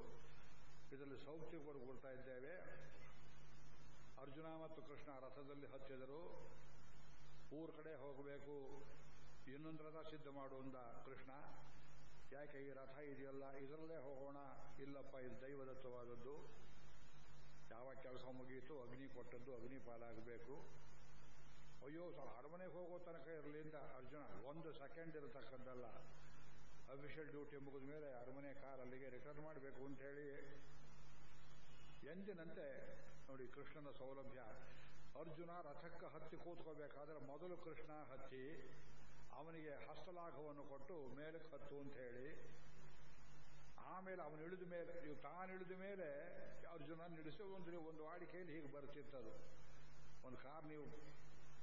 ಇದರಲ್ಲಿ ಸೌಪ್ತಿಕ ಪರ್ವ ಕೊಡ್ತಾ ಇದ್ದೇವೆ. ಅರ್ಜುನ ಮತ್ತು ಕೃಷ್ಣ ರಥದಲ್ಲಿ ಹತ್ತಿದರು. ಊರ ಕಡೆ ಹೋಗಬೇಕು. ಇನ್ನೊಂದು ರಥ ಸಿದ್ಧ ಮಾಡುವಂತ ಕೃಷ್ಣ. ಯಾಕೆ ಈ ರಥ ಇದೆಯಲ್ಲ? ಇದರಲ್ಲೇ ಹೋಗೋಣ. ಇಲ್ಲಪ್ಪ, ಇದು ದೈವದತ್ತವಾದದ್ದು. ಯಾವ ಕೆಲಸ ಮುಗಿಯಿತು ಅಗ್ನಿ ಕೊಟ್ಟದ್ದು, ಅಗ್ನಿ ಪಾಲಾಗಬೇಕು. ಅಯ್ಯೋ ಅರಮನೆಗೆ ಹೋಗೋ ತನಕ ಇರಲಿಂದ ಅರ್ಜುನ, ಒಂದು ಸೆಕೆಂಡ್ ಇರತಕ್ಕದ್ದಲ್ಲ ಅಫಿಷಿಯಲ್ ಡ್ಯೂಟಿ ಮುಗಿದ ಮೇಲೆ ಅರಮನೆ ಕಾರ್ ಅಲ್ಲಿಗೆ ರಿಟರ್ನ್ ಮಾಡಬೇಕು ಅಂತ ಹೇಳಿ. ಎಂದಿನಂತೆ, ನೋಡಿ, ಕೃಷ್ಣನ ಸೌಲಭ್ಯ. ಅರ್ಜುನ ರಥಕ್ಕೆ ಹತ್ತಿ ಕೂತ್ಕೋಬೇಕಾದ್ರೆ ಮೊದಲು ಕೃಷ್ಣ ಹತ್ತಿ ಅವನಿಗೆ ಹಸ್ತಲಾಘವನ್ನು ಕೊಟ್ಟು ಮೇಲೆ ಹತ್ತು ಅಂತ ಹೇಳಿ, ಆಮೇಲೆ ಅವನು ಇಳಿದ ಮೇಲೆ, ನೀವು ತಾನು ಇಳಿದ ಮೇಲೆ ಅರ್ಜುನ ನಿಲ್ಲಿಸಿ ಒಂದು ಒಂದು ವಾಡಿಕೆಯಲ್ಲಿ ಹೀಗೆ ಬರ್ತಿತ್ತದು ಒಂದು ಕಾರ್ ನೀವು,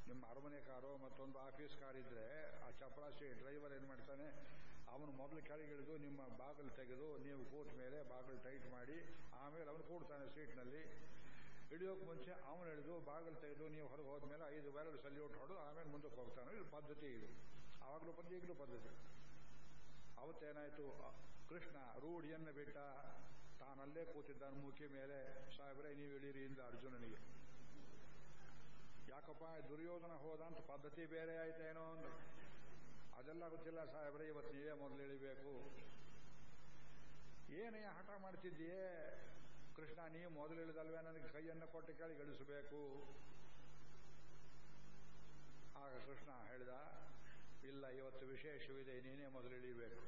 ನಿಮ್ಮ ಅರಮನೆ ಕಾರು ಮತ್ತೊಂದು ಆಫೀಸ್ ಕಾರ್ ಇದ್ರೆ ಆ ಚಪರಾಸಿ ಡ್ರೈವರ್ ಏನು ಮಾಡ್ತಾನೆ, ಅವನು ಮೊದಲು ಕೆಳಗಿಳಿದು ನಿಮ್ಮ ಬಾಗಿಲು ತೆಗೆದು ನೀವು ಕೂತ ಮೇಲೆ ಬಾಗಿಲು ಟೈಟ್ ಮಾಡಿ, ಆಮೇಲೆ ಅವನು ಕೂಡ್ತಾನೆ ಸೀಟ್ನಲ್ಲಿ. ಇಳಿಯೋಕೆ ಮುಂಚೆ ಅವನು ಇಳಿದು ಬಾಗಿಲು ತೆಗೆದು ನೀವು ಹೊರಗೆ ಹೋದ್ಮೇಲೆ ಐದು ಬೆರಳು ಸಲ್ಯೂಟ್ ಹೊಡೆದು ಆಮೇಲೆ ಮುಂದಕ್ಕೆ ಹೋಗ್ತಾನೆ. ಇದು ಪದ್ಧತಿ ಇದು. ಆವಾಗಲೂ ಪದ್ಧತಿ ಈಗಲೂ ಪದ್ಧತಿ ಅವತ್ತೇನಾಯ್ತು ಕೃಷ್ಣ ರೂಢಿಯನ್ನು ಬಿಟ್ಟ ತಾನಲ್ಲೇ ಕೂತಿದ್ದಾನೆ ಮೂಕಿ ಮೇಲೆ. ಸಾಹೇಬ್ರೆ, ನೀವು ಇಳೀರಿ ಇಂದ ಅರ್ಜುನನಿಗೆ. ಯಾಕಪ್ಪ, ದುರ್ಯೋಧನ ಹೋದ ಅಂತ ಪದ್ಧತಿ ಬೇರೆ ಆಯ್ತೇನೋ ಅಂದ್ರೆ ಅದೆಲ್ಲ ಗೊತ್ತಿಲ್ಲ ಸಾಹೇಬ್ರೆ, ಇವತ್ತು ನೀವೇ ಮೊದಲು ಇಳಿಬೇಕು? ಏನೇ ಹಠ ಮಾಡ್ತಿದ್ದೀಯೇ? ಕೃಷ್ಣ ನೀವು ಮೊದಲು ಇಳಿದಲ್ವೇ? ನನಗೆ ಕೈಯನ್ನು ಕೊಟ್ಟು ಕೇಳಿ ಗಳಿಸಬೇಕು. ಆಗ ಕೃಷ್ಣ ಹೇಳಿದ ಇಲ್ಲ, ಇವತ್ತು ವಿಶೇಷವಿದೆ, ನೀನೇ ಮೊದಲು ಇಳಿಬೇಕು.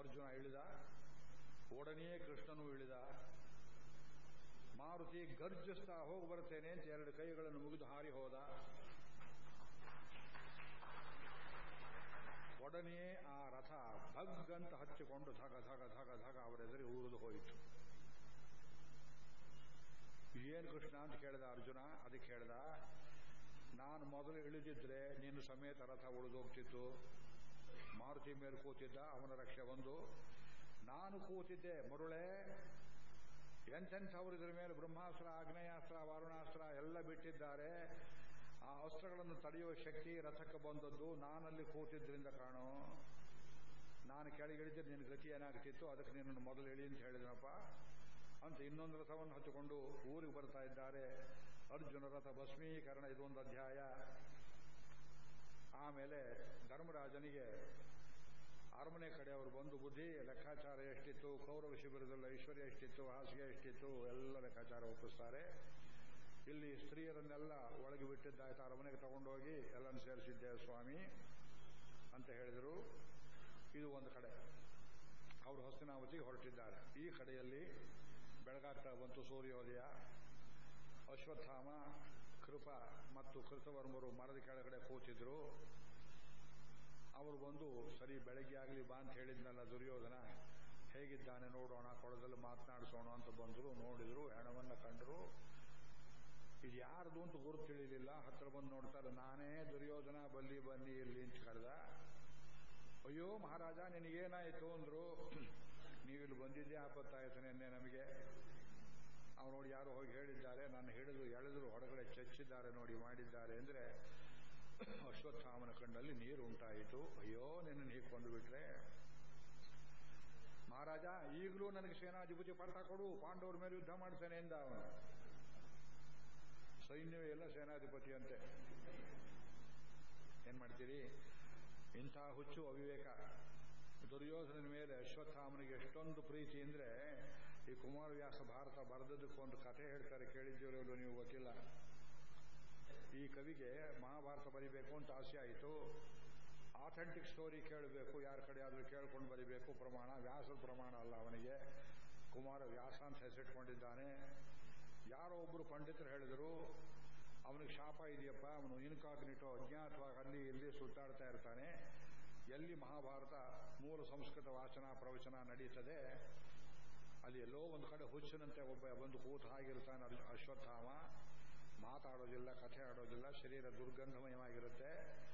ಅರ್ಜುನ ಇಳಿದ, ಒಡನೆಯೇ ಕೃಷ್ಣನು ಇಳಿದ. ಮಾರುತಿ ಗರ್ಜಿಸ್ತಾ ಹೋಗಿ ಬರ್ತೇನೆ ಅಂತ ಎರಡು ಕೈಗಳನ್ನು ಮುಗಿದು ಹಾರಿ ಹೋದ. ಒಡನೆಯೇ ಆ ರಥ ಭಗ್ಗಂತ ಹಚ್ಚಿಕೊಂಡು ಧಗ ಧಗ ಧಗ ಧಗ ಅವರೆದುರಿ ಊರಿದು ಹೋಯಿತು. ಏನು ಕೃಷ್ಣ ಅಂತ ಕೇಳಿದ ಅರ್ಜುನ? ಅದಕ್ಕೆ ಹೇಳ್ದ ನಾನು ಮೊದಲು ಇಳಿದಿದ್ರೆ ನೀನು ಸಮೇತ ರಥ ಉಳಿದೋಗ್ತಿತ್ತು. ಮಾರುತಿ ಮೇಲೆ ಕೂತಿದ್ದ, ಅವನ ರಕ್ಷೆ ಬಂದು, ನಾನು ಕೂತಿದ್ದೆ, ಮರುಳೆ ಎಂತೆಂಥವರು ಇದರ ಮೇಲೆ ಬ್ರಹ್ಮಾಸ್ತ್ರ ಆಗ್ನೇಯಾಸ್ತ್ರ ವಾರುಣಾಸ್ತ್ರ ಎಲ್ಲ ಬಿಟ್ಟಿದ್ದಾರೆ. ಆ ಅಸ್ತ್ರಗಳನ್ನು ತಡೆಯುವ ಶಕ್ತಿ ರಥಕ್ಕೆ ಬಂದದ್ದು. ನಾನಲ್ಲಿ ಕೂತಿದ್ದರಿಂದ ಕಾಣು. ನಾನು ಕೆಳಗಿಳಿದ್ರೆ ನಿನ್ನ ಗತಿ ಏನಾಗ್ತಿತ್ತು? ಅದಕ್ಕೆ ನಿನ್ನನ್ನು ಮೊದಲು ಇಳಿ ಅಂತ ಹೇಳಿದನಪ್ಪ. ಅಂತ ಇನ್ನೊಂದು ರಥವನ್ನು ಹಚ್ಚಿಕೊಂಡು ಊರಿಗೆ ಬರ್ತಾ ಇದ್ದಾರೆ. ಅರ್ಜುನ ರಥ ಭಸ್ಮೀಕರಣ ಇದೊಂದು ಅಧ್ಯಾಯ. ಆಮೇಲೆ ಧರ್ಮರಾಜನಿಗೆ ಅರಮನೆ ಕಡೆ ಅವರು ಬಂದು ಬುದ್ಧಿ, ಲೆಕ್ಕಾಚಾರ ಎಷ್ಟಿತ್ತು, ಕೌರವ ಶಿಬಿರದಲ್ಲಿ ಐಶ್ವರ್ಯ ಎಷ್ಟಿತ್ತು, ಹಾಸಿಗೆ ಎಷ್ಟಿತ್ತು, ಎಲ್ಲ ಲೆಕ್ಕಾಚಾರ ಒಪ್ಪಿಸ್ತಾರೆ. ಇಲ್ಲಿ ಸ್ತ್ರೀಯರನ್ನೆಲ್ಲ ಒಳಗೆ ಬಿಟ್ಟಿದ್ದಾಯ್ತು, ಅರಮನೆಗೆ ತಗೊಂಡೋಗಿ ಎಲ್ಲನ್ನು ಸೇರಿಸಿದ್ದೆ ಸ್ವಾಮಿ ಅಂತ ಹೇಳಿದರು. ಇದು ಒಂದು ಕಡೆ. ಅವರು ಹಸ್ತಿನಾವತಿಗೆ ಹೊರಟಿದ್ದಾರೆ. ಈ ಕಡೆಯಲ್ಲಿ ಬೆಳಗಾಗ್ತಾ ಬಂತು ಸೂರ್ಯೋದಯ. ಅಶ್ವತ್ಥಾಮ, ಕೃಪ ಮತ್ತು ಕೃತವರ್ಮರು ಮರದ ಕೆಳಗಡೆ ಕೂತಿದ್ರು. ಅವರು ಬಂದು, ಸರಿ, ಬೆಳಗ್ಗೆ ಆಗಲಿ ಬಾ ಅಂತ ಹೇಳಿದ್ನಲ್ಲ ದುರ್ಯೋಧನ. ಹೇಗಿದ್ದಾನೆ ನೋಡೋಣ, ಕೊಳದಲ್ಲಿ ಮಾತನಾಡಿಸೋಣ ಅಂತ ಬಂದರು. ನೋಡಿದ್ರು, ಹೆಣವನ್ನು ಕಂಡರು. ಇದು ಯಾರ್ದು ಅಂತ ಗುರುತು ತಿಳಿಲಿಲ್ಲ ಹತ್ರ ಬಂದು ನೋಡ್ತಾರೆ, ನಾನೇ ದುರ್ಯೋಧನ, ಬಲ್ಲಿ ಬನ್ನಿ ಇಲ್ಲಿ ಅಂತ ಕರೆದ. ಅಯ್ಯೋ, ಮಹಾರಾಜ, ನಿನಗೇನಾಯಿತು? ಅಂದ್ರು. ನೀವಿಲ್ಲಿ ಬಂದಿದ್ದೇ ಆಪತ್ತಾಯ್ತು ನಿನ್ನೆ ನಮಗೆ. ಅವ್ರು ನೋಡಿ ಯಾರು ಹೋಗಿ ಹೇಳಿದ್ದಾರೆ, ನಾನು ಹಿಡಿದು ಎಳೆದ್ರು, ಹೊರಗಡೆ ಚಚ್ಚಿದ್ದಾರೆ, ನೋಡಿ ಮಾಡಿದ್ದಾರೆ ಅಂದ್ರೆ ಅಶ್ವತ್ಥಾಮನ ಕಣ್ಣಲ್ಲಿ ನೀರು ಉಂಟಾಯಿತು. ಅಯ್ಯೋ ನಿನ್ನ ಹೀಗೆ ಕೊಂದು ಬಿಟ್ರೆ? ಮಹಾರಾಜ, ಈಗಲೂ ನನಗೆ ಸೇನಾಧಿಪತಿ ಪಾಠ ಕೊಡು, ಪಾಂಡವರ ಮೇಲೆ ಯುದ್ಧ ಮಾಡ್ತೇನೆ ಎಂದ ಅವನು. ಸೈನ್ಯವೇ ಎಲ್ಲ ಸೇನಾಧಿಪತಿ ಅಂತೆ ಏನ್ ಮಾಡ್ತೀರಿ? ಇಂಥ ಹುಚ್ಚು ಅವಿವೇಕ ದುರ್ಯೋಧನ ಮೇಲೆ ಅಶ್ವತ್ಥಾಮನಿಗೆ ಎಷ್ಟೊಂದು ಪ್ರೀತಿ ಅಂದ್ರೆ ಈ ಕುಮಾರವ್ಯಾಸ ಭಾರತ ಬರೆದದಕ್ಕೆ ಒಂದು ಕಥೆ ಹೇಳ್ತಾರೆ, ಕೇಳಿದ್ದೀರೋ ನೀವು ಗೊತ್ತಿಲ್ಲ. ಈ ಕವಿಗೆ ಮಹಾಭಾರತ ಬರಿಬೇಕು ಅಂತ ಆಸೆ ಆಯಿತು. ಆಥೆಂಟಿಕ್ ಸ್ಟೋರಿ ಕೇಳಬೇಕು, ಯಾರ ಕಡೆ ಆದರೂ ಕೇಳ್ಕೊಂಡು ಬರಿಬೇಕು, ಪ್ರಮಾಣ, ವ್ಯಾಸದ ಪ್ರಮಾಣ ಅಲ್ಲ ಅವನಿಗೆ. ಕುಮಾರ ವ್ಯಾಸ ಅಂತ ಹೆಸರಿಟ್ಕೊಂಡಿದ್ದಾನೆ. ಯಾರೋ ಒಬ್ಬರು ಪಂಡಿತರು ಹೇಳಿದರು, ಅವನಿಗೆ ಶಾಪ ಇದೆಯಪ್ಪ, ಅವನು ಇನ್ಕಾಗ್ನಿಟೋ ಅಜ್ಞಾತವಾಗಿ ಅಲ್ಲಿ ಇಲ್ಲಿ ಸುತ್ತಾಡ್ತಾ ಇರ್ತಾನೆ. ಎಲ್ಲಿ ಮಹಾಭಾರತ ಮೂಲ ಸಂಸ್ಕೃತ ವಾಚನ ಪ್ರವಚನ ನಡೀತದೆ ಅಲ್ಲಿ ಎಲ್ಲೋ ಒಂದು ಕಡೆ ಹುಚ್ಚಿನಂತೆ ಒಬ್ಬ ಬಂದು ಕೂತು ಹಾಗಿರ್ತಾನೆ. ಅಶ್ವತ್ಥಾಮ ಮಾತಾಡೋದಿಲ್ಲ, ಕಥೆ ಆಡೋದಿಲ್ಲ, ಶರೀರ ದುರ್ಗಂಧಮಯವಾಗಿರುತ್ತೆ.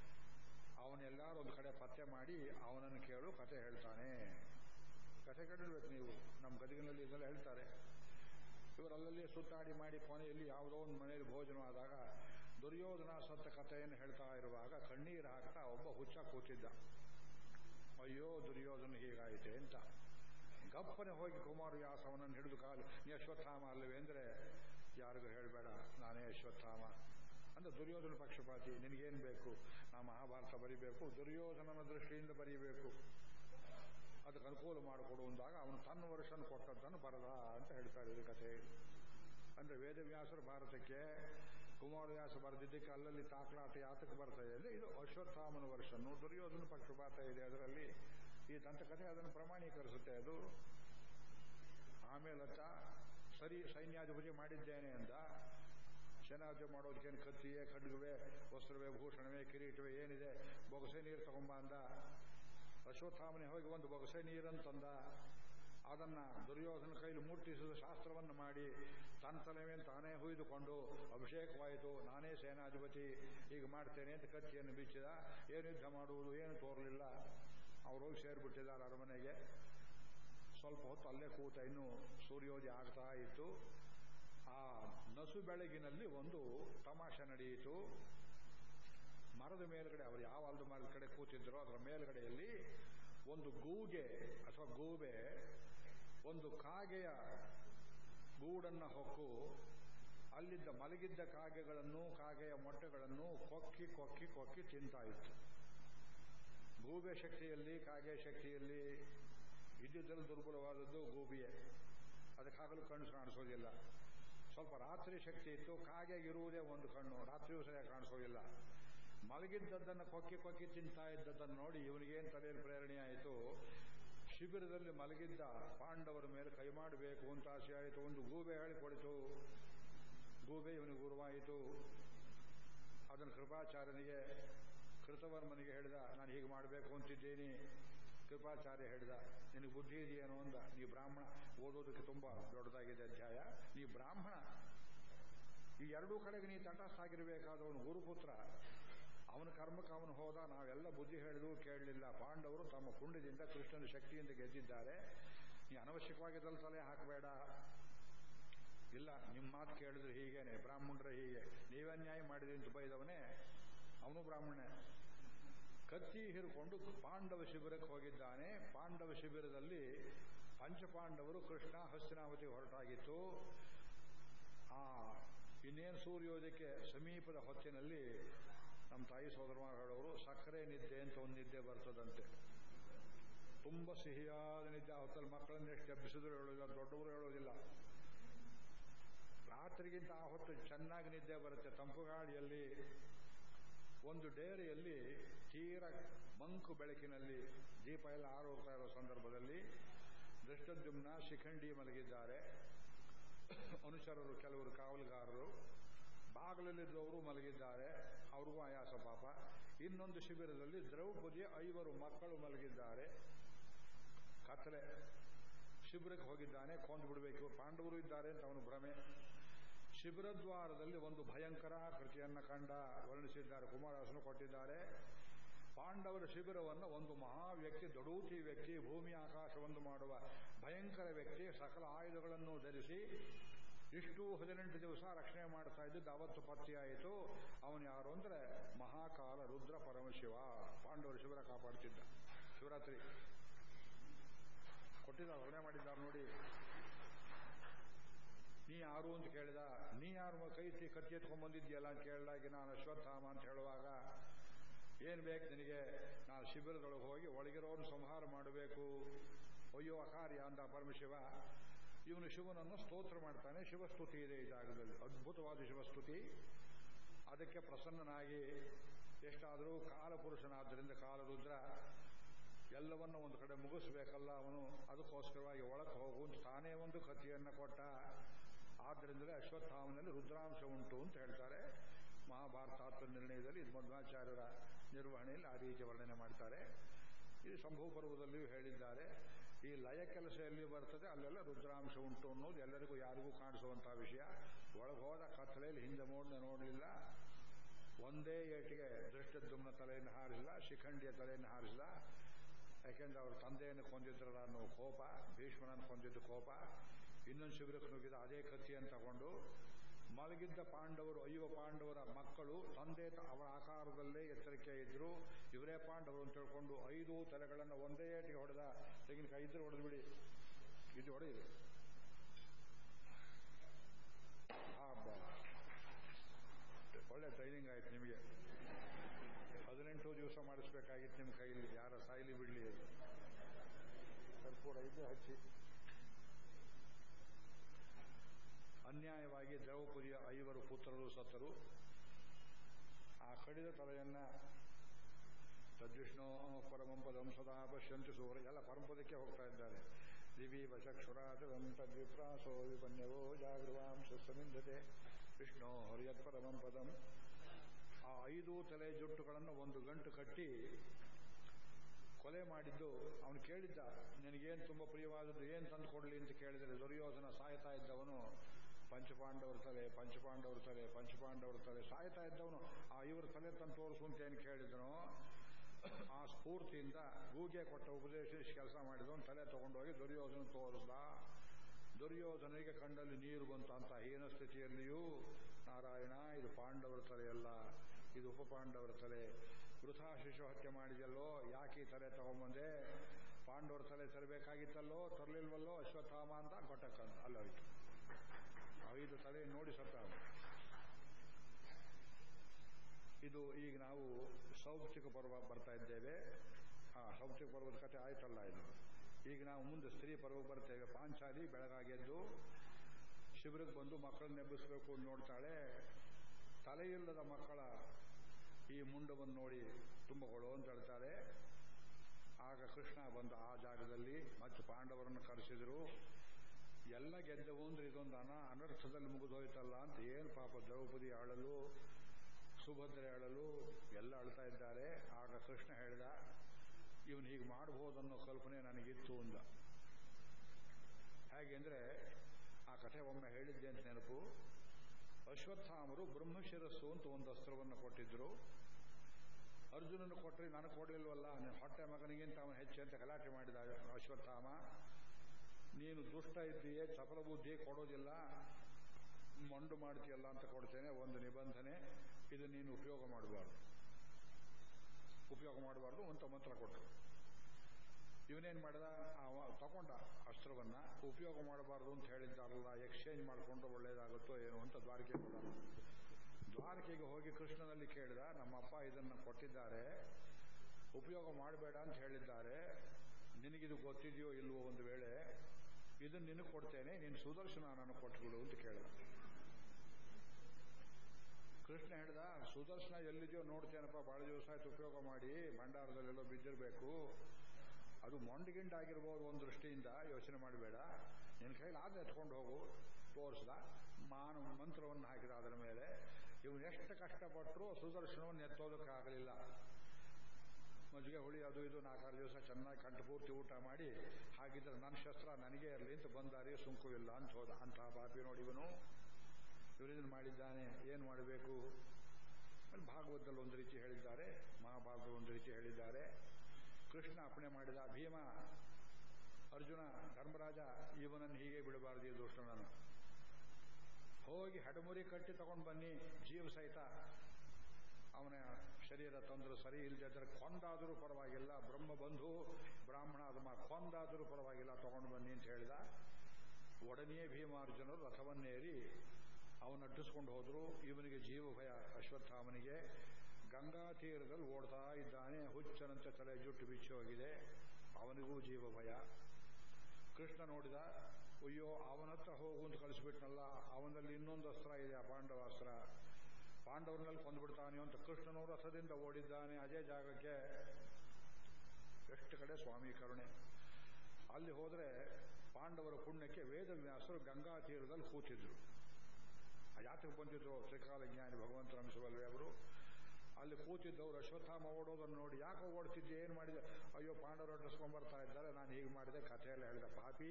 ಅವನೆಲ್ಲಾರು ಒಂದು ಕಡೆ ಪತ್ತೆ ಮಾಡಿ ಅವನನ್ನು ಕೇಳು, ಕಥೆ ಹೇಳ್ತಾನೆ. ಕಥೆ ಕೇಳಿರ್ಬೇಕು ನೀವು. ನಮ್ಮ ಗದಗಿನಲ್ಲಿ ಇದೆಲ್ಲ ಹೇಳ್ತಾರೆ. ಇವರಲ್ಲಲ್ಲಿ ಸುತ್ತಾಡಿ ಮಾಡಿ ಕೊನೆಯಲ್ಲಿ ಯಾವುದೋ ಒಂದು ಮನೆಯಲ್ಲಿ ಭೋಜನವಾದಾಗ ದುರ್ಯೋಧನ ಸತ್ತ ಕಥೆಯನ್ನು ಹೇಳ್ತಾ ಇರುವಾಗ ಕಣ್ಣೀರು ಹಾಕ್ತಾ ಒಬ್ಬ ಹುಚ್ಚ ಕೂತಿದ್ದ. ಅಯ್ಯೋ ದುರ್ಯೋಧನ, ಹೀಗಾಯಿತೆ ಅಂತ. ಗಪ್ಪನೆ ಹೋಗಿ ಕುಮಾರ ಅವನನ್ನು ಹಿಡಿದು ಕಾಲು, ನೀ ಅಶ್ವತ್ಥಾಮ ಅಲ್ಲವೇ ಅಂದರೆ ಯಾರಿಗೂ ಹೇಳಬೇಡ, ನಾನೇ ಅಶ್ವತ್ಥಾಮ. ಅಂದರೆ ದುರ್ಯೋಧನ ಪಕ್ಷಪಾತಿ, ನಿನಗೇನು ಬೇಕು? ನಾ ಮಹಾಭಾರತ ಬರಿಬೇಕು, ದುರ್ಯೋಧನನ ದೃಷ್ಟಿಯಿಂದ ಬರೀಬೇಕು. ಅದಕ್ಕೆ ಅನುಕೂಲ ಮಾಡಿಕೊಡು ಅಂದಾಗ ಅವನು ತನ್ನ ವರ್ಷನ ಕೊಟ್ಟದ್ದನ್ನು ಬರದ ಅಂತ ಹೇಳ್ತಾರೆ ಇದು ಕಥೆ. ಅಂದರೆ ವೇದವ್ಯಾಸರು ಭಾರತಕ್ಕೆ ಕುಮಾರವ್ಯಾಸ ಬರೆದಿದ್ದಕ್ಕೆ ಅಲ್ಲಲ್ಲಿ ತಾಕಲಾಟ ಯಾತಕ್ಕೆ ಬರ್ತಾ ಇದೆ ಇದು ಅಶ್ವತ್ಥಾಮನ ವರ್ಷನು ದುರ್ಯೋಧನ ಪಕ್ಷಪಾತ ಇದೆ ಅದರಲ್ಲಿ. ಈ ದಂತಕಥೆ ಅದನ್ನು ಪ್ರಮಾಣೀಕರಿಸುತ್ತೆ. ಅದು ಆಮೇಲತ್ತ ಸರಿ ಸೈನ್ಯಾಧಿಪತಿ ಮಾಡಿದ್ದೇನೆ ಅಂದ. ಸೇನಾಧಿಪತಿ ಮಾಡೋದಕ್ಕೇನು ಕತ್ತಿಯೇ, ಖಡ್ಗವೇ, ವಸ್ತ್ರವೇ, ಭೂಷಣವೇ, ಕಿರೀಟವೇ, ಏನಿದೆ? ಬೊಗಸೆ ನೀರು ತಗೊಂಬ ಅಂದ. ಅಶ್ವತ್ಥಾಮನೆ ಹೋಗಿ ಒಂದು ಬೊಗಸೆ ನೀರಂತಂದ ಅದನ್ನ ದುರ್ಯೋಧನ ಕೈಲಿ ಮೂರ್ತಿಸಿದ ಶಾಸ್ತ್ರವನ್ನು ಮಾಡಿ ತನ್ನ ತಲೆ ಮೇಲೆ ತಾನೇ ಹುಯ್ದುಕೊಂಡು ಅಭಿಷೇಕವಾಯಿತು. ನಾನೇ ಸೇನಾಧಿಪತಿ ಈಗ ಮಾಡ್ತೇನೆ ಅಂತ ಕತ್ತಿಯನ್ನು ಬಿಚ್ಚಿದ. ಏನು ಯುದ್ಧ ಮಾಡುವುದು, ಏನು ತೋರಲಿಲ್ಲ. ಅವರು ಹೋಗಿ ಸೇರಿಬಿಟ್ಟಿದ್ದಾರೆ ಅರಮನೆಗೆ. ಸ್ವಲ್ಪ ಹೊತ್ತು ಅಲ್ಲೇ ಕೂತ ಇನ್ನು ಸೂರ್ಯೋದಯ ಆಗ್ತಾ ಇತ್ತು. ಆ ನಸು ಬೆಳಗಿನಲ್ಲಿ ಒಂದು ತಮಾಷೆ ನಡೆಯಿತು. ಮರದ ಮೇಲ್ಗಡೆ, ಅವರು ಯಾವ ಅಲ್ದ ಮರದ ಕಡೆ ಕೂತಿದ್ರೋ ಅದರ ಮೇಲ್ಗಡೆಯಲ್ಲಿ ಒಂದು ಗೂಗೆ ಅಥವಾ ಗೂಬೆ, ಒಂದು ಕಾಗೆಯ ಗೂಡನ್ನು ಹೊಕ್ಕು. ಅಲ್ಲಿದ್ದ ಮಲಗಿದ್ದ ಕಾಗೆಗಳನ್ನು, ಕಾಗೆಯ ಮೊಟ್ಟೆಗಳನ್ನು ಕೊಕ್ಕಿ ಕೊಕ್ಕಿ ಕೊಕ್ಕಿ ತಿಂತಾ ಇತ್ತು. ಗೂಬೆ ಶಕ್ತಿಯಲ್ಲಿ ಕಾಗೆ ಶಕ್ತಿಯಲ್ಲಿ ಇದ್ದಿದ್ದಲ್ಲಿ ದುರ್ಬಲವಾದದ್ದು ಗೂಬಿಯೇ ಅದಕ್ಕಾಗಲು ಕಣ್ಣು ಕಾಣಿಸೋದಿಲ್ಲ. ಸ್ವಲ್ಪ ರಾತ್ರಿ ಶಕ್ತಿ ಇತ್ತು ಕಾಗೆಗಿರುವುದೇ ಒಂದು ಕಣ್ಣು. ರಾತ್ರಿಯೂ ಸರಿಯಾಗಿ ಕಾಣಿಸೋದಿಲ್ಲ. ಮಲಗಿದ್ದದ್ದನ್ನು ಕೊಕ್ಕಿ ಕೊಕ್ಕಿ ತಿಂತಾ ಇದ್ದದ್ದನ್ನು ನೋಡಿ ಇವನಿಗೇನು ತಲೆಯಲ್ಲಿ ಪ್ರೇರಣೆ ಆಯಿತು. ಶಿಬಿರದಲ್ಲಿ ಮಲಗಿದ್ದ ಪಾಂಡವರ ಮೇಲೆ ಕೈ ಮಾಡಬೇಕು ಅಂತ ಆಸೆ ಆಯಿತು. ಒಂದು ಗೂಬೆ ಹೇಳಿಕೊಡಿತು ಗೂಬೆ ಇವನಿಗೆ ಗುರುವಾಯಿತು. ಅದನ್ನು ಕೃಪಾಚಾರ್ಯನಿಗೆ ಕೃತವರ್ಮನಿಗೆ ಹೇಳಿದ, ನಾನು ಹೀಗೆ ಮಾಡಬೇಕು ಅಂತಿದ್ದೀನಿ. ಕೃಪಾಚಾರ್ಯ ಹೇಳಿದ, ನಿನಗೆ ಬುದ್ಧಿ ಇದೆಯೇನು ಅಂದ. ನೀ ಬ್ರಾಹ್ಮಣ. ಓದೋದಕ್ಕೆ ತುಂಬ ದೊಡ್ಡದಾಗಿದೆ ಅಧ್ಯಾಯ. ನೀ ಬ್ರಾಹ್ಮಣ. ಈ ಎರಡೂ ಕಡೆಗೆ ನೀ ತಟಸ್ಥಾಗಿರಬೇಕಾದವನು ಗುರುಪುತ್ರ. ಅವನ ಕರ್ಮಕ್ಕೆ ಅವನು ಹೋದ, ನಾವೆಲ್ಲ ಬುದ್ಧಿ ಹೇಳಿದ್ರು ಕೇಳಲಿಲ್ಲ. ಪಾಂಡವರು ತಮ್ಮ ಪುಣ್ಯದಿಂದ ಕೃಷ್ಣನ ಶಕ್ತಿಯಿಂದ ಗೆದ್ದಿದ್ದಾರೆ. ನೀ ಅನವಶ್ಯಕವಾಗಿ ತಲೆ ಹಾಕಬೇಡ. ಇಲ್ಲ ನಿಮ್ಮ ಮಾತು ಕೇಳಿದ್ರೆ ಹೀಗೇನೆ. ಬ್ರಾಹ್ಮಣರ ಹೀಗೆ. ನೀವನ್ಯಾಯ ಮಾಡಿದ್ರಿ ಅಂತ ಬೈದವನೇ, ಅವನು ಬ್ರಾಹ್ಮಣ ಕತ್ತಿ ಹಿಡ್ಕೊಂಡು ಪಾಂಡವ ಶಿಬಿರಕ್ಕೆ ಹೋಗಿದ್ದಾನೆ. ಪಾಂಡವ ಶಿಬಿರದಲ್ಲಿ ಪಂಚಪಾಂಡವರು ಕೃಷ್ಣ ಹಸ್ತಿನಾವತಿ ಹೊರಟಾಗಿತ್ತು. ಆ, ಇನ್ನೇನು ಸೂರ್ಯೋದಯಕ್ಕೆ ಸಮೀಪದ ಹೊತ್ತಿನಲ್ಲಿ ನಮ್ಮ ತಾಯಿ ಸೋದರಮಾರು ಹೇಳೋರು ಸಕ್ಕರೆ ನಿದ್ದೆ ಅಂತ ಒಂದು ನಿದ್ದೆ ಬರ್ತದಂತೆ. ತುಂಬ ಸಿಹಿಯಾದ ನಿದ್ದೆ. ಆ ಹೊತ್ತಲ್ಲಿ ಮಕ್ಕಳನ್ನ ಎಷ್ಟು ಎಬ್ಬಿಸಿದ್ರು ಹೇಳೋದಿಲ್ಲ, ದೊಡ್ಡವರು ಹೇಳೋದಿಲ್ಲ. ರಾತ್ರಿಗಿಂತ ಆ ಹೊತ್ತು ಚೆನ್ನಾಗಿ ನಿದ್ದೆ ಬರುತ್ತೆ. ತಂಪು ಗಾಳಿಯಲ್ಲಿ ಒಂದು ಡೇರಿಯಲ್ಲಿ ತೀರ ಮಂಕು ಬೆಳಕಿನಲ್ಲಿ ದೀಪ ಎಲ್ಲ ಆರೋಗ್ತಾ ಇರೋ ಸಂದರ್ಭದಲ್ಲಿ ದೃಷ್ಟದ್ಯುಮ್ನ ಶಿಖಂಡಿ ಮಲಗಿದ್ದಾರೆ. ಅನುಚರರು ಕೆಲವರು ಕಾವಲುಗಾರರು, ಬಾಗಿಲಲ್ಲಿದ್ದವರು ಮಲಗಿದ್ದಾರೆ. ಅವ್ರಿಗೂ ಆಯಾಸ ಪಾಪ. ಇನ್ನೊಂದು ಶಿಬಿರದಲ್ಲಿ ದ್ರೌಪದಿಯ ಐವರು ಮಕ್ಕಳು ಮಲಗಿದ್ದಾರೆ. ಕತ್ತಲೆ. ಶಿಬಿರಕ್ಕೆ ಹೋಗಿದ್ದಾನೆ. ಕೊಂದು ಬಿಡಬೇಕು ಪಾಂಡವರು ಇದ್ದಾರೆ ಅಂತ ಅವನು ಭ್ರಮೆ. ಶಿಬಿರದ್ವಾರದಲ್ಲಿ ಒಂದು ಭಯಂಕರ ಕೃತಿಯನ್ನು ಕಂಡ ವರ್ಣಿಸಿದ್ದಾರೆ ಕುಮಾರದಾಸನು ಕೊಟ್ಟಿದ್ದಾರೆ. ಪಾಂಡವರ ಶಿಬಿರವನ್ನು ಒಂದು ಮಹಾ ವ್ಯಕ್ತಿ, ದೊಡೂತಿ ವ್ಯಕ್ತಿ, ಭೂಮಿ ಆಕಾಶವನ್ನು ಮಾಡುವ ಭಯಂಕರ ವ್ಯಕ್ತಿ, ಸಕಲ ಆಯುಧಗಳನ್ನು ಧರಿಸಿ ಇಷ್ಟು ಹದಿನೆಂಟು ದಿವಸ ರಕ್ಷಣೆ ಮಾಡ್ತಾ ಇದ್ದಿದ್ದು ಅವತ್ತು ಪತ್ತೆಯಾಯಿತು ಅವನು ಯಾರು ಅಂದರೆ ಮಹಾಕಾಲ ರುದ್ರ ಪರಮಶಿವ. ಪಾಂಡವರ ಶಿಬಿರ ಕಾಪಾಡ್ತಿದ್ದ. ಶಿವರಾತ್ರಿ. ಕೊಟ್ಟಿದ್ದ ವರ್ಣೆ ಮಾಡಿದ್ದಾರೆ ನೋಡಿ. ನೀ ಯಾರು ಅಂತ ಕೇಳಿದ? ನೀ ಯಾರು ಕೈಸಿ ಕತ್ತಿ ಎತ್ಕೊಂಡ್ ಬಂದಿದ್ಯಲ್ಲ ಅಂತ ಕೇಳಿದಾಗಿ ನಾನು ಅಶ್ವತ್ಥಾಮ ಅಂತ ಹೇಳುವಾಗ, ಏನು ಬೇಕು ನಿನಗೆ? ನಾನು ಶಿಬಿರದೊಳಗೆ ಹೋಗಿ ಒಳಗಿರೋನು ಸಂಹಾರ ಮಾಡಬೇಕು. ಅಯ್ಯೋ, ಅಕಾರ್ಯ ಅಂತ ಪರಮಶಿವ. ಇವನು ಶಿವನನ್ನು ಸ್ತೋತ್ರ ಮಾಡ್ತಾನೆ. ಶಿವಸ್ತುತಿ ಇದೆ ಈ ಜಾಗದಲ್ಲಿ. ಅದ್ಭುತವಾದ ಶಿವಸ್ತುತಿ. ಅದಕ್ಕೆ ಪ್ರಸನ್ನನಾಗಿ ಎಷ್ಟಾದರೂ ಕಾಲಪುರುಷನಾದ್ದರಿಂದ ಕಾಲರುದ್ರ ಎಲ್ಲವನ್ನ ಒಂದು ಕಡೆ ಮುಗಿಸ್ಬೇಕಲ್ಲ ಅವನು. ಅದಕ್ಕೋಸ್ಕರವಾಗಿ ಒಳಕ್ಕೆ ಹೋಗು ತಾನೇ ಒಂದು ಕಥೆಯನ್ನು ಕೊಟ್ಟ. ಆದ್ದರಿಂದಲೇ ಅಶ್ವತ್ಥಾಮನಲ್ಲಿ ರುದ್ರಾಂಶ ಉಂಟು ಅಂತ ಹೇಳ್ತಾರೆ. ಮಹಾಭಾರತಾತ್ಮ ನಿರ್ಣಯದಲ್ಲಿ ಇದು ಮಧ್ವಾಚಾರ್ಯರ ನಿರ್ವಹಣೆಯಲ್ಲಿ ಆ ರೀತಿ ವರ್ಣನೆ ಮಾಡ್ತಾರೆ. ಈ ಸಂಭವ ಪರ್ವದಲ್ಲಿಯೂ ಹೇಳಿದ್ದಾರೆ, ಈ ಲಯ ಕೆಲಸ ಎಲ್ಲಿ ಬರ್ತದೆ, ಅಲ್ಲೆಲ್ಲ ರುದ್ರಾಂಶ ಉಂಟು ಅನ್ನೋದು ಎಲ್ಲರಿಗೂ ಯಾರಿಗೂ ಕಾಣಿಸುವಂತಹ ವಿಷಯ. ಒಳಗೋದ ಕತ್ತಲೆಯಲ್ಲಿ ಹಿಂದೆ ಮೋಡನೆ ನೋಡಲಿಲ್ಲ, ಒಂದೇ ಏಟಿಗೆ ದೃಷ್ಟದ್ಯುಮ್ನ ತಲೆಯನ್ನು ಹಾರಿಲ್ಲ, ಶಿಖಂಡಿಯ ತಲೆಯನ್ನು ಹಾರಿಸಿದ ಯಾಕೆಂದ್ರೆ ಅವ್ರ ತಂದೆಯನ್ನು ಕೊಂದಿದ್ರಲ್ಲ ಅನ್ನೋ ಕೋಪ, ಭೀಷ್ಮನನ್ನು ಕೊಂದಿದ್ದು ಕೋಪ. ಇನ್ನೊಂದು ಶಿಬಿರಕ್ಕೆ ನುಗ್ಗಿದ ಅದೇ ಕತ್ತಿಯನ್ನು ತಗೊಂಡು ಮಲಗಿದ್ದ ಪಾಂಡವರು ಅಯ್ಯುವ ಪಾಂಡವರ ಮಕ್ಕಳು, ತಂದೆ ಅವರ ಆಕಾರದಲ್ಲೇ ಎಚ್ಚರಿಕೆ ಇದ್ರು. ಇವರೇ ಪಾಂಡವರು ಅಂತ ಹೇಳ್ಕೊಂಡು ಐದು ತಲೆಗಳನ್ನು ಒಂದೇ ಏಟಿಗೆ ಹೊಡೆದ. ತೆಂಗಿನಕಾಯಿ ಇದ್ರೆ ಹೊಡೆದು ಬಿಡಿ. ಇದು ಹೊಡೆಯಿದೆ ಒಳ್ಳೆ ಟ್ರೈನಿಂಗ್ ಆಯ್ತು ನಿಮಗೆ. ಹದಿನೆಂಟು ದಿವಸ ಮಾಡಿಸ್ಬೇಕಾಗಿತ್ತು ನಿಮ್ಮ ಕೈಯಲ್ಲಿ. ಯಾರ ಸಾಯಿಲಿ ಬಿಡ್ಲಿ ಕರ್ಪೂರ ಇದ್ದು ಹಚ್ಚಿ. ಅನ್ಯಾಯವಾಗಿ ದ್ರೌಪದಿಯ ಐವರು ಪುತ್ರರು, ಸತ್ತರು. ಆ ಕಡಿದ ತಲೆಯನ್ನ ತದ್ವಿಷ್ಣು ಪರಮಂಪದಂ ಸದಾ ಪಶ್ಯಂತು ಸೂರ ಎಲ್ಲ ಪರಂಪದಕ್ಕೆ ಹೋಗ್ತಾ ಇದ್ದಾರೆ. ದಿವಿ ವಚಕ್ಷುರಾತಂ ತದ್ವಿಪ್ರಾಸೋ ವಿಪನ್ಯವೋ ಜಾಗೃವಾಂಶ ಸಮಿಂಧತೆ ವಿಷ್ಣು ಹರಿಯತ್ ಪರಮಂಪದಂ. ಆ ಐದು ತಲೆ ಜುಟ್ಟುಗಳನ್ನು ಒಂದು ಗಂಟು ಕಟ್ಟಿ ಕೊಲೆ ಮಾಡಿದ್ದು ಅವನು ಕೇಳಿದ್ದ, ನಿನಗೇನು ತುಂಬ ಪ್ರಿಯವಾದದ್ದು, ಏನು ತಂದು ಕೊಡಲಿ ಅಂತ ಕೇಳಿದರೆ ದುರ್ಯೋಧನ ಸಾಯ್ತಾ ಇದ್ದವನು. ಪಂಚಪಾಂಡವರ ತಲೆ ಪಂಚಪಾಂಡವರ ತಲೆ ಪಂಚಪಾಂಡವರ ತಲೆ. ಸಾಯ್ತಾ ಇದ್ದವನು, ಆ ಇವ್ರ ತಲೆ ತಂದು ತೋರಿಸು ಅಂತ ಏನು ಕೇಳಿದನು, ಆ ಸ್ಫೂರ್ತಿಯಿಂದ ಗೂಗೆ ಕೊಟ್ಟ ಉಪದೇಶ ಕೆಲಸ ಮಾಡಿದವನು ತಲೆ ತಗೊಂಡೋಗಿ ದುರ್ಯೋಧನ ತೋರಿಸ್ದ ದುರ್ಯೋಧನಿಗೆ ಕಂಡಲ್ಲಿ ನೀರು ಬಂತು ಅಂತ ಹೀನ ಸ್ಥಿತಿಯಲ್ಲಿಯೂ, ನಾರಾಯಣ, ಇದು ಪಾಂಡವರ ತಲೆಯಲ್ಲ ಇದು ಉಪಪಾಂಡವರ ತಲೆ. ವೃಥಾ ಶಿಶು ಹತ್ಯೆ ಮಾಡಿದೆಯಲ್ಲೋ, ಯಾಕೆ ತಲೆ ತಗೊಂಬಂದೆ? ಪಾಂಡವರ ತಲೆ ತರಬೇಕಾಗಿತ್ತಲ್ಲೋ, ತರಲಿಲ್ವಲ್ಲೋ, ಅಶ್ವತ್ಥಾಮ ಅಂತ ಕೊಟ್ಟಕ್ಕಂತ, ಅಲ್ಲೋಯ್ತು. ಐದು ತಲೆ ನೋಡಿ ಸತ್ತ. ಇದು ಈಗ ನಾವು ಸೌಪ್ತಿಕ ಪರ್ವ ಬರ್ತಾ ಇದ್ದೇವೆ. ಆ ಸೌಪ್ತಿಕ ಪರ್ವದ ಕಥೆ ಆಯ್ತಲ್ಲ ಇದು. ಈಗ ನಾವು ಮುಂದೆ ಸ್ತ್ರೀ ಪರ್ವ ಬರ್ತೇವೆ. ಪಾಂಚಾಲಿ ಬೆಳಗಾಗೆದ್ದು ಶಿಬಿರಕ್ಕೆ ಬಂದು ಮಕ್ಕಳನ್ನ ಎಬ್ಬಿಸಬೇಕು ನೋಡ್ತಾಳೆ. ತಲೆಯಿಲ್ಲದ ಮಕ್ಕಳ ಈ ಮುಂಡವನ್ನು ನೋಡಿ ತುಂಬಗಳು ಅಂತ ಹೇಳ್ತಾರೆ. ಆಗ ಕೃಷ್ಣ ಬಂದು ಆ ಜಾಗದಲ್ಲಿ ಮತ್ತು ಪಾಂಡವರನ್ನು ಕರೆಸಿದ್ರು. ಎಲ್ಲ ಗೆದ್ದವು ಅಂದ್ರೆ ಇದೊಂದು ಅನ ಅನರ್ಥದಲ್ಲಿ ಮುಗಿದೋಯ್ತಲ್ಲ ಅಂತ ಏನು ಪಾಪ ದ್ರೌಪದಿ ಆಳಲು, ಸುಭದ್ರೆ ಆಳಲು ಎಲ್ಲ ಅಳ್ತಾ ಇದ್ದಾರೆ. ಆಗ ಕೃಷ್ಣ ಹೇಳಿದ, ಇವನು ಹೀಗೆ ಮಾಡಬಹುದನ್ನೋ ಕಲ್ಪನೆ ನನಗಿತ್ತು ಅಂದ. ಹೇಗೆಂದ್ರೆ ಆ ಕಥೆ ಒಮ್ಮೆ ಹೇಳಿದ್ದೆ ಅಂತ ನೆನಪು. ಅಶ್ವತ್ಥಾಮರು ಬ್ರಹ್ಮಶಿರಸ್ಸು ಅಂತ ಒಂದು ಅಸ್ತ್ರವನ್ನು ಕೊಟ್ಟಿದ್ರು. ಅರ್ಜುನನ್ನು ಕೊಟ್ಟರೆ ನನಗೆ ಕೊಡಲಿಲ್ವಲ್ಲ ಹೊಟ್ಟೆ ಮಗನಿಗಿಂತ ಅವನು ಹೆಚ್ಚು ಅಂತ ಗಲಾಟೆ ಮಾಡಿದ ಅಶ್ವತ್ಥಾಮ. ನೀನು ದುಷ್ಟ ಇದ್ದೀಯೇ, ಚಪಲ ಬುದ್ಧಿ ಕೊಡೋದಿಲ್ಲ, ಮಂಡು ಮಾಡ್ತೀಯಲ್ಲ ಅಂತ ಕೊಡ್ತೇನೆ, ಒಂದು ನಿಬಂಧನೆ, ಇದು ನೀನು ಉಪಯೋಗ ಮಾಡಬಾರ್ದು. ಉಪಯೋಗ ಮಾಡಬಾರ್ದು, ಅಂತ ಮಂತ್ರ ಕೊಟ್ಟರು. ಇವನೇನ್ ಮಾಡಿದ? ತಗೊಂಡ ಅಸ್ತ್ರವನ್ನ, ಉಪಯೋಗ ಮಾಡಬಾರ್ದು ಅಂತ ಹೇಳಿದ್ದಾರಲ್ಲ ಎಕ್ಸ್ಚೇಂಜ್ ಮಾಡಿಕೊಂಡು ಒಳ್ಳೇದಾಗುತ್ತೋ ಏನು ಅಂತ ದ್ವಾರಕೆ ದ್ವಾರಕೆಗೆ ಹೋಗಿ ಕೃಷ್ಣನಲ್ಲಿ ಕೇಳಿದ, ನಮ್ಮಪ್ಪ ಇದನ್ನು ಕೊಟ್ಟಿದ್ದಾರೆ, ಉಪಯೋಗ ಮಾಡಬೇಡ ಅಂತ ಹೇಳಿದ್ದಾರೆ, ನಿನಗಿದು ಗೊತ್ತಿದೆಯೋ ಇಲ್ವೋ ಒಂದು ವೇಳೆ ಇದನ್ನು ನಿನಗೆ ಕೊಡ್ತೇನೆ, ನೀನು ಸುದರ್ಶನ ನಾನು ಕೊಟ್ಬಿಡು ಅಂತ ಕೇಳಿದ. ಕೃಷ್ಣ ಹೇಳ್ದ, ಸುದರ್ಶನ ಎಲ್ಲಿದೆಯೋ ನೋಡ್ತೇನಪ್ಪ ಬಹಳ ದಿವಸ ಆಯ್ತು ಉಪಯೋಗ ಮಾಡಿ, ಭಂಡಾರದಲ್ಲೆಲ್ಲೋ ಬಿದ್ದಿರಬೇಕು. ಅದು ಮೊಂಡ್ಗಿಂಡಾಗಿರ್ಬೋದು ಒಂದು ದೃಷ್ಟಿಯಿಂದ, ಯೋಚನೆ ಮಾಡಬೇಡ. ನಿನ್ನ ಕೈಲಿ ಆದ್ರೆ ಎತ್ಕೊಂಡು ಹೋಗು, ತೋರಿಸ್ದ. ಮಾನ ಮಂತ್ರವನ್ನು ಹಾಕಿದ ಅದರ ಮೇಲೆ. ಇವನು ಎಷ್ಟು ಕಷ್ಟಪಟ್ಟರು ಸುದರ್ಶನವನ್ನು ಎತ್ತೋದಕ್ಕಾಗಲಿಲ್ಲ. ಮಜ್ಜಿಗೆ ಹುಳಿ ಅದು ಇದು ನಾಲ್ಕಾರು ದಿವಸ ಚೆನ್ನಾಗಿ ಕಂಠ ಪೂರ್ತಿ ಊಟ ಮಾಡಿ, ಹಾಗಿದ್ರೆ ನನ್ನ ಶಸ್ತ್ರ ನನಗೆ ಇರಲಿ ಅಂತ ಬಂದಾರಿ ಇಲ್ಲ ಅಂತ ಹೋದ. ಅಂತಹ ಪಾಪಿ ನೋಡಿ ಇವನು. ಇವರಿದನ್ನು ಮಾಡಿದ್ದಾನೆ, ಏನು ಮಾಡಬೇಕು? ಭಾಗವತದಲ್ಲಿ ಒಂದು ರೀತಿ ಹೇಳಿದ್ದಾರೆ ಮಹಾಭಾರತದಲ್ಲಿ ಒಂದು ರೀತಿ ಹೇಳಿದ್ದಾರೆ. ಕೃಷ್ಣ ಅಪ್ಪಣೆ ಮಾಡಿದ ಭೀಮ, ಅರ್ಜುನ, ಧರ್ಮರಾಜ, ಇವನನ್ನು ಹೀಗೆ ಬಿಡಬಾರದು ಈ ದುಷ್ಟನನ್ನು. ಹೋಗಿ ಹಡಮುರಿ ಕಟ್ಟಿ ತಗೊಂಡು ಬನ್ನಿ, ಜೀವ ಸಹಿತ. ಅವನ ಶರೀರ ತಂದರು ಸರಿ ಇಲ್ಲದಿದ್ದರೆ ಕೊಂದಾದರೂ ಪರವಾಗಿಲ್ಲ, ಬ್ರಹ್ಮ ಬಂಧು, ಬ್ರಾಹ್ಮಣ ಅದಮ್ಮ ಕೊಂದಾದರೂ ಪರವಾಗಿಲ್ಲ, ತಗೊಂಡು ಬನ್ನಿ ಅಂತ ಹೇಳಿದ. ಒಡನೆಯೇ ಭೀಮಾರ್ಜುನರು ರಥವನ್ನೇರಿ ಅವನ ಅಟ್ಟಿಸ್ಕೊಂಡು ಹೋದರು. ಇವನಿಗೆ ಜೀವ ಭಯ, ಅಶ್ವತ್ಥಾಮನಿಗೆ. ಗಂಗಾ ತೀರದಲ್ಲಿ ಓಡ್ತಾ ಇದ್ದಾನೆ. ಹುಚ್ಚನಂತೆ ತಲೆ ಜುಟ್ಟು ಬಿಚ್ಚಿ ಹೋಗಿದೆ. ಅವನಿಗೂ ಜೀವ ಭಯ. ಕೃಷ್ಣ ನೋಡಿದ, ಅಯ್ಯೋ ಅವನ ಹತ್ರ ಹೋಗು ಅಂತ ಕಳಿಸ್ಬಿಟ್ನಲ್ಲ. ಅವನಲ್ಲಿ ಇನ್ನೊಂದು ಅಸ್ತ್ರ ಇದೆ ಆ ಪಾಂಡವಾಸ್ತ್ರ? ಪಾಂಡವರಲ್ಲಿ ಕೊಂದ್ಬಿಡ್ತಾನೆ ಅಂತ ಕೃಷ್ಣನವರು ರಥದಿಂದ ಓಡಿದ್ದಾನೆ. ಅದೇ ಜಾಗಕ್ಕೆ ಎಷ್ಟು ಕಡೆ ಸ್ವಾಮಿ ಕರುಣೆ. ಅಲ್ಲಿ ಹೋದರೆ ಪಾಂಡವರ ಪುಣ್ಯಕ್ಕೆ ವೇದವ್ಯಾಸರು ಗಂಗಾ ತೀರದಲ್ಲಿ ಕೂತಿದ್ರು. ಯಾತಕ್ಕೆ ಬಂದಿದ್ರು ಶ್ರೀಕಾಲ ಜ್ಞಾನಿ ಭಗವಂತ ಅನಿಸುವಲ್ವೇ ಅವರು. ಅಲ್ಲಿ ಕೂತಿದ್ದವರು ಅಶ್ವತ್ಥಾಮ ಓಡೋದನ್ನು ನೋಡಿ, ಯಾಕೆ ಓಡ್ತಿದ್ದೆ, ಏನು ಮಾಡಿದೆ? ಅಯ್ಯೋ, ಪಾಂಡವರು ಅಡ್ಡಿಸ್ಕೊಂಡ್ಬರ್ತಾ ಇದ್ದಾರೆ, ನಾನು ಹೀಗೆ ಮಾಡಿದೆ, ಕಥೆಯೆಲ್ಲ ಹೇಳಿದೆ. ಪಾಪಿ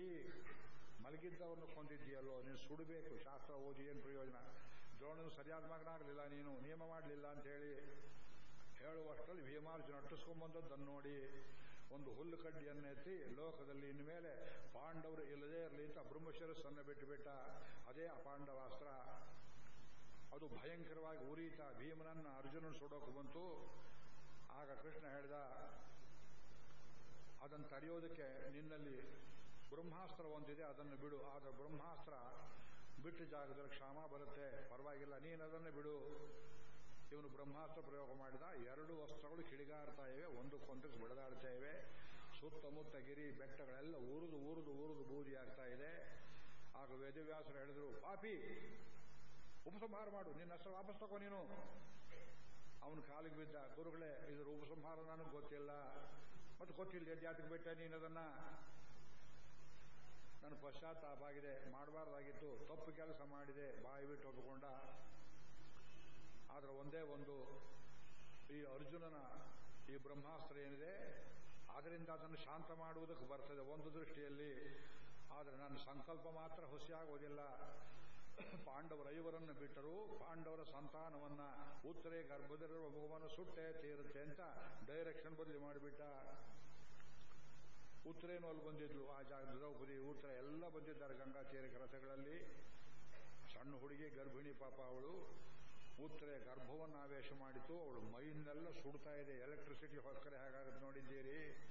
ಮಲಗಿದ್ದವನ್ನು ಕೊಂದಿದ್ದೀಯಲ್ಲೋ, ನೀನು ಸುಡಬೇಕು, ಶಾಸ್ತ್ರ ಓದಿ, ಏನು ಪ್ರಯೋಜನ? ದ್ರೋಣನು ಸರಿಯಾದ ಮಗನಾಗಲಿಲ್ಲ, ನೀನು ನಿಯಮ ಮಾಡಲಿಲ್ಲ ಅಂತ ಹೇಳಿ ಹೇಳುವಷ್ಟರಲ್ಲಿ ಭೀಮಾರ್ಜುನ ಅಟ್ಟಿಸ್ಕೊಂಡ್ಬಂದದ್ದನ್ನು ನೋಡಿ ಒಂದು ಹುಲ್ಲು ಕಡ್ಡಿಯನ್ನೆತ್ತಿ ಲೋಕದಲ್ಲಿ ಇನ್ಮೇಲೆ ಪಾಂಡವರು ಇಲ್ಲದೇ ಇರಲಿ ಅಂತ ಬ್ರಹ್ಮಶಿರಸ್ಸನ್ನು ಬಿಟ್ಟುಬಿಟ್ಟ ಅದೇ ಅಪಾಂಡವಾಸ್ತ್ರ ಅದು ಭಯಂಕರವಾಗಿ ಉರಿತ ಭೀಮನನ್ನ ಅರ್ಜುನನ್ ಸುಡೋಕೆ ಬಂತು. ಆಗ ಕೃಷ್ಣ ಹೇಳಿದ, ಅದನ್ನು ತಡೆಯೋದಕ್ಕೆ ನಿನ್ನಲ್ಲಿ ಬ್ರಹ್ಮಾಸ್ತ್ರ ಒಂದಿದೆ, ಅದನ್ನು ಬಿಡು. ಆಗ ಬ್ರಹ್ಮಾಸ್ತ್ರ ಬಿಟ್ಟು ಜಾಗದಲ್ಲಿ ಕ್ಷಾಮ ಬರುತ್ತೆ, ಪರವಾಗಿಲ್ಲ, ನೀನು ಅದನ್ನು ಬಿಡು. ಇವನು ಬ್ರಹ್ಮಾಸ್ತ್ರ ಪ್ರಯೋಗ ಮಾಡಿದ, ಎರಡು ವಸ್ತ್ರಗಳು ಕಿಡಿಗಾಡ್ತಾ ಇವೆ ಒಂದಕ್ಕೊಂದಕ್ಕೆ ಬಿಡದಾಡ್ತಾ ಇವೆ. ಸುತ್ತಮುತ್ತ ಗಿರಿ, ಬೆಟ್ಟಗಳೆಲ್ಲ ಉರಿದು ಉರಿದು ಉರಿದು ಬೂದಿ ಆಗ್ತಾ ಇದೆ. ಆಗ ವೇದವ್ಯಾಸರು ಹೇಳಿದ್ರು, ಪಾಪಿ, ಉಪಸಂಹಾರ ಮಾಡು, ನಿನ್ನ ಹೆಸರು ವಾಪಸ್ ತಗೋ ನೀನು. ಅವನು ಕಾಲಿಗೆ ಬಿದ್ದ, ಗುರುಗಳೇ, ಇದ್ರ ಉಪಸಂಹಾರ ನನಗೆ ಗೊತ್ತಿಲ್ಲ. ಮತ್ತೆ ಗೊತ್ತಿಲ್ಲ ಜಾತಿಗೆ ಬಿಟ್ಟೆ ನೀನು ಅದನ್ನ? ನನ್ನ ಪಶ್ಚಾತ್ತಾಪ ಆಗಿದೆ ಮಾಡಬಾರ್ದಾಗಿತ್ತು, ತಪ್ಪು ಕೆಲಸ ಮಾಡಿದೆ, ಬಾಯಿ ಬಿಟ್ಟು ಒಪ್ಪಿಕೊಂಡ ಆದರೆ ಒಂದೇ ಒಂದು ಈ ಅರ್ಜುನನ ಈ ಬ್ರಹ್ಮಾಸ್ತ್ರ ಏನಿದೆ ಅದರಿಂದ ಅದನ್ನು ಶಾಂತ ಮಾಡುವುದಕ್ಕೆ ಬರ್ತದೆ ಒಂದು ದೃಷ್ಟಿಯಲ್ಲಿ. ಆದರೆ ನನ್ನ ಸಂಕಲ್ಪ ಮಾತ್ರ ಹುಸಿಯಾಗುವುದಿಲ್ಲ ಪಾಂಡವರ ಐವರನ್ನು ಬಿಟ್ಟರು, ಪಾಂಡವರ ಸಂತಾನವನ್ನ ಉತ್ತರೆ ಗರ್ಭದಲ್ಲಿರುವ ಮಗುವನ್ನು ಸುಟ್ಟೆ ತೀರುತ್ತೆ ಅಂತ ಡೈರೆಕ್ಷನ್ ಬದಲಿ ಮಾಡಿಬಿಟ್ಟ. ಉತ್ತರೇನು ಅಲ್ಲಿ ಬಂದಿದ್ಲು? ಆ ಜಾಗ ದ್ರೌಪದಿ ಉತ್ತರ ಎಲ್ಲ ಬಂದಿದ್ದಾರೆ ಗಂಗಾಚೇರಿ ರಥಗಳಲ್ಲಿ. ಸಣ್ಣ ಹುಡುಗಿ, ಗರ್ಭಿಣಿ ಪಾಪ ಅವಳು. ಉತ್ತರೆ ಗರ್ಭವನ್ನು ಆವೇಶ ಮಾಡಿತು. ಅವಳು ಮೈನೆಲ್ಲ ಸುಡ್ತಾ ಇದೆ. ಎಲೆಕ್ಟ್ರಿಸಿಟಿ ಹೊಕ್ಕರೆ ಹಾಗಾಗುತ್ತೆ ನೋಡಿದ್ದೀರಿ?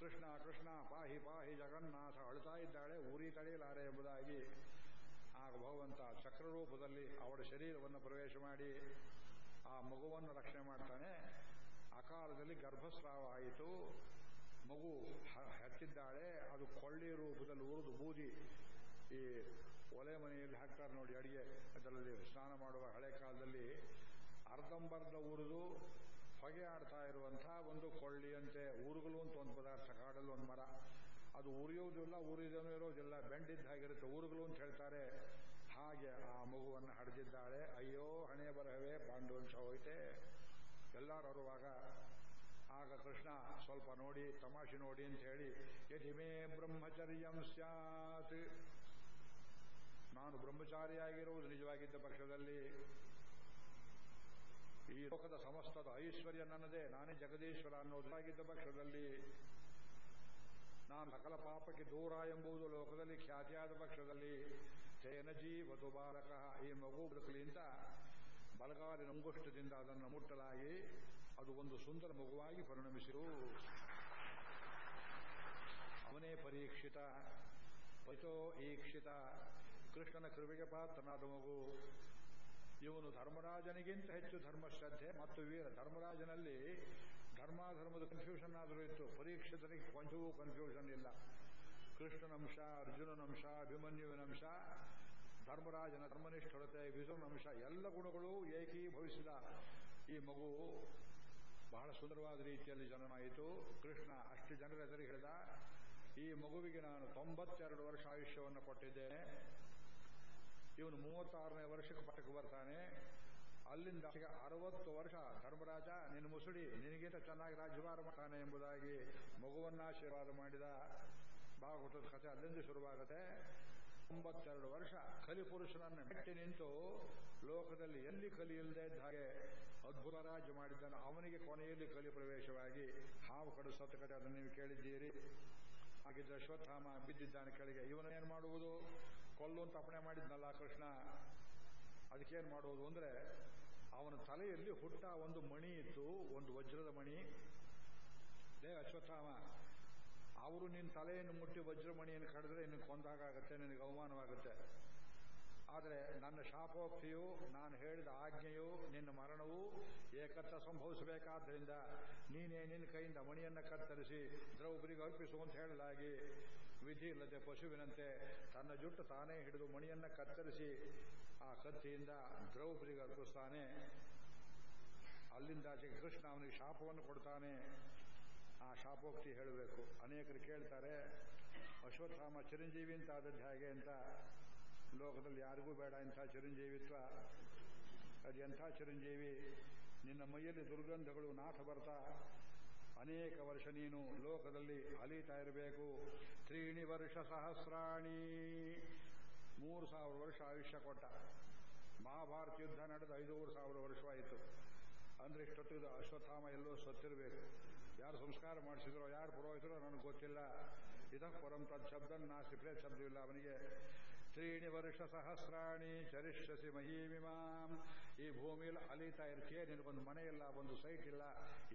ಕೃಷ್ಣ ಕೃಷ್ಣ, ಪಾಹಿ ಪಾಹಿ, ಜಗನ್ನಾಥ ಅಳ್ತಾ ಇದ್ದಾಳೆ. ಉರಿ ತಡೆಯಲಾರೆ ಎಂಬುದಾಗಿ. ಆಗ ಭಗವಂತ ಚಕ್ರರೂಪದಲ್ಲಿ ಅವಳ ಶರೀರವನ್ನು ಪ್ರವೇಶ ಮಾಡಿ ಆ ಮಗುವನ್ನು ರಕ್ಷಣೆ ಮಾಡ್ತಾನೆ. ಅಕಾಲದಲ್ಲಿ ಗರ್ಭಸ್ರಾವ ಆಯಿತು. ಮಗು ಹಚ್ಚಿದ್ದಾಳೆ ಅದು ಕೊಳ್ಳಿ ರೂಪದಲ್ಲಿ ಉರಿದು ಬೂದಿ, ಈ ಒಲೆ ಮನೆಯಲ್ಲಿ ಹಾಕ್ತಾರೆ ನೋಡಿ ಅಡಿಗೆ, ಅದರಲ್ಲಿ ಸ್ನಾನ ಮಾಡುವ ಹಳೆ ಕಾಲದಲ್ಲಿ ಅರ್ಧಂಬರ್ಧ ಉರಿದು ಹೊಗೆ ಆಡ್ತಾ ಇರುವಂಥ ಒಂದು ಕೊಳ್ಳಿಯಂತೆ ಊರುಗಳು ಅಂತ ಒಂದು ಪದಾರ್ಥ, ಕಾಡಲ್ಲಿ ಒಂದು ಮರ. ಅದು ಉರಿಯೋದಿಲ್ಲ ಉರಿದನೂ ಇರೋದಿಲ್ಲ ಬೆಂಡಿದ್ದಾಗಿರುತ್ತೆ ಊರುಗಳು ಅಂತ ಹೇಳ್ತಾರೆ. ಹಾಗೆ ಆ ಮಗುವನ್ನು ಹಡೆದಿದ್ದಾಳೆ. ಅಯ್ಯೋ ಹಣೆ ಬರಹವೇ ಪಾಂಡುವಂಶ ಹೋಯ್ತೆ. ಎಲ್ಲರೂ ಅರುವಾಗ ಆಗ ಕೃಷ್ಣ ಸ್ವಲ್ಪ ನೋಡಿ, ತಮಾಷೆ ನೋಡಿ ಅಂತ ಹೇಳಿ ಯತಿಮೇ ಬ್ರಹ್ಮಚರ್ಯಂ ಸ್ಯಾತ್. ನಾನು ಬ್ರಹ್ಮಚಾರಿಯಾಗಿರುವುದು ನಿಜವಾಗಿದ್ದ ಪಕ್ಷದಲ್ಲಿ. ಈ ಲೋಕದ ಸಮಸ್ತದ ಐಶ್ವರ್ಯ ನನ್ನದೇ, ನಾನೇ ಜಗದೀಶ್ವರ ಅನ್ನೋದಾಗಿದ್ದ ಪಕ್ಷದಲ್ಲಿ. ನಾನು ಸಕಲ ಪಾಪಕ್ಕೆ ದೂರ ಎಂಬುದು ಲೋಕದಲ್ಲಿ ಖ್ಯಾತಿಯಾದ ಪಕ್ಷದಲ್ಲಿ. ತೇನ ಜೀವತು ಬಾಲಕ. ಈ ಮಗು ಬದುಕಲಿಂದ ಬಲಗಾಲಿನ ಅಂಗುಷ್ಟದಿಂದ ಅದನ್ನು ಮುಟ್ಟಲಾಗಿ ಅದು ಒಂದು ಸುಂದರ ಮಗುವಾಗಿ ಪರಿಣಮಿಸಿರು ಅವನೇ ಪರೀಕ್ಷಿತ. ಪಚೋ ಈಕ್ಷಿತ. ಕೃಷ್ಣನ ಕೃಪೆಗೆ ಪಾತ್ರನಾದ ಮಗು. ಇವನು ಧರ್ಮರಾಜನಿಗಿಂತ ಹೆಚ್ಚು ಧರ್ಮಶ್ರದ್ಧೆ ಮತ್ತು ವೀರ. ಧರ್ಮರಾಜನಲ್ಲಿ ಧರ್ಮಾಧರ್ಮದ ಕನ್ಫ್ಯೂಷನ್ ಆದರೂ ಇತ್ತು. ಪರೀಕ್ಷಿತನಿಗೆ ಕೊಂಚವೂ ಕನ್ಫ್ಯೂಷನ್ ಇಲ್ಲ. ಕೃಷ್ಣನಂಶ ಅರ್ಜುನನಂಶ ಅಭಿಮನ್ಯುವಿನಂಶ ಧರ್ಮರಾಜನ ಧರ್ಮನಿಷ್ಠರತೆ ಅಂಶ, ಎಲ್ಲ ಗುಣಗಳು ಏಕೀಭವಿಸಿದ ಈ ಮಗು. ಬಹಳ ಸುಂದರವಾದ ರೀತಿಯಲ್ಲಿ ಜನನಾಯಿತು ಕೃಷ್ಣ ಅಷ್ಟು ಜನರ ಎದುರು ಹೇಳಿದ ಈ ಮಗುವಿಗೆ ನಾನು ತೊಂಬತ್ತೆರಡು ವರ್ಷ ಆಯುಷ್ಯವನ್ನು ಕೊಟ್ಟಿದ್ದೇನೆ. ಇವನು ಮೂವತ್ತಾರನೇ ವರ್ಷಕ್ಕೆ ಪಟ್ಟಕ್ಕೆ ಬರ್ತಾನೆ. ಅಲ್ಲಿಂದ ಅರವತ್ತು ವರ್ಷ. ಧರ್ಮರಾಜ, ನಿನ್ನ ಮುಸುಡಿ ನಿನಗಿಂತ ಚೆನ್ನಾಗಿ ರಾಜ್ಯಭಾರ ಮಾಡ್ತಾನೆ ಎಂಬುದಾಗಿ ಮಗುವನ್ನ ಆಶೀರ್ವಾದ ಮಾಡಿದ. ಭಾಗವತದ ಕಥೆ ಅಲ್ಲಿಂದ ಶುರುವಾಗುತ್ತೆ. ಒಂಬತ್ತೆರಡು ವರ್ಷ. ಕಲಿಪುರುಷನನ್ನು ಮೆಟ್ಟಿ ನಿಂತು ಲೋಕದಲ್ಲಿ ಎಲ್ಲಿ ಕಲಿಯಿಲ್ಲದೆ ಹಾಗೆ ಅದ್ಭುತ ರಾಜ ಮಾಡಿದ್ದಾನೆ. ಅವನಿಗೆ ಕೊನೆಯಲ್ಲಿ ಕಲಿ ಪ್ರವೇಶವಾಗಿ ಹಾವು ಕಡು ಸತ್ತು ಕಡೆ ಅದನ್ನು ನೀವು ಕೇಳಿದ್ದೀರಿ. ಹಾಗಿದ್ದ ಅಶ್ವತ್ಥಾಮ ಬಿದ್ದಿದ್ದಾನೆ ಕೆಳಗೆ. ಇವನೇನು ಮಾಡುವುದು? ಕೊಲ್ಲು ಅಂತ ಅಪಣೆ ಮಾಡಿದ್ನಲ್ಲ ಕೃಷ್ಣ. ಅದಕ್ಕೇನು ಮಾಡುವುದು ಅಂದ್ರೆ, ಅವನ ತಲೆಯಲ್ಲಿ ಹುಟ್ಟ ಒಂದು ಮಣಿ ಇತ್ತು, ಒಂದು ವಜ್ರದ ಮಣಿ. ಲೇ ಅಶ್ವತ್ಥಾಮ, ಅವರು ನಿನ್ನ ತಲೆಯನ್ನು ಮುಟ್ಟಿ ವಜ್ರಮಣಿಯನ್ನು ಕಡಿದ್ರೆ ನಿನಗೆ ಕೊಂದಾಗುತ್ತೆ ನಿನಗೆ ಅವಮಾನವಾಗುತ್ತೆ. ಆದರೆ ನನ್ನ ಶಾಪೋಕ್ತಿಯು, ನಾನು ಹೇಳಿದ ಆಜ್ಞೆಯು, ನಿನ್ನ ಮರಣವು ಏಕತ್ರ ಸಂಭವಿಸಬೇಕಾದ್ದರಿಂದ ನೀನೇ ನಿನ್ನ ಕೈಯಿಂದ ಮಣಿಯನ್ನು ಕತ್ತರಿಸಿ ದ್ರೌಪದಿಗೆ ಅರ್ಪಿಸು ಅಂತ ಹೇಳಲಾಗಿ ವಿಧಿ ಇಲ್ಲದೆ ಪಶುವಿನಂತೆ ತನ್ನ ಜುಟ್ಟು ತಾನೇ ಹಿಡಿದು ಮಣಿಯನ್ನು ಕತ್ತರಿಸಿ ಆ ಕತ್ತಿಯಿಂದ ದ್ರೌಪದಿಗೆ ಅರ್ಪಿಸ್ತಾನೆ. ಅಲ್ಲಿಂದ ಕೃಷ್ಣ ಅವನಿಗೆ ಶಾಪವನ್ನು ಕೊಡ್ತಾನೆ. ಆ ಶಾಪೋಕ್ತಿ ಹೇಳಬೇಕು. ಅನೇಕರು ಕೇಳ್ತಾರೆ, ಅಶ್ವತ್ಥಾಮ ಚಿರಂಜೀವಿ ಅಂತ ಆದದ್ದು ಹೇಗೆ ಅಂತ. ಲೋಕದಲ್ಲಿ ಯಾರಿಗೂ ಬೇಡ ಇಂಥ ಚಿರಂಜೀವಿತ್ವ. ಅದು ಎಂಥ ಚಿರಂಜೀವಿ? ನಿನ್ನ ಮೈಯಲ್ಲಿ ದುರ್ಗಂಧಗಳು ನಾಥ ಬರ್ತಾ. ಅನೇಕ ವರ್ಷ ನೀನು ಲೋಕದಲ್ಲಿ ಅಲೀತಾ ಇರಬೇಕು. ತ್ರೀಣಿ ವರ್ಷ ಸಹಸ್ರಾಣಿ. ಮೂರು ಸಾವಿರ ವರ್ಷ ಆಯುಷ್ಯ ಕೊಟ್ಟ. ಮಹಾಭಾರತ ಯುದ್ಧ ನಡೆದ ಐದೂರು ಸಾವಿರ ವರ್ಷವಾಯಿತು. ಅಂದ್ರೆ ಇಷ್ಟೊತ್ತಿದ್ದು ಅಶ್ವತ್ಥಾಮ ಎಲ್ಲೋ ಸತ್ತಿರಬೇಕು. ಯಾರು ಸಂಸ್ಕಾರ ಮಾಡಿಸಿದ್ರೋ, ಯಾರು ಪುರೋಹಿತರೋ ನನಗೆ ಗೊತ್ತಿಲ್ಲ. ಇದಃ ಪರಂ ತತ್ ಶಬ್ದ ನಾಸ್ತಿ ಶಬ್ದವಿಲ್ಲ ಅವನಿಗೆ. ತ್ರೀಣಿ ವರ್ಷ ಸಹಸ್ರಾಣಿ ಚರಿಷ್ಯಸಿ ಮಹೀಮಿಮಾಂ. ಈ ಭೂಮಿಯಲ್ಲಿ ಅಲಿತಾ ಇರ್ತೀಯ ನಿನಗೊಂದು ಮನೆ ಇಲ್ಲ ಒಂದು ಸೈಟ್ ಇಲ್ಲ,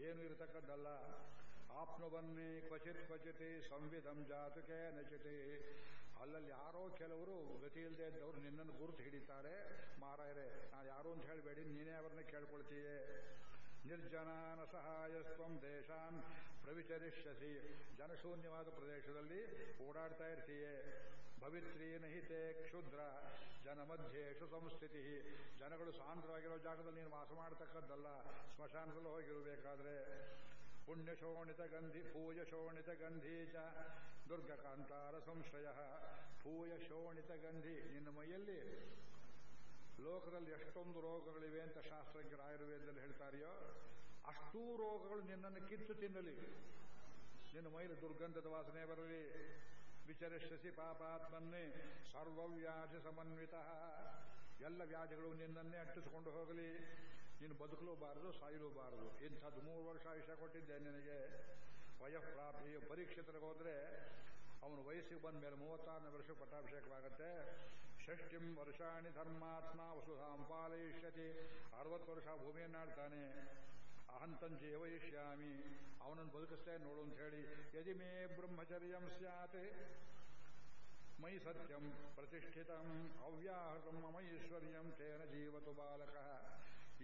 ಏನು ಇರತಕ್ಕದ್ದಲ್ಲ. ಆಪ್ನುವನ್ನಿ ಕ್ವಚಿತ್ ಕ್ವಚಿತಿ, ಸಂವಿಧಂ ಜಾತಕೆ ನಚಿತಿ. ಅಲ್ಲಲ್ಲಿ ಯಾರೋ ಕೆಲವರು ಗತಿ ಇಲ್ಲದೆ ಇದ್ದವರು ನಿನ್ನನ್ನು ಗುರುತು ಹಿಡಿತಾರೆ. ಮಾರಾಯರೆ, ನಾನು ಯಾರು ಅಂತ ಹೇಳಬೇಡಿ, ನೀನೇ ಅವರನ್ನ ಕೇಳ್ಕೊಳ್ತೀಯೇ. ನಿರ್ಜನಾನ ಸಹಾಯಸ್ವಂ ದೇಶಾನ್ ಪ್ರವಿಚರಿಷ್ಯಸಿ. ಜನಶೂನ್ಯವಾದ ಪ್ರದೇಶದಲ್ಲಿ ಓಡಾಡ್ತಾ ಇರ್ತೀಯೇ. ಭವಿತ್ರಿ ನಹಿತೆ ಕ್ಷುದ್ರ. ಜನ ಮಧ್ಯೆ ಸಂಸ್ಥಿತಿ. ಜನಗಳು ಸಾಂದ್ರವಾಗಿರೋ ಜಾಗದಲ್ಲಿ ನೀನು ವಾಸ ಮಾಡತಕ್ಕದ್ದಲ್ಲ ಸ್ಮಶಾನದಲ್ಲಿ ಹೋಗಿರಬೇಕಾದ್ರೆ ಪುಣ್ಯ ಶೋಣಿತ ಗಂಧಿ ಪೂಜ ಶೋಣಿತ ಗಂಧೀಚ, ದುರ್ಗಕಾಂತಾರ ಸಂಶಯ ಪೂಯ ಶೋಣಿತ ಗಂಧಿ. ನಿನ್ನ ಮೈಯಲ್ಲಿ ಲೋಕದಲ್ಲಿ ಎಷ್ಟೊಂದು ರೋಗಗಳಿವೆ ಅಂತ ಶಾಸ್ತ್ರಜ್ಞರ ಆಯುರ್ವೇದದಲ್ಲಿ ಹೇಳ್ತಾರೆಯೋ, ಅಷ್ಟೂ ರೋಗಗಳು ನಿನ್ನನ್ನು ಕಿತ್ತು ತಿನ್ನಲಿ. ನಿನ್ನ ಮೈಲಿ ದುರ್ಗಂಧದ ವಾಸನೆ ಬರಲಿ. ವಿಚರಿಸಿ ಪಾಪಾತ್ಮನ್ನೇ ಸರ್ವವ್ಯಾಧಿ ಸಮನ್ವಿತ. ಎಲ್ಲ ವ್ಯಾಧಿಗಳು ನಿನ್ನನ್ನೇ ಅಟ್ಟಿಸಿಕೊಂಡು ಹೋಗಲಿ. ನೀನು ಬದುಕಲೂಬಾರದು, ಸಾಯಲೂಬಾರದು. ಇಂಥದ್ದು ಮೂರು ವರ್ಷ ಆಯುಷ ಕೊಟ್ಟಿದ್ದೆ ನಿನಗೆ. ವಯಃಪ್ರಾಪ್ತಿ ಪರೀಕ್ಷಿತರಿಗೆ ಹೋದರೆ ಅವನು ವಯಸ್ಸಿಗೆ ಬಂದ ಮೇಲೆ ಮೂವತ್ತಾರನೇ ವರ್ಷ ಪಟ್ಟಾಭಿಷೇಕವಾಗುತ್ತೆ. ಷಷ್ಟಿಂ ವರ್ಷಾಣಿ ಧರ್ಮಾತ್ಮ ವಸುಧಾಂ ಪಾಲಯಿಷ್ಯತಿ. ಅರವತ್ತು ವರ್ಷ ಭೂಮಿಯನ್ನಾಡ್ತಾನೆ. ಅಹಂತಂಜಿ ವಯಿಷ್ಯಾಮಿ ಅವನನ್ನು ಬದುಕಿಸ್ತೇ ನೋಡು ಅಂತ ಹೇಳಿ, ಯದಿ ಮೇ ಬ್ರಹ್ಮಚರ್ಯಂ ಸ್ಯಾತ್ ಮೈ ಸತ್ಯಂ ಪ್ರತಿಷ್ಠಿತಂ, ಅವ್ಯಾಹೃತಂ ಮಮೈಶ್ವರ್ಯಂ ತೇನ ಜೀವತು ಬಾಲಕ.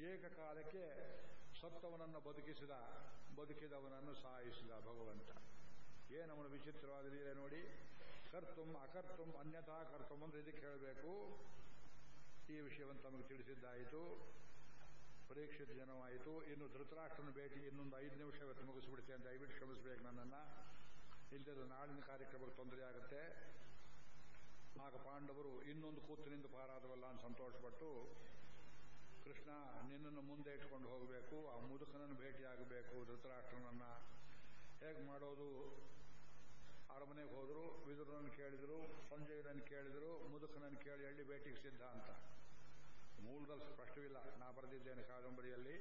ಏಕಕಾಲಕ್ಕೆ ಸತ್ತವನನ್ನು ಬದುಕಿಸಿದ, ಬದುಕಿದವನನ್ನು ಸಾಯಿಸಿದ ಭಗವಂತ. ಏನವನು ವಿಚಿತ್ರವಾದ ಲೀಲೆ ನೋಡಿ, ಕರ್ತುಂ ಅಕರ್ತುಂ ಅನ್ಯಥಾ ಕರ್ತುಂ ಅಂದ್ರೆ ಇದಕ್ಕೆ ಹೇಳಬೇಕು. ಈ ವಿಷಯವನ್ನು ತಮಗೆ ತಿಳಿಸಿದ್ದಾಯಿತು. ಪರೀಕ್ಷಿತ ಜನವಾಯಿತು ಇನ್ನು ಧೃತರಾಷ್ಟ್ರನ ಭೇಟಿ ಇನ್ನೊಂದು ಐದು ನಿಮಿಷ ಇವತ್ತು ಅಂತ ದಯವಿಟ್ಟು ಕ್ಷಮಿಸಬೇಕು ನನ್ನನ್ನು. ಇಲ್ಲದೆ ನಾಳಿನ ಕಾರ್ಯಕ್ರಮಕ್ಕೆ ತೊಂದರೆ ಆಗುತ್ತೆ. ಆಗ ಪಾಂಡವರು ಇನ್ನೊಂದು ಕೂತಿನಿಂದ ಪಾರಾದವಲ್ಲ ಅಂತ ಸಂತೋಷಪಟ್ಟು, ಕೃಷ್ಣ, ನಿನ್ನನ್ನು ಮುಂದೆ ಇಟ್ಕೊಂಡು ಹೋಗಬೇಕು. ಆ ಮುದುಕನನ್ನು ಭೇಟಿಯಾಗಬೇಕು, ಧೃತರಾಷ್ಟ್ರನನ್ನು. ಹೇಗೆ ಮಾಡೋದು? ಅರಮನೆಗೆ ಹೋದರು, ವಿದುರನನ್ನು ಕೇಳಿದರು, ಸಂಜಯನನ್ನು ಕೇಳಿದರು, ಮುದುಕನನ್ನು ಕೇಳಿ ಹಳ್ಳಿ ಭೇಟಿಗೆ ಸಿದ್ಧ ಅಂತ. ಮೂಲದಲ್ಲಿ ಸ್ಪಷ್ಟವಿಲ್ಲ ನಾ ಬರೆದಿದ್ದೇನೆ ಕಾದಂಬರಿಯಲ್ಲಿ.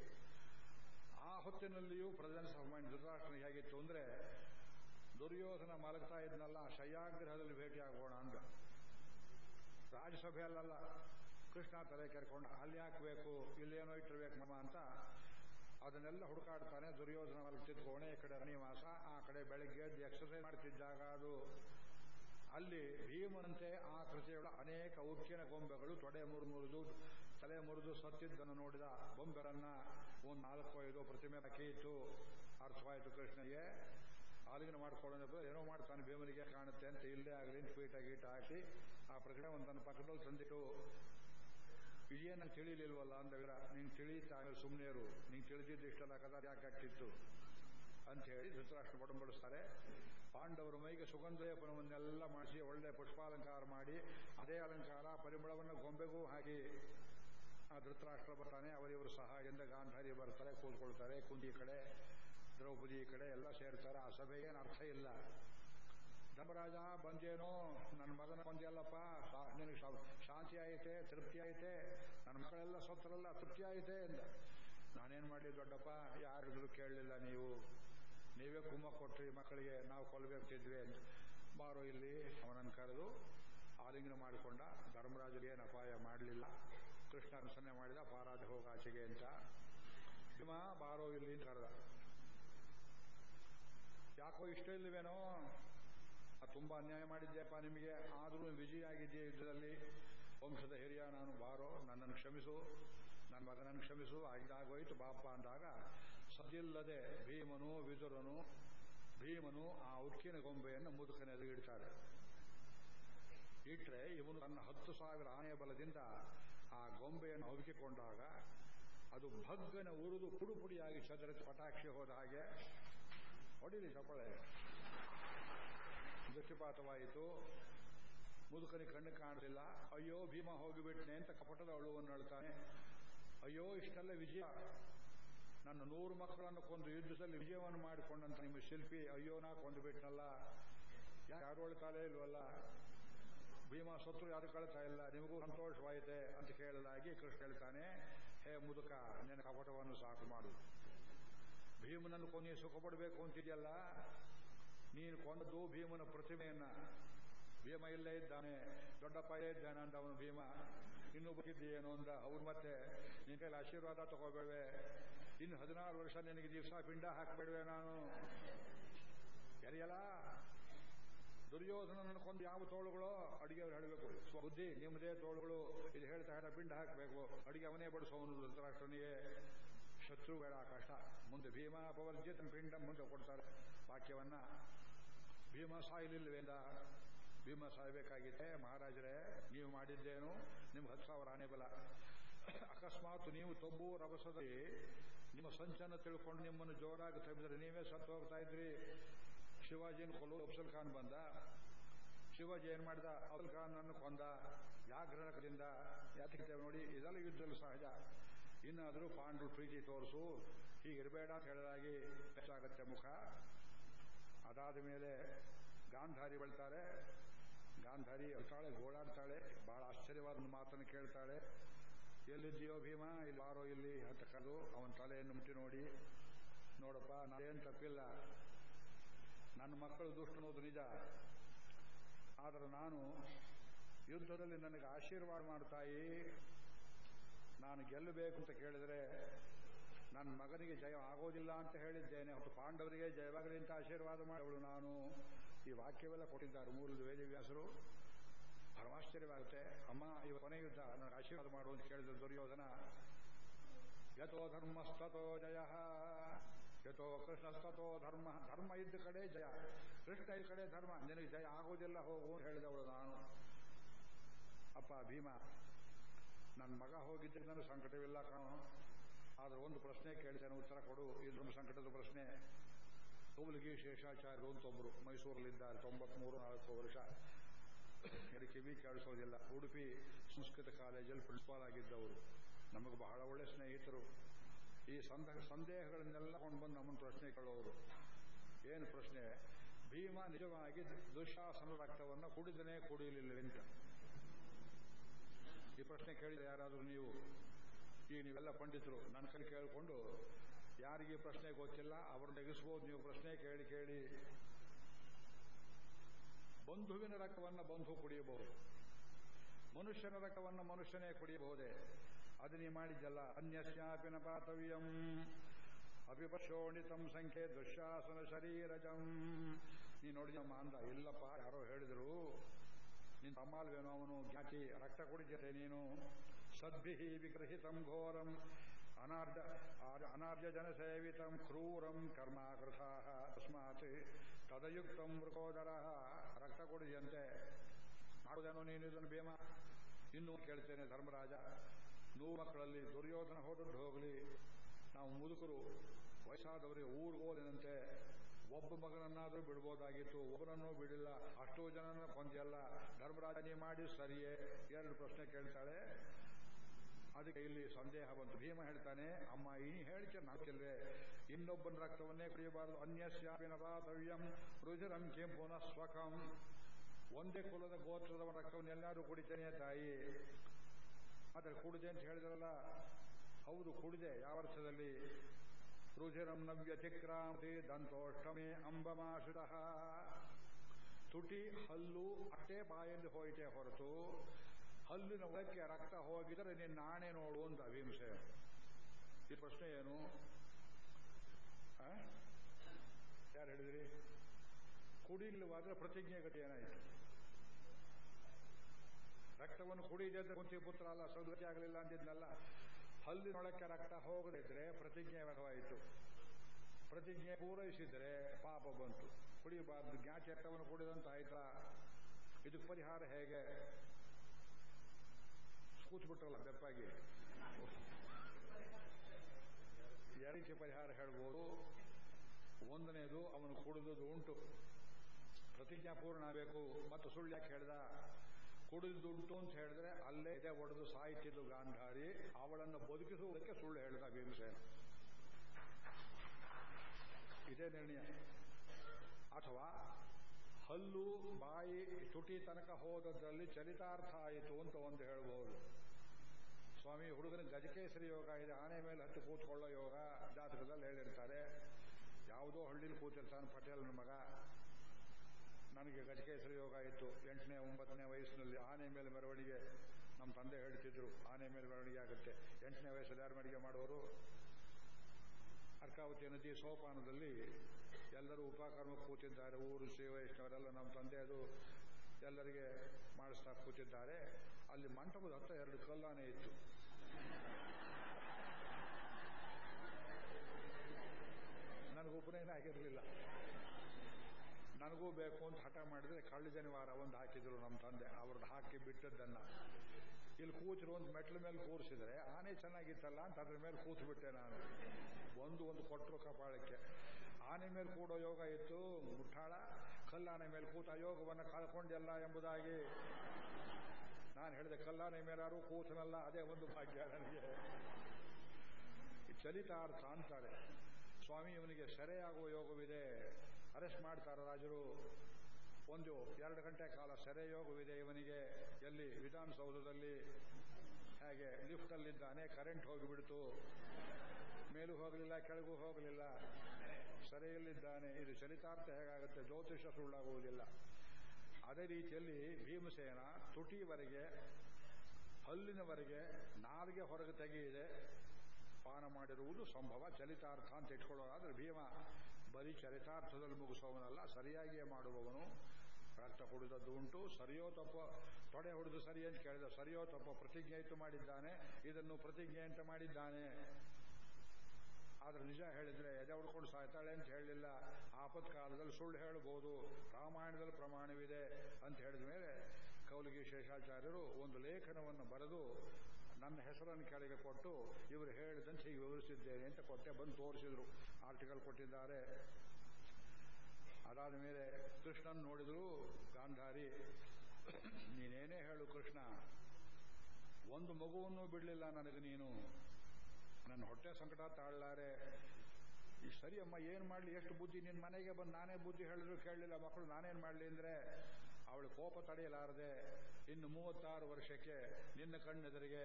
ಆ ಹೊತ್ತಿನಲ್ಲಿಯೂ ಪ್ರೆಸೆನ್ಸ್ ಆಫ್ ಮೈಂಡ್ ಹೇಗಿತ್ತು ಅಂದ್ರೆ, ದುರ್ಯೋಧನ ಮಲಗ್ತಾ ಇದ್ನಲ್ಲ ಶಯ್ಯಾಗ್ರಹದಲ್ಲಿ ಭೇಟಿಯಾಗೋಣ ಅಂತ ರಾಜ್ಯಸಭೆಯಲ್ಲ ಕೃಷ್ಣ ತಲೆ ಕೆರ್ಕೊಂಡು, ಅಲ್ಲಿ ಹಾಕಬೇಕು ಇಲ್ಲೇನೋ ಇಟ್ಟಿರ್ಬೇಕು ನಮ್ಮ ಅಂತ ಅದನ್ನೆಲ್ಲ ಹುಡುಕಾಡ್ತಾನೆ ದುರ್ಯೋಧನ ಮಲಗ್ತಿದ್ದ ಕೋಣೆ ಕಡೆ ಅನಿವಾಸ ಆ ಕಡೆ ಬೆಳಗ್ಗೆ ಎದ್ದು ಎಕ್ಸರ್ಸೈಸ್ ಮಾಡ್ತಿದ್ದಾಗ ಅದು. ಅಲ್ಲಿ ಭೀಮನಂತೆ ಆ ಕೃತಿಯೊಳ ಅನೇಕ ಉಕ್ಕಿನ ಗೊಂಬೆಗಳು, ತೊಡೆ ಮುರಿದು ತಲೆ ಮುರಿದು ಸತ್ತಿದ್ದನ್ನು ನೋಡಿದ ಬೊಂಬೆರನ್ನ ಒಂದು ನಾಲ್ಕು ಐದು ಪ್ರತಿಮೆ ಹಾಕಿತ್ತು ಅರ್ಥವಾಯಿತು ಕೃಷ್ಣಗೆ ಆಲಿಂಗನ ಮಾಡ್ಕೊಳ್ಳೋದು ಏನೋ ಮಾಡ್ತಾನೆ ಭೀಮನಿಗೆ ಕಾಣುತ್ತೆ ಅಂತ ಇಲ್ಲೇ ಆಗಲಿ ಪೀಠ ಗೀಟ ಹಾಕಿ ಆ ಪ್ರತಿಮೆ ಒಂದು ತನ್ನ ಪಕ್ಕದಲ್ಲಿ ತಂದಿಟ್ಟು, ಇದೇನ ತಿಳಿಲಿಲ್ವಲ್ಲ? ಅಂದವರ ನೀನು ತಿಳಿತಾ ಸುಮ್ಮನೆರು ನೀನು ತಿಳಿದಿದ್ದು ಇಷ್ಟಲ್ಲ ಕದ ಯಾಕೆ ಆಗ್ತಿತ್ತು? ಅಂತ ಹೇಳಿ ಧೃತರಾಷ್ಟ್ರ ಒಡಂಬಡಿಸ್ತಾರೆ ಪಾಂಡವರ ಮೈಗೆ ಸುಗಂಧಲೇಪನವನ್ನೆಲ್ಲ ಮಾಡಿಸಿ ಒಳ್ಳೆ ಪುಷ್ಪಾಲಂಕಾರ ಮಾಡಿ, ಅದೇ ಅಲಂಕಾರ ಪರಿಮಳವನ್ನು ಗೊಂಬೆಗೂ ಹಾಕಿ ಧೃತರಾಷ್ಟ್ರ ಬರ್ತಾನೆ ಅವರಿವರು ಸಹಾಯದಿಂದ ಗಾಂಧಾರಿ ಬರ್ತಾರೆ, ಕೂತ್ಕೊಳ್ತಾರೆ ಕುಂದಿ ಕಡೆ, ದ್ರೌಪದಿ ಕಡೆ ಎಲ್ಲ ಸೇರ್ತಾರೆ. ಆ ಸಭೆಗೇನು ಅರ್ಥ ಇಲ್ಲ. ಧರ್ಮರಾಜ, ಬಂದೇನೋ? ನನ್ನ ಮಗನ ಬಂದಿಯಲ್ಲಪ್ಪ. ನಿನಗೆ ಶಾಂತಿ ಆಯಿತೆ? ತೃಪ್ತಿ ಆಯಿತೆ? ನನ್ನ ಮಕ್ಕಳೆಲ್ಲ ಸೊತ್ತರೆಲ್ಲ, ತೃಪ್ತಿ ಆಯಿತೆ ಎಂದ. ನಾನೇನು ಮಾಡಲಿ ದೊಡ್ಡಪ್ಪ? ಯಾರಿದ್ರು ಕೇಳಲಿಲ್ಲ ನೀವು. ನೀವೇ ಕುಮ್ಮ ಕೊಟ್ರಿ ಮಕ್ಕಳಿಗೆ, ನಾವು ಕೊಲ್ಲಬೇಕಿದ್ವಿ ಅಂತ ಬಾರೋ ಇಲ್ಲಿ, ಅವನನ್ನು ಕರೆದು ಆಲಿಂಗನ ಮಾಡಿಕೊಂಡ. ಧರ್ಮರಾಜರಿಗೆ ಏನು ಅಪಾಯ ಮಾಡಲಿಲ್ಲ. ಕೃಷ್ಣ ಅನುಸರಣೆ ಮಾಡಿದ ಪಾರಾಜ ಹೋಗಾಚೆಗೆ ಅಂತ. ಭೀಮ ಬಾರೋ ಇಲ್ಲಿ ಕರೆದ. ಯಾಕೋ ಇಷ್ಟ ಇಲ್ಲವೇನೋ? ತುಂಬ ಅನ್ಯಾಯ ಮಾಡಿದ್ದೆಪ್ಪ ನಿಮಗೆ. ಆದರೂ ವಿಜಯ ಆಗಿದೆಯೇ ಯುದ್ಧದಲ್ಲಿ? ವಂಶದ ಹಿರಿಯ ನಾನು ಬಾರೋ, ನನ್ನನ್ನು ಕ್ಷಮಿಸು, ನನ್ನ ಮಗನನ್ನು ಕ್ಷಮಿಸು ಆಗಿದಾಗೋಯ್ತು ಬಾಪ ಅಂದಾಗ ಸದಿಲ್ಲದೆ ಭೀಮನು, ವಿದುರನು, ಭೀಮನು ಆ ಉಕ್ಕಿನ ಗೊಂಬೆಯನ್ನು ಮುದುಕನೆ ಎದುಗಿಡ್ತಾರೆ ಇಟ್ಟರೆ ಇವನು ತನ್ನ ಹತ್ತು ಸಾವಿರ ಆನೆಯ ಬಲದಿಂದ ಆ ಗೊಂಬೆಯನ್ನು ಅವಿಕಿಕೊಂಡಾಗ ಅದು ಭಗ್ಗನ ಉರಿದು ಪುಡುಪುಡಿಯಾಗಿ ಚದರ ಪಟಾಕ್ಷಿ ಹೋದ ಹಾಗೆ, ಹೊಡಿಲಿ ಚಪ್ಪಳೆ. ದೃಷ್ಟಿಪಾತವಾಯಿತು. ಮುದುಕನಿಗೆ ಕಣ್ಣು ಕಾಣಲಿಲ್ಲ. ಅಯ್ಯೋ, ಭೀಮ ಹೋಗಿಬಿಟ್ನೆ ಅಂತ ಕಪಟದ ಅಳುವನ್ನು ಹೇಳ್ತಾನೆ ಅಯ್ಯೋ, ಇಷ್ಟೆಲ್ಲ ವಿಜಯ. ನನ್ನ ನೂರು ಮಕ್ಕಳನ್ನು ಕೊಂದು ಯುದ್ಧದಲ್ಲಿ ವಿಜಯವನ್ನು ಮಾಡಿಕೊಂಡಂತ ನಿಮ್ಮ ಶಿಲ್ಪಿ ಅಯ್ಯೋ ನಾ ಕೊಂದು ಬಿಟ್ಟನಲ್ಲ ಯಾರು ಹೇಳ್ತಾಳೆ ಇಲ್ವಲ್ಲ. ಭೀಮ ಸತ್ರು ಯಾರು ಕಳ್ತಾ ಇಲ್ಲ? ನಿಮಗೂ ಸಂತೋಷವಾಯಿತೆ ಅಂತ ಕೇಳಲಾಗಿ ಕೃಷ್ಣ ಹೇಳ್ತಾನೆ, ಹೇ ಮುದುಕ, ನಿನ್ನ ಕಪಟವನ್ನು ಸಾಕು ಮಾಡು. ಭೀಮನನ್ನು ಕೊನೆ ಸುಖ ಪಡಬೇಕು ಅಂತಿದೆಯಲ್ಲ? ನೀನು ಕೊಂಡದ್ದು ಭೀಮನ ಪ್ರತಿಮೆಯನ್ನ. ಭೀಮ ಇಲ್ಲೇ ಇದ್ದಾನೆ, ದೊಡ್ಡಪ್ಪ ಇಲ್ಲೇ ಇದ್ದಾನೆ ಅಂತ ಅವನು ಭೀಮ. ಇನ್ನೂ ಬಕ್ಕಿದ್ದೀಯೇನು ಅಂದ. ಅವ್ರು ಮತ್ತೆ, ನಿನ್ನ ಕೈಲಿ ಆಶೀರ್ವಾದ ತಗೋಬೇಡ್ವೆ. ಇನ್ನು ಹದಿನಾರು ವರ್ಷ ನಿನಗೆ ದಿವಸ ಪಿಂಡ ಹಾಕಬೇಡವೆ ನಾನು. ಎರಿಯಲ್ಲ ದುರ್ಯೋಧನನ್ನು ನಡ್ಕೊಂಡು ಯಾವ ತೋಳುಗಳೋ ಅಡಿಗೆ ಅವ್ರು ಹೇಳಬೇಕು. ಸ್ವಬುದ್ಧಿ ನಿಮ್ಮದೇ ತೋಳುಗಳು. ಇದು ಹೇಳ್ತಾ ಹೇಳ ಪಿಂಡ ಹಾಕಬೇಕು. ಅಡಿಗೆ ಅವನೇ ಬಡಿಸೋನು ಧೃತರಾಷ್ಟ್ರನಿಗೆ ಶತ್ರುಗಳ ಕಷ್ಟ. ಮುಂದೆ ಭೀಮ ಅಪವರ್ಜಿತ ಪಿಂಡ ಮುಂದೆ ಕೊಡ್ತಾರೆ. ವಾಕ್ಯವನ್ನ ಭೀಮ ಸಾಯಲಿಲ್ಲವೇಂದ ಭೀಮ ಸಾಯಬೇಕಾಗಿದೆ ಮಹಾರಾಜರೇ. ನೀವು ಮಾಡಿದ್ದೇನು? ನಿಮ್ಗೆ ಹತ್ತು ಸಾವಿರ ಆನೆ ಬಲ. ಅಕಸ್ಮಾತ್ ನೀವು ತಬ್ಬು ರಭಸದಲ್ಲಿ ನಿಮ್ಮ ಸಂಚನ ತಿಳ್ಕೊಂಡು ನಿಮ್ಮನ್ನು ಜೋರಾಗಿ ತಬ್ಬಿದ್ರೆ ನೀವೇ ಸತ್ತು ಹೋಗ್ತಾ ಇದ್ರಿ. ಶಿವಾಜಿನ ಕೊಲ್ಲು ಅಫ್ಸಲ್ ಖಾನ್ ಬಂದ. ಶಿವಾಜಿ ಏನ್ ಮಾಡಿದ? ಅಫ್ಸಲ್ ಖಾನ್ ಅನ್ನು ಕೊಂದ. ಯಾಗ್ರಹದಿಂದ ಯಾತಕ್ಕೆ ನೋಡಿ, ಇದೆಲ್ಲ ಯುದ್ಧದಲ್ಲಿ ಸಹಜ. ಇನ್ನಾದರೂ ಪಾಂಡು ಪ್ರೀತಿ ತೋರಿಸು. ಹೀಗಿರಬೇಡ ಅಂತ ಹೇಳಲಾಗಿ ಹೆಚ್ಚಾಗತ್ತೆ ಮುಖ. ಅದಾದ ಮೇಲೆ ಗಾಂಧಾರಿ ಬೆಳ್ತಾರೆ ಗಾಂಧಾರಿ ಅಳ್ತಾಳೆ ಗೋಳಾಡ್ತಾಳೆ. ಬಹಳ ಆಶ್ಚರ್ಯವಾದ ಮಾತನ್ನು ಕೇಳ್ತಾಳೆ. ಎಲ್ಲಿದ್ದೀಯೋ ಭೀಮ, ಇಲ್ಲಿ ಬಾರೋ ಇಲ್ಲಿ ಅಂತ ಕರೆದು ಅವನ ತಲೆಯನ್ನು ಮುಟ್ಟಿ ನೋಡಿ, ನೋಡಪ್ಪ, ನಾನೇನು ತಪ್ಪಿಲ್ಲ. ನನ್ನ ಮಕ್ಕಳು ದುಷ್ಟನೋದು ನಿಜ. ಆದರೆ ನಾನು ಯುದ್ಧದಲ್ಲಿ ನನಗೆ ಆಶೀರ್ವಾದ ಮಾಡ್ತಾಯಿ ನಾನು ಗೆಲ್ಲಬೇಕು ಅಂತ ಕೇಳಿದರೆ ನನ್ನ ಮಗನಿಗೆ ಜಯ ಆಗೋದಿಲ್ಲ ಅಂತ ಹೇಳಿದ್ದೇನೆ. ಮತ್ತು ಪಾಂಡವರಿಗೆ ಜಯವಾಗಲಿ ಅಂತ ಆಶೀರ್ವಾದ ಮಾಡವಳು ನಾನು. ಈ ವಾಕ್ಯವೆಲ್ಲ ಕೊಟ್ಟಿದ್ದಾರೆ ಮೂರು ವೇದವ್ಯಾಸರು. ಪರಮಾಶ್ಚರ್ಯವಾಗುತ್ತೆ. ಅಮ್ಮ, ಈ ಕೊನೆ ಯುದ್ಧ ನನಗೆ ಆಶೀರ್ವಾದ ಮಾಡು ಅಂತ ಕೇಳಿದ ದುರ್ಯೋಧನ, ಯಥೋ ಧರ್ಮಸ್ತೋ ಜಯ. ಯಥೋ ಕೃಷ್ಣಸ್ತೋ ಧರ್ಮ ಧರ್ಮ ಇದ್ದ ಕಡೆ ಜಯ, ಕೃಷ್ಣ ಈ ಕಡೆ ಧರ್ಮ, ನಿನಗೆ ಜಯ ಆಗೋದಿಲ್ಲ, ಹೋಗು ಅಂತ ಹೇಳಿದವಳು ನಾನು. ಅಪ್ಪ ಭೀಮ ನನ್ನ ಮಗ ಹೋಗಿದ್ದರೆ ನನಗೆ ಸಂಕಟವಿಲ್ಲ ಕಾಣು. ಆದರೆ ಒಂದು ಪ್ರಶ್ನೆ ಕೇಳ್ತೇನೆ ಉತ್ತರ ಕೊಡು. ಇದೊಂದು ಸಂಕಟದ ಪ್ರಶ್ನೆ. ತೋಬಲಿಗೆ ಶೇಷಾಚಾರ್ಯರು ಅಂತ ಒಬ್ಬರು ಮೈಸೂರಲ್ಲಿದ್ದಾರೆ, ತೊಂಬತ್ಮೂರು, ನಾಲ್ಕು ವರ್ಷ. ಎಲ್ಲಿ ಕಿವಿ ಕೇಳಿಸೋದಿಲ್ಲ. ಉಡುಪಿ ಸಂಸ್ಕೃತ ಕಾಲೇಜಲ್ಲಿ ಪ್ರಿನ್ಸಿಪಾಲ್ ಆಗಿದ್ದವರು. ನಮಗೆ ಬಹಳ ಒಳ್ಳೆ ಸ್ನೇಹಿತರು. ಈ ಸಂದ, ಸಂದೇಹಗಳನ್ನೆಲ್ಲ ಕೊಂಡು ಬಂದು ನಮ್ಮನ್ನು ಪ್ರಶ್ನೆ ಕೇಳೋರು. ಏನು ಪ್ರಶ್ನೆ? ಭೀಮ ನಿಜವಾಗಿ ದುಶಾಸನ ರಕ್ತವನ್ನು ಕುಡಿದನೇ ಕುಡಿಯಲಿಲ್ಲವೆಂತ ಈ ಪ್ರಶ್ನೆ ಕೇಳಿದ ಯಾರಾದರೂ ನೀವು? ಈ ನೀವೆಲ್ಲ ಪಂಡಿತರು ನನ್ನ ಕೈ ಕೇಳಿಕೊಂಡು ಯಾರಿಗೆ ಪ್ರಶ್ನೆ ಗೊತ್ತಿಲ್ಲ, ಅವ್ರನ್ನ ತೆಗೆಸ್ಬೋದು ನೀವು ಪ್ರಶ್ನೆ ಕೇಳಿ ಕೇಳಿ. ಬಂಧುವಿನ ರಕ್ತವನ್ನು ಬಂಧು ಕುಡಿಯಬಹುದು. ಮನುಷ್ಯನ ರಕ್ತವನ್ನು ಮನುಷ್ಯನೇ ಕುಡಿಯಬಹುದೇ? ಅದು ನೀ ಮಾಡಿದ್ದಲ್ಲ ಅನ್ಯಸ್ಯಾಪಿನ ಪಾತವ್ಯಂ. ಅಭಿಪಶೋಣಿತಂ ಸಂಖ್ಯೆ ದುಶ್ಯಾಸನ ಶರೀರಜಂ. ನೀ ನೋಡಿದ ಅಂದ, ಇಲ್ಲಪ್ಪ, ಯಾರೋ ಹೇಳಿದ್ರು, ನಿನ್ ತಮ್ಮಲ್ವೇನೋ ಅವನು ಜ್ಞಾತಿ, ರಕ್ತ ಕುಡಿದಿದೆ ನೀನು. ಸದ್ಭಿಹಿ ವಿಗ್ರಹಿತಂ ಘೋರಂ. ಅನಾರ್ಧ ಜನ ಜನಸೇವಿತಂ ಕ್ರೂರಂ ಕರ್ಮಾಕೃತ ತಸ್ಮಾತ್. ತದಯುಕ್ತಂ ಮೃಕೋದರ ರಕ್ತ ಕುಡಿದಂತೆ ಮಾಡುವುದೇನೋ ನೀನು, ಇದನ್ನು ಭೀಮ. ಇನ್ನೂ ಕೇಳ್ತೇನೆ ಧರ್ಮರಾಜ. ನೂರು ಮಕ್ಕಳಲ್ಲಿ ದುರ್ಯೋಧನ ಹೋದದ್ದು ಹೋಗಲಿ. ನಾವು ಮುದುಕರು ವಯಸ್ಸಾದವರಿಗೆ ಹೋದಿನಂತೆ. ಒಬ್ಬ ಮಗನನ್ನಾದರೂ ಬಿಡ್ಬೋದಾಗಿತ್ತು. ಒಬ್ಬನನ್ನೂ ಬಿಡಿಲ್ಲ. ಅಷ್ಟೋ ಜನನ ಕೊಂದಿಯಲ್ಲ. ಧರ್ಮರಾಜನೇ ಮಾಡಿ ಸರಿಯೇ? ಎರಡು ಪ್ರಶ್ನೆ ಕೇಳ್ತಾಳೆ. ಅದಕ್ಕೆ ಇಲ್ಲಿ ಸಂದೇಹ ಬಂತು. ಭೀಮ ಹೇಳ್ತಾನೆ, ಅಮ್ಮ, ಈ ಹೇಳಿಕೆ ನಾಚಿಲ್ವೆ ಇನ್ನೊಬ್ಬನ ರಕ್ತವನ್ನೇ ಕುಡಿಯಬಾರದು. ಅನ್ಯಸ್ಯಾಪಿನ ಪಾತವ್ಯಂ, ರುಜಿರಂ ಪುನಃ ಸ್ವಕಂ. ಒಂದೇ ಕುಲದ ಗೋತ್ರದ ರಕ್ತವನ್ನು ಎಲ್ಲರೂ ಕುಡಿತೇನೆ ತಾಯಿ. ಆದರೆ ಕುಡಿದೆ ಅಂತ ಹೇಳಿದ್ರಲ್ಲ, ಹೌದು ಕುಡಿದೆ, ಯಾವ ಅರ್ಥದಲ್ಲಿ? ರುಚಿರಂ ನವ್ಯತಿಕ್ರಾಂತಿ ದಂತೋಷ್ಟಮಿ ಅಂಬಮಾಶುತ ತುಟಿ ಹಲ್ಲು ಅಟ್ಟೆ ಬಾಯಲ್ಲಿ ಹೋಯಿತೆ ಹೊರತು, ಹಲ್ಲಿನ ಒಳಕ್ಕೆ ರಕ್ತ ಹೋಗಿದರೆ ನಿನ್ನ ನಾಣೆ ನೋಡು ಅಂತ ಭೀಮಸೆ ಈ ಪ್ರಶ್ನೆ ಏನು? ಯಾರು ಹೇಳಿದ್ರಿ? ಕುಡಿಲ್ವಾದ್ರೆ ಪ್ರತಿಜ್ಞೆ ಗತಿ ಏನಾಯಿತು? ರಕ್ತವನ್ನು ಕುಡಿದೆ ಅಂತ ಕುಂತಿ ಪುತ್ರ ಅಲ್ಲ ಸೌಲಭ್ಯ ಆಗಲಿಲ್ಲ ಅಂದಿದ್ನಲ್ಲ ಹಲ್ಲಿನೊಳಕ್ಕೆ ರಕ್ತ ಹೋಗದಿದ್ರೆ ಪ್ರತಿಜ್ಞೆ ವ್ಯರ್ಥವಾಯಿತು. ಪ್ರತಿಜ್ಞೆ ಪೂರೈಸಿದ್ರೆ ಪಾಪ ಬಂತು. ಕುಡಿಯಬಾರ್ದು ಜ್ಞಾತಿ ರಕ್ತವನ್ನು ಕುಡಿದಂತ ಆಯ್ತಾ ಇದಕ್ಕೆ ಪರಿಹಾರ ಹೇಗೆ? ಕೂತ್ಬಿಟ್ರಲ್ಲ ಬೆಪ್ಪಾಗಿ ಎರಡಕ್ಕೆ ಪರಿಹಾರ ಹೇಳ್ಬೋದು. ಒಂದನೇದು, ಅವನು ಕುಡಿದುದು ಉಂಟು. ಪ್ರತಿಜ್ಞಾಪೂರ್ಣ ಆಗಬೇಕು. ಮತ್ತು ಸುಳ್ಳು ಯಾಕೆ ಹೇಳ್ದ? ಕುಡಿದುಂಟು ಅಂತ ಹೇಳಿದ್ರೆ ಅಲ್ಲೇ ಇದೆ ಒಡೆದು ಸಾಯ್ತಿದ್ದು ಗಾಂಧಾರಿ. ಅವಳನ್ನು ಬದುಕಿಸುವುದಕ್ಕೆ ಸುಳ್ಳು ಹೇಳಿದ ಭೀಮಸೇನ. ಇದೇ ನಿರ್ಣಯ. ಅಥವಾ ಹಲ್ಲು, ಬಾಯಿ, ತುಟಿ ತನಕ ಹೋದದ್ರಲ್ಲಿ ಚಲಿತಾರ್ಥ ಆಯಿತು ಅಂತ ಒಂದು ಹೇಳಬಹುದು ಸ್ವಾಮಿ, ಹುಡುಗನ ಗಜಕೇಸರಿ ಯೋಗ ಇದೆ, ಆನೆ ಮೇಲೆ ಹತ್ತು ಕೂತ್ಕೊಳ್ಳೋ ಯೋಗ ಜಾತಕದಲ್ಲಿ ಹೇಳಿರ್ತಾರೆ. ಯಾವುದೋ ಹಳ್ಳಿಲಿ ಕೂತಿರ್ತಾನೆ ಪಟೇಲ್ನ ಮಗ. ನನಗೆ ಗಜಕೇಸರಿ ಯೋಗ ಇತ್ತು ಎಂಟನೇ, ಒಂಬತ್ತನೇ ವಯಸ್ಸಿನಲ್ಲಿ ಆನೆ ಮೇಲೆ ಮೆರವಣಿಗೆ ನಮ್ಮ ತಂದೆ ಹೇಳ್ತಿದ್ರು, ಆನೆ ಮೇಲೆ ಮೆರವಣಿಗೆ ಆಗುತ್ತೆ. ಎಂಟನೇ ವಯಸ್ಸಲ್ಲಿ ಯಾರು ಮೆರವಣಿಗೆ ಮಾಡೋರು ಅರ್ಕಾವತಿ ನದಿ ಸೋಪಾನದಲ್ಲಿ ಎಲ್ಲರೂ ಉಪಕರ್ಮ ಕೂತಿದ್ದಾರೆ, ಊರು ಶ್ರೀ ವೈಷ್ಣವರೆಲ್ಲ ನಮ್ಮ ತಂದೆ ಅದು ಎಲ್ಲರಿಗೆ ಮಾಡಿಸ್ತಾ ಕೂತಿದ್ದಾರೆ. ಅಲ್ಲಿ ಮಂಟಪದ ಹತ್ತ ಎರಡು ಕಲ್ಲಾನೆ ಇತ್ತು. ನನಗೆ ಉಪನಯನ ಆಗಿರಲಿಲ್ಲ. ನನಗೂ ಬೇಕು ಅಂತ ಹಠ ಮಾಡಿದ್ರೆ ಕಳ್ಳಿ ಜನಿವಾರ ಒಂದು ಹಾಕಿದ್ರು ನಮ್ಮ ತಂದೆ. ಅವ್ರದ್ದು ಹಾಕಿ ಬಿಟ್ಟದ್ದನ್ನ. ಇಲ್ಲಿ ಕೂತರು ಒಂದು ಮೆಟ್ಲ ಮೇಲೆ ಕೂರಿಸಿದ್ರೆ, ಆನೆ ಚೆನ್ನಾಗಿತ್ತಲ್ಲ ಅಂತ ಅದ್ರ ಮೇಲೆ ಕೂತ್ಬಿಟ್ಟೆ ನಾನು. ಒಂದು ಒಂದು ಕೊಟ್ಟರು ಕಪಾಳಕ್ಕೆ. ಆನೆ ಮೇಲೆ ಕೂಡೋ ಯೋಗ ಇತ್ತು ಮುಠಾಳ ಕಲ್ಲಾನೆ ಮೇಲೆ ಕೂತ ಯೋಗವನ್ನು ಕಳ್ಕೊಂಡೆಲ್ಲ ಎಂಬುದಾಗಿ. ನಾನು ಹೇಳಿದೆ, ಕಲ್ಲಾನೆ ಮೇಲಾರು ಕೂತನಲ್ಲ, ಅದೇ ಒಂದು ಭಾಗ್ಯ ನನಗೆ. ಚಲಿತಾರ್ಥ ಅಂತಾರೆ ಸ್ವಾಮಿ, ಇವನಿಗೆ ಸೆರೆಯಾಗುವ ಯೋಗವಿದೆ. ಅರೆಸ್ಟ್ ಮಾಡ್ತಾರೆ ರಾಜರು. ಒಂದು, ಎರಡು ಗಂಟೆ ಕಾಲ ಸೆರೆ ಯೋಗವಿದೆ ಇವನಿಗೆ. ಎಲ್ಲಿ? ವಿಧಾನಸೌಧದಲ್ಲಿ ಹಾಗೆ ಲಿಫ್ಟಲ್ಲಿದ್ದಾನೆ ಕರೆಂಟ್ ಹೋಗಿಬಿಡ್ತು. ಮೇಲೂ ಹೋಗಲಿಲ್ಲ, ಕೆಳಗೂ ಹೋಗಲಿಲ್ಲ. ಸೆರೆಯಲ್ಲಿದ್ದಾನೆ. ಇದು ಚಲಿತಾರ್ಥ ಹೇಗಾಗುತ್ತೆ? ಜ್ಯೋತಿಷ ಸುಳ್ಳಾಗುವುದಿಲ್ಲ. ಅದೇ ರೀತಿಯಲ್ಲಿ ಭೀಮಸೇನ ತುಟಿವರೆಗೆ, ಹಲ್ಲಿನವರೆಗೆ ನಾಲ್ಗೆ ಹೊರಗೆ ತೆಗೆಯಿದೆ ಪಾನ ಮಾಡಿರುವುದು ಸಂಭವ. ಚಲಿತಾರ್ಥ ಅಂತ ಇಟ್ಕೊಳ್ಳೋದಾದ್ರೆ ಭೀಮ ಬರೀ ಚರಿತಾರ್ಥದಲ್ಲಿ ಮುಗಿಸೋವನಲ್ಲ, ಸರಿಯಾಗಿಯೇ ಮಾಡುವವನು ರಕ್ತ ಕುಡಿದದ್ದು ಉಂಟು, ಸರಿಯೋ ತಪ್ಪ ತೊಡೆ ಹೊಡೆದು ಸರಿ ಅಂತ ಕೇಳಿದ, ಸರಿಯೋ ತಪ್ಪ ಪ್ರತಿಜ್ಞೆ ಇತ್ತು ಮಾಡಿದ್ದಾನೆ, ಇದನ್ನು ಪ್ರತಿಜ್ಞೆ ಅಂತ ಮಾಡಿದ್ದಾನೆ. ಆದ್ರೆ ನಿಜ ಹೇಳಿದ್ರೆ ಎದೆ ಹೊಡ್ಕೊಂಡು ಸಾಯ್ತಾಳೆ ಅಂತ ಹೇಳಲಿಲ್ಲ. ಆಪತ್ ಕಾಲದಲ್ಲಿ ಸುಳ್ಳು ಹೇಳಬಹುದು, ರಾಮಾಯಣದಲ್ಲಿ ಪ್ರಮಾಣವಿದೆ ಅಂತ ಹೇಳಿದ ಮೇಲೆ ಕೌಲಿಗಿ ಶೇಷಾಚಾರ್ಯರು ಒಂದು ಲೇಖನವನ್ನು ಬರೆದು ನನ್ನ ಹೆಸರನ್ನು ಕೆಳಗೆ ಕೊಟ್ಟು ಇವರು ಹೇಳಿದಂತೆ ಹೀಗೆ ವಿವರಿಸಿದ್ದೇನೆ ಅಂತ ಕೊಟ್ಟೆ, ಬಂದು ತೋರಿಸಿದ್ರು. ಆರ್ಟಿಕಲ್ ಕೊಟ್ಟಿದ್ದಾರೆ. ಅದಾದ ಮೇಲೆ ಕೃಷ್ಣನ್ ನೋಡಿದ್ರು, ಗಾಂಧಾರಿ, ನೀನೇನೇ ಹೇಳು ಕೃಷ್ಣ, ಒಂದು ಮಗುವನ್ನು ಬಿಡಲಿಲ್ಲ ನನಗೆ ನೀನು. ನನ್ನ ಹೊಟ್ಟೆ ಸಂಕಟ ತಾಳಲಾರೆ ಸರಿ ಅಮ್ಮ ಏನ್ ಮಾಡ್ಲಿ? ಎಷ್ಟು ಬುದ್ಧಿ? ನಿನ್ನ ಮನೆಗೆ ಬಂದು ನಾನೇ ಬುದ್ಧಿ ಹೇಳಿದ್ರು ಕೇಳಲಿಲ್ಲ. ಮಕ್ಕಳು ನಾನೇನ್ ಮಾಡ್ಲಿ ಅಂದ್ರೆ? ಅವಳು ಕೋಪ ತಡೆಯಲಾರದೆ ಇನ್ನು ಮೂವತ್ತಾರು ವರ್ಷಕ್ಕೆ ನಿನ್ನ ಕಣ್ಣೆದುರಿಗೆ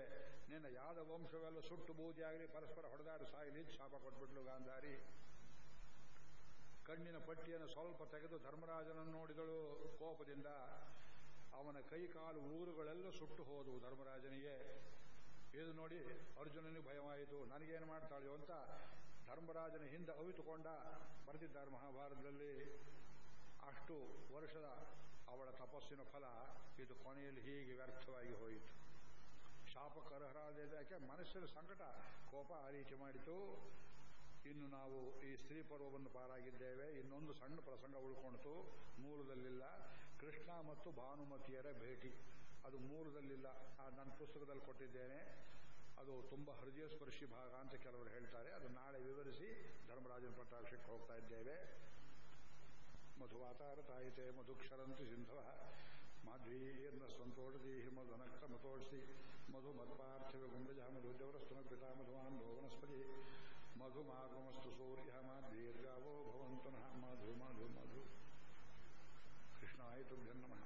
ನಿನ್ನ ಯಾದ ವಂಶವೆಲ್ಲ ಸುಟ್ಟು ಬೂದಿಯಾಗಲಿ ಪರಸ್ಪರ ಹೊಡೆದಾಡಿ ಸಾಯಲಿ ಶಾಪ ಕೊಟ್ಬಿಟ್ಲು ಗಾಂಧಾರಿ. ಕಣ್ಣಿನ ಪಟ್ಟಿಯನ್ನು ಸ್ವಲ್ಪ ತೆಗೆದು ಧರ್ಮರಾಜನನ್ನು ನೋಡಿದಳು. ಕೋಪದಿಂದ ಅವನ ಕೈ ಕಾಲು ಊರುಗಳೆಲ್ಲ ಸುಟ್ಟು ಹೋದವು ಧರ್ಮರಾಜನಿಗೆ. ಇದು ನೋಡಿ ಅರ್ಜುನನಿಗೆ ಭಯವಾಯಿತು. ನನಗೇನು ಮಾಡ್ತಾಳೆಯೋ ಅಂತ ಧರ್ಮರಾಜನ ಹಿಂದೆ ಅವಿತುಕೊಂಡ ಬರೆದಿದ್ದಾರೆ ಮಹಾಭಾರತದಲ್ಲಿ. ಅಷ್ಟು ವರ್ಷದ ಅವಳ ತಪಸ್ಸಿನ ಫಲ ಇದು ಕೊನೆಯಲ್ಲಿ ಹೀಗೆ ವ್ಯರ್ಥವಾಗಿ ಹೋಯಿತು. ಶಾಪ ಯಾಕೆ ಮನಸ್ಸಿನ ಸಂಕಟ, ಕೋಪ ಆ ರೀತಿ ಮಾಡಿತು. ಇನ್ನು ನಾವು ಈ ಸ್ತ್ರೀ ಪರ್ವವನ್ನು ಪಾರಾಗಿದ್ದೇವೆ. ಇನ್ನೊಂದು ಸಣ್ಣ ಪ್ರಸಂಗ ಉಳ್ಕೊಳ್ತು ಮೂಲದಲ್ಲಿಲ್ಲ ಕೃಷ್ಣ ಮತ್ತು ಭಾನುಮತಿಯರ ಭೇಟಿ. ಅದು ಮೂಲದಲ್ಲಿಲ್ಲ ನನ್ನ ಪುಸ್ತಕದಲ್ಲಿ ಕೊಟ್ಟಿದ್ದೇನೆ. ಅದು ತುಂಬ ಹೃದಯ ಸ್ಪರ್ಶಿ ಭಾಗ ಅಂತ ಕೆಲವರು ಹೇಳ್ತಾರೆ. ಅದು ನಾಳೆ ವಿವರಿಸಿ ಧರ್ಮರಾಜನ ಪಟ್ಟಾಭಿಷೇಕಕ್ಕೆ ಹೋಗ್ತಾ ಇದ್ದೇವೆ. ಮಧುವಾತಾರತಾಯಿತೆ ಮಧುಕ್ಷರಂತಿ ಸಿಂಧವ. ಮಾಧ್ವೀರ್ನ ಸಂತೋಷದಿ ಮಧುನಕ್ತ ಮತೋಡಿಸಿ ಮಧು ಮತ್ಪಾರ್ಥಿವ ಗುಂಡಜ ಮಧುಜವರಸ್ತುನ ಪಿತಾ ಮಧುವಾನ್ ಭೋಗನಸ್ಪತಿ ಮಧು ಮಾಗಮಸ್ತು ಸೂರ್ಯ ಮಾಧ್ವೀರ್ಗಾವೋ ಭವಂತು ಮಧು ಮಧು ಮಧು. ಕೃಷ್ಣಾಯ ತುಭ್ಯಂ ನಮಃ.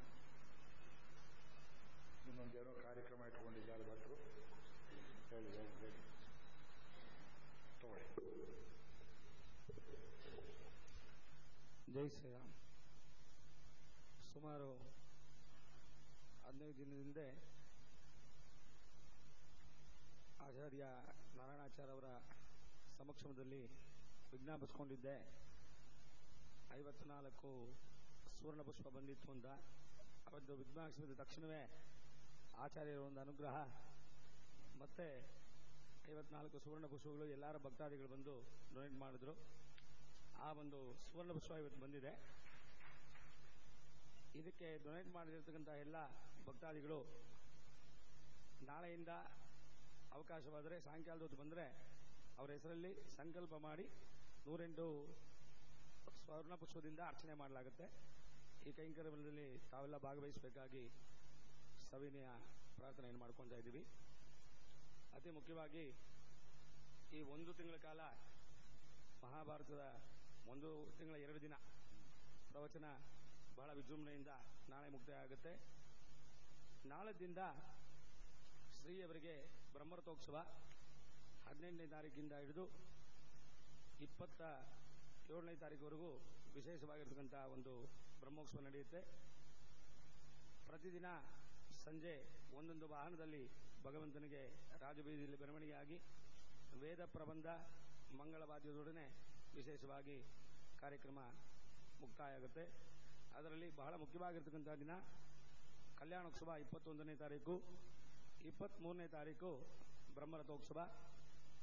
ಇನ್ನೊಂದೇನೋ ಕಾರ್ಯಕ್ರಮ ಇಟ್ಕೊಂಡಿದ್ದಾರೆ ಭಟ್ರು. ಹೇಳಿ ಹೇಳಿ ಹೇಳಿ. ತಗೊಳ್ಳಿ. ಜೈ ಶ್ರೀರಾಮ್ ಸುಮಾರು ಹದಿನೈದು ದಿನದಿಂದ ಆಚಾರ್ಯ ನಾರಾಯಣಾಚಾರ್ಯ ಅವರ ಸಮಕ್ಷಮದಲ್ಲಿ ವಿಜ್ಞಾಪಿಸ್ಕೊಂಡಿದ್ದೆ. ಐವತ್ನಾಲ್ಕು ಸುವರ್ಣ ಪುಷ್ಪ ಬಂದಿತ್ತು ಅಂತ. ಅವತ್ತು ವಿಜ್ಞಾಪಿಸಿದ ತಕ್ಷಣವೇ ಆಚಾರ್ಯರ ಒಂದು ಅನುಗ್ರಹ. ಮತ್ತೆ ಐವತ್ನಾಲ್ಕು ಸುವರ್ಣ ಪುಷ್ಪಗಳು ಎಲ್ಲರ ಭಕ್ತಾದಿಗಳು ಬಂದು ಡೊನೇಟ್ ಮಾಡಿದ್ರು. ಆ ಒಂದು ಸುವರ್ಣ ಪುಷ್ಪ ಇವತ್ತು ಬಂದಿದೆ. ಇದಕ್ಕೆ ಡೊನೇಟ್ ಮಾಡಿರ್ತಕ್ಕಂಥ ಎಲ್ಲ ಭಕ್ತಾದಿಗಳು ನಾಳೆಯಿಂದ ಅವಕಾಶವಾದರೆ ಸಾಯಂಕಾಲದ ಹೊತ್ತು ಬಂದರೆ ಅವರ ಹೆಸರಲ್ಲಿ ಸಂಕಲ್ಪ ಮಾಡಿ ನೂರೆಂಟು ಸ್ವರ್ಣ ಪುಷ್ಪದಿಂದ ಅರ್ಚನೆ ಮಾಡಲಾಗುತ್ತೆ. ಈ ಕೈಂಕರ್ಯದಲ್ಲಿ ತಾವೆಲ್ಲ ಭಾಗವಹಿಸಬೇಕಾಗಿ ಸವಿನಯ ಪ್ರಾರ್ಥನೆಯನ್ನು ಮಾಡ್ಕೊತಾ ಇದ್ದೀವಿ. ಅತಿ ಮುಖ್ಯವಾಗಿ ಈ ಒಂದು ತಿಂಗಳ ಕಾಲ ಮಹಾಭಾರತದ ಒಂದು ತಿಂಗಳ ಎರಡು ದಿನ ಪ್ರವಚನ ಬಹಳ ವಿಜೃಂಭಣೆಯಿಂದ ನಾಳೆ ಮುಕ್ತಾಯ ಆಗುತ್ತೆ ನಾಳೆದಿಂದ ಶ್ರೀಯವರಿಗೆ ಬ್ರಹ್ಮರಥೋತ್ಸವ ಹದಿನೆಂಟನೇ ತಾರೀಕಿಂದ ಹಿಡಿದು ಇಪ್ಪತ್ತ ಏಳನೇ ತಾರೀಕುವರೆಗೂ ವಿಶೇಷವಾಗಿರ್ತಕ್ಕಂಥ ಒಂದು ಬ್ರಹ್ಮೋತ್ಸವ ನಡೆಯುತ್ತೆ. ಪ್ರತಿದಿನ ಸಂಜೆ ಒಂದೊಂದು ವಾಹನದಲ್ಲಿ ಭಗವಂತನಿಗೆ ರಾಜಬೀದಿಯಲ್ಲಿ ಮೆರವಣಿಗೆಯಾಗಿ ವೇದ ಪ್ರಬಂಧ ಮಂಗಳವಾದ್ಯದೊಡನೆ ವಿಶೇಷವಾಗಿ ಕಾರ್ಯಕ್ರಮ ಮುಕ್ತಾಯ ಆಗುತ್ತೆ ಅದರಲ್ಲಿ ಬಹಳ ಮುಖ್ಯವಾಗಿರ್ತಕ್ಕಂಥ ದಿನ ಕಲ್ಯಾಣೋತ್ಸವ ಇಪ್ಪತ್ತೊಂದನೇ ತಾರೀಕು. ಇಪ್ಪತ್ತ್ಮೂರನೇ ತಾರೀಕು ಬ್ರಹ್ಮರಥೋತ್ಸವ.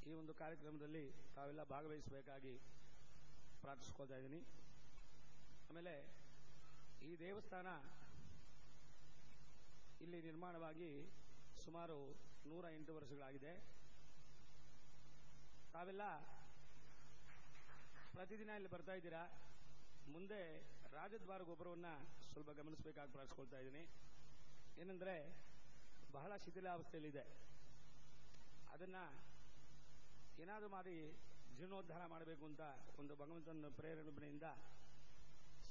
ಈ ಒಂದು ಕಾರ್ಯಕ್ರಮದಲ್ಲಿ ತಾವೆಲ್ಲ ಭಾಗವಹಿಸಬೇಕಾಗಿ ಪ್ರಾರ್ಥಿಸ್ಕೊಳ್ತಾ ಇದ್ದೀನಿ. ಆಮೇಲೆ ಈ ದೇವಸ್ಥಾನ ಇಲ್ಲಿ ನಿರ್ಮಾಣವಾಗಿ ಸುಮಾರು ನೂರ ಎಂಟು ವರ್ಷಗಳಾಗಿದೆ. ತಾವೆಲ್ಲ ಪ್ರತಿದಿನ ಇಲ್ಲಿ ಬರ್ತಾ ಇದ್ದೀರಾ? ಮುಂದೆ ರಾಜದ್ವಾರ ಗೊಬ್ಬರವನ್ನ ಸ್ವಲ್ಪ ಗಮನಿಸಬೇಕಾಗಿ ಪ್ರಾರ್ಥಿಸ್ಕೊಳ್ತಾ ಇದ್ದೀನಿ. ಏನಂದ್ರೆ, ಬಹಳ ಶಿಥಿಲಾವಸ್ಥೆಯಲ್ಲಿದೆ ಅದನ್ನ ಏನಾದರೂ ಮಾಡಿ ಜೀರ್ಣೋದ್ಧಾರ ಮಾಡಬೇಕು ಅಂತ ಒಂದು ಭಗವಂತನ ಪ್ರೇರಣೆಯಿಂದ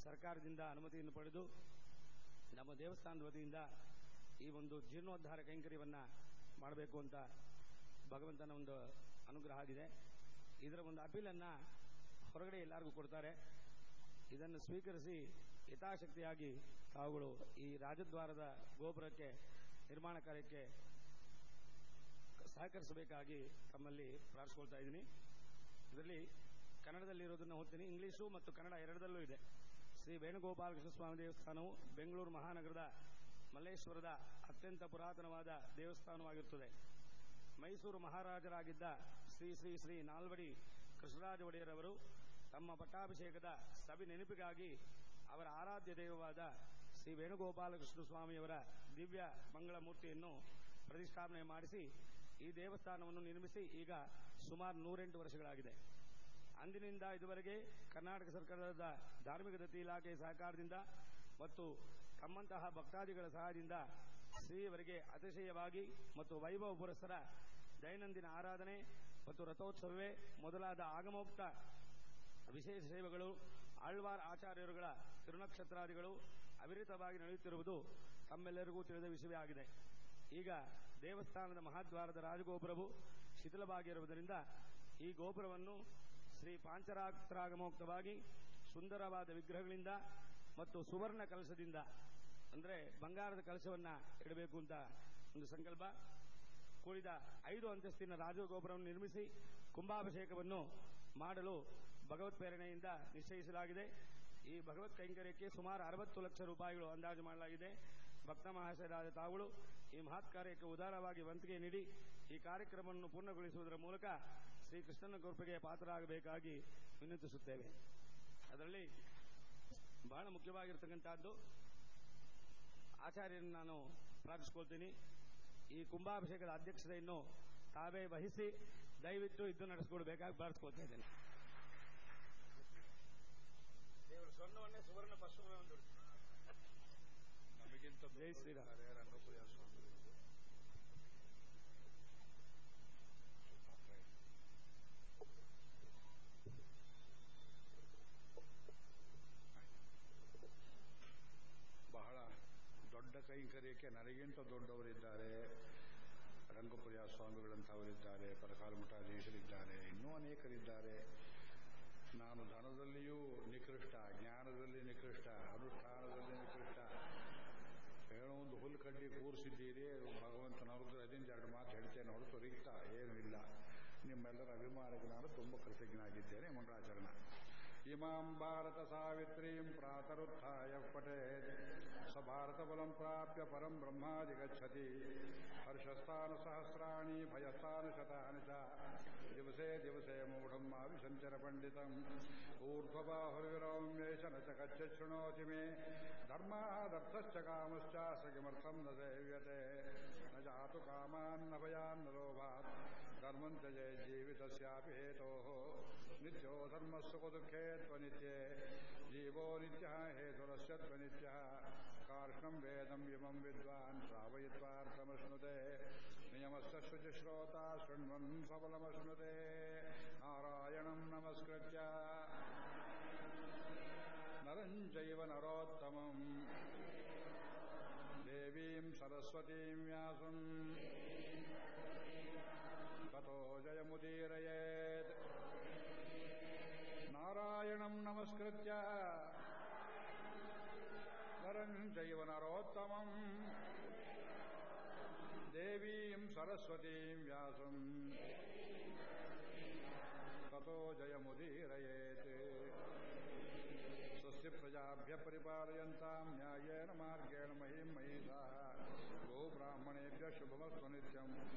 ಸರ್ಕಾರದಿಂದ ಅನುಮತಿಯನ್ನು ಪಡೆದು, ನಮ್ಮ ದೇವಸ್ಥಾನದ ವತಿಯಿಂದ ಈ ಒಂದು ಜೀರ್ಣೋದ್ಧಾರ ಕೈಂಕರ್ಯವನ್ನು ಮಾಡಬೇಕು ಅಂತ ಭಗವಂತನ ಒಂದು ಅನುಗ್ರಹ ಆಗಿದೆ. ಇದರ ಒಂದು ಅಪೀಲನ್ನ ಹೊರಗಡೆ ಎಲ್ಲರಿಗೂ ಕೊಡ್ತಾರೆ. ಇದನ್ನು ಸ್ವೀಕರಿಸಿ ಯಥಾಶಕ್ತಿಯಾಗಿ ತಾವುಗಳು ಈ ರಾಜದ್ವಾರದ ಗೋಪುರಕ್ಕೆ, ನಿರ್ಮಾಣ ಕಾರ್ಯಕ್ಕೆ ಸಹಕರಿಸಬೇಕಾಗಿ ತಮ್ಮಲ್ಲಿ ಪ್ರಾರ್ಥಿಸ್ಕೊಳ್ತಾ ಇದ್ದೀನಿ. ಇದರಲ್ಲಿ ಕನ್ನಡದಲ್ಲಿ ಇರೋದನ್ನು ಓದ್ತೀನಿ. ಇಂಗ್ಲಿಷು ಮತ್ತು ಕನ್ನಡ ಎರಡರಲ್ಲೂ ಇದೆ. ಶ್ರೀ ವೇಣುಗೋಪಾಲಕೃಷ್ಣ ಸ್ವಾಮಿ ದೇವಸ್ಥಾನವು ಬೆಂಗಳೂರು ಮಹಾನಗರದ ಮಲ್ಲೇಶ್ವರದ ಅತ್ಯಂತ ಪುರಾತನವಾದ ದೇವಸ್ಥಾನವಾಗಿರುತ್ತದೆ. ಮೈಸೂರು ಮಹಾರಾಜರಾಗಿದ್ದ ಶ್ರೀ ಶ್ರೀ ಶ್ರೀ ನಾಲ್ವಡಿ ಕೃಷ್ಣರಾಜ ಒಡೆಯರವರು ತಮ್ಮ ಪಟ್ಟಾಭಿಷೇಕದ ಸವಿ ನೆನಪಿಗಾಗಿ ಅವರ ಆರಾಧ್ಯ ದೈವವಾದ ಶ್ರೀ ವೇಣುಗೋಪಾಲಕೃಷ್ಣ ಸ್ವಾಮಿಯವರ ದಿವ್ಯ ಮಂಗಳ ಮೂರ್ತಿಯನ್ನು ಪ್ರತಿಷ್ಠಾಪನೆ ಮಾಡಿಸಿ ಈ ದೇವಸ್ಥಾನವನ್ನು ನಿರ್ಮಿಸಿ ಈಗ ಸುಮಾರು ನೂರೆಂಟು ವರ್ಷಗಳಾಗಿದೆ. ಅಂದಿನಿಂದ ಇದುವರೆಗೆ ಕರ್ನಾಟಕ ಸರ್ಕಾರದ ಧಾರ್ಮಿಕ ದತ್ತಿ ಇಲಾಖೆ ಸಹಕಾರದಿಂದ ಮತ್ತು ತಮ್ಮಂತಹ ಭಕ್ತಾದಿಗಳ ಸಹಾಯದಿಂದ ಶ್ರೀಯವರಿಗೆ ಅತಿಶಯವಾಗಿ ಮತ್ತು ವೈಭವ ಪುರಸ್ಸರ ದೈನಂದಿನ ಆರಾಧನೆ ಮತ್ತು ರಥೋತ್ಸವವೇ ಮೊದಲಾದ ಆಗಮೋಕ್ತ ವಿಶೇಷ ಸೇವೆಗಳು, ಆಳ್ವಾರ್ ಆಚಾರ್ಯರುಗಳ ತಿರುನಕ್ಷತ್ರಾದಿಗಳು ಅವಿರತವಾಗಿ ನಡೆಯುತ್ತಿರುವುದು ತಮ್ಮೆಲ್ಲರಿಗೂ ತಿಳಿದ ವಿಷಯವೇ ಆಗಿದೆ. ಈಗ ದೇವಸ್ಥಾನದ ಮಹಾದ್ವಾರದ ರಾಜಗೋಪುರವು ಶಿಥಿಲವಾಗಿರುವುದರಿಂದ ಈ ಗೋಪುರವನ್ನು ಶ್ರೀ ಪಾಂಚರಾತ್ರಾಗಮೋಕ್ತವಾಗಿ ಸುಂದರವಾದ ವಿಗ್ರಹಗಳಿಂದ ಮತ್ತು ಸುವರ್ಣ ಕಲಶದಿಂದ, ಅಂದರೆ ಬಂಗಾರದ ಕಲಶವನ್ನು ಇಡಬೇಕು ಅಂತ ಒಂದು ಸಂಕಲ್ಪ. ಕೂಡಿದ ಐದು ಅಂತಸ್ತಿನ ರಾಜಗೋಪುರವನ್ನು ನಿರ್ಮಿಸಿ ಕುಂಭಾಭಿಷೇಕವನ್ನು ಮಾಡಲು ಭಗವತ್ ಪ್ರೇರಣೆಯಿಂದ ನಿಶ್ಚಯಿಸಲಾಗಿದೆ. ಈ ಭಗವತ್ ಕೈಂಕರ್ಯಕ್ಕೆ ಸುಮಾರು ಅರವತ್ತು ಲಕ್ಷ ರೂಪಾಯಿಗಳು ಅಂದಾಜು ಮಾಡಲಾಗಿದೆ. ಭಕ್ತ ಮಹಾಶಯರಾದ ತಾವುಗಳು ಈ ಮಹತ್ ಕಾರ್ಯಕ್ಕೆ ಉದಾರವಾಗಿ ವಂತಿಗೆ ನೀಡಿ ಈ ಕಾರ್ಯಕ್ರಮವನ್ನು ಪೂರ್ಣಗೊಳಿಸುವುದರ ಮೂಲಕ ಶ್ರೀಕೃಷ್ಣನ ಕೃಪೆಗೆ ಪಾತ್ರರಾಗಬೇಕಾಗಿ ವಿನಂತಿಸುತ್ತೇವೆ. ಅದರಲ್ಲಿ ಬಹಳ ಮುಖ್ಯವಾಗಿರ್ತಕ್ಕಂಥದ್ದು ಆಚಾರ್ಯರನ್ನು ನಾನು ಪ್ರಾರ್ಥಿಸ್ಕೊಳ್ತೀನಿ. ಈ ಕುಂಭಾಭಿಷೇಕದ ಅಧ್ಯಕ್ಷತೆಯನ್ನು ತಾವೇ ವಹಿಸಿ ದಯವಿಟ್ಟು ಇದ್ದು ನಡೆಸಿಕೊಡ್ಬೇಕಾಗಿ ಪ್ರಾರ್ಥಿಸ್ಕೊಳ್ತಾ ಇದ್ದೇನೆ. ಸ್ವರ್ಣವನ್ನೇ ಸುವರ್ಣ ಒಂದು ನಮಗಿಂತ ಜೈ ಶ್ರೀರಾಮ. ರಂಗಪ್ರಿಯ ಸ್ವಾಮಿಗಳು. ಬಹಳ ದೊಡ್ಡ ಕೈಂಕರ್ಯಕ್ಕೆ ನನಗಿಂತ ದೊಡ್ಡವರಿದ್ದಾರೆ. ರಂಗಪ್ರಿಯ ಸ್ವಾಮಿಗಳಂತವರಿದ್ದಾರೆ ಪರಕಾಲ ಮಠಾಧೀಶರಿದ್ದಾರೆ ಇನ್ನೂ ಅನೇಕರಿದ್ದಾರೆ. ನಾನು ಧನದಲ್ಲಿಯೂ ನಿಕೃಷ್ಟ, ಜ್ಞಾನದಲ್ಲಿ ನಿಕೃಷ್ಟ, ಅನುಷ್ಠಾನದಲ್ಲಿ ನಿಕೃಷ್ಟ. ಏನೋ ಒಂದು ಹುಲ್ಲು ಕಡ್ಡಿ ಕೂರಿಸಿದ್ದೀರಿ ಭಗವಂತನ ಅದಿಂದ ಎರಡು ಮಾತು ಹೇಳ್ತೇನೆ ಹೊರತು ರಿಕ್ತ ಏನೂ ಇಲ್ಲ. ನಿಮ್ಮೆಲ್ಲರ ಅಭಿಮಾನಕ್ಕೆ ನಾನು ತುಂಬ ಕೃತಜ್ಞನಾಗಿದ್ದೇನೆ, ಮಂಗಳಾಚರಣ. ಇಮಾಂ ಭಾರತ ಸಾವಿತ್ರೀಂ ಪ್ರಾತರುತ್ಥಾಯ ಪಠೇತ್ ಸ ಭಾರತ ಬಲಂ ಪ್ರಾಪ್ಯ ಪರಂ ಬ್ರಹ್ಮಾದಿ ಗಚ್ಚತಿ ಹರ್ಷಸ್ಥಾನ ಸಹಸ್ರಾಣಿ ಭಯಸ್ಥಾನ ಶತಾನಿ ಚ ದಿವಸೇ ದಿವಸೇ ಮೂಢಂ ಆವಿಶಂಚರ ಪಂಡಿತಂ ಊರ್ಧ್ವಬಾಹುರ್ವಿರೌಮ್ಯೇಶ ನ ಚ ಕಚ್ಚ ಶೃಣೋತಿ ಮೇ ಧರ್ಮಾದರ್ಥಶ್ಚ ಕಾಮಶ್ಚ ಸ ಕಿಮರ್ಥಂ ನ ಸೇವ್ಯತೆ ನ ಜಾತು ಕಾಮಾನ್ನ ಭಯಾನ್ನ ಲೋಭಾತ್ ಧರ್ಮಂ ತ್ಯಜೇ ಜೀವಿತಸ್ಯಾಪಿ ಹೇತೋಃ ನಿತ್ಯೋ ಧರ್ಮಸ್ಸುಖ ದುಃಖೇ ತ್ವನಿತ್ಯೇ ಜೀವೋ ನಿತ್ಯಃ ಹೇತುರಸ್ಯ ತ್ವನಿತ್ಯಃ ಕಾರ್ಷ್ಣಂ ವೇದಂ ಇಮಂ ವಿದ್ವಾನ್ ಶ್ರಾವಯಿತ್ವಾರ್ಥಮಶ್ನುತೆ ನಿಯಮಸ್ಯ ಶುಚಿಶ್ರೋತಾ ಶೃಣ್ವನ್ ಸಬಲಮಶ್ನುತೆ ನಾರಾಯಣಂ ನಮಸ್ಕೃತ್ಯ ನರಂ ಚೈವ ನರೋತ್ತಮಂ ದೇವೀಂ ಸರಸ್ವತೀಂ ವ್ಯಾಸಂ ನಾರಾಯಣಂ ನಮಸ್ಕೃತ್ಯ. ನರಂ ಚೈವ ನರೋತ್ತಮಂ. ದೇವೀಂ ಸರಸ್ವತೀಂ ವ್ಯಾಸಂ. ಸ್ವಸ್ತಿ ಪ್ರಜಾಭ್ಯ ಪರಿಪಾಲಯಂತಾಂ ನ್ಯಾಯೇನ ಮಾರ್ಗೇಣ ಮಹಿಂ ಮಹಿಷಾಃ. ಗೋ ಬ್ರಾಹ್ಮಣೇಭ್ಯ ಶುಭಮಸ್ತು ನಿತ್ಯಂ.